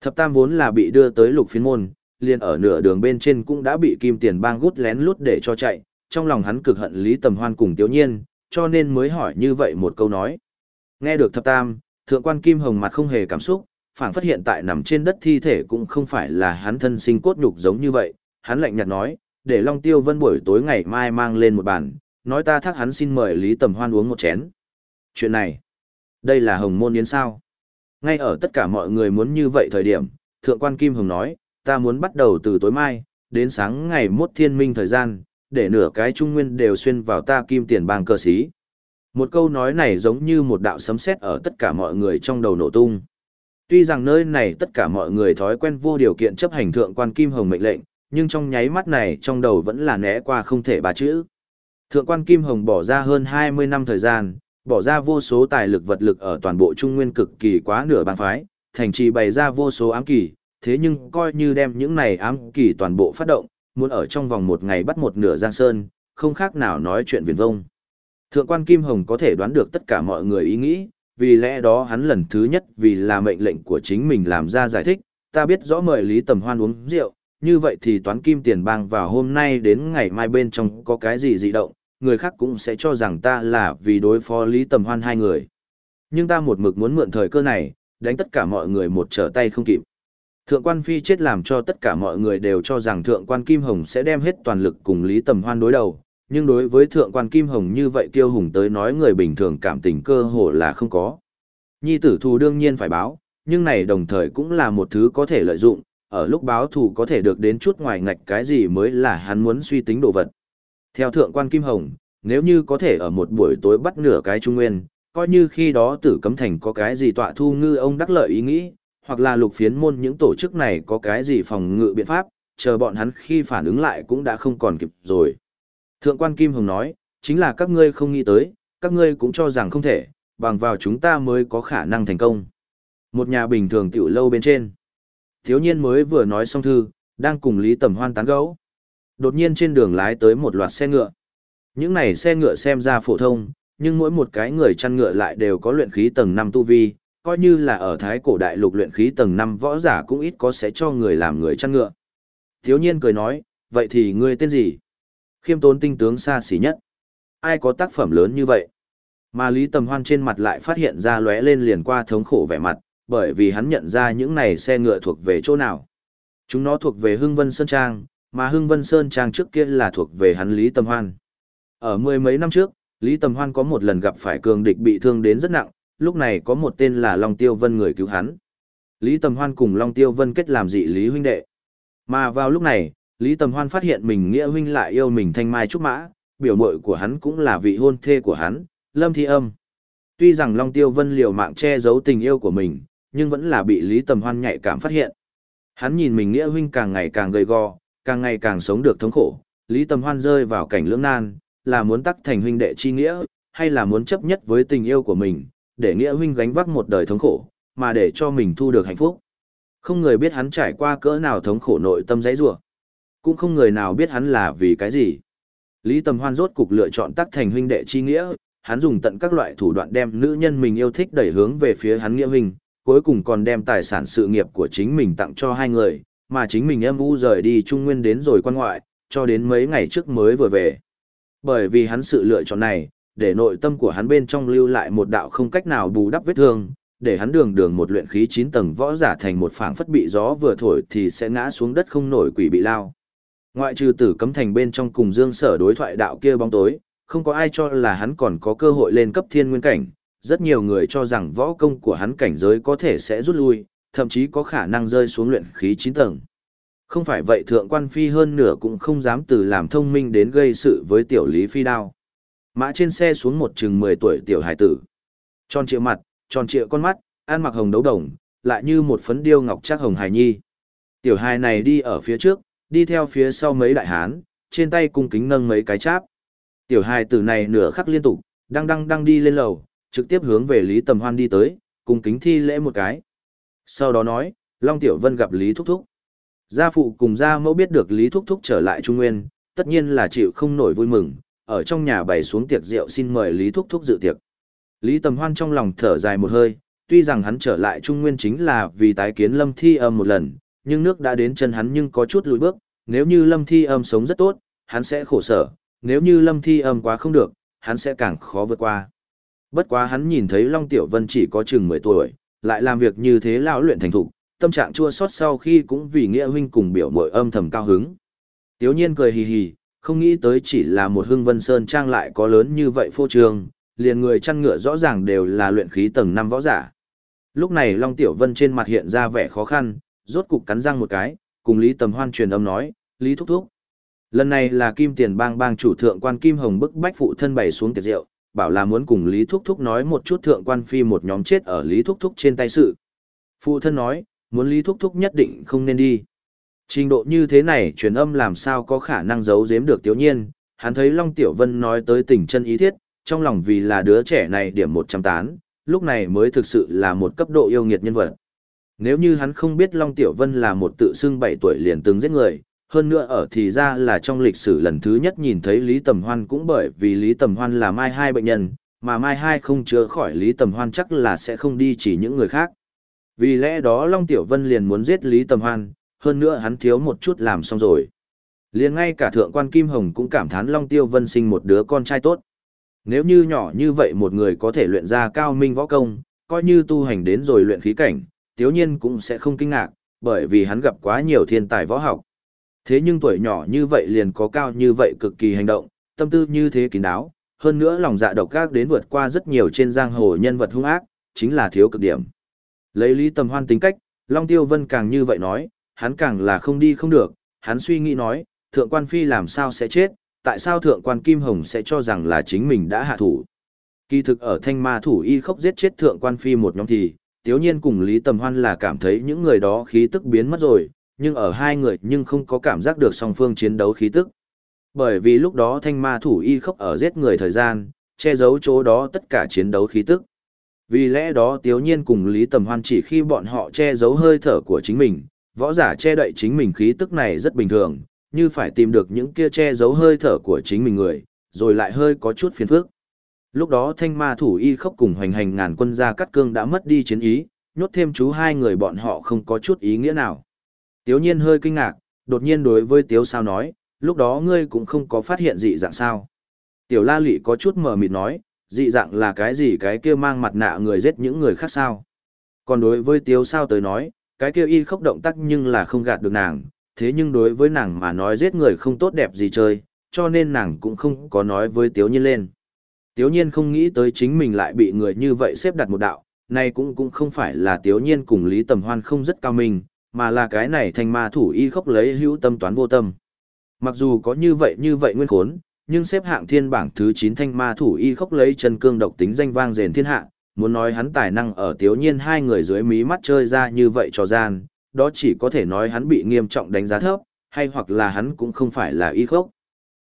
Thập tam vốn là bị đưa tới lục phiến môn, liền ở nửa đường bên trên cũng đã bị kim tiền bang gút lén lút để cho chạy, trong lòng hắn cực hận Lý Tầm Hoan cùng Tiếu Nhiên, cho nên mới hỏi như vậy một câu nói. Nghe được thập tam, thượng quan kim hồng mặt không hề cảm xúc, phảng phát hiện tại nằm trên đất thi thể cũng không phải là hắn thân sinh cốt nhục giống như vậy, hắn lạnh nhạt nói, để Long Tiêu Vân buổi tối ngày mai mang lên một bàn, nói ta thác hắn xin mời Lý Tầm Hoan uống một chén. Chuyện này, đây là hồng môn yến sao? Ngay ở tất cả mọi người muốn như vậy thời điểm, thượng quan Kim Hồng nói, ta muốn bắt đầu từ tối mai, đến sáng ngày mốt thiên minh thời gian, để nửa cái trung nguyên đều xuyên vào ta kim tiền bang cơ sĩ. Một câu nói này giống như một đạo sấm sét ở tất cả mọi người trong đầu nổ tung. Tuy rằng nơi này tất cả mọi người thói quen vô điều kiện chấp hành thượng quan Kim Hồng mệnh lệnh, nhưng trong nháy mắt này trong đầu vẫn là né qua không thể ba chữ. Thượng quan Kim Hồng bỏ ra hơn 20 năm thời gian, bỏ ra vô số tài lực vật lực ở toàn bộ Trung Nguyên cực kỳ quá nửa bang phái, thành trì bày ra vô số ám kỳ, thế nhưng coi như đem những này ám kỳ toàn bộ phát động, muốn ở trong vòng một ngày bắt một nửa giang sơn, không khác nào nói chuyện viển vông. Thượng quan Kim Hồng có thể đoán được tất cả mọi người ý nghĩ, vì lẽ đó hắn lần thứ nhất vì là mệnh lệnh của chính mình làm ra giải thích, ta biết rõ mời Lý Tầm Hoan uống rượu, như vậy thì toán kim tiền bang vào hôm nay đến ngày mai bên trong có cái gì dị động, người khác cũng sẽ cho rằng ta là vì đối phó Lý Tầm Hoan hai người. Nhưng ta một mực muốn mượn thời cơ này, đánh tất cả mọi người một trở tay không kịp. Thượng quan phi chết làm cho tất cả mọi người đều cho rằng thượng quan Kim Hồng sẽ đem hết toàn lực cùng Lý Tầm Hoan đối đầu, nhưng đối với thượng quan Kim Hồng như vậy kiêu hùng tới nói người bình thường cảm tình cơ hồ là không có. Nhi tử thù đương nhiên phải báo, nhưng này đồng thời cũng là một thứ có thể lợi dụng, ở lúc báo thù có thể được đến chút ngoài ngạch cái gì mới là hắn muốn suy tính đồ vật. Theo thượng quan Kim Hồng, nếu như có thể ở một buổi tối bắt nửa cái trung nguyên, coi như khi đó tử cấm thành có cái gì tọa thu ngư ông đắc lợi ý nghĩ, hoặc là lục phiến môn những tổ chức này có cái gì phòng ngự biện pháp, chờ bọn hắn khi phản ứng lại cũng đã không còn kịp rồi. Thượng quan Kim Hồng nói, chính là các ngươi không nghĩ tới, các ngươi cũng cho rằng không thể, bằng vào chúng ta mới có khả năng thành công. Một nhà bình thường tiểu lâu bên trên. Thiếu nhiên mới vừa nói xong thư, đang cùng Lý Tầm Hoan tán gấu. Đột nhiên trên đường lái tới một loạt xe ngựa. Những này xe ngựa xem ra phổ thông, nhưng mỗi một cái người chăn ngựa lại đều có luyện khí tầng 5 tu vi, coi như là ở thái cổ đại lục luyện khí tầng 5 võ giả cũng ít có sẽ cho người làm người chăn ngựa. Thiếu nhiên cười nói, vậy thì ngươi tên gì? Khiêm tốn tinh tướng xa xỉ nhất. Ai có tác phẩm lớn như vậy? Mà Lý Tầm Hoan trên mặt lại phát hiện ra lóe lên liền qua thống khổ vẻ mặt, bởi vì hắn nhận ra những này xe ngựa thuộc về chỗ nào. Chúng nó thuộc về Hưng Vân Sơn Trang, mà Hưng Vân Sơn Trang trước kia là thuộc về hắn Lý Tầm Hoan. Ở mười mấy năm trước, Lý Tầm Hoan có một lần gặp phải cường địch bị thương đến rất nặng, lúc này có một tên là Long Tiêu Vân người cứu hắn. Lý Tầm Hoan cùng Long Tiêu Vân kết làm dị Lý huynh đệ. Mà vào lúc này, Lý Tầm Hoan phát hiện mình nghĩa huynh lại yêu mình thanh mai trúc mã, biểu mội của hắn cũng là vị hôn thê của hắn, Lâm Thi Âm. Tuy rằng Long Tiêu Vân liều mạng che giấu tình yêu của mình, nhưng vẫn là bị Lý Tầm Hoan nhạy cảm phát hiện. Hắn nhìn mình nghĩa huynh càng ngày càng gầy gò, càng ngày càng sống được thống khổ, Lý Tầm Hoan rơi vào cảnh lưỡng nan, là muốn tắc thành huynh đệ chi nghĩa, hay là muốn chấp nhất với tình yêu của mình, để nghĩa huynh gánh vác một đời thống khổ, mà để cho mình thu được hạnh phúc. Không người biết hắn trải qua cỡ nào thống khổ nội tâm giấy rủa, cũng không người nào biết hắn là vì cái gì. Lý Tầm Hoan rốt cục lựa chọn tắc thành huynh đệ chi nghĩa, hắn dùng tận các loại thủ đoạn đem nữ nhân mình yêu thích đẩy hướng về phía hắn nghĩa huynh, cuối cùng còn đem tài sản sự nghiệp của chính mình tặng cho hai người, mà chính mình âm u rời đi Trung Nguyên đến rồi quan ngoại, cho đến mấy ngày trước mới vừa về. Bởi vì hắn sự lựa chọn này, để nội tâm của hắn bên trong lưu lại một đạo không cách nào bù đắp vết thương, để hắn đường đường một luyện khí 9 tầng võ giả thành một phảng phất bị gió vừa thổi thì sẽ ngã xuống đất không nổi quỷ bị lao. Ngoại trừ tử cấm thành bên trong cùng dương sở đối thoại đạo kia bóng tối, không có ai cho là hắn còn có cơ hội lên cấp thiên nguyên cảnh, rất nhiều người cho rằng võ công của hắn cảnh giới có thể sẽ rút lui, thậm chí có khả năng rơi xuống luyện khí 9 tầng. Không phải vậy thượng quan phi hơn nửa cũng không dám từ làm thông minh đến gây sự với tiểu lý phi đao. Mã trên xe xuống một chừng 10 tuổi tiểu hải tử. Tròn trịa mặt, tròn trịa con mắt, ăn mặc hồng đấu đồng, lại như một phấn điêu ngọc chắc hồng hài nhi. Tiểu hài này đi ở phía trước, đi theo phía sau mấy đại hán, trên tay cung kính nâng mấy cái cháp. Tiểu hài tử này nửa khắc liên tục, đang đang đang đi lên lầu, trực tiếp hướng về Lý Tầm Hoan đi tới, cung kính thi lễ một cái. Sau đó nói, Long Tiểu Vân gặp Lý Thúc Thúc. Gia phụ cùng gia mẫu biết được Lý Thúc Thúc trở lại Trung Nguyên, tất nhiên là chịu không nổi vui mừng, ở trong nhà bày xuống tiệc rượu xin mời Lý Thúc Thúc dự tiệc. Lý Tầm Hoan trong lòng thở dài một hơi, tuy rằng hắn trở lại Trung Nguyên chính là vì tái kiến Lâm Thi Âm một lần, nhưng nước đã đến chân hắn nhưng có chút lùi bước, nếu như Lâm Thi Âm sống rất tốt, hắn sẽ khổ sở, nếu như Lâm Thi Âm quá không được, hắn sẽ càng khó vượt qua. Bất quá hắn nhìn thấy Long Tiểu Vân chỉ có chừng 10 tuổi, lại làm việc như thế lão luyện thành thục, tâm trạng chua xót sau khi cũng vì nghĩa huynh cùng biểu muội âm thầm cao hứng. Tiếu nhiên cười hì hì, không nghĩ tới chỉ là một hưng vân sơn trang lại có lớn như vậy phô trương, liền người chăn ngựa rõ ràng đều là luyện khí tầng 5 võ giả. Lúc này Long Tiểu Vân trên mặt hiện ra vẻ khó khăn, rốt cục cắn răng một cái, cùng Lý Tầm Hoan truyền âm nói, Lý Thúc Thúc. Lần này là Kim Tiền Bang bang chủ thượng quan Kim Hồng bức bách phụ thân bày xuống tiệc rượu, bảo là muốn cùng Lý Thúc Thúc nói một chút thượng quan phi một nhóm chết ở Lý Thúc Thúc trên tay sự. Phụ thân nói, muốn Lý Thúc Thúc nhất định không nên đi. Trình độ như thế này truyền âm làm sao có khả năng giấu giếm được tiểu nhiên, hắn thấy Long Tiểu Vân nói tới tình chân ý thiết, trong lòng vì là đứa trẻ này điểm một trăm tán, lúc này mới thực sự là một cấp độ yêu nghiệt nhân vật. Nếu như hắn không biết Long Tiểu Vân là một tự xưng 7 tuổi liền từng giết người, hơn nữa ở thì ra là trong lịch sử lần thứ nhất nhìn thấy Lý Tầm Hoan cũng bởi vì Lý Tầm Hoan là Mai Hai bệnh nhân, mà Mai Hai không chữa khỏi Lý Tầm Hoan chắc là sẽ không đi chỉ những người khác. Vì lẽ đó Long Tiểu Vân liền muốn giết Lý Tầm Hoan, hơn nữa hắn thiếu một chút làm xong rồi. Liền ngay cả thượng quan Kim Hồng cũng cảm thán Long Tiêu Vân sinh một đứa con trai tốt. Nếu như nhỏ như vậy một người có thể luyện ra cao minh võ công, coi như tu hành đến rồi luyện khí cảnh, tiếu nhiên cũng sẽ không kinh ngạc, bởi vì hắn gặp quá nhiều thiên tài võ học. Thế nhưng tuổi nhỏ như vậy liền có cao như vậy cực kỳ hành động, tâm tư như thế kín đáo, hơn nữa lòng dạ độc ác đến vượt qua rất nhiều trên giang hồ nhân vật hung ác, chính là thiếu cực điểm. Lấy lý tầm hoan tính cách, Long Tiêu Vân càng như vậy nói, hắn càng là không đi không được, hắn suy nghĩ nói, thượng quan phi làm sao sẽ chết, tại sao thượng quan Kim Hồng sẽ cho rằng là chính mình đã hạ thủ. Kỳ thực ở thanh ma thủ y khốc giết chết thượng quan phi một nhóm thì, tiếu nhiên cùng Lý Tầm Hoan là cảm thấy những người đó khí tức biến mất rồi, nhưng ở hai người nhưng không có cảm giác được song phương chiến đấu khí tức. Bởi vì lúc đó thanh ma thủ y khốc ở giết người thời gian, che giấu chỗ đó tất cả chiến đấu khí tức. Vì lẽ đó tiếu nhiên cùng Lý Tầm Hoan chỉ khi bọn họ che giấu hơi thở của chính mình, võ giả che đậy chính mình khí tức này rất bình thường, như phải tìm được những kia che giấu hơi thở của chính mình người, rồi lại hơi có chút phiền phức. Lúc đó thanh ma thủ y khốc cùng hoành hành ngàn quân gia cắt cương đã mất đi chiến ý, nhốt thêm chú hai người bọn họ không có chút ý nghĩa nào. Tiếu nhiên hơi kinh ngạc, đột nhiên đối với Tiếu sao nói, lúc đó ngươi cũng không có phát hiện dị dạng sao. Tiểu la lị có chút mờ mịt nói, dị dạng là cái gì cái kia mang mặt nạ người giết những người khác sao. Còn đối với Tiếu sao tới nói, cái kia y khốc động tác nhưng là không gạt được nàng, thế nhưng đối với nàng mà nói giết người không tốt đẹp gì chơi, cho nên nàng cũng không có nói với Tiếu Nhiên lên. Tiếu Nhiên không nghĩ tới chính mình lại bị người như vậy xếp đặt một đạo, này cũng cũng không phải là Tiếu Nhiên cùng Lý Tầm Hoan không rất cao minh, mà là cái này thành ma thủ y khốc lấy hữu tâm toán vô tâm. Mặc dù có như vậy như vậy nguyên khốn, nhưng xếp hạng thiên bảng thứ 9 thanh ma thủ y khốc lấy chân cương độc tính danh vang rền thiên hạ, muốn nói hắn tài năng ở Tiếu Nhiên hai người dưới mí mắt chơi ra như vậy cho gian, đó chỉ có thể nói hắn bị nghiêm trọng đánh giá thấp, hay hoặc là hắn cũng không phải là y khốc.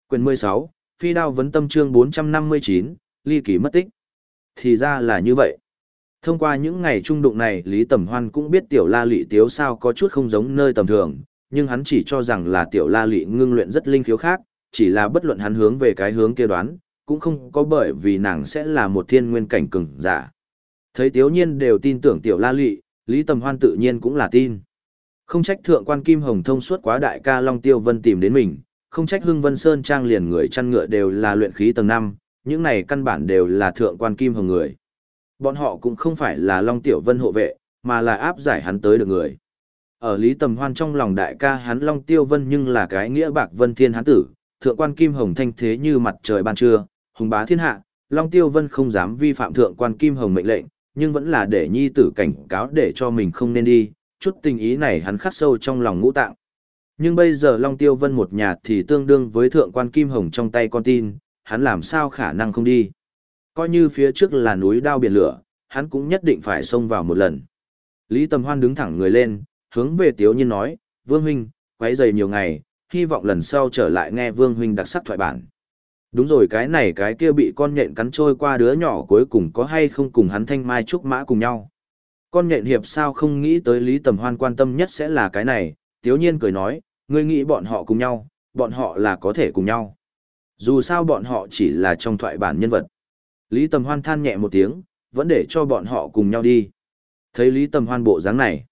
Quyền 16, Phi đao vấn tâm chương 459, ly kỳ mất tích. Thì ra là như vậy. Thông qua những ngày trung đụng này Lý Tầm Hoan cũng biết tiểu la lị tiếu sao có chút không giống nơi tầm thường, nhưng hắn chỉ cho rằng là tiểu la lị ngưng luyện rất linh khiếu khác, chỉ là bất luận hắn hướng về cái hướng kia đoán, cũng không có bởi vì nàng sẽ là một thiên nguyên cảnh cường giả. Thấy tiếu nhiên đều tin tưởng tiểu la lị, Lý Tầm Hoan tự nhiên cũng là tin. Không trách thượng quan Kim Hồng thông suốt quá đại ca Long Tiêu Vân tìm đến mình, không trách Hưng Vân Sơn Trang liền người chăn ngựa đều là luyện khí tầng 5, những này căn bản đều là thượng quan Kim Hồng người. Bọn họ cũng không phải là Long Tiểu Vân hộ vệ, mà là áp giải hắn tới được người. Ở Lý Tầm Hoan trong lòng đại ca hắn Long Tiêu Vân nhưng là cái nghĩa bạc vân thiên hắn tử, thượng quan Kim Hồng thanh thế như mặt trời ban trưa, hùng bá thiên hạ, Long Tiêu Vân không dám vi phạm thượng quan Kim Hồng mệnh lệnh, nhưng vẫn là để nhi tử cảnh cáo để cho mình không nên đi, chút tình ý này hắn khắc sâu trong lòng ngũ tạng. Nhưng bây giờ Long Tiêu Vân một nhà thì tương đương với thượng quan Kim Hồng trong tay con tin, hắn làm sao khả năng không đi. Coi như phía trước là núi đao biển lửa, hắn cũng nhất định phải xông vào một lần. Lý Tầm Hoan đứng thẳng người lên, hướng về Tiếu Nhiên nói, Vương Huynh, quấy dày nhiều ngày, hy vọng lần sau trở lại nghe Vương Huynh đặc sắc thoại bản. Đúng rồi cái này cái kia bị con nhện cắn trôi qua đứa nhỏ cuối cùng có hay không cùng hắn thanh mai trúc mã cùng nhau. Con nhện hiệp sao không nghĩ tới Lý Tầm Hoan quan tâm nhất sẽ là cái này, Tiếu Nhiên cười nói, ngươi nghĩ bọn họ cùng nhau, bọn họ là có thể cùng nhau. Dù sao bọn họ chỉ là trong thoại bản nhân vật. Lý Tầm Hoan than nhẹ một tiếng, vẫn để cho bọn họ cùng nhau đi. Thấy Lý Tầm Hoan bộ dáng này.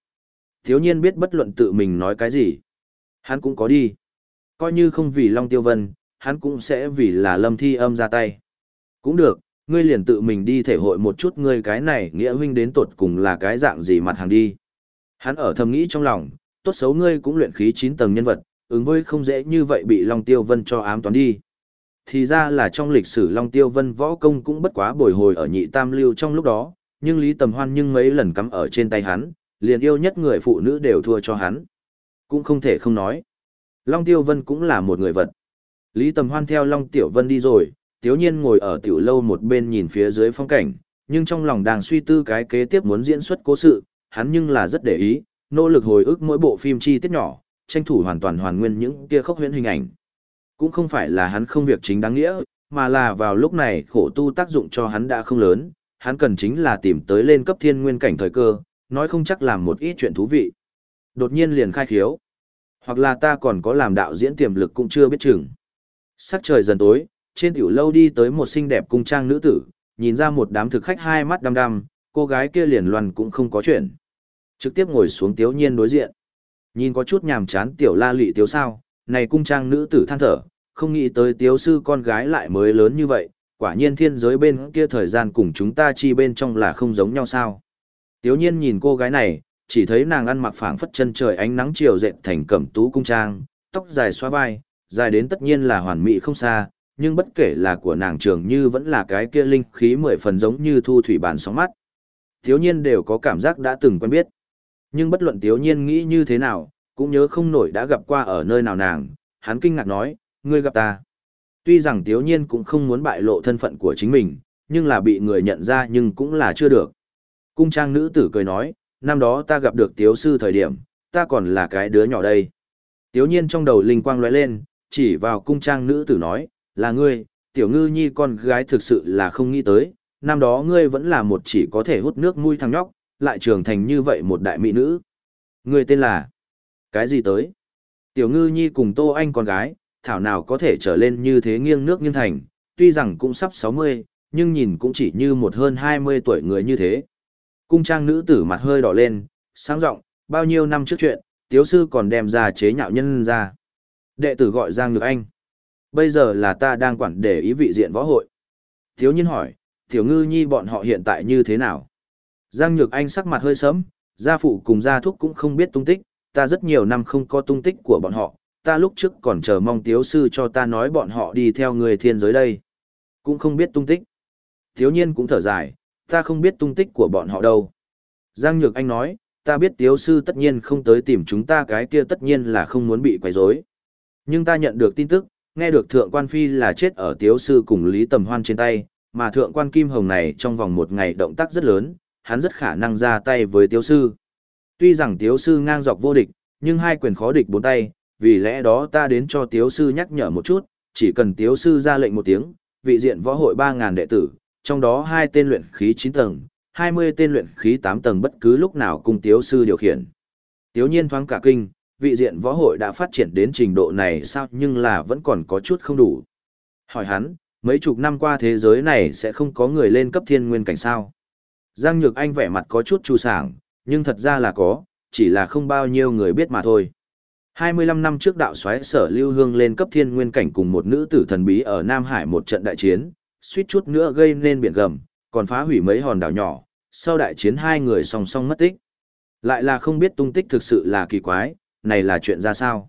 Thiếu nhiên biết bất luận tự mình nói cái gì. Hắn cũng có đi. Coi như không vì Long Tiêu Vân, hắn cũng sẽ vì là lâm thi âm ra tay. Cũng được, ngươi liền tự mình đi thể hội một chút ngươi cái này nghĩa huynh đến tột cùng là cái dạng gì mặt hàng đi. Hắn ở thầm nghĩ trong lòng, tốt xấu ngươi cũng luyện khí 9 tầng nhân vật, ứng với không dễ như vậy bị Long Tiêu Vân cho ám toán đi. Thì ra là trong lịch sử Long Tiêu Vân võ công cũng bất quá bồi hồi ở nhị tam lưu trong lúc đó, nhưng Lý Tầm Hoan nhưng mấy lần cắm ở trên tay hắn, liền yêu nhất người phụ nữ đều thua cho hắn. Cũng không thể không nói. Long Tiêu Vân cũng là một người vật. Lý Tầm Hoan theo Long Tiểu Vân đi rồi, Tiếu Nhiên ngồi ở tiểu lâu một bên nhìn phía dưới phong cảnh, nhưng trong lòng đang suy tư cái kế tiếp muốn diễn xuất cố sự, hắn nhưng là rất để ý, nỗ lực hồi ức mỗi bộ phim chi tiết nhỏ, tranh thủ hoàn toàn hoàn nguyên những kia khốc huyễn hình ảnh. Cũng không phải là hắn không việc chính đáng nghĩa, mà là vào lúc này khổ tu tác dụng cho hắn đã không lớn, hắn cần chính là tìm tới lên cấp thiên nguyên cảnh thời cơ, nói không chắc làm một ít chuyện thú vị. Đột nhiên liền khai khiếu. Hoặc là ta còn có làm đạo diễn tiềm lực cũng chưa biết chừng. Sắc trời dần tối, trên tiểu lâu đi tới một xinh đẹp cung trang nữ tử, nhìn ra một đám thực khách hai mắt đăm đăm, cô gái kia liền loàn cũng không có chuyện. Trực tiếp ngồi xuống tiếu nhiên đối diện. Nhìn có chút nhàm chán tiểu la lị tiếu sao, này cung trang nữ tử than thở, không nghĩ tới tiếu sư con gái lại mới lớn như vậy, quả nhiên thiên giới bên kia thời gian cùng chúng ta chi bên trong là không giống nhau sao. Tiếu nhiên nhìn cô gái này, chỉ thấy nàng ăn mặc phảng phất chân trời ánh nắng chiều dệt thành cẩm tú cung trang, tóc dài xóa vai, dài đến tất nhiên là hoàn mỹ không xa, nhưng bất kể là của nàng trường như vẫn là cái kia linh khí mười phần giống như thu thủy bản sóng mắt. Tiếu nhiên đều có cảm giác đã từng quen biết. Nhưng bất luận tiếu nhiên nghĩ như thế nào, cũng nhớ không nổi đã gặp qua ở nơi nào nàng, hắn kinh ngạc nói, ngươi gặp ta. Tuy rằng tiếu nhiên cũng không muốn bại lộ thân phận của chính mình, nhưng là bị người nhận ra nhưng cũng là chưa được. Cung trang nữ tử cười nói, năm đó ta gặp được tiếu sư thời điểm, ta còn là cái đứa nhỏ đây. Tiếu nhiên trong đầu linh quang lóe lên, chỉ vào cung trang nữ tử nói, là ngươi, tiểu ngư nhi con gái thực sự là không nghĩ tới, năm đó ngươi vẫn là một chỉ có thể hút nước mũi thằng nhóc, lại trưởng thành như vậy một đại mỹ nữ. Ngươi tên là... Cái gì tới? Tiểu ngư nhi cùng tô anh con gái, thảo nào có thể trở lên như thế nghiêng nước nghiêng thành, tuy rằng cũng sắp 60, nhưng nhìn cũng chỉ như một hơn 20 tuổi người như thế. Cung trang nữ tử mặt hơi đỏ lên, sáng rộng, bao nhiêu năm trước chuyện, tiếu sư còn đem ra chế nhạo nhân ra. Đệ tử gọi Giang Nhược Anh. Bây giờ là ta đang quản để ý vị diện võ hội. Thiếu nhiên hỏi, tiểu ngư nhi bọn họ hiện tại như thế nào? Giang Nhược Anh sắc mặt hơi sớm, gia phụ cùng gia thúc cũng không biết tung tích, ta rất nhiều năm không có tung tích của bọn họ, ta lúc trước còn chờ mong tiếu sư cho ta nói bọn họ đi theo người thiên giới đây. Cũng không biết tung tích. Thiếu nhiên cũng thở dài, ta không biết tung tích của bọn họ đâu. Giang Nhược Anh nói, ta biết tiếu sư tất nhiên không tới tìm chúng ta cái kia tất nhiên là không muốn bị quấy rối. Nhưng ta nhận được tin tức, nghe được thượng quan phi là chết ở tiếu sư cùng Lý Tầm Hoan trên tay, mà thượng quan Kim Hồng này trong vòng một ngày động tác rất lớn, hắn rất khả năng ra tay với tiếu sư. Tuy rằng tiếu sư ngang dọc vô địch, nhưng hai quyền khó địch bốn tay, vì lẽ đó ta đến cho tiếu sư nhắc nhở một chút, chỉ cần tiếu sư ra lệnh một tiếng, vị diện võ hội 3.000 đệ tử, trong đó hai tên luyện khí 9 tầng, 20 tên luyện khí 8 tầng bất cứ lúc nào cùng tiếu sư điều khiển. Tiếu nhiên thoáng cả kinh, vị diện võ hội đã phát triển đến trình độ này sao nhưng là vẫn còn có chút không đủ. Hỏi hắn, mấy chục năm qua thế giới này sẽ không có người lên cấp thiên nguyên cảnh sao? Giang Nhược Anh vẻ mặt có chút chu sảng, nhưng thật ra là có, chỉ là không bao nhiêu người biết mà thôi. 25 năm trước đạo xoáy sở lưu hương lên cấp thiên nguyên cảnh cùng một nữ tử thần bí ở Nam Hải một trận đại chiến, suýt chút nữa gây nên biển gầm, còn phá hủy mấy hòn đảo nhỏ, sau đại chiến hai người song song mất tích. Lại là không biết tung tích thực sự là kỳ quái, này là chuyện ra sao?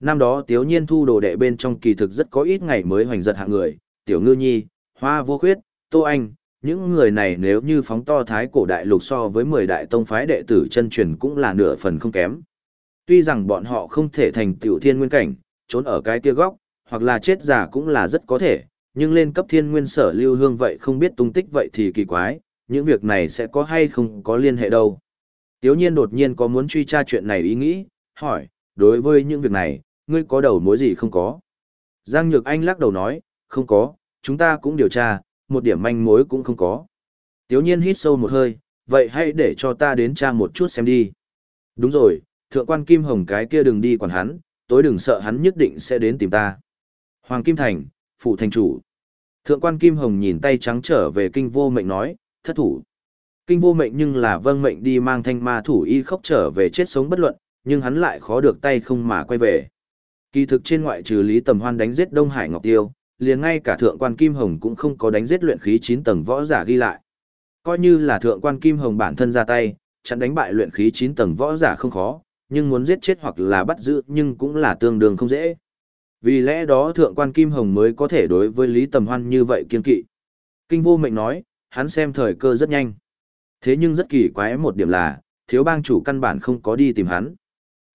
Năm đó Tiếu Nhiên thu đồ đệ bên trong kỳ thực rất có ít ngày mới hoành giật hạng người, Tiểu Ngư Nhi, Hoa Vô Khuyết, Tô Anh, những người này nếu như phóng to thái cổ đại lục so với 10 đại tông phái đệ tử chân truyền cũng là nửa phần không kém. Tuy rằng bọn họ không thể thành tiểu thiên nguyên cảnh, trốn ở cái kia góc, hoặc là chết giả cũng là rất có thể, nhưng lên cấp thiên nguyên sở lưu hương vậy không biết tung tích vậy thì kỳ quái, những việc này sẽ có hay không có liên hệ đâu. Tiếu nhiên đột nhiên có muốn truy tra chuyện này ý nghĩ, hỏi, đối với những việc này, ngươi có đầu mối gì không có? Giang Nhược Anh lắc đầu nói, không có, chúng ta cũng điều tra, một điểm manh mối cũng không có. Tiếu nhiên hít sâu một hơi, vậy hãy để cho ta đến tra một chút xem đi. Đúng rồi, thượng quan Kim Hồng cái kia đừng đi quản hắn, tối đừng sợ hắn nhất định sẽ đến tìm ta. Hoàng Kim Thành, phụ thành chủ. Thượng quan Kim Hồng nhìn tay trắng trở về kinh vô mệnh nói, thất thủ. Kinh vô mệnh nhưng là vâng mệnh đi mang thanh ma thủ y khóc trở về chết sống bất luận, nhưng hắn lại khó được tay không mà quay về. Kỳ thực trên ngoại trừ Lý Tầm Hoan đánh giết Đông Hải Ngọc Tiêu, liền ngay cả thượng quan Kim Hồng cũng không có đánh giết luyện khí 9 tầng võ giả ghi lại. Coi như là thượng quan Kim Hồng bản thân ra tay, chặn đánh bại luyện khí 9 tầng võ giả không khó, nhưng muốn giết chết hoặc là bắt giữ nhưng cũng là tương đương không dễ. Vì lẽ đó thượng quan Kim Hồng mới có thể đối với Lý Tầm Hoan như vậy kiên kỵ. Kinh vô mệnh nói, hắn xem thời cơ rất nhanh. Thế nhưng rất kỳ quái một điểm là, thiếu bang chủ căn bản không có đi tìm hắn.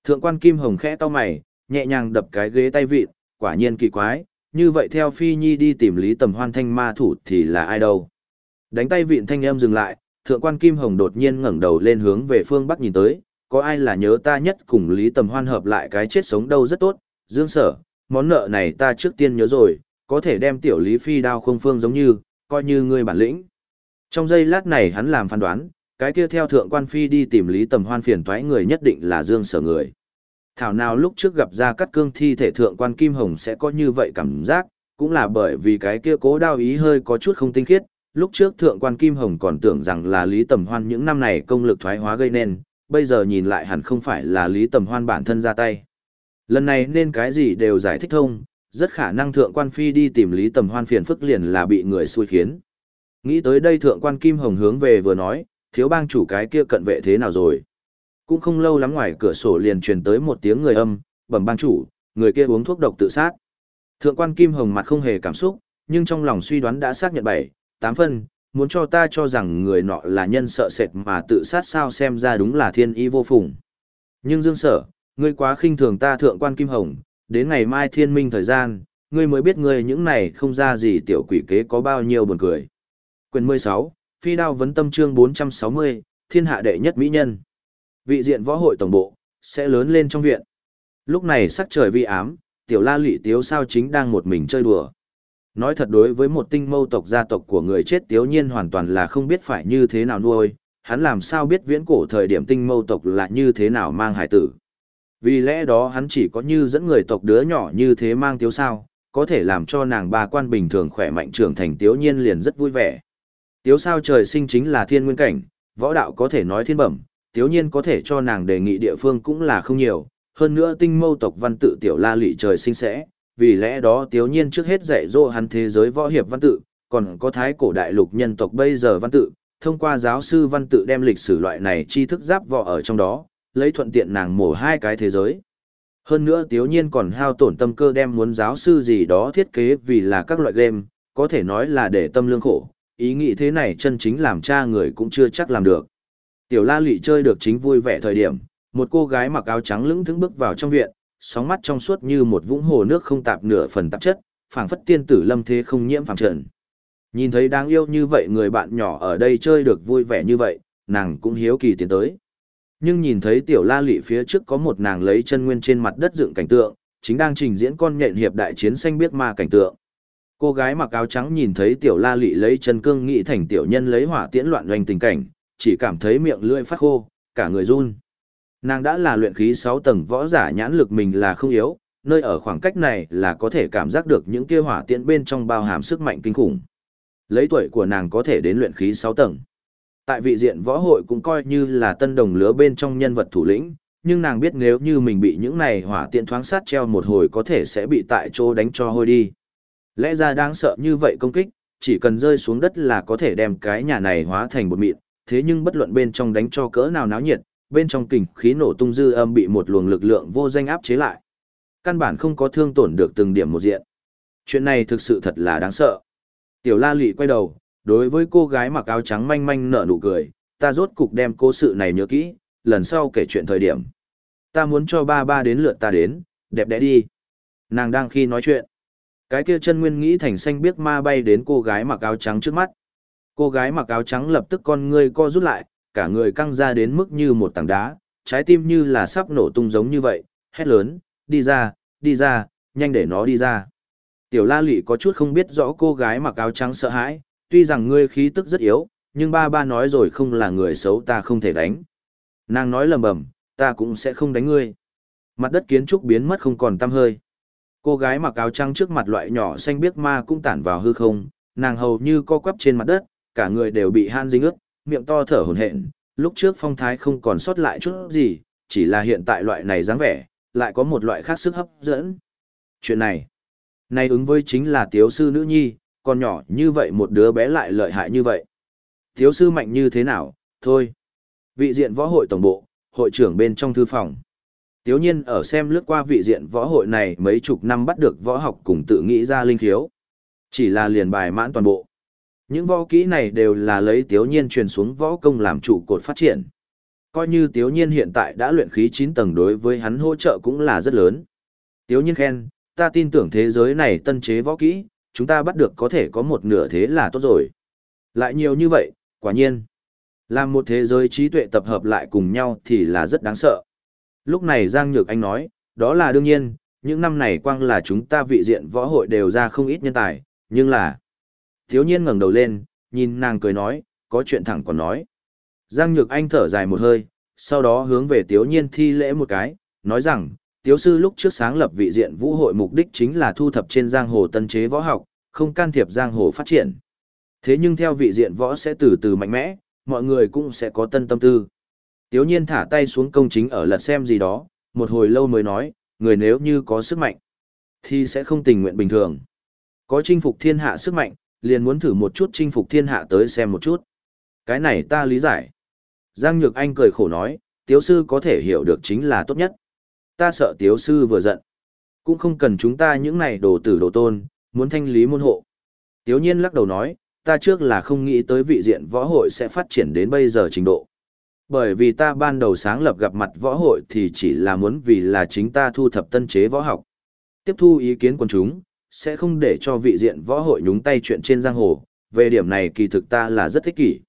Thượng quan Kim Hồng khẽ to mày, nhẹ nhàng đập cái ghế tay vịt, quả nhiên kỳ quái, như vậy theo Phi Nhi đi tìm Lý Tầm Hoan thanh ma thủ thì là ai đâu. Đánh tay vịn thanh em dừng lại, thượng quan Kim Hồng đột nhiên ngẩng đầu lên hướng về phương Bắc nhìn tới, có ai là nhớ ta nhất cùng Lý Tầm Hoan hợp lại cái chết sống đâu rất tốt, dương sở, món nợ này ta trước tiên nhớ rồi, có thể đem tiểu Lý Phi đao không phương giống như, coi như ngươi bản lĩnh. Trong giây lát này hắn làm phán đoán, cái kia theo thượng quan phi đi tìm Lý Tầm Hoan phiền toái người nhất định là Dương Sở người. Thảo nào lúc trước gặp ra cắt cương thi thể thượng quan Kim Hồng sẽ có như vậy cảm giác, cũng là bởi vì cái kia cố đao ý hơi có chút không tinh khiết, lúc trước thượng quan Kim Hồng còn tưởng rằng là Lý Tầm Hoan những năm này công lực thoái hóa gây nên, bây giờ nhìn lại hẳn không phải là Lý Tầm Hoan bản thân ra tay. Lần này nên cái gì đều giải thích thông, rất khả năng thượng quan phi đi tìm Lý Tầm Hoan phiền phức liền là bị người xui khiến. Nghĩ tới đây thượng quan Kim Hồng hướng về vừa nói, thiếu bang chủ cái kia cận vệ thế nào rồi. Cũng không lâu lắm ngoài cửa sổ liền truyền tới một tiếng người âm, bẩm bang chủ, người kia uống thuốc độc tự sát. Thượng quan Kim Hồng mặt không hề cảm xúc, nhưng trong lòng suy đoán đã xác nhận bảy, tám phân, muốn cho ta cho rằng người nọ là nhân sợ sệt mà tự sát sao xem ra đúng là thiên ý vô phùng. Nhưng dương sở, ngươi quá khinh thường ta thượng quan Kim Hồng, đến ngày mai thiên minh thời gian, ngươi mới biết ngươi những này không ra gì tiểu quỷ kế có bao nhiêu buồn cười. Quyền 16, Phi đao vấn tâm chương 460, thiên hạ đệ nhất mỹ nhân. Vị diện võ hội tổng bộ, sẽ lớn lên trong viện. Lúc này sắc trời vi ám, tiểu la lị tiếu sao chính đang một mình chơi đùa. Nói thật đối với một tinh mâu tộc gia tộc của người chết tiếu nhiên hoàn toàn là không biết phải như thế nào nuôi, hắn làm sao biết viễn cổ thời điểm tinh mâu tộc là như thế nào mang hải tử. Vì lẽ đó hắn chỉ có như dẫn người tộc đứa nhỏ như thế mang tiếu sao, có thể làm cho nàng ba quan bình thường khỏe mạnh trưởng thành tiếu nhiên liền rất vui vẻ. Tiếu sao trời sinh chính là thiên nguyên cảnh, võ đạo có thể nói thiên bẩm, tiếu nhiên có thể cho nàng đề nghị địa phương cũng là không nhiều, hơn nữa tinh mâu tộc văn tự tiểu la lị trời sinh sẽ, vì lẽ đó tiếu nhiên trước hết dạy dỗ hắn thế giới võ hiệp văn tự, còn có thái cổ đại lục nhân tộc bây giờ văn tự, thông qua giáo sư văn tự đem lịch sử loại này tri thức giáp võ ở trong đó, lấy thuận tiện nàng mổ hai cái thế giới. Hơn nữa tiếu nhiên còn hao tổn tâm cơ đem muốn giáo sư gì đó thiết kế vì là các loại game, có thể nói là để tâm lương khổ, ý nghĩ thế này chân chính làm cha người cũng chưa chắc làm được. Tiểu la lị chơi được chính vui vẻ thời điểm, một cô gái mặc áo trắng lững thững bước vào trong viện, sóng mắt trong suốt như một vũng hồ nước không tạp nửa phần tạp chất, phảng phất tiên tử lâm thế không nhiễm phàm trần. Nhìn thấy đáng yêu như vậy người bạn nhỏ ở đây chơi được vui vẻ như vậy, nàng cũng hiếu kỳ tiến tới. Nhưng nhìn thấy tiểu la lị phía trước có một nàng lấy chân nguyên trên mặt đất dựng cảnh tượng, chính đang trình diễn con nhện hiệp đại chiến xanh biết ma cảnh tượng. Cô gái mặc áo trắng nhìn thấy tiểu la lị lấy chân cương nghĩ thành tiểu nhân lấy hỏa tiễn loạn doanh tình cảnh, chỉ cảm thấy miệng lưỡi phát khô, cả người run. Nàng đã là luyện khí 6 tầng võ giả nhãn lực mình là không yếu, nơi ở khoảng cách này là có thể cảm giác được những kia hỏa tiễn bên trong bao hàm sức mạnh kinh khủng. Lấy tuổi của nàng có thể đến luyện khí 6 tầng. Tại vị diện võ hội cũng coi như là tân đồng lứa bên trong nhân vật thủ lĩnh, nhưng nàng biết nếu như mình bị những này hỏa tiện thoáng sát treo một hồi có thể sẽ bị tại chỗ đánh cho hôi đi. Lẽ ra đáng sợ như vậy công kích, chỉ cần rơi xuống đất là có thể đem cái nhà này hóa thành một mịn, thế nhưng bất luận bên trong đánh cho cỡ nào náo nhiệt, bên trong kình khí nổ tung dư âm bị một luồng lực lượng vô danh áp chế lại. Căn bản không có thương tổn được từng điểm một diện. Chuyện này thực sự thật là đáng sợ. Tiểu la Lệ quay đầu, đối với cô gái mặc áo trắng manh manh nở nụ cười, ta rốt cục đem cố sự này nhớ kỹ, lần sau kể chuyện thời điểm. Ta muốn cho ba ba đến lượt ta đến, đẹp đẽ đi. Nàng đang khi nói chuyện. Cái kia chân nguyên nghĩ thành xanh biết ma bay đến cô gái mặc áo trắng trước mắt. Cô gái mặc áo trắng lập tức con ngươi co rút lại, cả người căng ra đến mức như một tảng đá, trái tim như là sắp nổ tung giống như vậy, hét lớn, đi ra, đi ra, nhanh để nó đi ra. Tiểu la lị có chút không biết rõ cô gái mặc áo trắng sợ hãi, tuy rằng ngươi khí tức rất yếu, nhưng ba ba nói rồi không là người xấu ta không thể đánh. Nàng nói lầm bầm, ta cũng sẽ không đánh ngươi. Mặt đất kiến trúc biến mất không còn tăm hơi. Cô gái mặc áo trắng trước mặt loại nhỏ xanh biếc ma cũng tản vào hư không, nàng hầu như co quắp trên mặt đất, cả người đều bị han dính ướt, miệng to thở hổn hển. Lúc trước phong thái không còn sót lại chút gì, chỉ là hiện tại loại này dáng vẻ, lại có một loại khác sức hấp dẫn. Chuyện này, này ứng với chính là tiếu sư nữ nhi, còn nhỏ như vậy một đứa bé lại lợi hại như vậy. Tiếu sư mạnh như thế nào, thôi. Vị diện võ hội tổng bộ, hội trưởng bên trong thư phòng. Tiếu nhiên ở xem lướt qua vị diện võ hội này mấy chục năm bắt được võ học cùng tự nghĩ ra linh khiếu. Chỉ là liền bài mãn toàn bộ. Những võ kỹ này đều là lấy tiếu nhiên truyền xuống võ công làm trụ cột phát triển. Coi như tiếu nhiên hiện tại đã luyện khí 9 tầng đối với hắn hỗ trợ cũng là rất lớn. Tiếu nhiên khen, ta tin tưởng thế giới này tân chế võ kỹ, chúng ta bắt được có thể có một nửa thế là tốt rồi. Lại nhiều như vậy, quả nhiên. Làm một thế giới trí tuệ tập hợp lại cùng nhau thì là rất đáng sợ. Lúc này Giang Nhược Anh nói, đó là đương nhiên, những năm này quang là chúng ta vị diện võ hội đều ra không ít nhân tài, nhưng là... Thiếu nhiên ngẩng đầu lên, nhìn nàng cười nói, có chuyện thẳng còn nói. Giang Nhược Anh thở dài một hơi, sau đó hướng về Tiếu Nhiên thi lễ một cái, nói rằng, Tiếu sư lúc trước sáng lập vị diện vũ hội mục đích chính là thu thập trên giang hồ tân chế võ học, không can thiệp giang hồ phát triển. Thế nhưng theo vị diện võ sẽ từ từ mạnh mẽ, mọi người cũng sẽ có tân tâm tư. Tiếu nhiên thả tay xuống công chính ở lật xem gì đó, một hồi lâu mới nói, người nếu như có sức mạnh, thì sẽ không tình nguyện bình thường. Có chinh phục thiên hạ sức mạnh, liền muốn thử một chút chinh phục thiên hạ tới xem một chút. Cái này ta lý giải. Giang Nhược Anh cười khổ nói, tiếu sư có thể hiểu được chính là tốt nhất. Ta sợ tiếu sư vừa giận. Cũng không cần chúng ta những này đồ tử đồ tôn, muốn thanh lý môn hộ. Tiếu nhiên lắc đầu nói, ta trước là không nghĩ tới vị diện võ hội sẽ phát triển đến bây giờ trình độ. Bởi vì ta ban đầu sáng lập gặp mặt võ hội thì chỉ là muốn vì là chính ta thu thập tân chế võ học. Tiếp thu ý kiến của chúng, sẽ không để cho vị diện võ hội nhúng tay chuyện trên giang hồ, về điểm này kỳ thực ta là rất thích kỷ.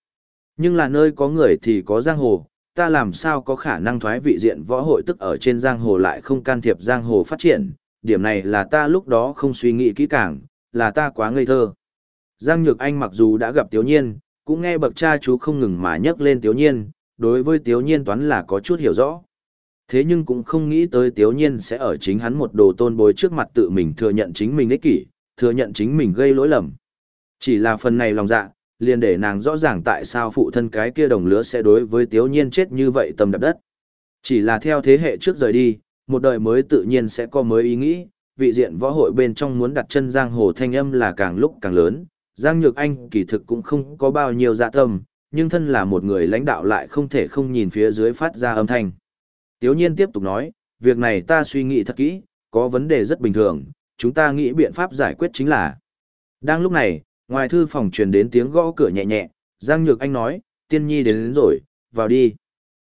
Nhưng là nơi có người thì có giang hồ, ta làm sao có khả năng thoái vị diện võ hội tức ở trên giang hồ lại không can thiệp giang hồ phát triển, điểm này là ta lúc đó không suy nghĩ kỹ càng, là ta quá ngây thơ. Giang Nhược Anh mặc dù đã gặp Tiếu Nhiên, cũng nghe bậc cha chú không ngừng mà nhắc lên Tiếu Nhiên, đối với Tiếu Nhiên toán là có chút hiểu rõ. Thế nhưng cũng không nghĩ tới Tiếu Nhiên sẽ ở chính hắn một đồ tôn bối trước mặt tự mình thừa nhận chính mình ích kỷ, thừa nhận chính mình gây lỗi lầm. Chỉ là phần này lòng dạ, liền để nàng rõ ràng tại sao phụ thân cái kia đồng lứa sẽ đối với Tiếu Nhiên chết như vậy tâm đập đất. Chỉ là theo thế hệ trước rời đi, một đời mới tự nhiên sẽ có mới ý nghĩ, vị diện võ hội bên trong muốn đặt chân giang hồ thanh âm là càng lúc càng lớn, Giang Nhược Anh kỳ thực cũng không có bao nhiêu dạ tâm, nhưng thân là một người lãnh đạo lại không thể không nhìn phía dưới phát ra âm thanh. Tiếu nhiên tiếp tục nói, việc này ta suy nghĩ thật kỹ, có vấn đề rất bình thường, chúng ta nghĩ biện pháp giải quyết chính là. Đang lúc này, ngoài thư phòng truyền đến tiếng gõ cửa nhẹ nhẹ, Giang Nhược Anh nói, tiên nhi đến, đến rồi, vào đi.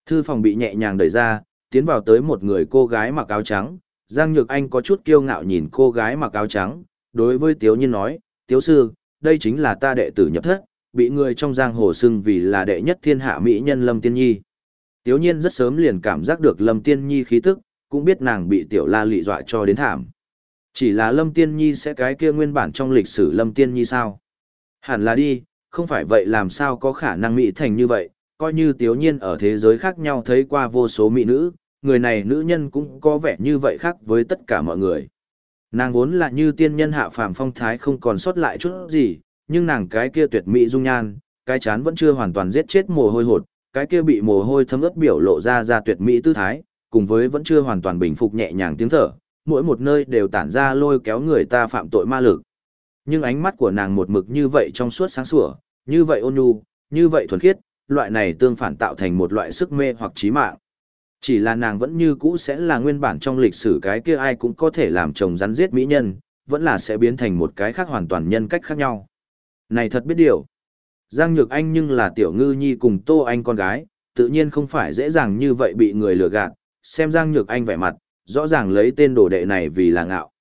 Thư phòng bị nhẹ nhàng đẩy ra, tiến vào tới một người cô gái mặc áo trắng. Giang Nhược Anh có chút kiêu ngạo nhìn cô gái mặc áo trắng, đối với Tiếu Nhiên nói, Tiếu Sư, đây chính là ta đệ tử nhập thất, bị người trong giang hồ xưng vì là đệ nhất thiên hạ mỹ nhân Lâm Tiên Nhi. Tiếu nhiên rất sớm liền cảm giác được Lâm Tiên Nhi khí tức, cũng biết nàng bị tiểu la lị dọa cho đến thảm. Chỉ là Lâm Tiên Nhi sẽ cái kia nguyên bản trong lịch sử Lâm Tiên Nhi sao? Hẳn là đi, không phải vậy làm sao có khả năng mỹ thành như vậy, coi như tiếu nhiên ở thế giới khác nhau thấy qua vô số mỹ nữ, người này nữ nhân cũng có vẻ như vậy khác với tất cả mọi người. Nàng vốn là như tiên nhân hạ phàm phong thái không còn sót lại chút gì, nhưng nàng cái kia tuyệt mỹ dung nhan, cái chán vẫn chưa hoàn toàn giết chết mồ hôi hột, cái kia bị mồ hôi thấm ướt biểu lộ ra ra tuyệt mỹ tư thái, cùng với vẫn chưa hoàn toàn bình phục nhẹ nhàng tiếng thở, mỗi một nơi đều tản ra lôi kéo người ta phạm tội ma lực. Nhưng ánh mắt của nàng một mực như vậy trong suốt sáng sủa, như vậy ôn nhu, như vậy thuần khiết, loại này tương phản tạo thành một loại sức mê hoặc trí mạng. Chỉ là nàng vẫn như cũ sẽ là nguyên bản trong lịch sử cái kia ai cũng có thể làm chồng rắn giết mỹ nhân, vẫn là sẽ biến thành một cái khác hoàn toàn nhân cách khác nhau. Này thật biết điều. Giang Nhược Anh nhưng là tiểu ngư nhi cùng Tô Anh con gái, tự nhiên không phải dễ dàng như vậy bị người lừa gạt, xem Giang Nhược Anh vẻ mặt, rõ ràng lấy tên đồ đệ này vì là ngạo.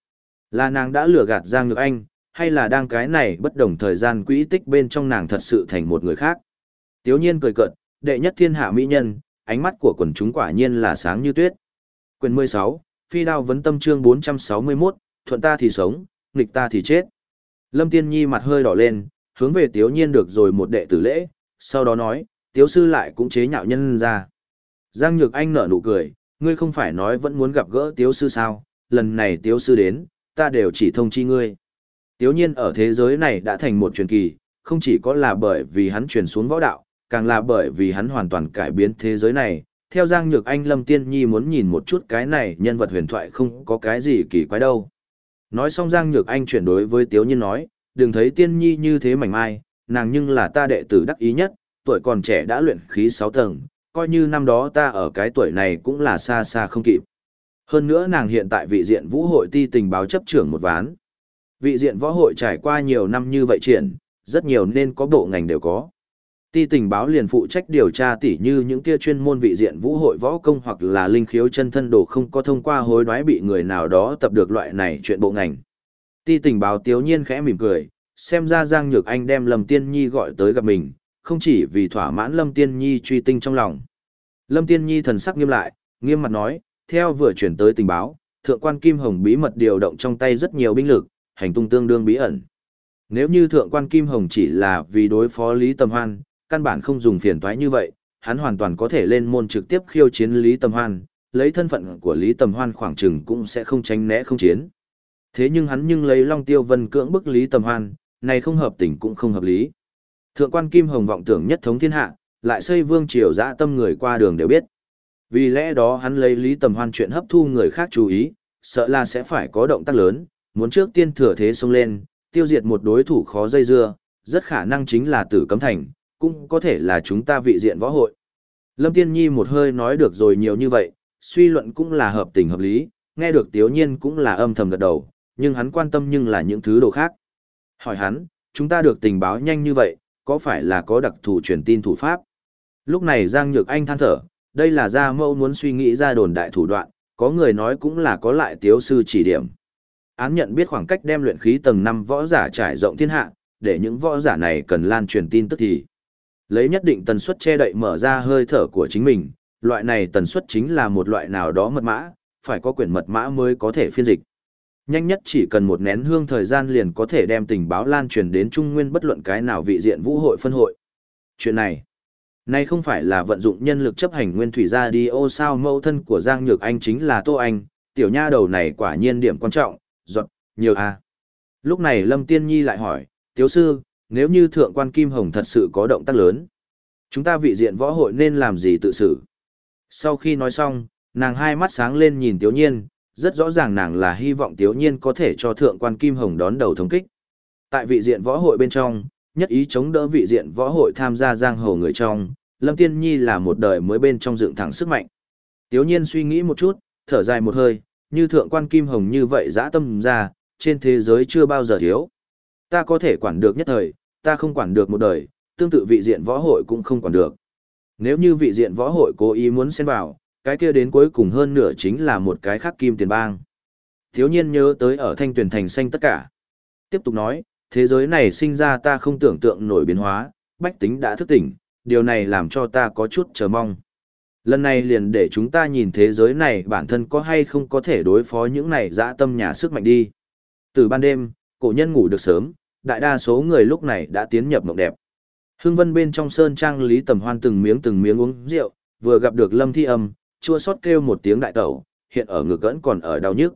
Là nàng đã lừa gạt Giang Nhược Anh, hay là đang cái này bất đồng thời gian quỹ tích bên trong nàng thật sự thành một người khác. Tiếu nhiên cười cợt, đệ nhất thiên hạ mỹ nhân, ánh mắt của quần chúng quả nhiên là sáng như tuyết. Quyền 16, Phi đao vấn tâm chương 461, thuận ta thì sống, nghịch ta thì chết. Lâm Tiên Nhi mặt hơi đỏ lên, hướng về Tiếu nhiên được rồi một đệ tử lễ, sau đó nói, Tiếu sư lại cũng chế nhạo nhân ra. Giang Nhược Anh nở nụ cười, ngươi không phải nói vẫn muốn gặp gỡ Tiếu sư sao, lần này Tiếu sư đến, ta đều chỉ thông chi ngươi. Tiếu nhiên ở thế giới này đã thành một truyền kỳ, không chỉ có là bởi vì hắn truyền xuống võ đạo, càng là bởi vì hắn hoàn toàn cải biến thế giới này. Theo Giang Nhược Anh Lâm Tiên Nhi muốn nhìn một chút cái này nhân vật huyền thoại không có cái gì kỳ quái đâu. Nói xong Giang Nhược Anh chuyển đối với Tiếu Nhiên nói, đừng thấy Tiên Nhi như thế mảnh mai, nàng nhưng là ta đệ tử đắc ý nhất, tuổi còn trẻ đã luyện khí 6 tầng, coi như năm đó ta ở cái tuổi này cũng là xa xa không kịp. Hơn nữa nàng hiện tại vị diện vũ hội ti tình báo chấp trưởng một ván. Vị diện võ hội trải qua nhiều năm như vậy triển, rất nhiều nên có bộ ngành đều có. Ti tình báo liền phụ trách điều tra tỉ như những kia chuyên môn vị diện vũ hội võ công hoặc là linh khiếu chân thân đồ không có thông qua hối đoái bị người nào đó tập được loại này chuyện bộ ngành. Ti tình báo tiếu nhiên khẽ mỉm cười, xem ra Giang Nhược Anh đem Lâm Tiên Nhi gọi tới gặp mình, không chỉ vì thỏa mãn Lâm Tiên Nhi truy tinh trong lòng. Lâm Tiên Nhi thần sắc nghiêm lại, nghiêm mặt nói, theo vừa chuyển tới tình báo, thượng quan Kim Hồng bí mật điều động trong tay rất nhiều binh lực, hành tung tương đương bí ẩn. Nếu như thượng quan Kim Hồng chỉ là vì đối phó Lý Tầm Hoan, căn bản không dùng phiền toái như vậy, hắn hoàn toàn có thể lên môn trực tiếp khiêu chiến Lý Tầm Hoan, lấy thân phận của Lý Tầm Hoan khoảng chừng cũng sẽ không tránh né không chiến. Thế nhưng hắn nhưng lấy Long Tiêu Vân cưỡng bức Lý Tầm Hoan, này không hợp tình cũng không hợp lý. Thượng quan Kim Hồng vọng tưởng nhất thống thiên hạ, lại xây vương triều dã tâm người qua đường đều biết. Vì lẽ đó hắn lấy Lý Tầm Hoan chuyện hấp thu người khác chú ý, sợ là sẽ phải có động tác lớn, muốn trước tiên thừa thế xông lên, tiêu diệt một đối thủ khó dây dưa, rất khả năng chính là tử cấm thành, cũng có thể là chúng ta vị diện võ hội. Lâm Tiên Nhi một hơi nói được rồi nhiều như vậy, suy luận cũng là hợp tình hợp lý, nghe được Tiếu Nhiên cũng là âm thầm gật đầu, nhưng hắn quan tâm nhưng là những thứ đồ khác. Hỏi hắn, chúng ta được tình báo nhanh như vậy, có phải là có đặc thù truyền tin thủ pháp? Lúc này Giang Nhược Anh than thở, đây là gia mẫu muốn suy nghĩ ra đồn đại thủ đoạn, có người nói cũng là có lại tiếu sư chỉ điểm. Án nhận biết khoảng cách đem luyện khí tầng 5 võ giả trải rộng thiên hạ, để những võ giả này cần lan truyền tin tức thì lấy nhất định tần suất che đậy mở ra hơi thở của chính mình, loại này tần suất chính là một loại nào đó mật mã, phải có quyển mật mã mới có thể phiên dịch. Nhanh nhất chỉ cần một nén hương thời gian liền có thể đem tình báo lan truyền đến Trung Nguyên bất luận cái nào vị diện vũ hội phân hội. Chuyện này, nay không phải là vận dụng nhân lực chấp hành nguyên thủy ra đi ô sao mẫu thân của Giang Nhược Anh chính là Tô Anh, tiểu nha đầu này quả nhiên điểm quan trọng, giọt, nhiều a. À. Lúc này Lâm Tiên Nhi lại hỏi, tiếu sư, nếu như thượng quan Kim Hồng thật sự có động tác lớn, chúng ta vị diện võ hội nên làm gì tự xử? Sau khi nói xong, nàng hai mắt sáng lên nhìn Tiếu Nhiên, rất rõ ràng nàng là hy vọng Tiếu Nhiên có thể cho thượng quan Kim Hồng đón đầu thống kích. Tại vị diện võ hội bên trong, nhất ý chống đỡ vị diện võ hội tham gia giang hồ người trong, Lâm Tiên Nhi là một đời mới bên trong dựng thẳng sức mạnh. Tiếu Nhiên suy nghĩ một chút, thở dài một hơi, như thượng quan Kim Hồng như vậy dã tâm ra, trên thế giới chưa bao giờ thiếu. Ta có thể quản được nhất thời, ta không quản được một đời, tương tự vị diện võ hội cũng không quản được. Nếu như vị diện võ hội cố ý muốn xen vào, cái kia đến cuối cùng hơn nửa chính là một cái khác kim tiền bang. Thiếu nhiên nhớ tới ở thanh tuyển thành xanh tất cả. Tiếp tục nói, thế giới này sinh ra ta không tưởng tượng nổi biến hóa, bách tính đã thức tỉnh, điều này làm cho ta có chút chờ mong. Lần này liền để chúng ta nhìn thế giới này bản thân có hay không có thể đối phó những này dã tâm nhà sức mạnh đi. Từ ban đêm, cổ nhân ngủ được sớm, đại đa số người lúc này đã tiến nhập mộng đẹp. Hương Vân bên trong sơn trang Lý Tầm Hoan từng miếng từng miếng uống rượu, vừa gặp được Lâm Thi Âm, chua xót kêu một tiếng đại tẩu, hiện ở ngực vẫn còn ở đau nhức.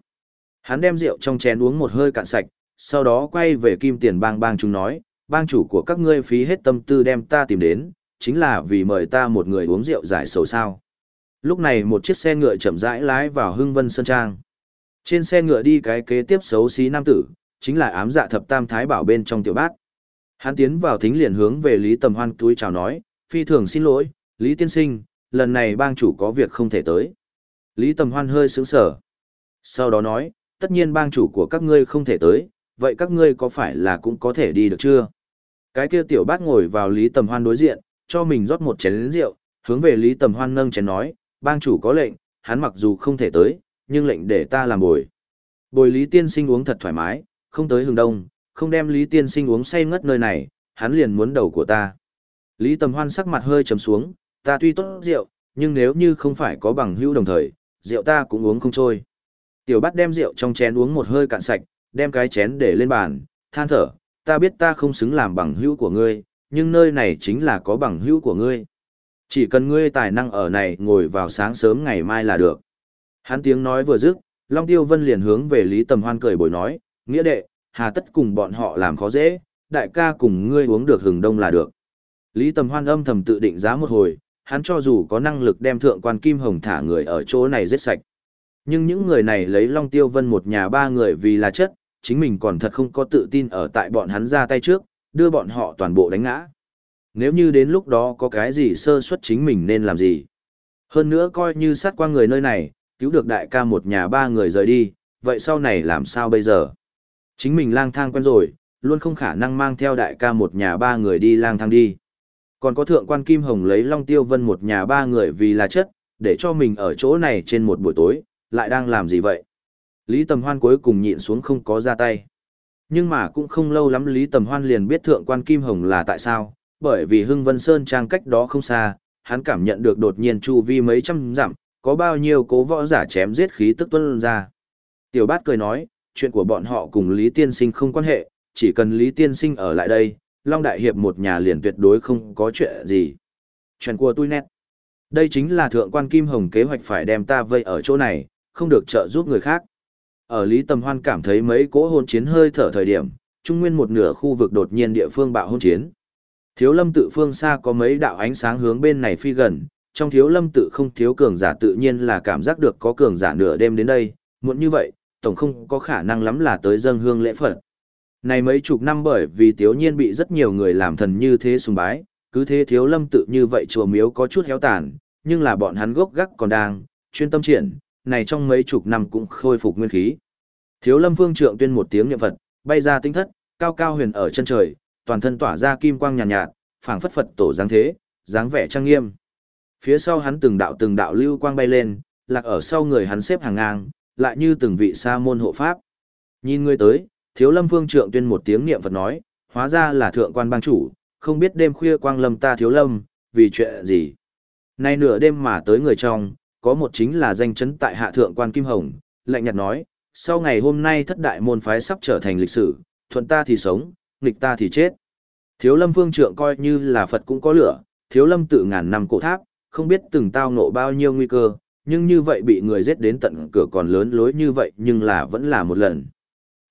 Hắn đem rượu trong chén uống một hơi cạn sạch, sau đó quay về Kim Tiền Bang bang chúng nói, bang chủ của các ngươi phí hết tâm tư đem ta tìm đến, chính là vì mời ta một người uống rượu giải sầu sao. Lúc này một chiếc xe ngựa chậm rãi lái vào Hưng Vân Sơn Trang. Trên xe ngựa đi cái kế tiếp xấu xí nam tử, chính là ám dạ thập tam thái bảo bên trong tiểu bát. Hắn tiến vào thính liền hướng về Lý Tầm Hoan túi chào nói, phi thường xin lỗi, Lý Tiên Sinh, lần này bang chủ có việc không thể tới. Lý Tầm Hoan hơi sướng sở. Sau đó nói, tất nhiên bang chủ của các ngươi không thể tới, vậy các ngươi có phải là cũng có thể đi được chưa? Cái kia tiểu bát ngồi vào Lý Tầm Hoan đối diện, cho mình rót một chén rượu, hướng về Lý Tầm Hoan nâng chén nói, bang chủ có lệnh, hắn mặc dù không thể tới, nhưng lệnh để ta làm bồi. Bồi Lý Tiên Sinh uống thật thoải mái, không tới hừng đông, không đem Lý Tiên Sinh uống say ngất nơi này, hắn liền muốn đầu của ta. Lý Tầm Hoan sắc mặt hơi trầm xuống, ta tuy tốt rượu, nhưng nếu như không phải có bằng hữu đồng thời, rượu ta cũng uống không trôi. Tiểu bát đem rượu trong chén uống một hơi cạn sạch, đem cái chén để lên bàn, than thở, ta biết ta không xứng làm bằng hữu của ngươi, nhưng nơi này chính là có bằng hữu của ngươi. Chỉ cần ngươi tài năng ở này ngồi vào sáng sớm ngày mai là được. Hắn tiếng nói vừa dứt, Long Tiêu Vân liền hướng về Lý Tầm Hoan cười bồi nói, nghĩa đệ, hà tất cùng bọn họ làm khó dễ, đại ca cùng ngươi uống được hừng đông là được. Lý Tầm Hoan âm thầm tự định giá một hồi, hắn cho dù có năng lực đem thượng quan Kim Hồng thả người ở chỗ này giết sạch. Nhưng những người này lấy Long Tiêu Vân một nhà ba người vì là chất, chính mình còn thật không có tự tin ở tại bọn hắn ra tay trước, đưa bọn họ toàn bộ đánh ngã. Nếu như đến lúc đó có cái gì sơ suất chính mình nên làm gì. Hơn nữa coi như sát qua người nơi này, cứu được đại ca một nhà ba người rời đi, vậy sau này làm sao bây giờ? Chính mình lang thang quen rồi, luôn không khả năng mang theo đại ca một nhà ba người đi lang thang đi. Còn có thượng quan Kim Hồng lấy Long Tiêu Vân một nhà ba người vì là chất, để cho mình ở chỗ này trên một buổi tối, lại đang làm gì vậy? Lý Tầm Hoan cuối cùng nhịn xuống không có ra tay. Nhưng mà cũng không lâu lắm Lý Tầm Hoan liền biết thượng quan Kim Hồng là tại sao, bởi vì Hưng Vân Sơn trang cách đó không xa, hắn cảm nhận được đột nhiên chu vi mấy trăm dặm, có bao nhiêu cố võ giả chém giết khí tức tuân ra. Tiểu bát cười nói, chuyện của bọn họ cùng Lý Tiên Sinh không quan hệ, chỉ cần Lý Tiên Sinh ở lại đây, Long Đại Hiệp một nhà liền tuyệt đối không có chuyện gì. Chuyện của tôi nét. Đây chính là thượng quan Kim Hồng kế hoạch phải đem ta vây ở chỗ này, không được trợ giúp người khác. Ở Lý Tầm Hoan cảm thấy mấy cỗ hôn chiến hơi thở thời điểm, trung nguyên một nửa khu vực đột nhiên địa phương bạo hôn chiến. Thiếu lâm tự phương xa có mấy đạo ánh sáng hướng bên này phi gần, trong thiếu lâm tự không thiếu cường giả tự nhiên là cảm giác được có cường giả nửa đêm đến đây, muộn như vậy, tổng không có khả năng lắm là tới dâng hương lễ Phật. Này mấy chục năm bởi vì thiếu nhiên bị rất nhiều người làm thần như thế sùng bái, cứ thế thiếu lâm tự như vậy chùa miếu có chút héo tàn, nhưng là bọn hắn gốc gác còn đang, chuyên tâm triển, này trong mấy chục năm cũng khôi phục nguyên khí. Thiếu lâm phương trượng tuyên một tiếng niệm Phật, bay ra tinh thất, cao cao huyền ở chân trời, toàn thân tỏa ra kim quang nhàn nhạt, nhạt phảng phất Phật tổ dáng thế, dáng vẻ trang nghiêm. Phía sau hắn từng đạo từng đạo lưu quang bay lên, lạc ở sau người hắn xếp hàng ngang, lại như từng vị sa môn hộ pháp. Nhìn người tới, thiếu lâm phương trượng tuyên một tiếng niệm Phật nói, hóa ra là thượng quan bang chủ, không biết đêm khuya quang lâm ta thiếu lâm, vì chuyện gì. Nay nửa đêm mà tới người trong, có một chính là danh chấn tại hạ thượng quan Kim Hồng, lạnh nhạt nói, sau ngày hôm nay thất đại môn phái sắp trở thành lịch sử, thuận ta thì sống, nghịch ta thì chết. Thiếu lâm phương trượng coi như là Phật cũng có lửa, thiếu lâm tự ngàn năm cổ tháp, không biết từng tao nộ bao nhiêu nguy cơ, nhưng như vậy bị người giết đến tận cửa còn lớn lối như vậy nhưng là vẫn là một lần.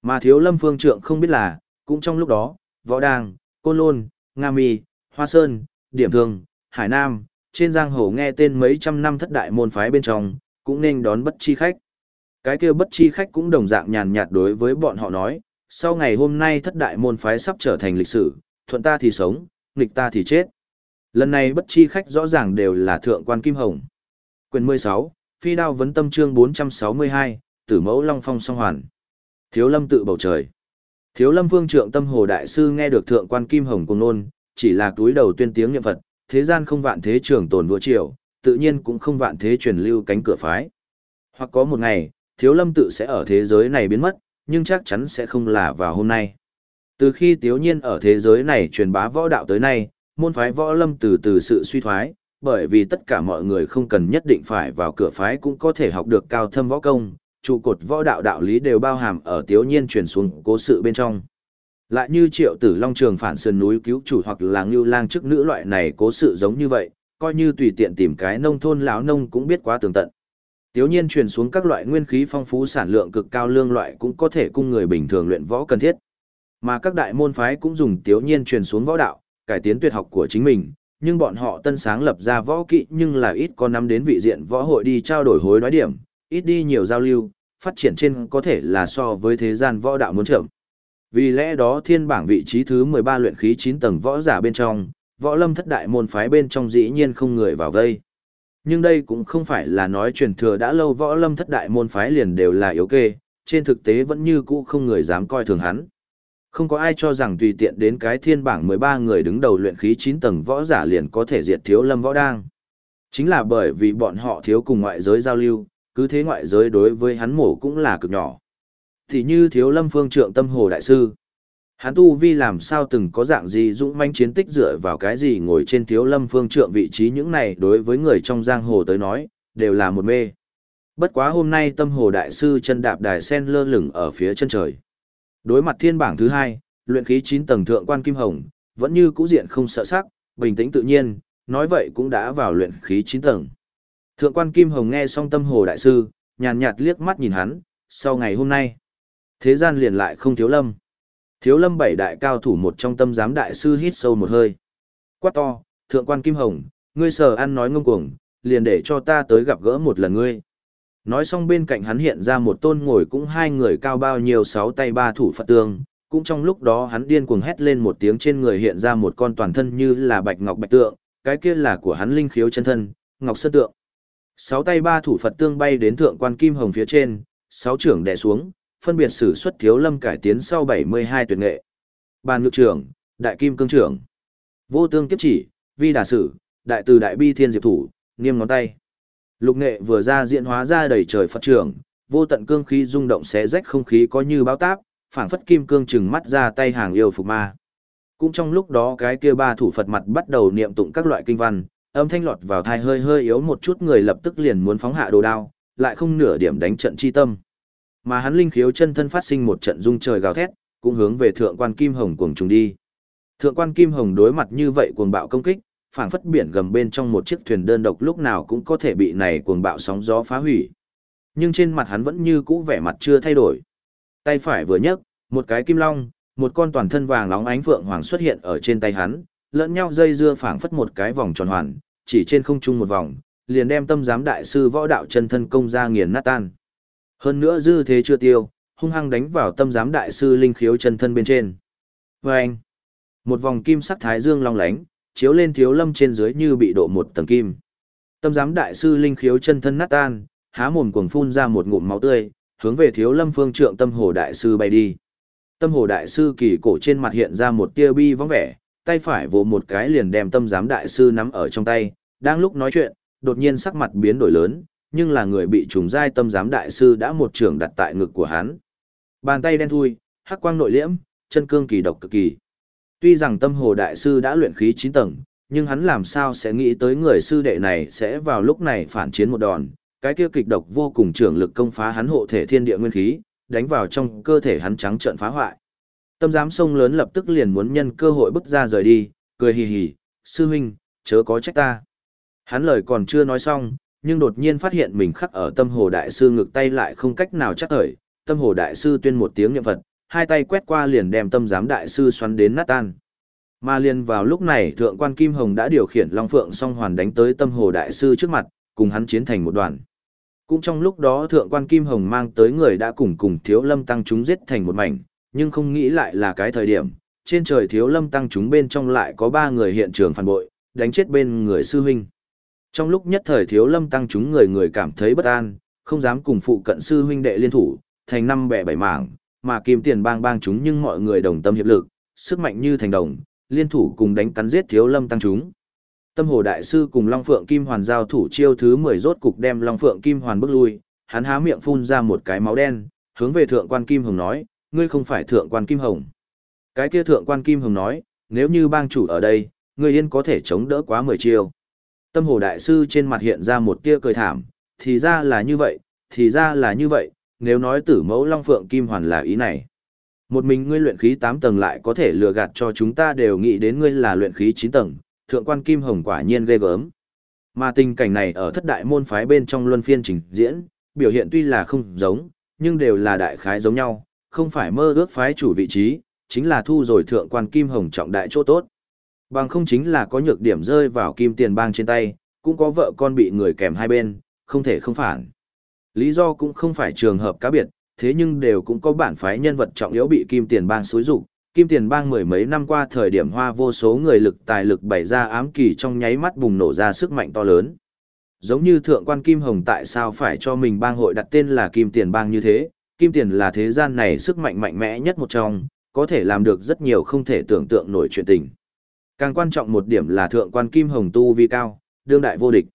Mà thiếu lâm phương trượng không biết là, cũng trong lúc đó, Võ Đàng, Côn Lôn, Nga Mi, Hoa Sơn, Điểm thường Hải Nam, trên giang hồ nghe tên mấy trăm năm thất đại môn phái bên trong, cũng nên đón bất chi khách. Cái kia bất chi khách cũng đồng dạng nhàn nhạt đối với bọn họ nói, sau ngày hôm nay thất đại môn phái sắp trở thành lịch sử, thuận ta thì sống, nghịch ta thì chết. Lần này bất chi khách rõ ràng đều là thượng quan Kim Hồng. Quyền 16, Phi đao vấn tâm chương 462, Tử mẫu Long Phong song hoàn. Thiếu lâm tự bầu trời. Thiếu lâm vương trượng tâm hồ đại sư nghe được thượng quan Kim Hồng cùng nôn, chỉ là túi đầu tuyên tiếng niệm Phật, thế gian không vạn thế trường tồn vua triều, tự nhiên cũng không vạn thế truyền lưu cánh cửa phái. Hoặc có một ngày, thiếu lâm tự sẽ ở thế giới này biến mất, nhưng chắc chắn sẽ không là vào hôm nay. Từ khi tiếu nhiên ở thế giới này truyền bá võ đạo tới nay, môn phái võ lâm từ từ sự suy thoái, bởi vì tất cả mọi người không cần nhất định phải vào cửa phái cũng có thể học được cao thâm võ công, trụ cột võ đạo đạo lý đều bao hàm ở tiếu nhiên truyền xuống cố sự bên trong. Lại như triệu tử long trường phản sơn núi cứu chủ hoặc là ngưu lang chức nữ loại này cố sự giống như vậy, coi như tùy tiện tìm cái nông thôn lão nông cũng biết quá tường tận. Tiếu nhiên truyền xuống các loại nguyên khí phong phú sản lượng cực cao lương loại cũng có thể cung người bình thường luyện võ cần thiết. Mà các đại môn phái cũng dùng tiếu nhiên truyền xuống võ đạo, cải tiến tuyệt học của chính mình, nhưng bọn họ tân sáng lập ra võ kỵ nhưng là ít có nắm đến vị diện võ hội đi trao đổi hối đoái điểm, ít đi nhiều giao lưu, phát triển trên có thể là so với thế gian võ đạo muốn chậm. Vì lẽ đó thiên bảng vị trí thứ 13 luyện khí 9 tầng võ giả bên trong, võ lâm thất đại môn phái bên trong dĩ nhiên không người vào vây. Nhưng đây cũng không phải là nói truyền thừa đã lâu võ lâm thất đại môn phái liền đều là yếu kê, trên thực tế vẫn như cũ không người dám coi thường hắn. Không có ai cho rằng tùy tiện đến cái thiên bảng 13 người đứng đầu luyện khí 9 tầng võ giả liền có thể diệt thiếu lâm võ đang. Chính là bởi vì bọn họ thiếu cùng ngoại giới giao lưu, cứ thế ngoại giới đối với hắn mổ cũng là cực nhỏ. Thì như thiếu lâm phương trượng tâm hồ đại sư. Hắn tu vi làm sao từng có dạng gì dũng manh chiến tích dựa vào cái gì ngồi trên thiếu lâm phương trượng vị trí những này đối với người trong giang hồ tới nói, đều là một mê. Bất quá hôm nay tâm hồ đại sư chân đạp đài sen lơ lửng ở phía chân trời. Đối mặt thiên bảng thứ hai, luyện khí 9 tầng thượng quan kim hồng, vẫn như cũ diện không sợ sắc, bình tĩnh tự nhiên, nói vậy cũng đã vào luyện khí 9 tầng. Thượng quan kim hồng nghe xong tâm hồ đại sư, nhàn nhạt liếc mắt nhìn hắn, sau ngày hôm nay, thế gian liền lại không thiếu lâm. Thiếu lâm bảy đại cao thủ một trong tâm giám đại sư hít sâu một hơi. Quát to, thượng quan kim hồng, ngươi sờ ăn nói ngông cuồng, liền để cho ta tới gặp gỡ một lần ngươi. Nói xong bên cạnh hắn hiện ra một tôn ngồi cũng hai người cao bao nhiêu sáu tay ba thủ Phật tương, cũng trong lúc đó hắn điên cuồng hét lên một tiếng trên người hiện ra một con toàn thân như là bạch ngọc bạch tượng, cái kia là của hắn linh khiếu chân thân, ngọc sơn tượng. Sáu tay ba thủ Phật tương bay đến thượng quan kim hồng phía trên, sáu trưởng đè xuống, phân biệt sử xuất thiếu lâm cải tiến sau 72 tuyệt nghệ. Bàn ngự trưởng, đại kim cương trưởng, vô tương kiếp chỉ, vi đà sử, đại từ đại bi thiên diệp thủ, niêm ngón tay. Lục nghệ vừa ra diễn hóa ra đầy trời Phật trưởng, vô tận cương khí rung động xé rách không khí có như báo táp, phảng phất kim cương chừng mắt ra tay hàng yêu phục ma. Cũng trong lúc đó cái kia ba thủ Phật mặt bắt đầu niệm tụng các loại kinh văn, âm thanh lọt vào thai hơi hơi yếu một chút người lập tức liền muốn phóng hạ đồ đao, lại không nửa điểm đánh trận chi tâm. Mà hắn linh khiếu chân thân phát sinh một trận rung trời gào thét, cũng hướng về thượng quan kim hồng cuồng trùng đi. Thượng quan kim hồng đối mặt như vậy cuồng bạo công kích, phảng phất biển gầm bên trong một chiếc thuyền đơn độc lúc nào cũng có thể bị này cuồng bạo sóng gió phá hủy. Nhưng trên mặt hắn vẫn như cũ vẻ mặt chưa thay đổi. Tay phải vừa nhấc, một cái kim long, một con toàn thân vàng nóng ánh vượng hoàng xuất hiện ở trên tay hắn, lẫn nhau dây dưa phảng phất một cái vòng tròn hoàn, chỉ trên không trung một vòng, liền đem tâm giám đại sư võ đạo chân thân công ra nghiền nát tan. Hơn nữa dư thế chưa tiêu, hung hăng đánh vào tâm giám đại sư linh khiếu chân thân bên trên. Và anh, một vòng kim sắc thái dương long lánh, chiếu lên thiếu lâm trên dưới như bị độ một tầng kim. Tâm giám đại sư linh khiếu chân thân nát tan, há mồm cuồng phun ra một ngụm máu tươi, hướng về thiếu lâm phương trượng tâm hồ đại sư bay đi. Tâm hồ đại sư kỳ cổ trên mặt hiện ra một tia bi vắng vẻ, tay phải vỗ một cái liền đem tâm giám đại sư nắm ở trong tay, đang lúc nói chuyện, đột nhiên sắc mặt biến đổi lớn, nhưng là người bị trùng giai tâm giám đại sư đã một trường đặt tại ngực của hắn. Bàn tay đen thui, hắc quang nội liễm, chân cương kỳ độc cực kỳ. Tuy rằng tâm hồ đại sư đã luyện khí 9 tầng, nhưng hắn làm sao sẽ nghĩ tới người sư đệ này sẽ vào lúc này phản chiến một đòn, cái kia kịch độc vô cùng trưởng lực công phá hắn hộ thể thiên địa nguyên khí, đánh vào trong cơ thể hắn trắng trợn phá hoại. Tâm giám sông lớn lập tức liền muốn nhân cơ hội bước ra rời đi, cười hì hì, sư huynh, chớ có trách ta. Hắn lời còn chưa nói xong, nhưng đột nhiên phát hiện mình khắc ở tâm hồ đại sư ngực tay lại không cách nào chắc thời, tâm hồ đại sư tuyên một tiếng niệm Phật, hai tay quét qua liền đem tâm giám đại sư xoắn đến nát tan. Mà liền vào lúc này thượng quan Kim Hồng đã điều khiển Long Phượng song hoàn đánh tới tâm hồ đại sư trước mặt, cùng hắn chiến thành một đoàn. Cũng trong lúc đó thượng quan Kim Hồng mang tới người đã cùng cùng thiếu lâm tăng chúng giết thành một mảnh, nhưng không nghĩ lại là cái thời điểm, trên trời thiếu lâm tăng chúng bên trong lại có ba người hiện trường phản bội, đánh chết bên người sư huynh. Trong lúc nhất thời thiếu lâm tăng chúng người người cảm thấy bất an, không dám cùng phụ cận sư huynh đệ liên thủ, thành năm bẻ bảy mảng, mà kim tiền bang bang chúng nhưng mọi người đồng tâm hiệp lực, sức mạnh như thành đồng, liên thủ cùng đánh cắn giết thiếu lâm tăng chúng. Tâm hồ đại sư cùng Long Phượng Kim Hoàn giao thủ chiêu thứ 10 rốt cục đem Long Phượng Kim Hoàn bước lui, hắn há miệng phun ra một cái máu đen, hướng về thượng quan Kim Hồng nói, ngươi không phải thượng quan Kim Hồng. Cái kia thượng quan Kim Hồng nói, nếu như bang chủ ở đây, ngươi yên có thể chống đỡ quá 10 chiêu. Tâm hồ đại sư trên mặt hiện ra một tia cười thảm, thì ra là như vậy, thì ra là như vậy, nếu nói tử mẫu Long Phượng Kim Hoàn là ý này. Một mình ngươi luyện khí 8 tầng lại có thể lừa gạt cho chúng ta đều nghĩ đến ngươi là luyện khí 9 tầng, thượng quan Kim Hồng quả nhiên ghê gớm. Mà tình cảnh này ở thất đại môn phái bên trong luân phiên trình diễn, biểu hiện tuy là không giống, nhưng đều là đại khái giống nhau, không phải mơ ước phái chủ vị trí, chính là thu rồi thượng quan Kim Hồng trọng đại chỗ tốt. Bằng không chính là có nhược điểm rơi vào kim tiền bang trên tay, cũng có vợ con bị người kèm hai bên, không thể không phản. Lý do cũng không phải trường hợp cá biệt, thế nhưng đều cũng có bản phái nhân vật trọng yếu bị kim tiền bang xối rụng. Kim tiền bang mười mấy năm qua thời điểm hoa vô số người lực tài lực bày ra ám kỳ trong nháy mắt bùng nổ ra sức mạnh to lớn. Giống như thượng quan Kim Hồng tại sao phải cho mình bang hội đặt tên là Kim Tiền Bang như thế, Kim Tiền là thế gian này sức mạnh mạnh mẽ nhất một trong, có thể làm được rất nhiều không thể tưởng tượng nổi chuyện tình. Càng quan trọng một điểm là thượng quan Kim Hồng tu vi cao, đương đại vô địch.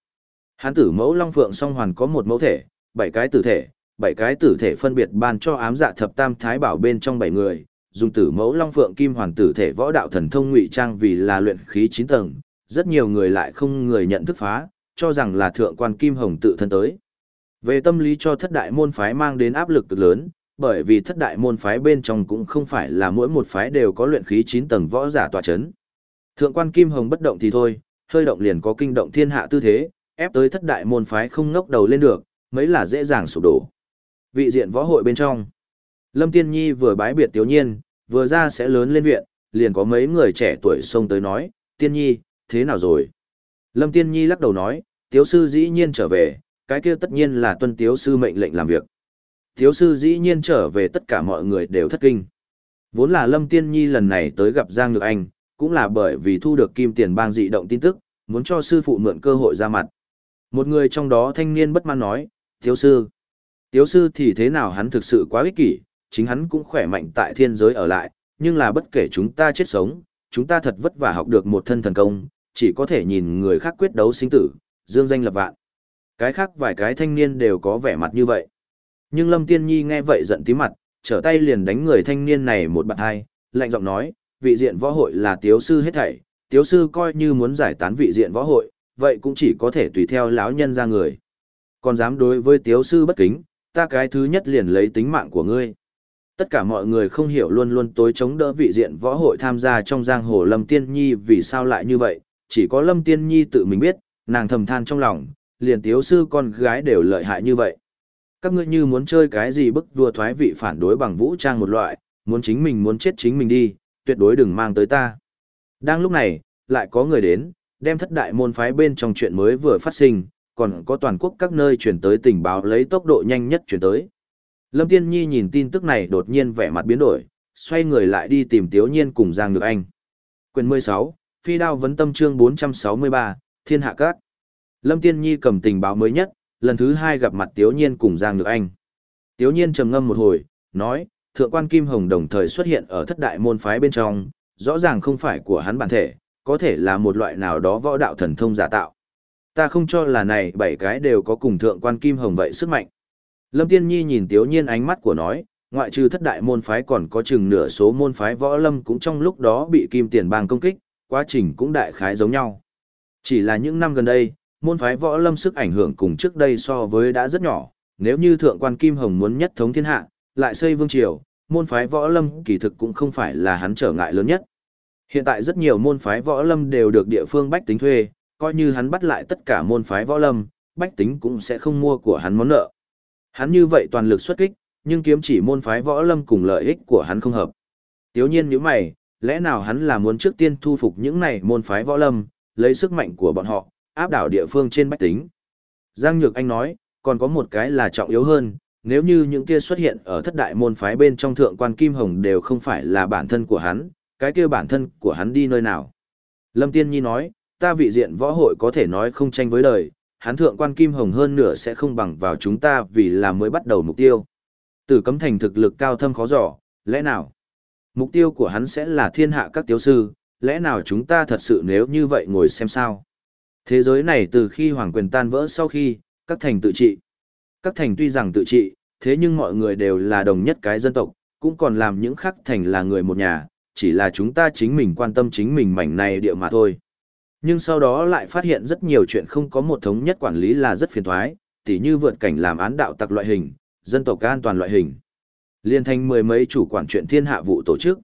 Hán tử mẫu Long Phượng song hoàn có một mẫu thể, bảy cái tử thể, bảy cái tử thể phân biệt ban cho ám dạ thập tam thái bảo bên trong bảy người, dùng tử mẫu Long Phượng Kim hoàn tử thể võ đạo thần thông ngụy trang vì là luyện khí 9 tầng, rất nhiều người lại không người nhận thức phá, cho rằng là thượng quan Kim Hồng tự thân tới. Về tâm lý cho thất đại môn phái mang đến áp lực cực lớn, bởi vì thất đại môn phái bên trong cũng không phải là mỗi một phái đều có luyện khí 9 tầng võ giả tọa chấn. Thượng quan Kim Hồng bất động thì thôi, hơi động liền có kinh động thiên hạ tư thế, ép tới thất đại môn phái không ngóc đầu lên được, mấy là dễ dàng sụp đổ. Vị diện võ hội bên trong, Lâm Tiên Nhi vừa bái biệt tiểu Nhiên, vừa ra sẽ lớn lên viện, liền có mấy người trẻ tuổi xông tới nói, Tiên Nhi, thế nào rồi? Lâm Tiên Nhi lắc đầu nói, Tiếu sư dĩ nhiên trở về, cái kia tất nhiên là tuân Tiếu sư mệnh lệnh làm việc. Tiếu sư dĩ nhiên trở về tất cả mọi người đều thất kinh. Vốn là Lâm Tiên Nhi lần này tới gặp Giang Nhược Anh, cũng là bởi vì thu được kim tiền bang dị động tin tức, muốn cho sư phụ mượn cơ hội ra mặt. Một người trong đó thanh niên bất mãn nói, Tiếu sư. Tiếu sư thì thế nào hắn thực sự quá ích kỷ, chính hắn cũng khỏe mạnh tại thiên giới ở lại, nhưng là bất kể chúng ta chết sống, chúng ta thật vất vả học được một thân thần công, chỉ có thể nhìn người khác quyết đấu sinh tử, dương danh lập vạn. Cái khác vài cái thanh niên đều có vẻ mặt như vậy. Nhưng Lâm Tiên Nhi nghe vậy giận tí mặt, trở tay liền đánh người thanh niên này một bạt hai, lạnh giọng nói, vị diện võ hội là tiếu sư hết thảy, tiếu sư coi như muốn giải tán vị diện võ hội, vậy cũng chỉ có thể tùy theo lão nhân ra người. Còn dám đối với tiếu sư bất kính, ta cái thứ nhất liền lấy tính mạng của ngươi. Tất cả mọi người không hiểu luôn luôn tối chống đỡ vị diện võ hội tham gia trong giang hồ Lâm Tiên Nhi vì sao lại như vậy, chỉ có Lâm Tiên Nhi tự mình biết, nàng thầm than trong lòng, liền tiếu sư con gái đều lợi hại như vậy. Các ngươi như muốn chơi cái gì bức vua thoái vị phản đối bằng vũ trang một loại, muốn chính mình muốn chết chính mình đi, tuyệt đối đừng mang tới ta. Đang lúc này, lại có người đến, đem thất đại môn phái bên trong chuyện mới vừa phát sinh, còn có toàn quốc các nơi chuyển tới tình báo lấy tốc độ nhanh nhất chuyển tới. Lâm Tiên Nhi nhìn tin tức này đột nhiên vẻ mặt biến đổi, xoay người lại đi tìm Tiếu Nhiên cùng Giang Nhược Anh. Quyền 16, Phi Đao Vấn Tâm chương 463, Thiên Hạ Các. Lâm Tiên Nhi cầm tình báo mới nhất, lần thứ hai gặp mặt Tiếu Nhiên cùng Giang Nhược Anh. Tiếu Nhiên trầm ngâm một hồi, nói, Thượng quan Kim Hồng đồng thời xuất hiện ở thất đại môn phái bên trong, rõ ràng không phải của hắn bản thể, có thể là một loại nào đó võ đạo thần thông giả tạo. Ta không cho là này bảy cái đều có cùng thượng quan kim hồng vậy sức mạnh. Lâm Tiên Nhi nhìn Tiếu Nhiên ánh mắt của nói, ngoại trừ thất đại môn phái còn có chừng nửa số môn phái võ lâm cũng trong lúc đó bị kim tiền bang công kích, quá trình cũng đại khái giống nhau. Chỉ là những năm gần đây, môn phái võ lâm sức ảnh hưởng cùng trước đây so với đã rất nhỏ, nếu như thượng quan kim hồng muốn nhất thống thiên hạ, lại xây vương triều, môn phái võ lâm kỳ thực cũng không phải là hắn trở ngại lớn nhất. Hiện tại rất nhiều môn phái võ lâm đều được địa phương bách tính thuê, coi như hắn bắt lại tất cả môn phái võ lâm, bách tính cũng sẽ không mua của hắn món nợ. Hắn như vậy toàn lực xuất kích, nhưng kiếm chỉ môn phái võ lâm cùng lợi ích của hắn không hợp. Tiếu nhiên như mày, lẽ nào hắn là muốn trước tiên thu phục những này môn phái võ lâm, lấy sức mạnh của bọn họ, áp đảo địa phương trên bách tính. Giang Nhược Anh nói, còn có một cái là trọng yếu hơn, nếu như những kia xuất hiện ở thất đại môn phái bên trong thượng quan Kim Hồng đều không phải là bản thân của hắn, cái kia bản thân của hắn đi nơi nào. Lâm Tiên Nhi nói, ta vị diện võ hội có thể nói không tranh với đời, hắn thượng quan Kim Hồng hơn nửa sẽ không bằng vào chúng ta vì là mới bắt đầu mục tiêu. Tử cấm thành thực lực cao thâm khó dò, lẽ nào? Mục tiêu của hắn sẽ là thiên hạ các tiếu sư, lẽ nào chúng ta thật sự nếu như vậy ngồi xem sao? Thế giới này từ khi hoàng quyền tan vỡ sau khi, các thành tự trị. Các thành tuy rằng tự trị, thế nhưng mọi người đều là đồng nhất cái dân tộc, cũng còn làm những khác thành là người một nhà, chỉ là chúng ta chính mình quan tâm chính mình mảnh này địa mà thôi. Nhưng sau đó lại phát hiện rất nhiều chuyện không có một thống nhất quản lý là rất phiền thoái, tỉ như vượt cảnh làm án đạo tặc loại hình, dân tộc an toàn loại hình. Liên thành mười mấy chủ quản chuyện thiên hạ vụ tổ chức.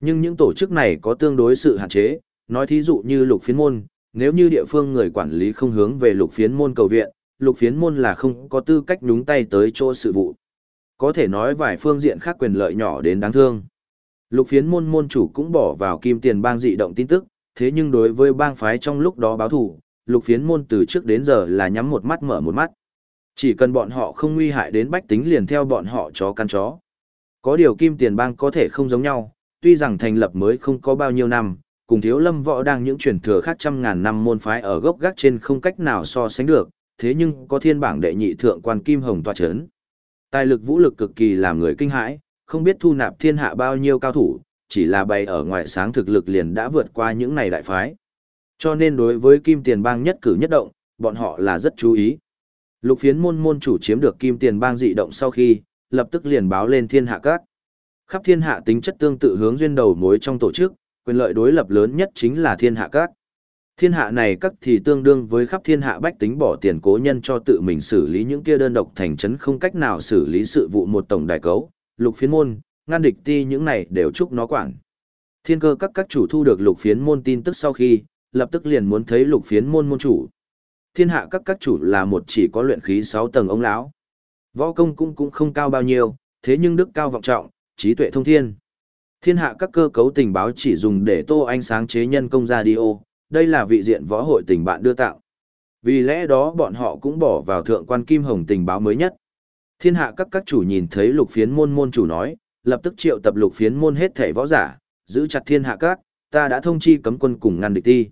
Nhưng những tổ chức này có tương đối sự hạn chế, nói thí dụ như lục phiến môn, nếu như địa phương người quản lý không hướng về lục phiến môn cầu viện, lục phiến môn là không có tư cách nhúng tay tới chỗ sự vụ. Có thể nói vài phương diện khác quyền lợi nhỏ đến đáng thương. Lục phiến môn môn chủ cũng bỏ vào kim tiền bang dị động tin tức, thế nhưng đối với bang phái trong lúc đó báo thủ, lục phiến môn từ trước đến giờ là nhắm một mắt mở một mắt. Chỉ cần bọn họ không nguy hại đến bách tính liền theo bọn họ chó căn chó. Có điều kim tiền bang có thể không giống nhau, tuy rằng thành lập mới không có bao nhiêu năm, cùng thiếu lâm võ đang những truyền thừa khác trăm ngàn năm môn phái ở gốc gác trên không cách nào so sánh được, thế nhưng có thiên bảng đệ nhị thượng quan kim hồng tọa chấn. Tài lực vũ lực cực kỳ làm người kinh hãi, không biết thu nạp thiên hạ bao nhiêu cao thủ, chỉ là bày ở ngoài sáng thực lực liền đã vượt qua những này đại phái. Cho nên đối với kim tiền bang nhất cử nhất động, bọn họ là rất chú ý. Lục phiến môn môn chủ chiếm được kim tiền bang dị động sau khi, lập tức liền báo lên thiên hạ các. Khắp thiên hạ tính chất tương tự hướng duyên đầu mối trong tổ chức, quyền lợi đối lập lớn nhất chính là thiên hạ các. Thiên hạ này các thì tương đương với khắp thiên hạ bách tính bỏ tiền cố nhân cho tự mình xử lý những kia đơn độc thành trấn không cách nào xử lý sự vụ một tổng đại cấu, lục phiến môn, ngăn địch ti những này đều chúc nó quản. Thiên cơ các các chủ thu được lục phiến môn tin tức sau khi, lập tức liền muốn thấy lục phiến môn môn chủ. Thiên hạ các các chủ là một chỉ có luyện khí 6 tầng ông lão. Võ công cũng cũng không cao bao nhiêu, thế nhưng đức cao vọng trọng, trí tuệ thông thiên. Thiên hạ các cơ cấu tình báo chỉ dùng để tô ánh sáng chế nhân công radio, đây là vị diện võ hội tình bạn đưa tạo. Vì lẽ đó bọn họ cũng bỏ vào thượng quan kim hồng tình báo mới nhất. Thiên hạ các các chủ nhìn thấy lục phiến môn môn chủ nói, lập tức triệu tập lục phiến môn hết thể võ giả, giữ chặt thiên hạ các, ta đã thông chi cấm quân cùng ngăn địch ti.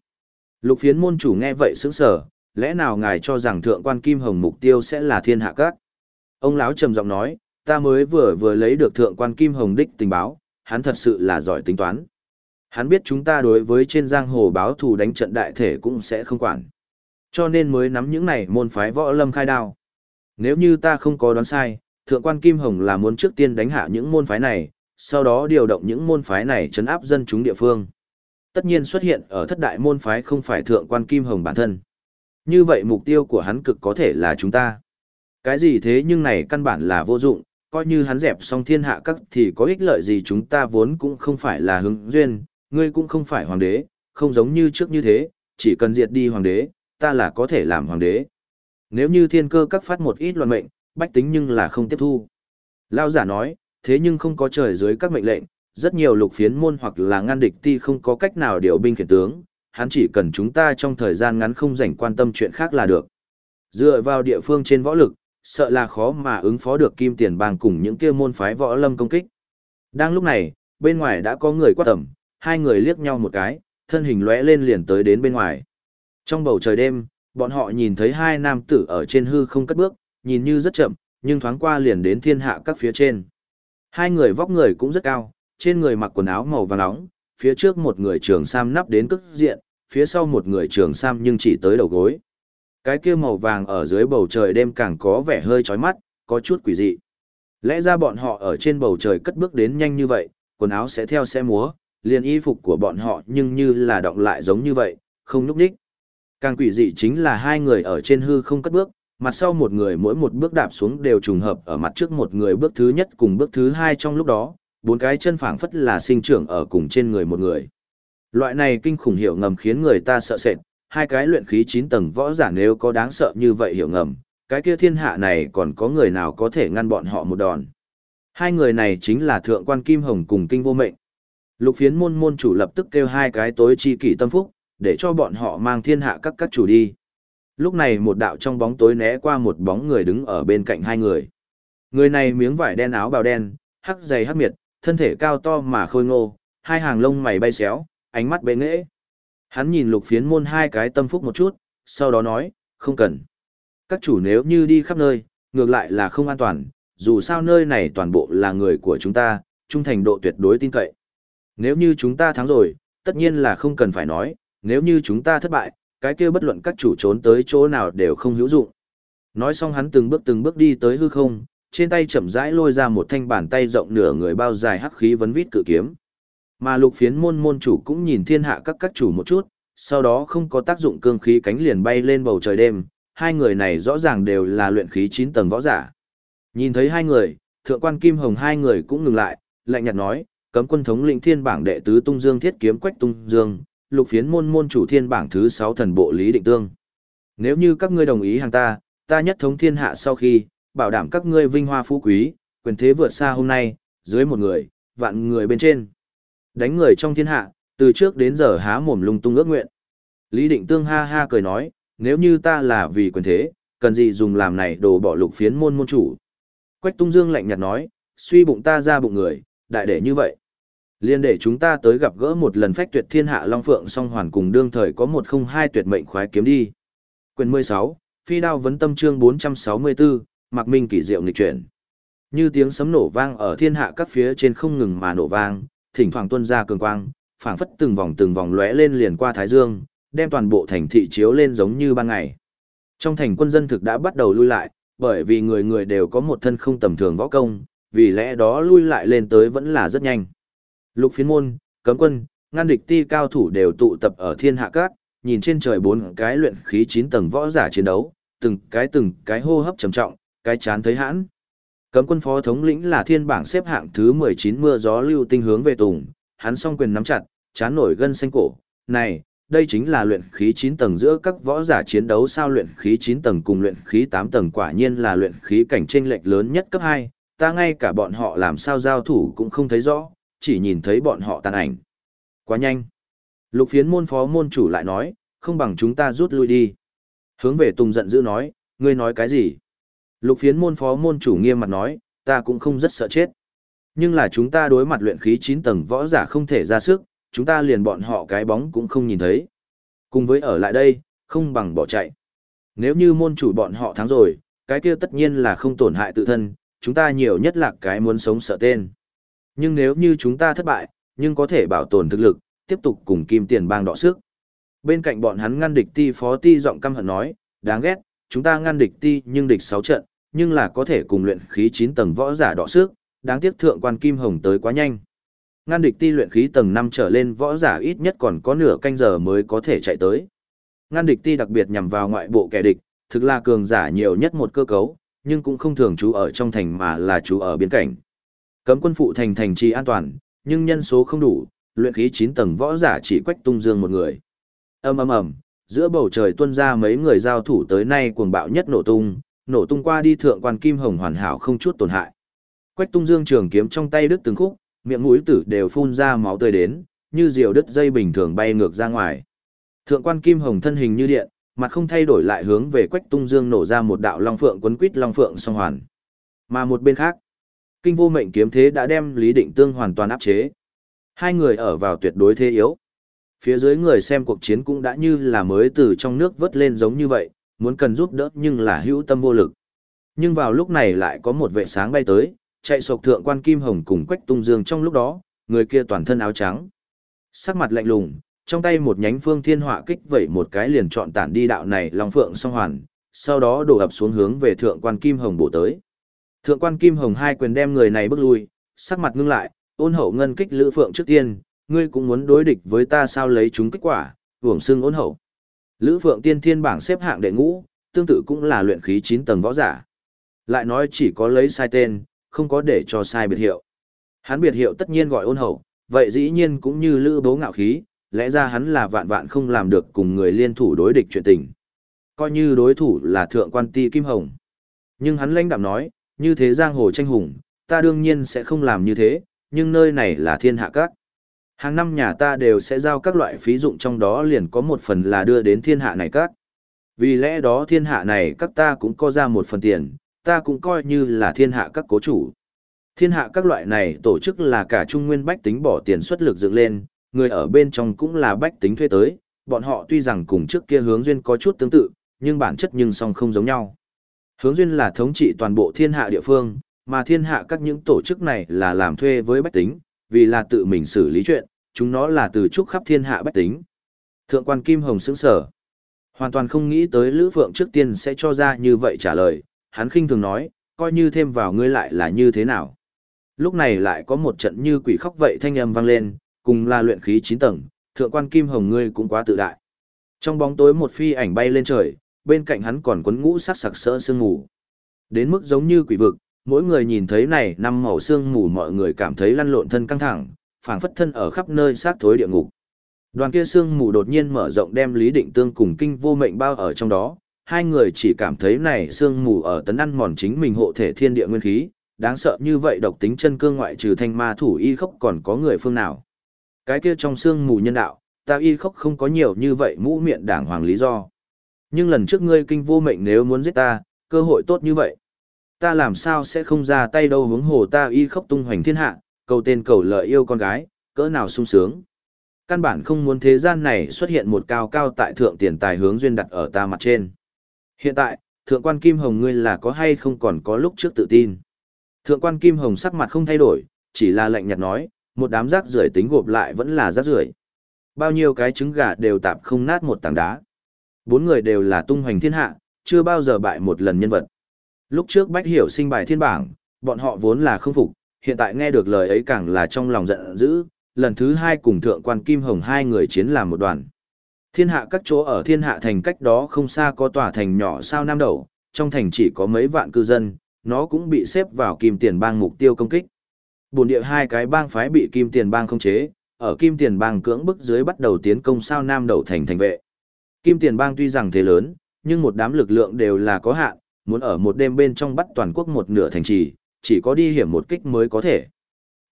Lục phiến môn chủ nghe vậy sững sờ, lẽ nào ngài cho rằng thượng quan kim hồng mục tiêu sẽ là thiên hạ các? Ông lão trầm giọng nói, ta mới vừa vừa lấy được thượng quan kim hồng đích tình báo, hắn thật sự là giỏi tính toán. Hắn biết chúng ta đối với trên giang hồ báo thù đánh trận đại thể cũng sẽ không quản. Cho nên mới nắm những này môn phái võ lâm khai đao. Nếu như ta không có đoán sai, thượng quan kim hồng là muốn trước tiên đánh hạ những môn phái này, sau đó điều động những môn phái này chấn áp dân chúng địa phương. Tất nhiên xuất hiện ở thất đại môn phái không phải thượng quan kim hồng bản thân. Như vậy mục tiêu của hắn cực có thể là chúng ta. Cái gì thế nhưng này căn bản là vô dụng, coi như hắn dẹp xong thiên hạ các thì có ích lợi gì chúng ta vốn cũng không phải là hứng duyên, ngươi cũng không phải hoàng đế, không giống như trước như thế, chỉ cần diệt đi hoàng đế, ta là có thể làm hoàng đế. Nếu như thiên cơ các phát một ít loạn mệnh, bách tính nhưng là không tiếp thu. Lao giả nói, thế nhưng không có trời dưới các mệnh lệnh, rất nhiều lục phiến môn hoặc là ngăn địch ti không có cách nào điều binh khiển tướng, hắn chỉ cần chúng ta trong thời gian ngắn không rảnh quan tâm chuyện khác là được. Dựa vào địa phương trên võ lực, sợ là khó mà ứng phó được kim tiền bang cùng những kia môn phái võ lâm công kích. Đang lúc này, bên ngoài đã có người quát tầm, hai người liếc nhau một cái, thân hình lóe lên liền tới đến bên ngoài. Trong bầu trời đêm, bọn họ nhìn thấy hai nam tử ở trên hư không cất bước, nhìn như rất chậm, nhưng thoáng qua liền đến thiên hạ các phía trên. Hai người vóc người cũng rất cao, trên người mặc quần áo màu vàng nóng, phía trước một người trường sam nắp đến cất diện, phía sau một người trường sam nhưng chỉ tới đầu gối. Cái kia màu vàng ở dưới bầu trời đêm càng có vẻ hơi chói mắt, có chút quỷ dị. Lẽ ra bọn họ ở trên bầu trời cất bước đến nhanh như vậy, quần áo sẽ theo xe múa, liền y phục của bọn họ nhưng như là động lại giống như vậy, không núp đích. Càng quỷ dị chính là hai người ở trên hư không cất bước, mặt sau một người mỗi một bước đạp xuống đều trùng hợp ở mặt trước một người bước thứ nhất cùng bước thứ hai trong lúc đó, bốn cái chân phảng phất là sinh trưởng ở cùng trên người một người. Loại này kinh khủng hiểu ngầm khiến người ta sợ sệt, hai cái luyện khí 9 tầng võ giả nếu có đáng sợ như vậy hiểu ngầm, cái kia thiên hạ này còn có người nào có thể ngăn bọn họ một đòn. Hai người này chính là Thượng quan Kim Hồng cùng Kinh Vô Mệnh. Lục phiến môn môn chủ lập tức kêu hai cái tối chi kỷ tâm phúc, để cho bọn họ mang thiên hạ các các chủ đi. Lúc này một đạo trong bóng tối né qua một bóng người đứng ở bên cạnh hai người. Người này miếng vải đen áo bào đen, hắc dày hắc miệt, thân thể cao to mà khôi ngô, hai hàng lông mày bay xéo, ánh mắt bệ nghệ. Hắn nhìn lục phiến môn hai cái tâm phúc một chút, sau đó nói, không cần. Các chủ nếu như đi khắp nơi, ngược lại là không an toàn, dù sao nơi này toàn bộ là người của chúng ta, trung thành độ tuyệt đối tin cậy. Nếu như chúng ta thắng rồi, tất nhiên là không cần phải nói, nếu như chúng ta thất bại, cái kia bất luận các chủ trốn tới chỗ nào đều không hữu dụng. Nói xong hắn từng bước từng bước đi tới hư không, trên tay chậm rãi lôi ra một thanh bàn tay rộng nửa người bao dài hắc khí vấn vít cự kiếm. Mà lục phiến môn môn chủ cũng nhìn thiên hạ các các chủ một chút, sau đó không có tác dụng cương khí cánh liền bay lên bầu trời đêm, hai người này rõ ràng đều là luyện khí 9 tầng võ giả. Nhìn thấy hai người, thượng quan Kim Hồng hai người cũng ngừng lại, lạnh nhạt nói, cấm quân thống lĩnh thiên bảng đệ tứ tung dương thiết kiếm quách tung dương, lục phiến môn môn chủ thiên bảng thứ sáu thần bộ lý định tương. Nếu như các ngươi đồng ý hàng ta, ta nhất thống thiên hạ sau khi, bảo đảm các ngươi vinh hoa phú quý, quyền thế vượt xa hôm nay, dưới một người, vạn người bên trên. Đánh người trong thiên hạ, từ trước đến giờ há mồm lung tung ước nguyện. Lý Định Tương ha ha cười nói, nếu như ta là vì quyền thế, cần gì dùng làm này đồ bỏ lục phiến môn môn chủ. Quách Tung Dương lạnh nhạt nói, suy bụng ta ra bụng người, đại để như vậy. Liên để chúng ta tới gặp gỡ một lần phách tuyệt thiên hạ Long Phượng song hoàn cùng đương thời có một không hai tuyệt mệnh khoái kiếm đi. Quyền 16, Phi đao vấn tâm chương 464, Mạc Minh kỳ diệu nghịch chuyển. Như tiếng sấm nổ vang ở thiên hạ các phía trên không ngừng mà nổ vang, thỉnh thoảng tuôn ra cường quang, phảng phất từng vòng từng vòng lóe lên liền qua thái dương, đem toàn bộ thành thị chiếu lên giống như ban ngày. Trong thành quân dân thực đã bắt đầu lui lại, bởi vì người người đều có một thân không tầm thường võ công, vì lẽ đó lui lại lên tới vẫn là rất nhanh. Lục phiến môn, cấm quân, ngăn địch ti cao thủ đều tụ tập ở thiên hạ các, nhìn trên trời bốn cái luyện khí 9 tầng võ giả chiến đấu, từng cái từng cái hô hấp trầm trọng, cái chán thấy hãn. Cấm quân phó thống lĩnh là thiên bảng xếp hạng thứ 19 mưa gió lưu tinh hướng về tùng, hắn song quyền nắm chặt, chán nổi gân xanh cổ. Này, đây chính là luyện khí 9 tầng giữa các võ giả chiến đấu sao luyện khí 9 tầng cùng luyện khí 8 tầng quả nhiên là luyện khí cảnh chênh lệch lớn nhất cấp 2, ta ngay cả bọn họ làm sao giao thủ cũng không thấy rõ, chỉ nhìn thấy bọn họ tàn ảnh. Quá nhanh. Lục phiến môn phó môn chủ lại nói, không bằng chúng ta rút lui đi. Hướng về Tùng giận dữ nói, ngươi nói cái gì? Lục phiến môn phó môn chủ nghiêm mặt nói, ta cũng không rất sợ chết. Nhưng là chúng ta đối mặt luyện khí 9 tầng võ giả không thể ra sức, chúng ta liền bọn họ cái bóng cũng không nhìn thấy. Cùng với ở lại đây, không bằng bỏ chạy. Nếu như môn chủ bọn họ thắng rồi, cái kia tất nhiên là không tổn hại tự thân, chúng ta nhiều nhất là cái muốn sống sợ tên. Nhưng nếu như chúng ta thất bại, nhưng có thể bảo tồn thực lực, tiếp tục cùng kim tiền bang đọ sức. Bên cạnh bọn hắn ngăn địch ti phó ti giọng căm hận nói, đáng ghét, chúng ta ngăn địch ti nhưng địch 6 trận, nhưng là có thể cùng luyện khí 9 tầng võ giả đọ sức, đáng tiếc thượng quan kim hồng tới quá nhanh. Ngăn địch ti luyện khí tầng 5 trở lên võ giả ít nhất còn có nửa canh giờ mới có thể chạy tới. Ngăn địch ti đặc biệt nhằm vào ngoại bộ kẻ địch, thực là cường giả nhiều nhất một cơ cấu, nhưng cũng không thường trú ở trong thành mà là trú ở biên cảnh. Cấm quân phụ thành thành trì an toàn, nhưng nhân số không đủ, luyện khí 9 tầng võ giả chỉ quách tung dương một người. Ầm ầm ầm, giữa bầu trời tuôn ra mấy người giao thủ tới nay cuồng bạo nhất nổ tung, nổ tung qua đi thượng quan kim hồng hoàn hảo không chút tổn hại. Quách tung dương trường kiếm trong tay đứt từng khúc, miệng mũi tử đều phun ra máu tươi đến, như diều đứt dây bình thường bay ngược ra ngoài. Thượng quan kim hồng thân hình như điện, mặt không thay đổi lại hướng về Quách Tung Dương nổ ra một đạo long phượng quấn quít long phượng song hoàn. Mà một bên khác, kinh vô mệnh kiếm thế đã đem Lý Định Tương hoàn toàn áp chế. Hai người ở vào tuyệt đối thế yếu. Phía dưới người xem cuộc chiến cũng đã như là mới từ trong nước vớt lên giống như vậy, muốn cần giúp đỡ nhưng là hữu tâm vô lực. Nhưng vào lúc này lại có một vệ sáng bay tới, chạy sộc thượng quan Kim Hồng cùng Quách Tung Dương trong lúc đó, người kia toàn thân áo trắng. Sắc mặt lạnh lùng, trong tay một nhánh phương thiên họa kích vẩy một cái liền trọn tản đi đạo này long phượng song hoàn, sau đó đổ ập xuống hướng về thượng quan Kim Hồng bổ tới. Thượng quan Kim Hồng hai quyền đem người này bước lui, sắc mặt ngưng lại, ôn hậu ngân kích lữ phượng trước tiên, ngươi cũng muốn đối địch với ta sao lấy chúng kết quả, hưởng xưng ôn hậu. Lữ phượng tiên thiên bảng xếp hạng đệ ngũ, tương tự cũng là luyện khí 9 tầng võ giả. Lại nói chỉ có lấy sai tên, không có để cho sai biệt hiệu. Hắn biệt hiệu tất nhiên gọi ôn hậu, vậy dĩ nhiên cũng như lữ bố ngạo khí, lẽ ra hắn là vạn vạn không làm được cùng người liên thủ đối địch chuyện tình. Coi như đối thủ là thượng quan ti Kim Hồng. Nhưng hắn lãnh đạm nói, như thế giang hồ tranh hùng, ta đương nhiên sẽ không làm như thế, nhưng nơi này là thiên hạ các. Hàng năm nhà ta đều sẽ giao các loại phí dụng trong đó liền có một phần là đưa đến thiên hạ này các. Vì lẽ đó thiên hạ này các ta cũng có ra một phần tiền, ta cũng coi như là thiên hạ các cố chủ. Thiên hạ các loại này tổ chức là cả trung nguyên bách tính bỏ tiền xuất lực dựng lên, người ở bên trong cũng là bách tính thuê tới, bọn họ tuy rằng cùng trước kia hướng duyên có chút tương tự, nhưng bản chất nhưng song không giống nhau. Hướng duyên là thống trị toàn bộ thiên hạ địa phương, mà thiên hạ các những tổ chức này là làm thuê với bách tính, vì là tự mình xử lý chuyện, chúng nó là từ trúc khắp thiên hạ bách tính. Thượng quan Kim Hồng sững sở. Hoàn toàn không nghĩ tới Lữ Phượng trước tiên sẽ cho ra như vậy trả lời, hắn khinh thường nói, coi như thêm vào ngươi lại là như thế nào. Lúc này lại có một trận như quỷ khóc vậy thanh âm vang lên, cùng là luyện khí 9 tầng, thượng quan kim hồng ngươi cũng quá tự đại. Trong bóng tối một phi ảnh bay lên trời, bên cạnh hắn còn quấn ngũ sắc sặc sỡ sương ngủ. Đến mức giống như quỷ vực, mỗi người nhìn thấy này năm màu xương mù mọi người cảm thấy lăn lộn thân căng thẳng, phảng phất thân ở khắp nơi xác thối địa ngục. Đoàn kia xương mù đột nhiên mở rộng đem Lý Định Tương cùng kinh vô mệnh bao ở trong đó, hai người chỉ cảm thấy này xương mù ở tấn ăn mòn chính mình hộ thể thiên địa nguyên khí, đáng sợ như vậy độc tính chân cương ngoại trừ thanh ma thủ y khốc còn có người phương nào. Cái kia trong xương mù nhân đạo, ta y khốc không có nhiều như vậy mũ miệng đảng hoàng lý do. Nhưng lần trước ngươi kinh vô mệnh nếu muốn giết ta, cơ hội tốt như vậy. Ta làm sao sẽ không ra tay đâu hướng hồ ta y khốc tung hoành thiên hạ, cầu tên cầu lợi yêu con gái, cỡ nào sung sướng. Căn bản không muốn thế gian này xuất hiện một cao cao tại thượng tiền tài hướng duyên đặt ở ta mặt trên. Hiện tại, thượng quan Kim Hồng ngươi là có hay không còn có lúc trước tự tin. Thượng quan Kim Hồng sắc mặt không thay đổi, chỉ là lạnh nhạt nói, một đám rác rưởi tính gộp lại vẫn là rác rưởi. Bao nhiêu cái trứng gà đều tạp không nát một tảng đá. Bốn người đều là tung hoành thiên hạ, chưa bao giờ bại một lần nhân vật. Lúc trước Bách Hiểu sinh bài thiên bảng, bọn họ vốn là không phục, hiện tại nghe được lời ấy càng là trong lòng giận dữ, lần thứ hai cùng thượng quan Kim Hồng hai người chiến làm một đoàn. Thiên hạ các chỗ ở thiên hạ thành cách đó không xa có tòa thành nhỏ sao Nam Đầu, trong thành chỉ có mấy vạn cư dân, nó cũng bị xếp vào kim tiền bang mục tiêu công kích. Bồn địa hai cái bang phái bị kim tiền bang không chế, ở kim tiền bang cưỡng bức dưới bắt đầu tiến công sao Nam Đầu thành thành vệ. Kim tiền bang tuy rằng thế lớn, nhưng một đám lực lượng đều là có hạn, muốn ở một đêm bên trong bắt toàn quốc một nửa thành trì, chỉ có đi hiểm một kích mới có thể.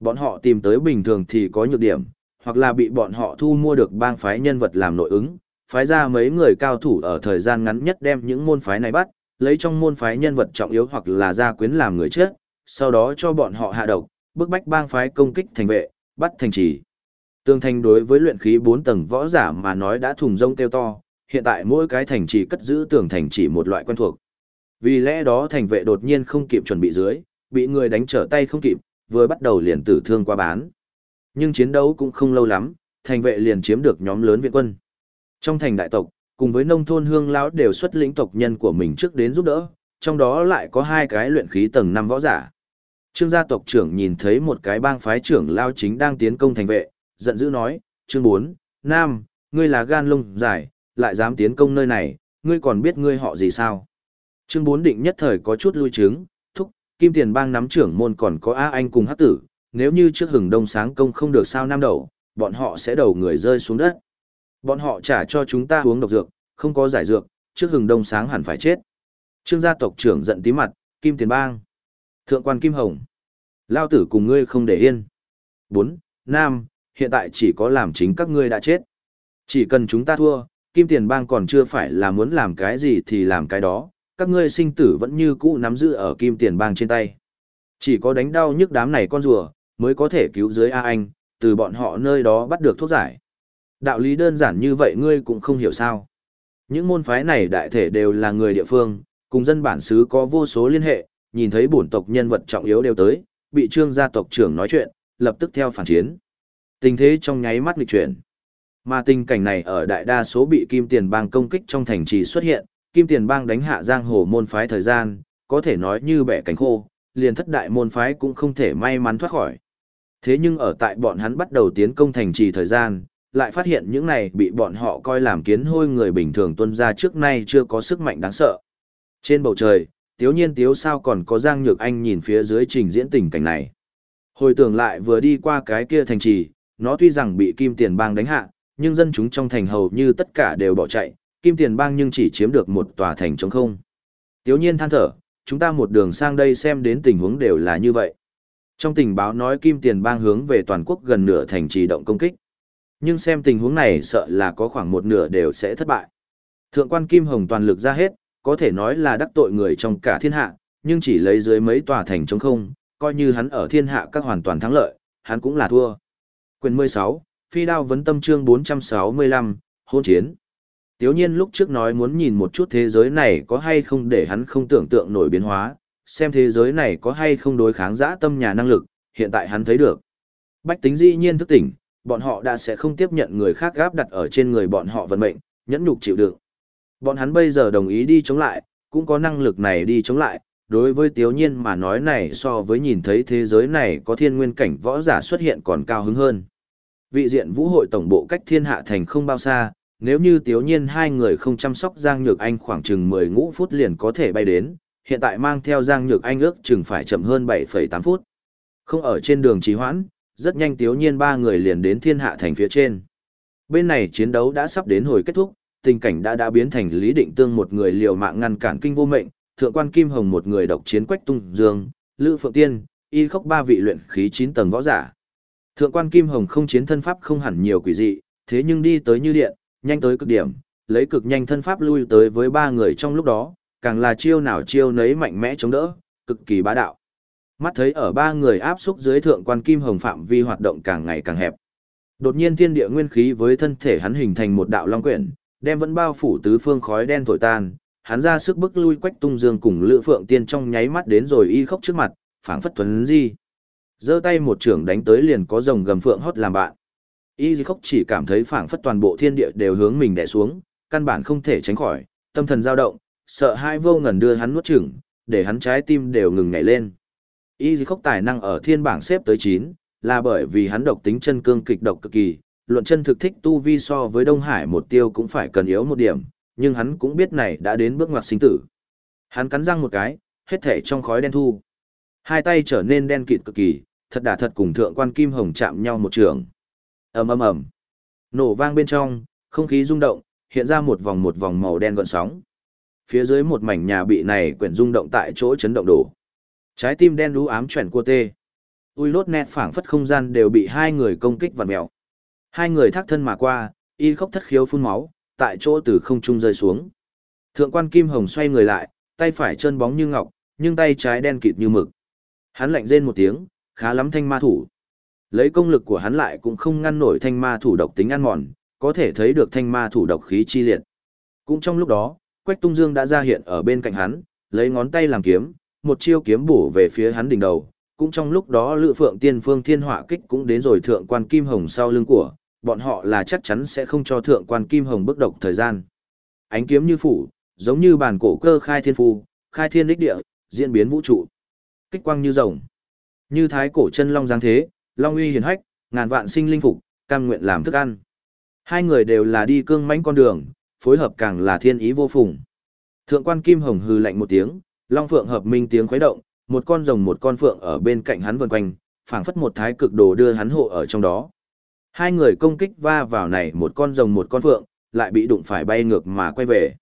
Bọn họ tìm tới bình thường thì có nhược điểm, hoặc là bị bọn họ thu mua được bang phái nhân vật làm nội ứng, phái ra mấy người cao thủ ở thời gian ngắn nhất đem những môn phái này bắt, lấy trong môn phái nhân vật trọng yếu hoặc là gia quyến làm người chết, sau đó cho bọn họ hạ độc, bức bách bang phái công kích thành vệ, bắt thành trì. Tương thành đối với luyện khí 4 tầng võ giả mà nói đã thùng rông kêu to, hiện tại mỗi cái thành trì cất giữ tường thành chỉ một loại quen thuộc. Vì lẽ đó thành vệ đột nhiên không kịp chuẩn bị dưới, bị người đánh trở tay không kịp, vừa bắt đầu liền tử thương qua bán. Nhưng chiến đấu cũng không lâu lắm, thành vệ liền chiếm được nhóm lớn viện quân. Trong thành đại tộc, cùng với nông thôn hương lão đều xuất lĩnh tộc nhân của mình trước đến giúp đỡ, trong đó lại có hai cái luyện khí tầng 5 võ giả. Trương gia tộc trưởng nhìn thấy một cái bang phái trưởng lao chính đang tiến công thành vệ, giận dữ nói, Trương 4, Nam, ngươi là gan lông dài, lại dám tiến công nơi này, ngươi còn biết ngươi họ gì sao? Trương Bốn định nhất thời có chút lui chứng, thúc, kim tiền bang nắm trưởng môn còn có A Anh cùng Hắc tử, nếu như trước hừng đông sáng công không được sao nam đầu, bọn họ sẽ đầu người rơi xuống đất. Bọn họ trả cho chúng ta uống độc dược, không có giải dược, trước hừng đông sáng hẳn phải chết. Trương gia tộc trưởng giận tí mặt, Kim Tiền Bang. Thượng quan Kim Hồng. Lao tử cùng ngươi không để yên. 4. Nam, hiện tại chỉ có làm chính các ngươi đã chết. Chỉ cần chúng ta thua, Kim Tiền Bang còn chưa phải là muốn làm cái gì thì làm cái đó, các ngươi sinh tử vẫn như cũ nắm giữ ở Kim Tiền Bang trên tay. Chỉ có đánh đau nhức đám này con rùa, mới có thể cứu dưới A Anh, từ bọn họ nơi đó bắt được thuốc giải. Đạo lý đơn giản như vậy ngươi cũng không hiểu sao. Những môn phái này đại thể đều là người địa phương, cùng dân bản xứ có vô số liên hệ, nhìn thấy bổn tộc nhân vật trọng yếu đều tới, bị trương gia tộc trưởng nói chuyện, lập tức theo phản chiến. Tình thế trong nháy mắt nghịch chuyển. Mà tình cảnh này ở đại đa số bị Kim Tiền Bang công kích trong thành trì xuất hiện, Kim Tiền Bang đánh hạ giang hồ môn phái thời gian, có thể nói như bẻ cánh khô, liền thất đại môn phái cũng không thể may mắn thoát khỏi. Thế nhưng ở tại bọn hắn bắt đầu tiến công thành trì thời gian, lại phát hiện những này bị bọn họ coi làm kiến hôi người bình thường tuân ra trước nay chưa có sức mạnh đáng sợ. Trên bầu trời, tiếu nhiên tiếu sao còn có Giang Nhược Anh nhìn phía dưới trình diễn tình cảnh này. Hồi tưởng lại vừa đi qua cái kia thành trì, nó tuy rằng bị Kim Tiền Bang đánh hạ, nhưng dân chúng trong thành hầu như tất cả đều bỏ chạy, Kim Tiền Bang nhưng chỉ chiếm được một tòa thành trống không. Tiếu nhiên than thở, chúng ta một đường sang đây xem đến tình huống đều là như vậy. Trong tình báo nói Kim Tiền Bang hướng về toàn quốc gần nửa thành trì động công kích. Nhưng xem tình huống này sợ là có khoảng một nửa đều sẽ thất bại. Thượng quan Kim Hồng toàn lực ra hết, có thể nói là đắc tội người trong cả thiên hạ, nhưng chỉ lấy dưới mấy tòa thành trống không, coi như hắn ở thiên hạ các hoàn toàn thắng lợi, hắn cũng là thua. Quyền 16, Phi đao vấn tâm chương 465, hôn chiến. Tiếu nhiên lúc trước nói muốn nhìn một chút thế giới này có hay không để hắn không tưởng tượng nổi biến hóa, xem thế giới này có hay không đối kháng giã tâm nhà năng lực, hiện tại hắn thấy được. Bách tính dĩ nhiên thức tỉnh, bọn họ đã sẽ không tiếp nhận người khác gáp đặt ở trên người bọn họ vận mệnh, nhẫn nhục chịu đựng. Bọn hắn bây giờ đồng ý đi chống lại, cũng có năng lực này đi chống lại, đối với Tiếu Nhiên mà nói này so với nhìn thấy thế giới này có thiên nguyên cảnh võ giả xuất hiện còn cao hứng hơn. Vị diện vũ hội tổng bộ cách thiên hạ thành không bao xa, nếu như Tiếu Nhiên hai người không chăm sóc Giang Nhược Anh khoảng chừng 10 ngũ phút liền có thể bay đến, hiện tại mang theo Giang Nhược Anh ước chừng phải chậm hơn 7,8 phút. Không ở trên đường trì hoãn, rất nhanh tiếu nhiên ba người liền đến thiên hạ thành phía trên. Bên này chiến đấu đã sắp đến hồi kết thúc, tình cảnh đã đã biến thành Lý Định Tương một người liều mạng ngăn cản kinh vô mệnh, thượng quan Kim Hồng một người độc chiến quách tung dương, Lữ Phượng Tiên, y khốc ba vị luyện khí 9 tầng võ giả. Thượng quan Kim Hồng không chiến thân pháp không hẳn nhiều quỷ dị, thế nhưng đi tới như điện, nhanh tới cực điểm, lấy cực nhanh thân pháp lui tới với ba người trong lúc đó, càng là chiêu nào chiêu nấy mạnh mẽ chống đỡ, cực kỳ bá đạo. Mắt thấy ở ba người áp xúc dưới thượng quan kim hồng phạm vi hoạt động càng ngày càng hẹp. Đột nhiên thiên địa nguyên khí với thân thể hắn hình thành một đạo long quyển, đem vẫn bao phủ tứ phương khói đen thổi tan, hắn ra sức bức lui quách tung dương cùng lựa phượng tiên trong nháy mắt đến rồi y khóc trước mặt, phảng phất thuấn di. giơ tay một trưởng đánh tới liền có rồng gầm phượng hót làm bạn. Y khóc chỉ cảm thấy phảng phất toàn bộ thiên địa đều hướng mình đè xuống, căn bản không thể tránh khỏi, tâm thần dao động, sợ hai vô ngần đưa hắn nuốt chửng, để hắn trái tim đều ngừng nhảy lên. Y Dì Khốc tài năng ở thiên bảng xếp tới 9, là bởi vì hắn độc tính chân cương kịch độc cực kỳ, luận chân thực thích tu vi so với Đông Hải một tiêu cũng phải cần yếu một điểm, nhưng hắn cũng biết này đã đến bước ngoặt sinh tử. Hắn cắn răng một cái, hết thể trong khói đen thu. Hai tay trở nên đen kịt cực kỳ, thật đả thật cùng thượng quan kim hồng chạm nhau một trường ầm ầm ầm, nổ vang bên trong, không khí rung động, hiện ra một vòng một vòng màu đen gợn sóng. Phía dưới một mảnh nhà bị này quyển rung động tại chỗ chấn động đổ. Trái tim đen đú ám chuyển cua tê. Ui lốt nét phảng phất không gian đều bị hai người công kích và mèo. Hai người thác thân mà qua, y khóc thất khiếu phun máu, tại chỗ từ không trung rơi xuống. Thượng quan Kim Hồng xoay người lại, tay phải chân bóng như ngọc, nhưng tay trái đen kịt như mực. Hắn lạnh rên một tiếng, khá lắm thanh ma thủ. Lấy công lực của hắn lại cũng không ngăn nổi thanh ma thủ độc tính ăn mòn, có thể thấy được thanh ma thủ độc khí chi liệt. Cũng trong lúc đó, Quách Tung Dương đã ra hiện ở bên cạnh hắn, lấy ngón tay làm kiếm, một chiêu kiếm bổ về phía hắn đỉnh đầu. Cũng trong lúc đó Lữ Phượng Tiên Phương Thiên Họa kích cũng đến rồi thượng quan Kim Hồng sau lưng của, bọn họ là chắc chắn sẽ không cho thượng quan Kim Hồng bức độc thời gian. Ánh kiếm như phủ, giống như bản cổ cơ khai thiên phu, khai thiên đích địa, diễn biến vũ trụ. Kích quang như rồng. Như thái cổ chân long giáng thế, long uy hiển hách, ngàn vạn sinh linh phục, cam nguyện làm thức ăn. Hai người đều là đi cương mãnh con đường, phối hợp càng là thiên ý vô phùng. Thượng quan Kim Hồng hừ lạnh một tiếng, Long Phượng hợp minh tiếng khuấy động, một con rồng một con phượng ở bên cạnh hắn vần quanh, phảng phất một thái cực đồ đưa hắn hộ ở trong đó. Hai người công kích va vào này một con rồng một con phượng, lại bị đụng phải bay ngược mà quay về.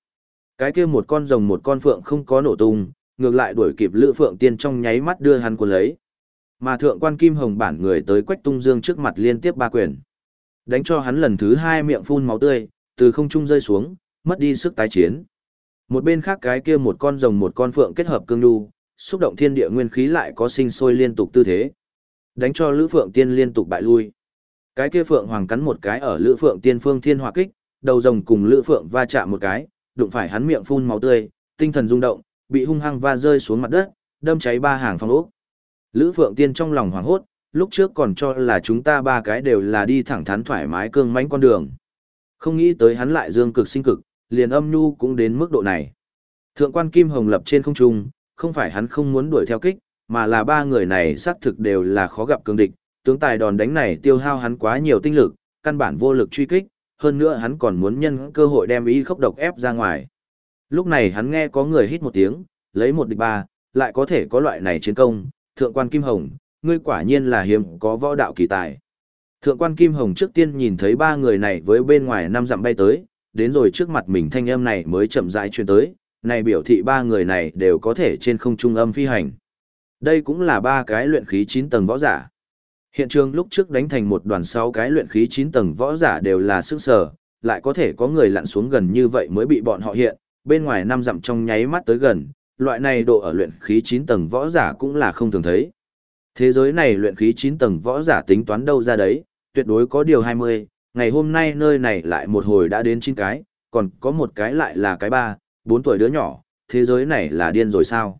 Cái kia một con rồng một con phượng không có nổ tung, ngược lại đuổi kịp Lữ Phượng Tiên trong nháy mắt đưa hắn cuốn lấy. Mà thượng quan Kim Hồng bản người tới Quách Tung Dương trước mặt liên tiếp ba quyền. Đánh cho hắn lần thứ hai miệng phun máu tươi, từ không trung rơi xuống, mất đi sức tái chiến. Một bên khác cái kia một con rồng một con phượng kết hợp cương đu, xúc động thiên địa nguyên khí lại có sinh sôi liên tục tư thế. Đánh cho Lữ Phượng Tiên liên tục bại lui. Cái kia phượng hoàng cắn một cái ở Lữ Phượng Tiên phương thiên hỏa kích, đầu rồng cùng Lữ Phượng va chạm một cái, đụng phải hắn miệng phun máu tươi, tinh thần rung động, bị hung hăng va rơi xuống mặt đất, đâm cháy ba hàng phòng ốc. Lữ Phượng Tiên trong lòng hoảng hốt, lúc trước còn cho là chúng ta ba cái đều là đi thẳng thắn thoải mái cương mãnh con đường. Không nghĩ tới hắn lại dương cực sinh cực, liền âm nhu cũng đến mức độ này. Thượng quan Kim Hồng lập trên không trung, không phải hắn không muốn đuổi theo kích, mà là ba người này xác thực đều là khó gặp cường địch, tướng tài đòn đánh này tiêu hao hắn quá nhiều tinh lực, căn bản vô lực truy kích, hơn nữa hắn còn muốn nhân cơ hội đem ý khốc độc ép ra ngoài. Lúc này hắn nghe có người hít một tiếng, lấy một địch ba, lại có thể có loại này chiến công, thượng quan Kim Hồng, ngươi quả nhiên là hiếm có võ đạo kỳ tài. Thượng quan Kim Hồng trước tiên nhìn thấy ba người này với bên ngoài năm dặm bay tới, đến rồi trước mặt mình thanh âm này mới chậm rãi truyền tới, này biểu thị ba người này đều có thể trên không trung âm phi hành. Đây cũng là ba cái luyện khí 9 tầng võ giả. Hiện trường lúc trước đánh thành một đoàn sáu cái luyện khí 9 tầng võ giả đều là sức sở, lại có thể có người lặn xuống gần như vậy mới bị bọn họ hiện, bên ngoài năm dặm trong nháy mắt tới gần, loại này độ ở luyện khí 9 tầng võ giả cũng là không thường thấy. Thế giới này luyện khí 9 tầng võ giả tính toán đâu ra đấy, tuyệt đối có điều 20, ngày hôm nay nơi này lại một hồi đã đến 9 cái, còn có một cái lại là cái ba, 4 tuổi đứa nhỏ, thế giới này là điên rồi sao?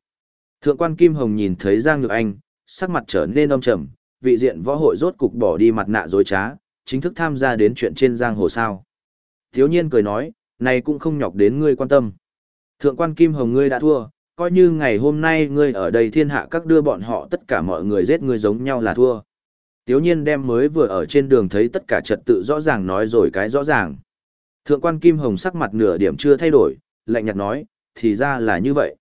Thượng quan Kim Hồng nhìn thấy Giang Nhược Anh, sắc mặt trở nên âm trầm, vị diện võ hội rốt cục bỏ đi mặt nạ dối trá, chính thức tham gia đến chuyện trên giang hồ sao. Thiếu nhiên cười nói, này cũng không nhọc đến ngươi quan tâm. Thượng quan Kim Hồng ngươi đã thua, coi như ngày hôm nay ngươi ở đây thiên hạ các đưa bọn họ tất cả mọi người giết ngươi giống nhau là thua. Tiếu nhiên đem mới vừa ở trên đường thấy tất cả trật tự rõ ràng nói rồi cái rõ ràng. Thượng quan Kim Hồng sắc mặt nửa điểm chưa thay đổi, lạnh nhạt nói, thì ra là như vậy.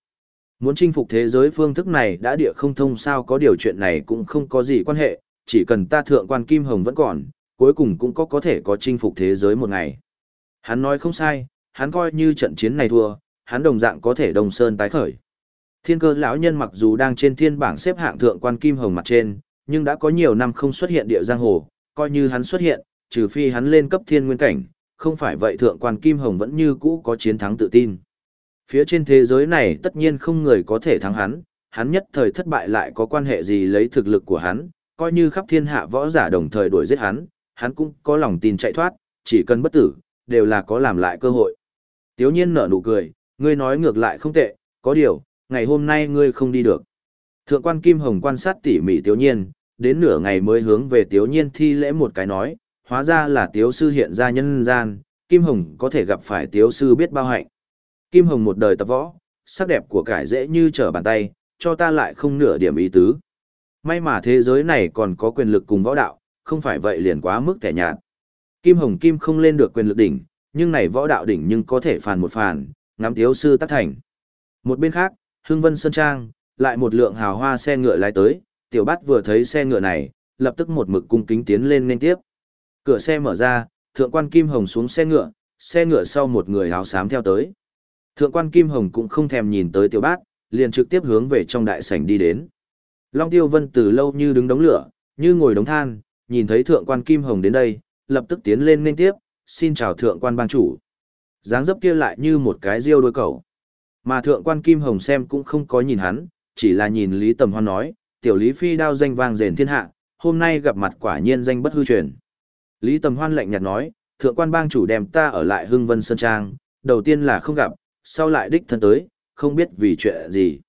Muốn chinh phục thế giới phương thức này đã địa không thông sao có điều chuyện này cũng không có gì quan hệ, chỉ cần ta thượng quan Kim Hồng vẫn còn, cuối cùng cũng có có thể có chinh phục thế giới một ngày. Hắn nói không sai, hắn coi như trận chiến này thua, hắn đồng dạng có thể đồng sơn tái khởi. Thiên cơ lão nhân mặc dù đang trên thiên bảng xếp hạng thượng quan Kim Hồng mặt trên, nhưng đã có nhiều năm không xuất hiện địa giang hồ, coi như hắn xuất hiện, trừ phi hắn lên cấp thiên nguyên cảnh, không phải vậy thượng quan Kim Hồng vẫn như cũ có chiến thắng tự tin. Phía trên thế giới này tất nhiên không người có thể thắng hắn, hắn nhất thời thất bại lại có quan hệ gì lấy thực lực của hắn, coi như khắp thiên hạ võ giả đồng thời đuổi giết hắn, hắn cũng có lòng tin chạy thoát, chỉ cần bất tử, đều là có làm lại cơ hội. Tiếu nhiên nở nụ cười, ngươi nói ngược lại không tệ, có điều, ngày hôm nay ngươi không đi được. Thượng quan Kim Hồng quan sát tỉ mỉ Tiếu nhiên, đến nửa ngày mới hướng về Tiếu nhiên thi lễ một cái nói, hóa ra là Tiếu sư hiện ra nhân gian, Kim Hồng có thể gặp phải Tiếu sư biết bao hạnh. Kim Hồng một đời tập võ, sắc đẹp của cải dễ như trở bàn tay, cho ta lại không nửa điểm ý tứ. May mà thế giới này còn có quyền lực cùng võ đạo, không phải vậy liền quá mức kẻ nhạt. Kim Hồng Kim không lên được quyền lực đỉnh, nhưng này võ đạo đỉnh nhưng có thể phàn một phàn, ngắm tiếu sư tác thành. Một bên khác, Hưng Vân Sơn Trang, lại một lượng hào hoa xe ngựa lái tới, tiểu bát vừa thấy xe ngựa này, lập tức một mực cung kính tiến lên nên tiếp. Cửa xe mở ra, thượng quan Kim Hồng xuống xe ngựa, xe ngựa sau một người áo xám theo tới. Thượng quan Kim Hồng cũng không thèm nhìn tới tiểu bát, liền trực tiếp hướng về trong đại sảnh đi đến. Long Tiêu Vân từ lâu như đứng đống lửa, như ngồi đống than, nhìn thấy thượng quan Kim Hồng đến đây, lập tức tiến lên nên tiếp, xin chào thượng quan bang chủ. dáng dấp kia lại như một cái riêu đôi cầu. Mà thượng quan Kim Hồng xem cũng không có nhìn hắn, chỉ là nhìn Lý Tầm Hoan nói, tiểu Lý Phi đao danh vang rền thiên hạ, hôm nay gặp mặt quả nhiên danh bất hư truyền. Lý Tầm Hoan lạnh nhạt nói, thượng quan bang chủ đem ta ở lại Hưng Vân Sơn Trang, đầu tiên là không gặp, sau lại đích thân tới, không biết vì chuyện gì.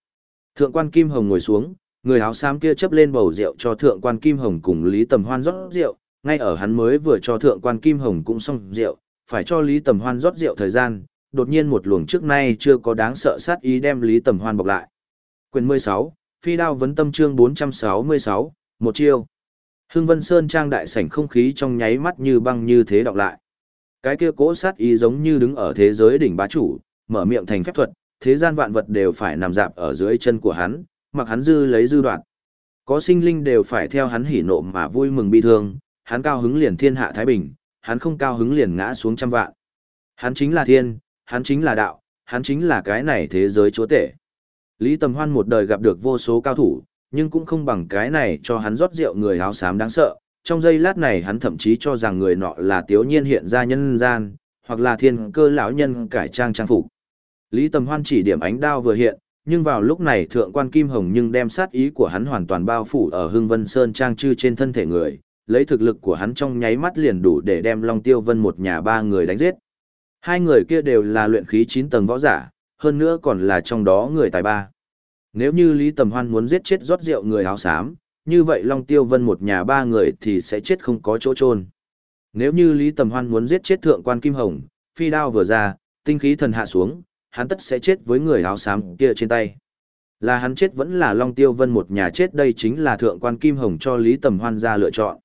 Thượng quan Kim Hồng ngồi xuống, người áo xám kia chấp lên bầu rượu cho thượng quan Kim Hồng cùng Lý Tầm Hoan rót rượu, ngay ở hắn mới vừa cho thượng quan Kim Hồng cũng xong rượu, phải cho Lý Tầm Hoan rót rượu thời gian, đột nhiên một luồng trước nay chưa có đáng sợ sát ý đem Lý Tầm Hoan bọc lại. Quyền 16, Phi đao vấn tâm chương 466, một chiêu. Hưng Vân Sơn trang đại sảnh không khí trong nháy mắt như băng như thế đọc lại. Cái kia cỗ sát ý giống như đứng ở thế giới đỉnh bá chủ, mở miệng thành phép thuật, thế gian vạn vật đều phải nằm dạp ở dưới chân của hắn, mặc hắn dư lấy dư đoạn. Có sinh linh đều phải theo hắn hỉ nộ mà vui mừng bi thương, hắn cao hứng liền thiên hạ thái bình, hắn không cao hứng liền ngã xuống trăm vạn. Hắn chính là thiên, hắn chính là đạo, hắn chính là cái này thế giới chúa tể. Lý Tầm Hoan một đời gặp được vô số cao thủ, nhưng cũng không bằng cái này cho hắn rót rượu người áo xám đáng sợ. Trong giây lát này hắn thậm chí cho rằng người nọ là tiếu nhiên hiện ra nhân gian, hoặc là thiên cơ lão nhân cải trang trang phục. Lý Tầm Hoan chỉ điểm ánh đao vừa hiện, nhưng vào lúc này thượng quan Kim Hồng nhưng đem sát ý của hắn hoàn toàn bao phủ ở Hưng Vân Sơn trang trư trên thân thể người, lấy thực lực của hắn trong nháy mắt liền đủ để đem Long Tiêu Vân một nhà ba người đánh giết. Hai người kia đều là luyện khí 9 tầng võ giả, hơn nữa còn là trong đó người tài ba. Nếu như Lý Tầm Hoan muốn giết chết rót rượu người áo xám, như vậy Long Tiêu Vân một nhà ba người thì sẽ chết không có chỗ trôn. Nếu như Lý Tầm Hoan muốn giết chết thượng quan Kim Hồng, phi đao vừa ra, tinh khí thần hạ xuống, hắn tất sẽ chết với người áo xám kia trên tay. Là hắn chết vẫn là Long Tiêu Vân một nhà chết đây chính là thượng quan Kim Hồng cho Lý Tầm Hoan ra lựa chọn.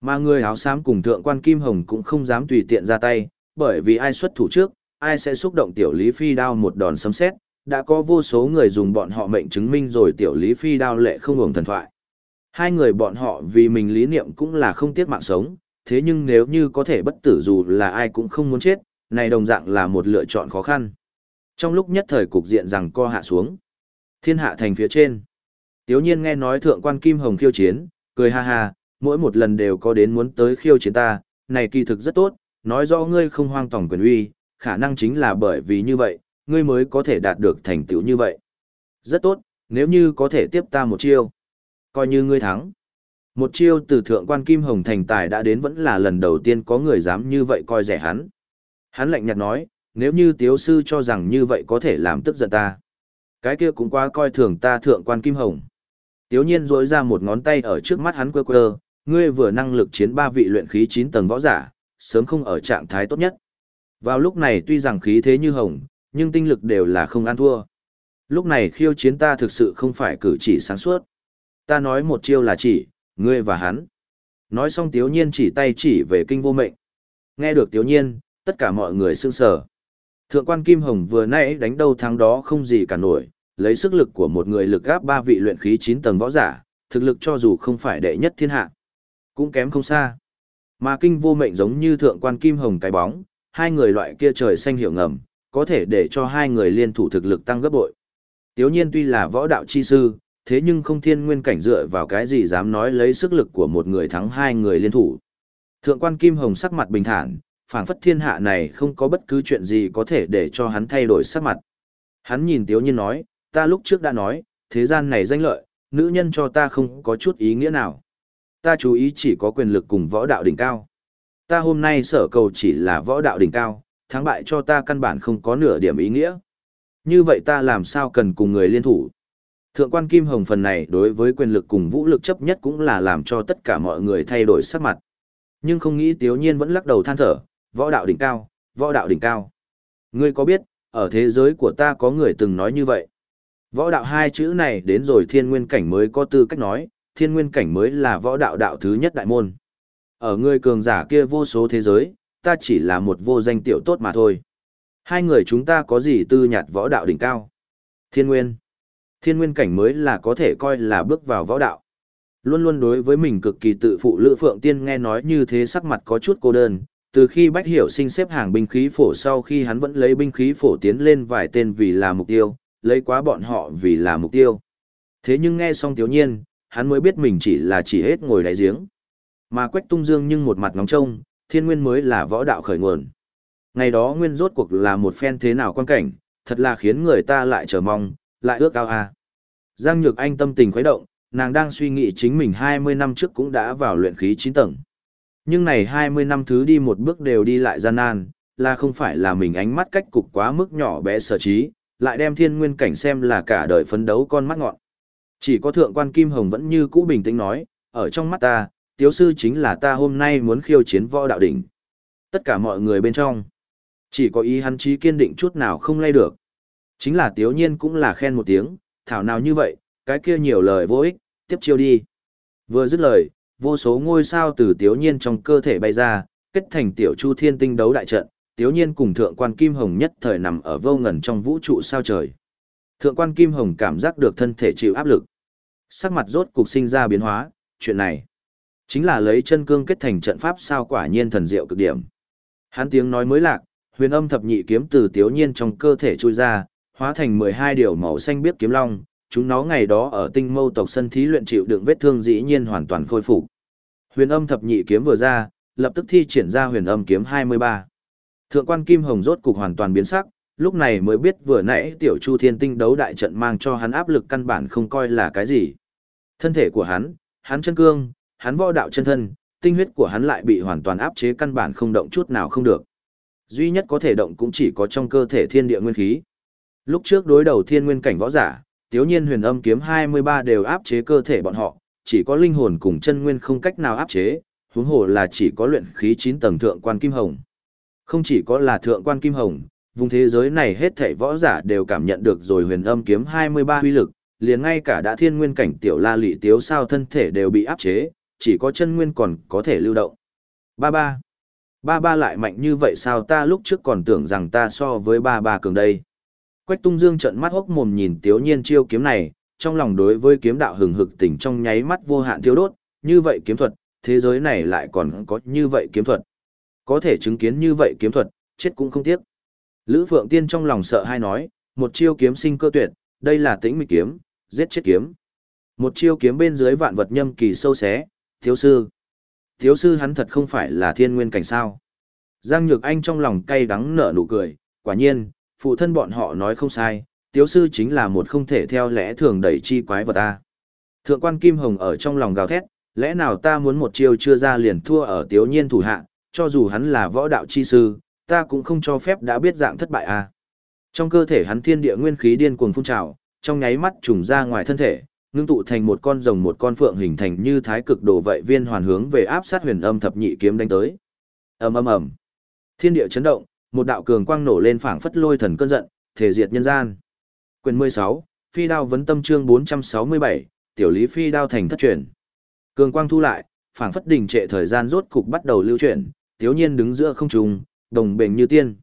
Mà người áo xám cùng thượng quan Kim Hồng cũng không dám tùy tiện ra tay, bởi vì ai xuất thủ trước, ai sẽ xúc động tiểu Lý Phi đao một đòn sấm sét, đã có vô số người dùng bọn họ mệnh chứng minh rồi tiểu Lý Phi đao lệ không ngừng thần thoại. Hai người bọn họ vì mình lý niệm cũng là không tiếc mạng sống, thế nhưng nếu như có thể bất tử dù là ai cũng không muốn chết, này đồng dạng là một lựa chọn khó khăn. Trong lúc nhất thời cục diện rằng co hạ xuống. Thiên hạ thành phía trên. Tiếu nhiên nghe nói thượng quan Kim Hồng khiêu chiến, cười ha ha, mỗi một lần đều có đến muốn tới khiêu chiến ta, này kỳ thực rất tốt, nói rõ ngươi không hoang tòng quyền uy, khả năng chính là bởi vì như vậy, ngươi mới có thể đạt được thành tựu như vậy. Rất tốt, nếu như có thể tiếp ta một chiêu. Coi như ngươi thắng. Một chiêu từ thượng quan Kim Hồng thành tài đã đến vẫn là lần đầu tiên có người dám như vậy coi rẻ hắn. Hắn lạnh nhạt nói, nếu như tiếu sư cho rằng như vậy có thể làm tức giận ta. Cái kia cũng quá coi thường ta thượng quan Kim Hồng. Tiếu nhiên rỗi ra một ngón tay ở trước mắt hắn quơ quơ, ngươi vừa năng lực chiến ba vị luyện khí 9 tầng võ giả, sớm không ở trạng thái tốt nhất. Vào lúc này tuy rằng khí thế như hồng, nhưng tinh lực đều là không ăn thua. Lúc này khiêu chiến ta thực sự không phải cử chỉ sáng suốt. Ta nói một chiêu là chỉ, ngươi và hắn. Nói xong tiếu nhiên chỉ tay chỉ về kinh vô mệnh. Nghe được tiếu nhiên, tất cả mọi người sương sờ. Thượng quan Kim Hồng vừa nãy đánh đâu thắng đó không gì cả nổi, lấy sức lực của một người lực gáp ba vị luyện khí 9 tầng võ giả, thực lực cho dù không phải đệ nhất thiên hạ, cũng kém không xa. Mà kinh vô mệnh giống như thượng quan kim hồng cái bóng, hai người loại kia trời xanh hiểu ngầm, có thể để cho hai người liên thủ thực lực tăng gấp bội. Tiếu nhiên tuy là võ đạo chi sư, thế nhưng không thiên nguyên cảnh dựa vào cái gì dám nói lấy sức lực của một người thắng hai người liên thủ. Thượng quan Kim Hồng sắc mặt bình thản, phảng phất thiên hạ này không có bất cứ chuyện gì có thể để cho hắn thay đổi sắc mặt. Hắn nhìn Tiếu Nhiên nói, ta lúc trước đã nói, thế gian này danh lợi, nữ nhân cho ta không có chút ý nghĩa nào. Ta chú ý chỉ có quyền lực cùng võ đạo đỉnh cao. Ta hôm nay sở cầu chỉ là võ đạo đỉnh cao, thắng bại cho ta căn bản không có nửa điểm ý nghĩa. Như vậy ta làm sao cần cùng người liên thủ? Thượng quan Kim Hồng phần này đối với quyền lực cùng vũ lực chấp nhất cũng là làm cho tất cả mọi người thay đổi sắc mặt. Nhưng không nghĩ Tiếu Nhiên vẫn lắc đầu than thở, võ đạo đỉnh cao, võ đạo đỉnh cao. Ngươi có biết, ở thế giới của ta có người từng nói như vậy. Võ đạo hai chữ này đến rồi thiên nguyên cảnh mới có tư cách nói, thiên nguyên cảnh mới là võ đạo đạo thứ nhất đại môn. Ở người cường giả kia vô số thế giới, ta chỉ là một vô danh tiểu tốt mà thôi. Hai người chúng ta có gì tư nhạt võ đạo đỉnh cao? Thiên nguyên. Thiên nguyên cảnh mới là có thể coi là bước vào võ đạo. Luôn luôn đối với mình cực kỳ tự phụ Lữ Phượng Tiên nghe nói như thế sắc mặt có chút cô đơn, từ khi Bách Hiểu Sinh xếp hàng binh khí phổ sau khi hắn vẫn lấy binh khí phổ tiến lên vài tên vì là mục tiêu, lấy quá bọn họ vì là mục tiêu. Thế nhưng nghe xong thiếu Nhiên, hắn mới biết mình chỉ là chỉ hết ngồi đáy giếng. Mà Quách Tung Dương nhưng một mặt ngóng trông, thiên nguyên mới là võ đạo khởi nguồn. Ngày đó nguyên rốt cuộc là một phen thế nào quan cảnh, thật là khiến người ta lại chờ mong, lại ước ao a. Giang Nhược Anh tâm tình khuấy động, nàng đang suy nghĩ chính mình 20 năm trước cũng đã vào luyện khí 9 tầng. Nhưng này 20 năm thứ đi một bước đều đi lại gian nan, là không phải là mình ánh mắt cách cục quá mức nhỏ bé sở trí, lại đem thiên nguyên cảnh xem là cả đời phấn đấu con mắt ngọn. Chỉ có thượng quan Kim Hồng vẫn như cũ bình tĩnh nói, ở trong mắt ta, tiếu sư chính là ta hôm nay muốn khiêu chiến võ đạo đỉnh. Tất cả mọi người bên trong, chỉ có ý hắn trí kiên định chút nào không lay được. Chính là tiếu nhiên cũng là khen một tiếng, thảo nào như vậy, cái kia nhiều lời vô ích, tiếp chiêu đi. Vừa dứt lời, vô số ngôi sao từ tiếu nhiên trong cơ thể bay ra, kết thành tiểu chu thiên tinh đấu đại trận, tiếu nhiên cùng thượng quan kim hồng nhất thời nằm ở vô ngần trong vũ trụ sao trời. Thượng quan kim hồng cảm giác được thân thể chịu áp lực. Sắc mặt rốt cục sinh ra biến hóa, chuyện này chính là lấy chân cương kết thành trận pháp sao quả nhiên thần diệu cực điểm. Hắn tiếng nói mới lạc, huyền âm thập nhị kiếm từ tiếu nhiên trong cơ thể trôi ra, hóa thành 12 điều màu xanh biếc kiếm long, chúng nó ngày đó ở tinh mâu tộc sân thí luyện chịu đựng vết thương dĩ nhiên hoàn toàn khôi phục. Huyền âm thập nhị kiếm vừa ra, lập tức thi triển ra huyền âm kiếm 23. Thượng quan Kim Hồng rốt cục hoàn toàn biến sắc, lúc này mới biết vừa nãy tiểu chu thiên tinh đấu đại trận mang cho hắn áp lực căn bản không coi là cái gì. Thân thể của hắn, hắn chân cương, hắn võ đạo chân thân, tinh huyết của hắn lại bị hoàn toàn áp chế căn bản không động chút nào không được. Duy nhất có thể động cũng chỉ có trong cơ thể thiên địa nguyên khí. Lúc trước đối đầu thiên nguyên cảnh võ giả, tiếu nhiên huyền âm kiếm 23 đều áp chế cơ thể bọn họ, chỉ có linh hồn cùng chân nguyên không cách nào áp chế, huống hồ là chỉ có luyện khí 9 tầng thượng quan kim hồng. Không chỉ có là thượng quan kim hồng, vùng thế giới này hết thảy võ giả đều cảm nhận được rồi huyền âm kiếm 23 huy lực, liền ngay cả đã thiên nguyên cảnh tiểu la lị tiếu sao thân thể đều bị áp chế, chỉ có chân nguyên còn có thể lưu động. Ba ba. Ba ba lại mạnh như vậy sao ta lúc trước còn tưởng rằng ta so với ba ba cường đây. Quách tung dương trận mắt hốc mồm nhìn tiếu nhiên chiêu kiếm này, trong lòng đối với kiếm đạo hừng hực tỉnh trong nháy mắt vô hạn thiếu đốt, như vậy kiếm thuật, thế giới này lại còn có như vậy kiếm thuật. Có thể chứng kiến như vậy kiếm thuật, chết cũng không tiếc. Lữ Phượng Tiên trong lòng sợ hai nói, một chiêu kiếm sinh cơ tuyệt, đây là tĩnh mịch kiếm, giết chết kiếm. Một chiêu kiếm bên dưới vạn vật nhâm kỳ sâu xé, thiếu sư. Thiếu sư hắn thật không phải là thiên nguyên cảnh sao. Giang Nhược Anh trong lòng cay đắng nở nụ cười, quả nhiên, phụ thân bọn họ nói không sai, thiếu sư chính là một không thể theo lẽ thường đẩy chi quái vật ta. Thượng quan Kim Hồng ở trong lòng gào thét, lẽ nào ta muốn một chiêu chưa ra liền thua ở tiếu nhiên thủ hạ, cho dù hắn là võ đạo chi sư, ta cũng không cho phép đã biết dạng thất bại à. Trong cơ thể hắn thiên địa nguyên khí điên cuồng phun trào, trong nháy mắt trùng ra ngoài thân thể, ngưng tụ thành một con rồng một con phượng hình thành như thái cực đồ vậy viên hoàn hướng về áp sát huyền âm thập nhị kiếm đánh tới. Ầm ầm ầm. Thiên địa chấn động, một đạo cường quang nổ lên phảng phất lôi thần cơn giận, thể diệt nhân gian. Quyền 16, Phi đao vấn tâm chương 467, tiểu lý phi đao thành thất truyền. Cường quang thu lại, phảng phất đình trệ thời gian rốt cục bắt đầu lưu chuyển, tiếu nhiên đứng giữa không trung, đồng bền như tiên.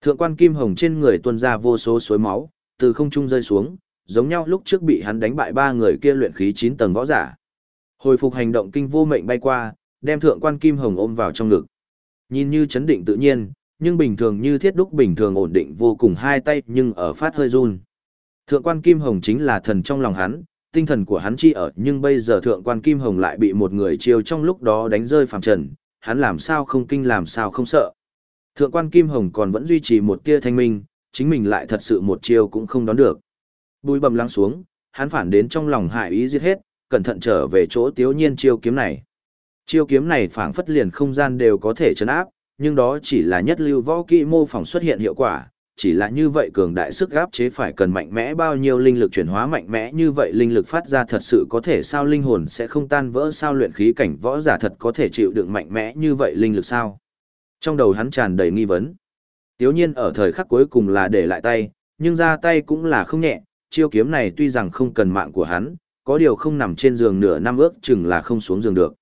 Thượng quan kim hồng trên người tuôn ra vô số suối máu, từ không trung rơi xuống, giống nhau lúc trước bị hắn đánh bại ba người kia luyện khí 9 tầng võ giả. Hồi phục hành động kinh vô mệnh bay qua, đem thượng quan kim hồng ôm vào trong ngực. Nhìn như chấn định tự nhiên, nhưng bình thường như thiết đúc bình thường ổn định vô cùng hai tay nhưng ở phát hơi run. Thượng quan kim hồng chính là thần trong lòng hắn, tinh thần của hắn chi ở nhưng bây giờ thượng quan kim hồng lại bị một người chiêu trong lúc đó đánh rơi phàm trần, hắn làm sao không kinh làm sao không sợ. Thượng quan kim hồng còn vẫn duy trì một tia thanh minh, chính mình lại thật sự một chiêu cũng không đón được. Bùi bầm lắng xuống, hắn phản đến trong lòng hại ý giết hết, cẩn thận trở về chỗ tiếu nhiên chiêu kiếm này. Chiêu kiếm này phảng phất liền không gian đều có thể chấn áp, nhưng đó chỉ là nhất lưu võ kỹ mô phỏng xuất hiện hiệu quả, chỉ là như vậy cường đại sức áp chế phải cần mạnh mẽ bao nhiêu linh lực chuyển hóa mạnh mẽ như vậy linh lực phát ra thật sự có thể sao linh hồn sẽ không tan vỡ sao luyện khí cảnh võ giả thật có thể chịu đựng mạnh mẽ như vậy linh lực sao. Trong đầu hắn tràn đầy nghi vấn. Tiếu nhiên ở thời khắc cuối cùng là để lại tay, nhưng ra tay cũng là không nhẹ, chiêu kiếm này tuy rằng không cần mạng của hắn, có điều không nằm trên giường nửa năm ước chừng là không xuống giường được.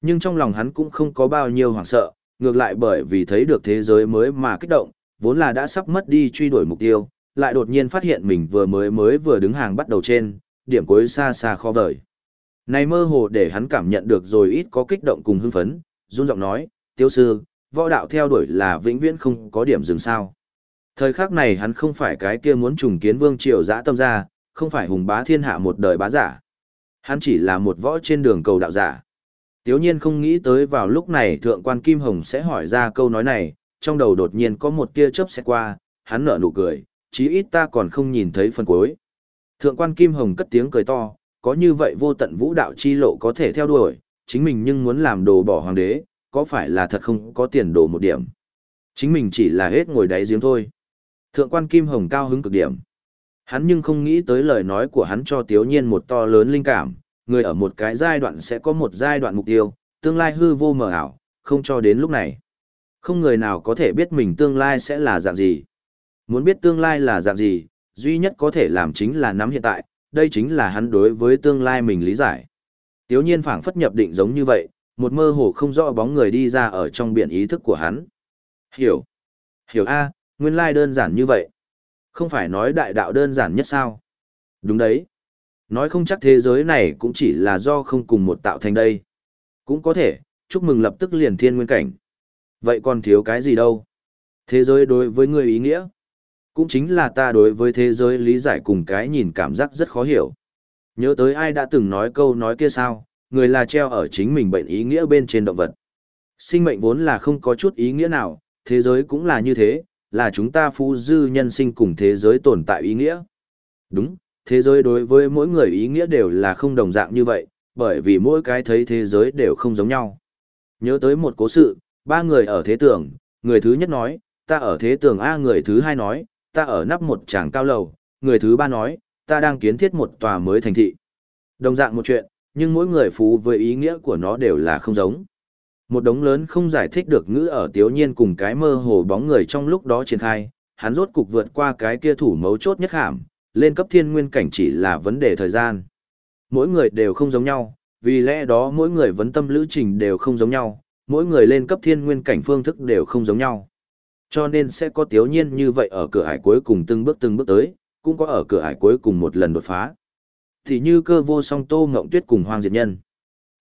Nhưng trong lòng hắn cũng không có bao nhiêu hoảng sợ, ngược lại bởi vì thấy được thế giới mới mà kích động, vốn là đã sắp mất đi truy đuổi mục tiêu, lại đột nhiên phát hiện mình vừa mới mới vừa đứng hàng bắt đầu trên, điểm cuối xa xa khó vời. Này mơ hồ để hắn cảm nhận được rồi ít có kích động cùng hưng phấn, run giọng nói, tiêu sư, võ đạo theo đuổi là vĩnh viễn không có điểm dừng sao. Thời khắc này hắn không phải cái kia muốn trùng kiến vương triều dã tâm ra, không phải hùng bá thiên hạ một đời bá giả. Hắn chỉ là một võ trên đường cầu đạo giả. Tiếu nhiên không nghĩ tới vào lúc này thượng quan Kim Hồng sẽ hỏi ra câu nói này, trong đầu đột nhiên có một tia chớp sẽ qua, hắn nở nụ cười, chí ít ta còn không nhìn thấy phần cuối. Thượng quan Kim Hồng cất tiếng cười to, có như vậy vô tận vũ đạo chi lộ có thể theo đuổi, chính mình nhưng muốn làm đồ bỏ hoàng đế, có phải là thật không có tiền đồ một điểm. Chính mình chỉ là hết ngồi đáy giếng thôi. Thượng quan Kim Hồng cao hứng cực điểm. Hắn nhưng không nghĩ tới lời nói của hắn cho Tiếu Nhiên một to lớn linh cảm, người ở một cái giai đoạn sẽ có một giai đoạn mục tiêu, tương lai hư vô mờ ảo, không cho đến lúc này. Không người nào có thể biết mình tương lai sẽ là dạng gì. Muốn biết tương lai là dạng gì, duy nhất có thể làm chính là nắm hiện tại, đây chính là hắn đối với tương lai mình lý giải. Tiếu nhiên phảng phất nhập định giống như vậy, một mơ hồ không rõ bóng người đi ra ở trong biển ý thức của hắn. Hiểu. Hiểu A, nguyên lai đơn giản như vậy. Không phải nói đại đạo đơn giản nhất sao? Đúng đấy. Nói không chắc thế giới này cũng chỉ là do không cùng một tạo thành đây. Cũng có thể, chúc mừng lập tức liền thiên nguyên cảnh. Vậy còn thiếu cái gì đâu? Thế giới đối với người ý nghĩa. Cũng chính là ta đối với thế giới lý giải cùng cái nhìn cảm giác rất khó hiểu. Nhớ tới ai đã từng nói câu nói kia sao, người là treo ở chính mình bệnh ý nghĩa bên trên động vật. Sinh mệnh vốn là không có chút ý nghĩa nào, thế giới cũng là như thế, là chúng ta phu dư nhân sinh cùng thế giới tồn tại ý nghĩa. Đúng, thế giới đối với mỗi người ý nghĩa đều là không đồng dạng như vậy, bởi vì mỗi cái thấy thế giới đều không giống nhau. Nhớ tới một cố sự, ba người ở thế tường, người thứ nhất nói, ta ở thế tường A người thứ hai nói, ta ở nắp một tràng cao lầu, người thứ ba nói, ta đang kiến thiết một tòa mới thành thị. Đồng dạng một chuyện, nhưng mỗi người phú với ý nghĩa của nó đều là không giống. Một đống lớn không giải thích được ngữ ở tiếu nhiên cùng cái mơ hồ bóng người trong lúc đó triển khai, hắn rốt cục vượt qua cái kia thủ mấu chốt nhất hàm, lên cấp thiên nguyên cảnh chỉ là vấn đề thời gian. Mỗi người đều không giống nhau, vì lẽ đó mỗi người vấn tâm lữ trình đều không giống nhau, mỗi người lên cấp thiên nguyên cảnh phương thức đều không giống nhau. Cho nên sẽ có tiếu nhiên như vậy ở cửa ải cuối cùng từng bước từng bước tới, cũng có ở cửa ải cuối cùng một lần đột phá. Thì như cơ vô song tô ngộng tuyết cùng hoang diệt nhân.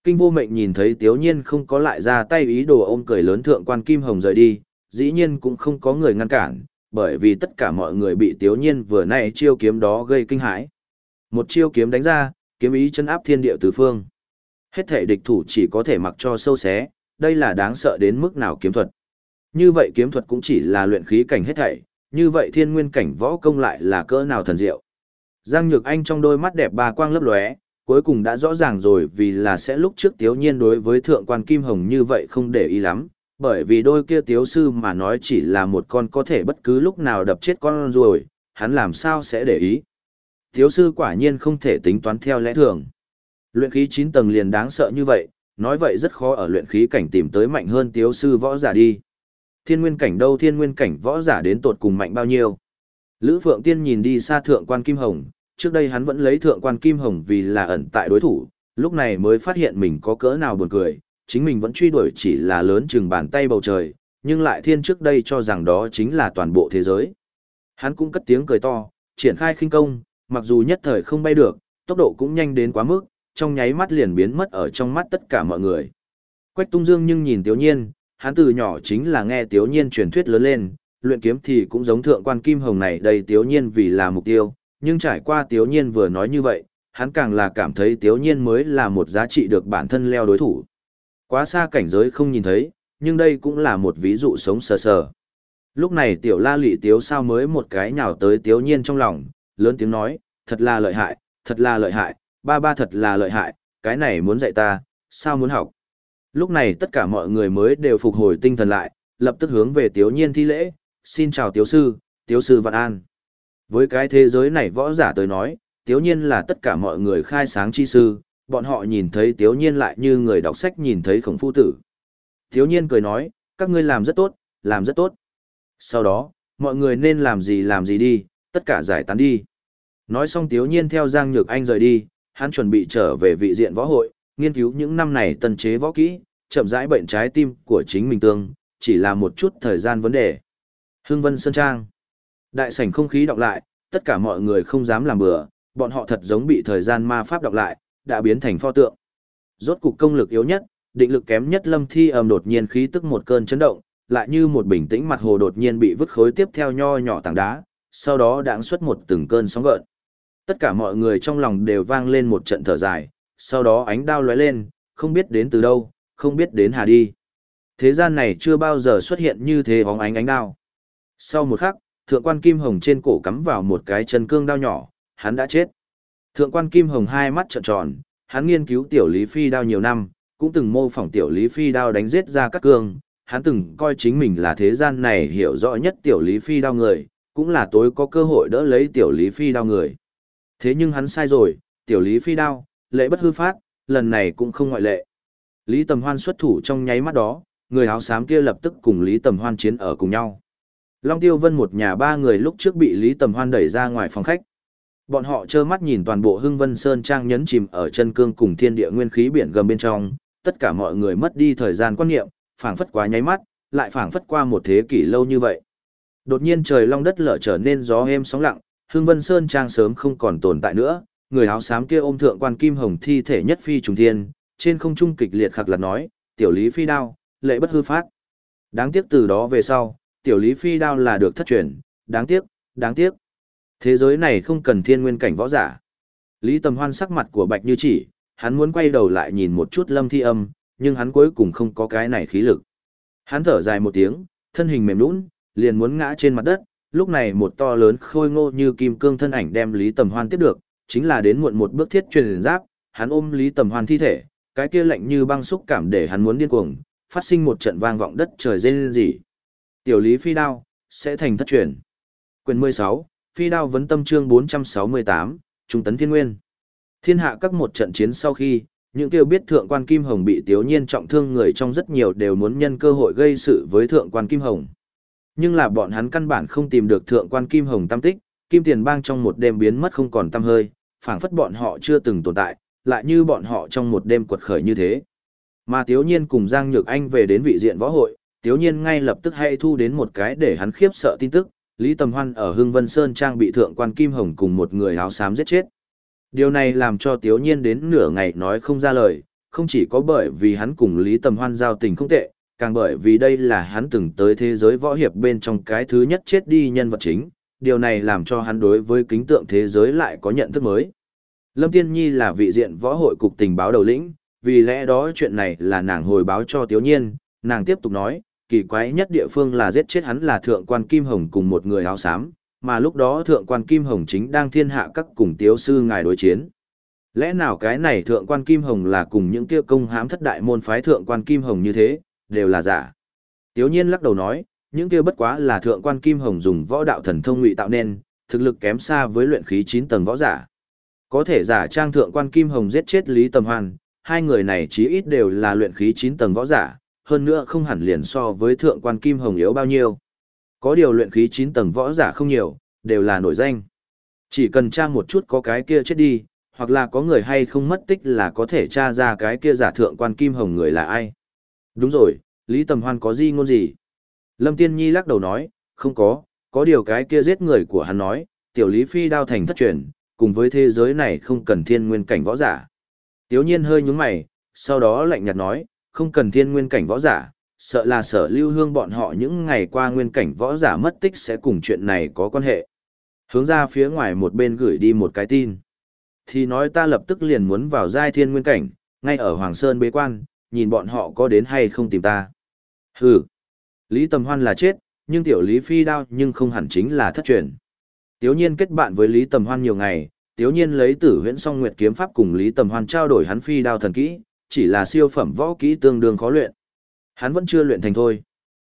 Kinh vô mệnh nhìn thấy tiếu nhiên không có lại ra tay ý đồ ôm cười lớn thượng quan kim hồng rời đi, dĩ nhiên cũng không có người ngăn cản, bởi vì tất cả mọi người bị tiếu nhiên vừa nãy chiêu kiếm đó gây kinh hãi. Một chiêu kiếm đánh ra, kiếm ý chân áp thiên địa tứ phương. Hết thể địch thủ chỉ có thể mặc cho sâu xé, đây là đáng sợ đến mức nào kiếm thuật. Như vậy kiếm thuật cũng chỉ là luyện khí cảnh hết thảy, như vậy thiên nguyên cảnh võ công lại là cỡ nào thần diệu. Giang Nhược Anh trong đôi mắt đẹp bà quang lấp lóe, cuối cùng đã rõ ràng rồi vì là sẽ lúc trước tiếu nhiên đối với thượng quan Kim Hồng như vậy không để ý lắm, bởi vì đôi kia tiếu sư mà nói chỉ là một con có thể bất cứ lúc nào đập chết con rồi, hắn làm sao sẽ để ý. Tiếu sư quả nhiên không thể tính toán theo lẽ thường. Luyện khí 9 tầng liền đáng sợ như vậy, nói vậy rất khó ở luyện khí cảnh tìm tới mạnh hơn tiếu sư võ giả đi. Thiên nguyên cảnh đâu thiên nguyên cảnh võ giả đến tột cùng mạnh bao nhiêu. Lữ Phượng Tiên nhìn đi xa thượng quan Kim Hồng, trước đây hắn vẫn lấy thượng quan Kim Hồng vì là ẩn tại đối thủ, lúc này mới phát hiện mình có cỡ nào buồn cười, chính mình vẫn truy đuổi chỉ là lớn chừng bàn tay bầu trời, nhưng lại thiên trước đây cho rằng đó chính là toàn bộ thế giới. Hắn cũng cất tiếng cười to, triển khai khinh công, mặc dù nhất thời không bay được, tốc độ cũng nhanh đến quá mức, trong nháy mắt liền biến mất ở trong mắt tất cả mọi người. Quách Tung Dương nhưng nhìn Tiếu Nhiên, hắn từ nhỏ chính là nghe Tiếu Nhiên truyền thuyết lớn lên, luyện kiếm thì cũng giống thượng quan Kim Hồng này đầy Tiếu Nhiên vì là mục tiêu, nhưng trải qua Tiếu Nhiên vừa nói như vậy, hắn càng là cảm thấy Tiếu Nhiên mới là một giá trị được bản thân leo đối thủ. Quá xa cảnh giới không nhìn thấy, nhưng đây cũng là một ví dụ sống sờ sờ. Lúc này tiểu la lị tiếu sao mới một cái nhào tới tiếu nhiên trong lòng, lớn tiếng nói, thật là lợi hại, thật là lợi hại, ba ba thật là lợi hại, cái này muốn dạy ta, sao muốn học. Lúc này tất cả mọi người mới đều phục hồi tinh thần lại, lập tức hướng về tiếu nhiên thi lễ, xin chào tiếu sư, tiếu sư vạn an. Với cái thế giới này võ giả tới nói, tiếu nhiên là tất cả mọi người khai sáng chi sư, bọn họ nhìn thấy tiếu nhiên lại như người đọc sách nhìn thấy khổng phu tử. Tiếu nhiên cười nói, các ngươi làm rất tốt, làm rất tốt. Sau đó, mọi người nên làm gì làm gì đi, tất cả giải tán đi. Nói xong tiếu nhiên theo Giang Nhược Anh rời đi, hắn chuẩn bị trở về vị diện võ hội, nghiên cứu những năm này tân chế võ kỹ, chậm rãi bệnh trái tim của chính mình tương, chỉ là một chút thời gian vấn đề. Hưng Vân Sơn Trang Đại sảnh không khí đọc lại, tất cả mọi người không dám làm bừa, bọn họ thật giống bị thời gian ma pháp đọc lại, đã biến thành pho tượng. Rốt cục công lực yếu nhất, định lực kém nhất Lâm Thi ầm đột nhiên khí tức một cơn chấn động, lại như một bình tĩnh mặt hồ đột nhiên bị vứt khối tiếp theo nho nhỏ tảng đá, sau đó đãng xuất một từng cơn sóng gợn. Tất cả mọi người trong lòng đều vang lên một trận thở dài, sau đó ánh đao lóe lên, không biết đến từ đâu, không biết đến hà đi. Thế gian này chưa bao giờ xuất hiện như thế bóng ánh ánh đao. Sau một khắc, thượng quan kim hồng trên cổ cắm vào một cái chân cương đao nhỏ, hắn đã chết. Thượng quan kim hồng hai mắt trợn tròn, hắn nghiên cứu tiểu lý phi đao nhiều năm, cũng từng mô phỏng tiểu lý phi đao đánh giết ra các cương, hắn từng coi chính mình là thế gian này hiểu rõ nhất tiểu lý phi đao người, cũng là tối có cơ hội đỡ lấy tiểu lý phi đao người. Thế nhưng hắn sai rồi, tiểu lý phi đao, lệ bất hư phát, lần này cũng không ngoại lệ. Lý Tầm Hoan xuất thủ trong nháy mắt đó, người áo xám kia lập tức cùng Lý Tầm Hoan chiến ở cùng nhau. Long Tiêu Vân một nhà ba người lúc trước bị Lý Tầm Hoan đẩy ra ngoài phòng khách. Bọn họ trơ mắt nhìn toàn bộ Hưng Vân Sơn Trang nhấn chìm ở chân cương cùng thiên địa nguyên khí biển gầm bên trong, tất cả mọi người mất đi thời gian quan niệm, phảng phất quá nháy mắt, lại phảng phất qua một thế kỷ lâu như vậy. Đột nhiên trời long đất lở trở nên gió êm sóng lặng, Hưng Vân Sơn trang sớm không còn tồn tại nữa, người áo xám kia ôm thượng quan kim hồng thi thể nhất phi trùng thiên, trên không trung kịch liệt khặc lật nói, tiểu lý phi đao, lệ bất hư phát. Đáng tiếc từ đó về sau, tiểu lý phi đao là được thất truyền, đáng tiếc, đáng tiếc. Thế giới này không cần thiên nguyên cảnh võ giả. Lý Tầm Hoan sắc mặt của Bạch Như Chỉ, hắn muốn quay đầu lại nhìn một chút Lâm Thi Âm, nhưng hắn cuối cùng không có cái này khí lực. Hắn thở dài một tiếng, thân hình mềm nhũn, liền muốn ngã trên mặt đất, lúc này một to lớn khôi ngô như kim cương thân ảnh đem Lý Tầm Hoan tiếp được, chính là đến muộn một bước thiết truyền giáp, hắn ôm Lý Tầm Hoan thi thể, cái kia lạnh như băng xúc cảm để hắn muốn điên cuồng, phát sinh một trận vang vọng đất trời rên rỉ. Tiểu Lý Phi Đao sẽ thành thất truyền. Quyền 16, Phi Đao vấn tâm chương 468, Trung tấn Thiên Nguyên. Thiên hạ các một trận chiến sau khi, những kêu biết thượng quan Kim Hồng bị tiếu nhiên trọng thương người trong rất nhiều đều muốn nhân cơ hội gây sự với thượng quan Kim Hồng. Nhưng là bọn hắn căn bản không tìm được thượng quan Kim Hồng tam tích, Kim Tiền Bang trong một đêm biến mất không còn tăm hơi, phảng phất bọn họ chưa từng tồn tại, lại như bọn họ trong một đêm quật khởi như thế. Mà Tiếu Nhiên cùng Giang Nhược Anh về đến vị diện võ hội, Tiếu Nhiên ngay lập tức hay thu đến một cái để hắn khiếp sợ tin tức, Lý Tầm Hoan ở Hưng Vân Sơn Trang bị thượng quan Kim Hồng cùng một người áo xám giết chết. Điều này làm cho Tiếu Nhiên đến nửa ngày nói không ra lời, không chỉ có bởi vì hắn cùng Lý Tầm Hoan giao tình không tệ, càng bởi vì đây là hắn từng tới thế giới võ hiệp bên trong cái thứ nhất chết đi nhân vật chính, điều này làm cho hắn đối với kính tượng thế giới lại có nhận thức mới. Lâm Tiên Nhi là vị diện võ hội cục tình báo đầu lĩnh, vì lẽ đó chuyện này là nàng hồi báo cho Tiếu Nhiên, nàng tiếp tục nói, kỳ quái nhất địa phương là giết chết hắn là thượng quan Kim Hồng cùng một người áo xám, mà lúc đó thượng quan Kim Hồng chính đang thiên hạ các cùng tiếu sư ngài đối chiến. Lẽ nào cái này thượng quan Kim Hồng là cùng những kia công hãm thất đại môn phái thượng quan Kim Hồng như thế, đều là giả. Tiếu nhiên lắc đầu nói, những kia bất quá là thượng quan Kim Hồng dùng võ đạo thần thông ngụy tạo nên, thực lực kém xa với luyện khí 9 tầng võ giả. Có thể giả trang thượng quan Kim Hồng giết chết Lý Tầm Hoan, hai người này chí ít đều là luyện khí 9 tầng võ giả, hơn nữa không hẳn liền so với thượng quan Kim Hồng yếu bao nhiêu. Có điều luyện khí 9 tầng võ giả không nhiều, đều là nổi danh. Chỉ cần tra một chút có cái kia chết đi, hoặc là có người hay không mất tích là có thể tra ra cái kia giả thượng quan Kim Hồng người là ai. Đúng rồi, Lý Tầm Hoan có gì ngôn gì? Lâm Tiên Nhi lắc đầu nói, không có, có điều cái kia giết người của hắn nói, tiểu Lý Phi đao thành thất truyền, cùng với thế giới này không cần thiên nguyên cảnh võ giả. Tiếu nhiên hơi nhúng mày, sau đó lạnh nhạt nói, không cần thiên nguyên cảnh võ giả, sợ là sở lưu hương bọn họ những ngày qua nguyên cảnh võ giả mất tích sẽ cùng chuyện này có quan hệ. Hướng ra phía ngoài một bên gửi đi một cái tin. Thì nói ta lập tức liền muốn vào giai thiên nguyên cảnh, ngay ở Hoàng Sơn bế quan, nhìn bọn họ có đến hay không tìm ta. Hừ, Lý Tầm Hoan là chết, nhưng tiểu Lý Phi đao nhưng không hẳn chính là thất truyền. Tiếu nhiên kết bạn với Lý Tầm Hoan nhiều ngày, Tiếu nhiên lấy tử huyễn song nguyệt kiếm pháp cùng Lý Tầm Hoan trao đổi hắn phi đao thần kỹ, chỉ là siêu phẩm võ kỹ tương đương khó luyện. Hắn vẫn chưa luyện thành thôi.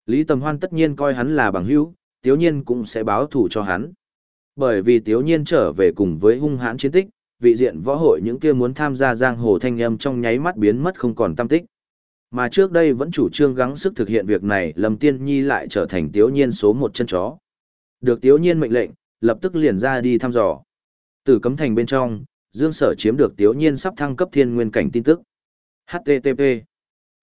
Lý Tầm Hoan tất nhiên coi hắn là bằng hữu, Tiếu nhiên cũng sẽ báo thủ cho hắn. Bởi vì Tiếu nhiên trở về cùng với hung hãn chiến tích, vị diện võ hội những kia muốn tham gia giang hồ thanh âm trong nháy mắt biến mất không còn tâm tích. Mà trước đây vẫn chủ trương gắng sức thực hiện việc này, Lâm Tiên Nhi lại trở thành Tiếu Nhiên số một chân chó. Được Tiếu Nhiên mệnh lệnh, lập tức liền ra đi thăm dò. Từ cấm thành bên trong, Dương Sở chiếm được Tiếu Nhiên sắp thăng cấp thiên nguyên cảnh tin tức. HTTP.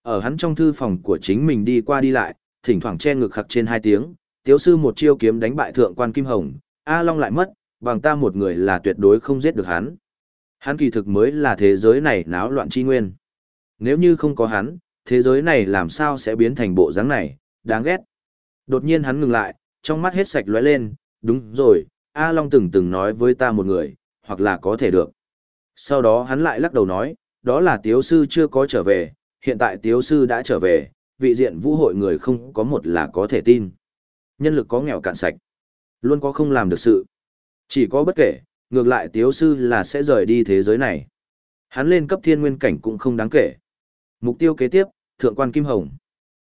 Ở hắn trong thư phòng của chính mình đi qua đi lại, thỉnh thoảng che ngực khặc trên hai tiếng, Tiếu sư một chiêu kiếm đánh bại thượng quan Kim Hồng, A Long lại mất, bằng ta một người là tuyệt đối không giết được hắn. Hắn kỳ thực mới là thế giới này náo loạn tri nguyên. Nếu như không có hắn, thế giới này làm sao sẽ biến thành bộ dáng này, đáng ghét. Đột nhiên hắn ngừng lại, trong mắt hết sạch lóe lên, đúng rồi, A Long từng từng nói với ta một người, hoặc là có thể được. Sau đó hắn lại lắc đầu nói, đó là tiếu sư chưa có trở về, hiện tại tiếu sư đã trở về, vị diện vũ hội người không có một là có thể tin. Nhân lực có nghèo cạn sạch, luôn có không làm được sự. Chỉ có bất kể, ngược lại tiếu sư là sẽ rời đi thế giới này. Hắn lên cấp thiên nguyên cảnh cũng không đáng kể. Mục tiêu kế tiếp, thượng quan Kim Hồng.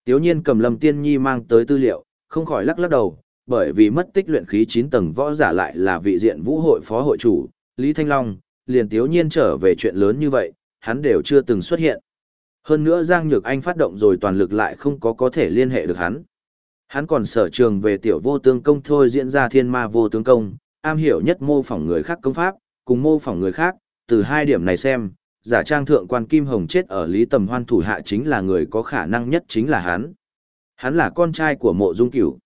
Tiếu nhiên cầm lâm tiên nhi mang tới tư liệu, không khỏi lắc lắc đầu, bởi vì mất tích luyện khí 9 tầng võ giả lại là vị diện vũ hội phó hội chủ, Lý Thanh Long, liền tiếu nhiên trở về chuyện lớn như vậy, hắn đều chưa từng xuất hiện. Hơn nữa Giang Nhược Anh phát động rồi toàn lực lại không có có thể liên hệ được hắn. Hắn còn sở trường về tiểu vô tương công thôi diễn ra thiên ma vô tướng công, am hiểu nhất mô phỏng người khác công pháp, cùng mô phỏng người khác, từ hai điểm này xem, giả trang thượng quan Kim Hồng chết ở Lý Tầm Hoan thủ hạ chính là người có khả năng nhất chính là hắn. Hắn là con trai của mộ dung cửu.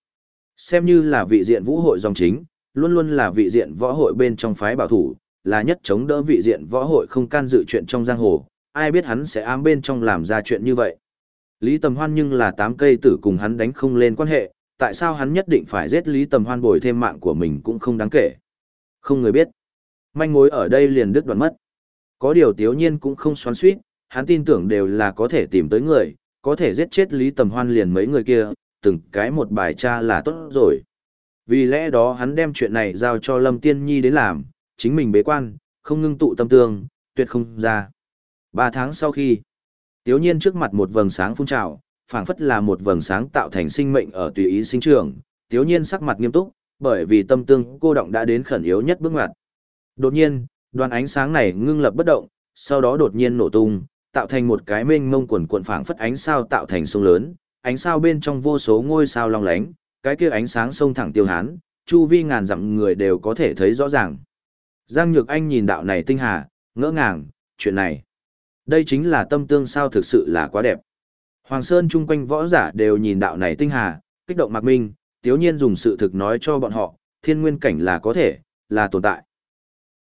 Xem như là vị diện vũ hội dòng chính, luôn luôn là vị diện võ hội bên trong phái bảo thủ, là nhất chống đỡ vị diện võ hội không can dự chuyện trong giang hồ, ai biết hắn sẽ ám bên trong làm ra chuyện như vậy. Lý Tầm Hoan nhưng là tám cây tử cùng hắn đánh không lên quan hệ, tại sao hắn nhất định phải giết Lý Tầm Hoan bồi thêm mạng của mình cũng không đáng kể. Không người biết. Manh mối ở đây liền đứt đoạn mất. Có điều tiếu nhiên cũng không xoắn suýt, hắn tin tưởng đều là có thể tìm tới người, có thể giết chết Lý Tầm Hoan liền mấy người kia, từng cái một bài tra là tốt rồi. Vì lẽ đó hắn đem chuyện này giao cho Lâm Tiên Nhi đến làm, chính mình bế quan, không ngưng tụ tâm tương, tuyệt không ra. Ba tháng sau khi, tiếu nhiên trước mặt một vầng sáng phun trào, phảng phất là một vầng sáng tạo thành sinh mệnh ở tùy ý sinh trưởng, tiếu nhiên sắc mặt nghiêm túc, bởi vì tâm tương cô động đã đến khẩn yếu nhất bước ngoặt. Đột nhiên, đoàn ánh sáng này ngưng lập bất động, sau đó đột nhiên nổ tung, tạo thành một cái mênh mông quần cuộn phảng phất ánh sao tạo thành sông lớn, ánh sao bên trong vô số ngôi sao long lánh, cái kia ánh sáng sông thẳng tiêu hán, chu vi ngàn dặm người đều có thể thấy rõ ràng. Giang Nhược Anh nhìn đạo này tinh hà, ngỡ ngàng, chuyện này. Đây chính là tâm tương sao thực sự là quá đẹp. Hoàng Sơn chung quanh võ giả đều nhìn đạo này tinh hà, kích động mạc minh, tiếu nhiên dùng sự thực nói cho bọn họ, thiên nguyên cảnh là có thể, là tồn tại.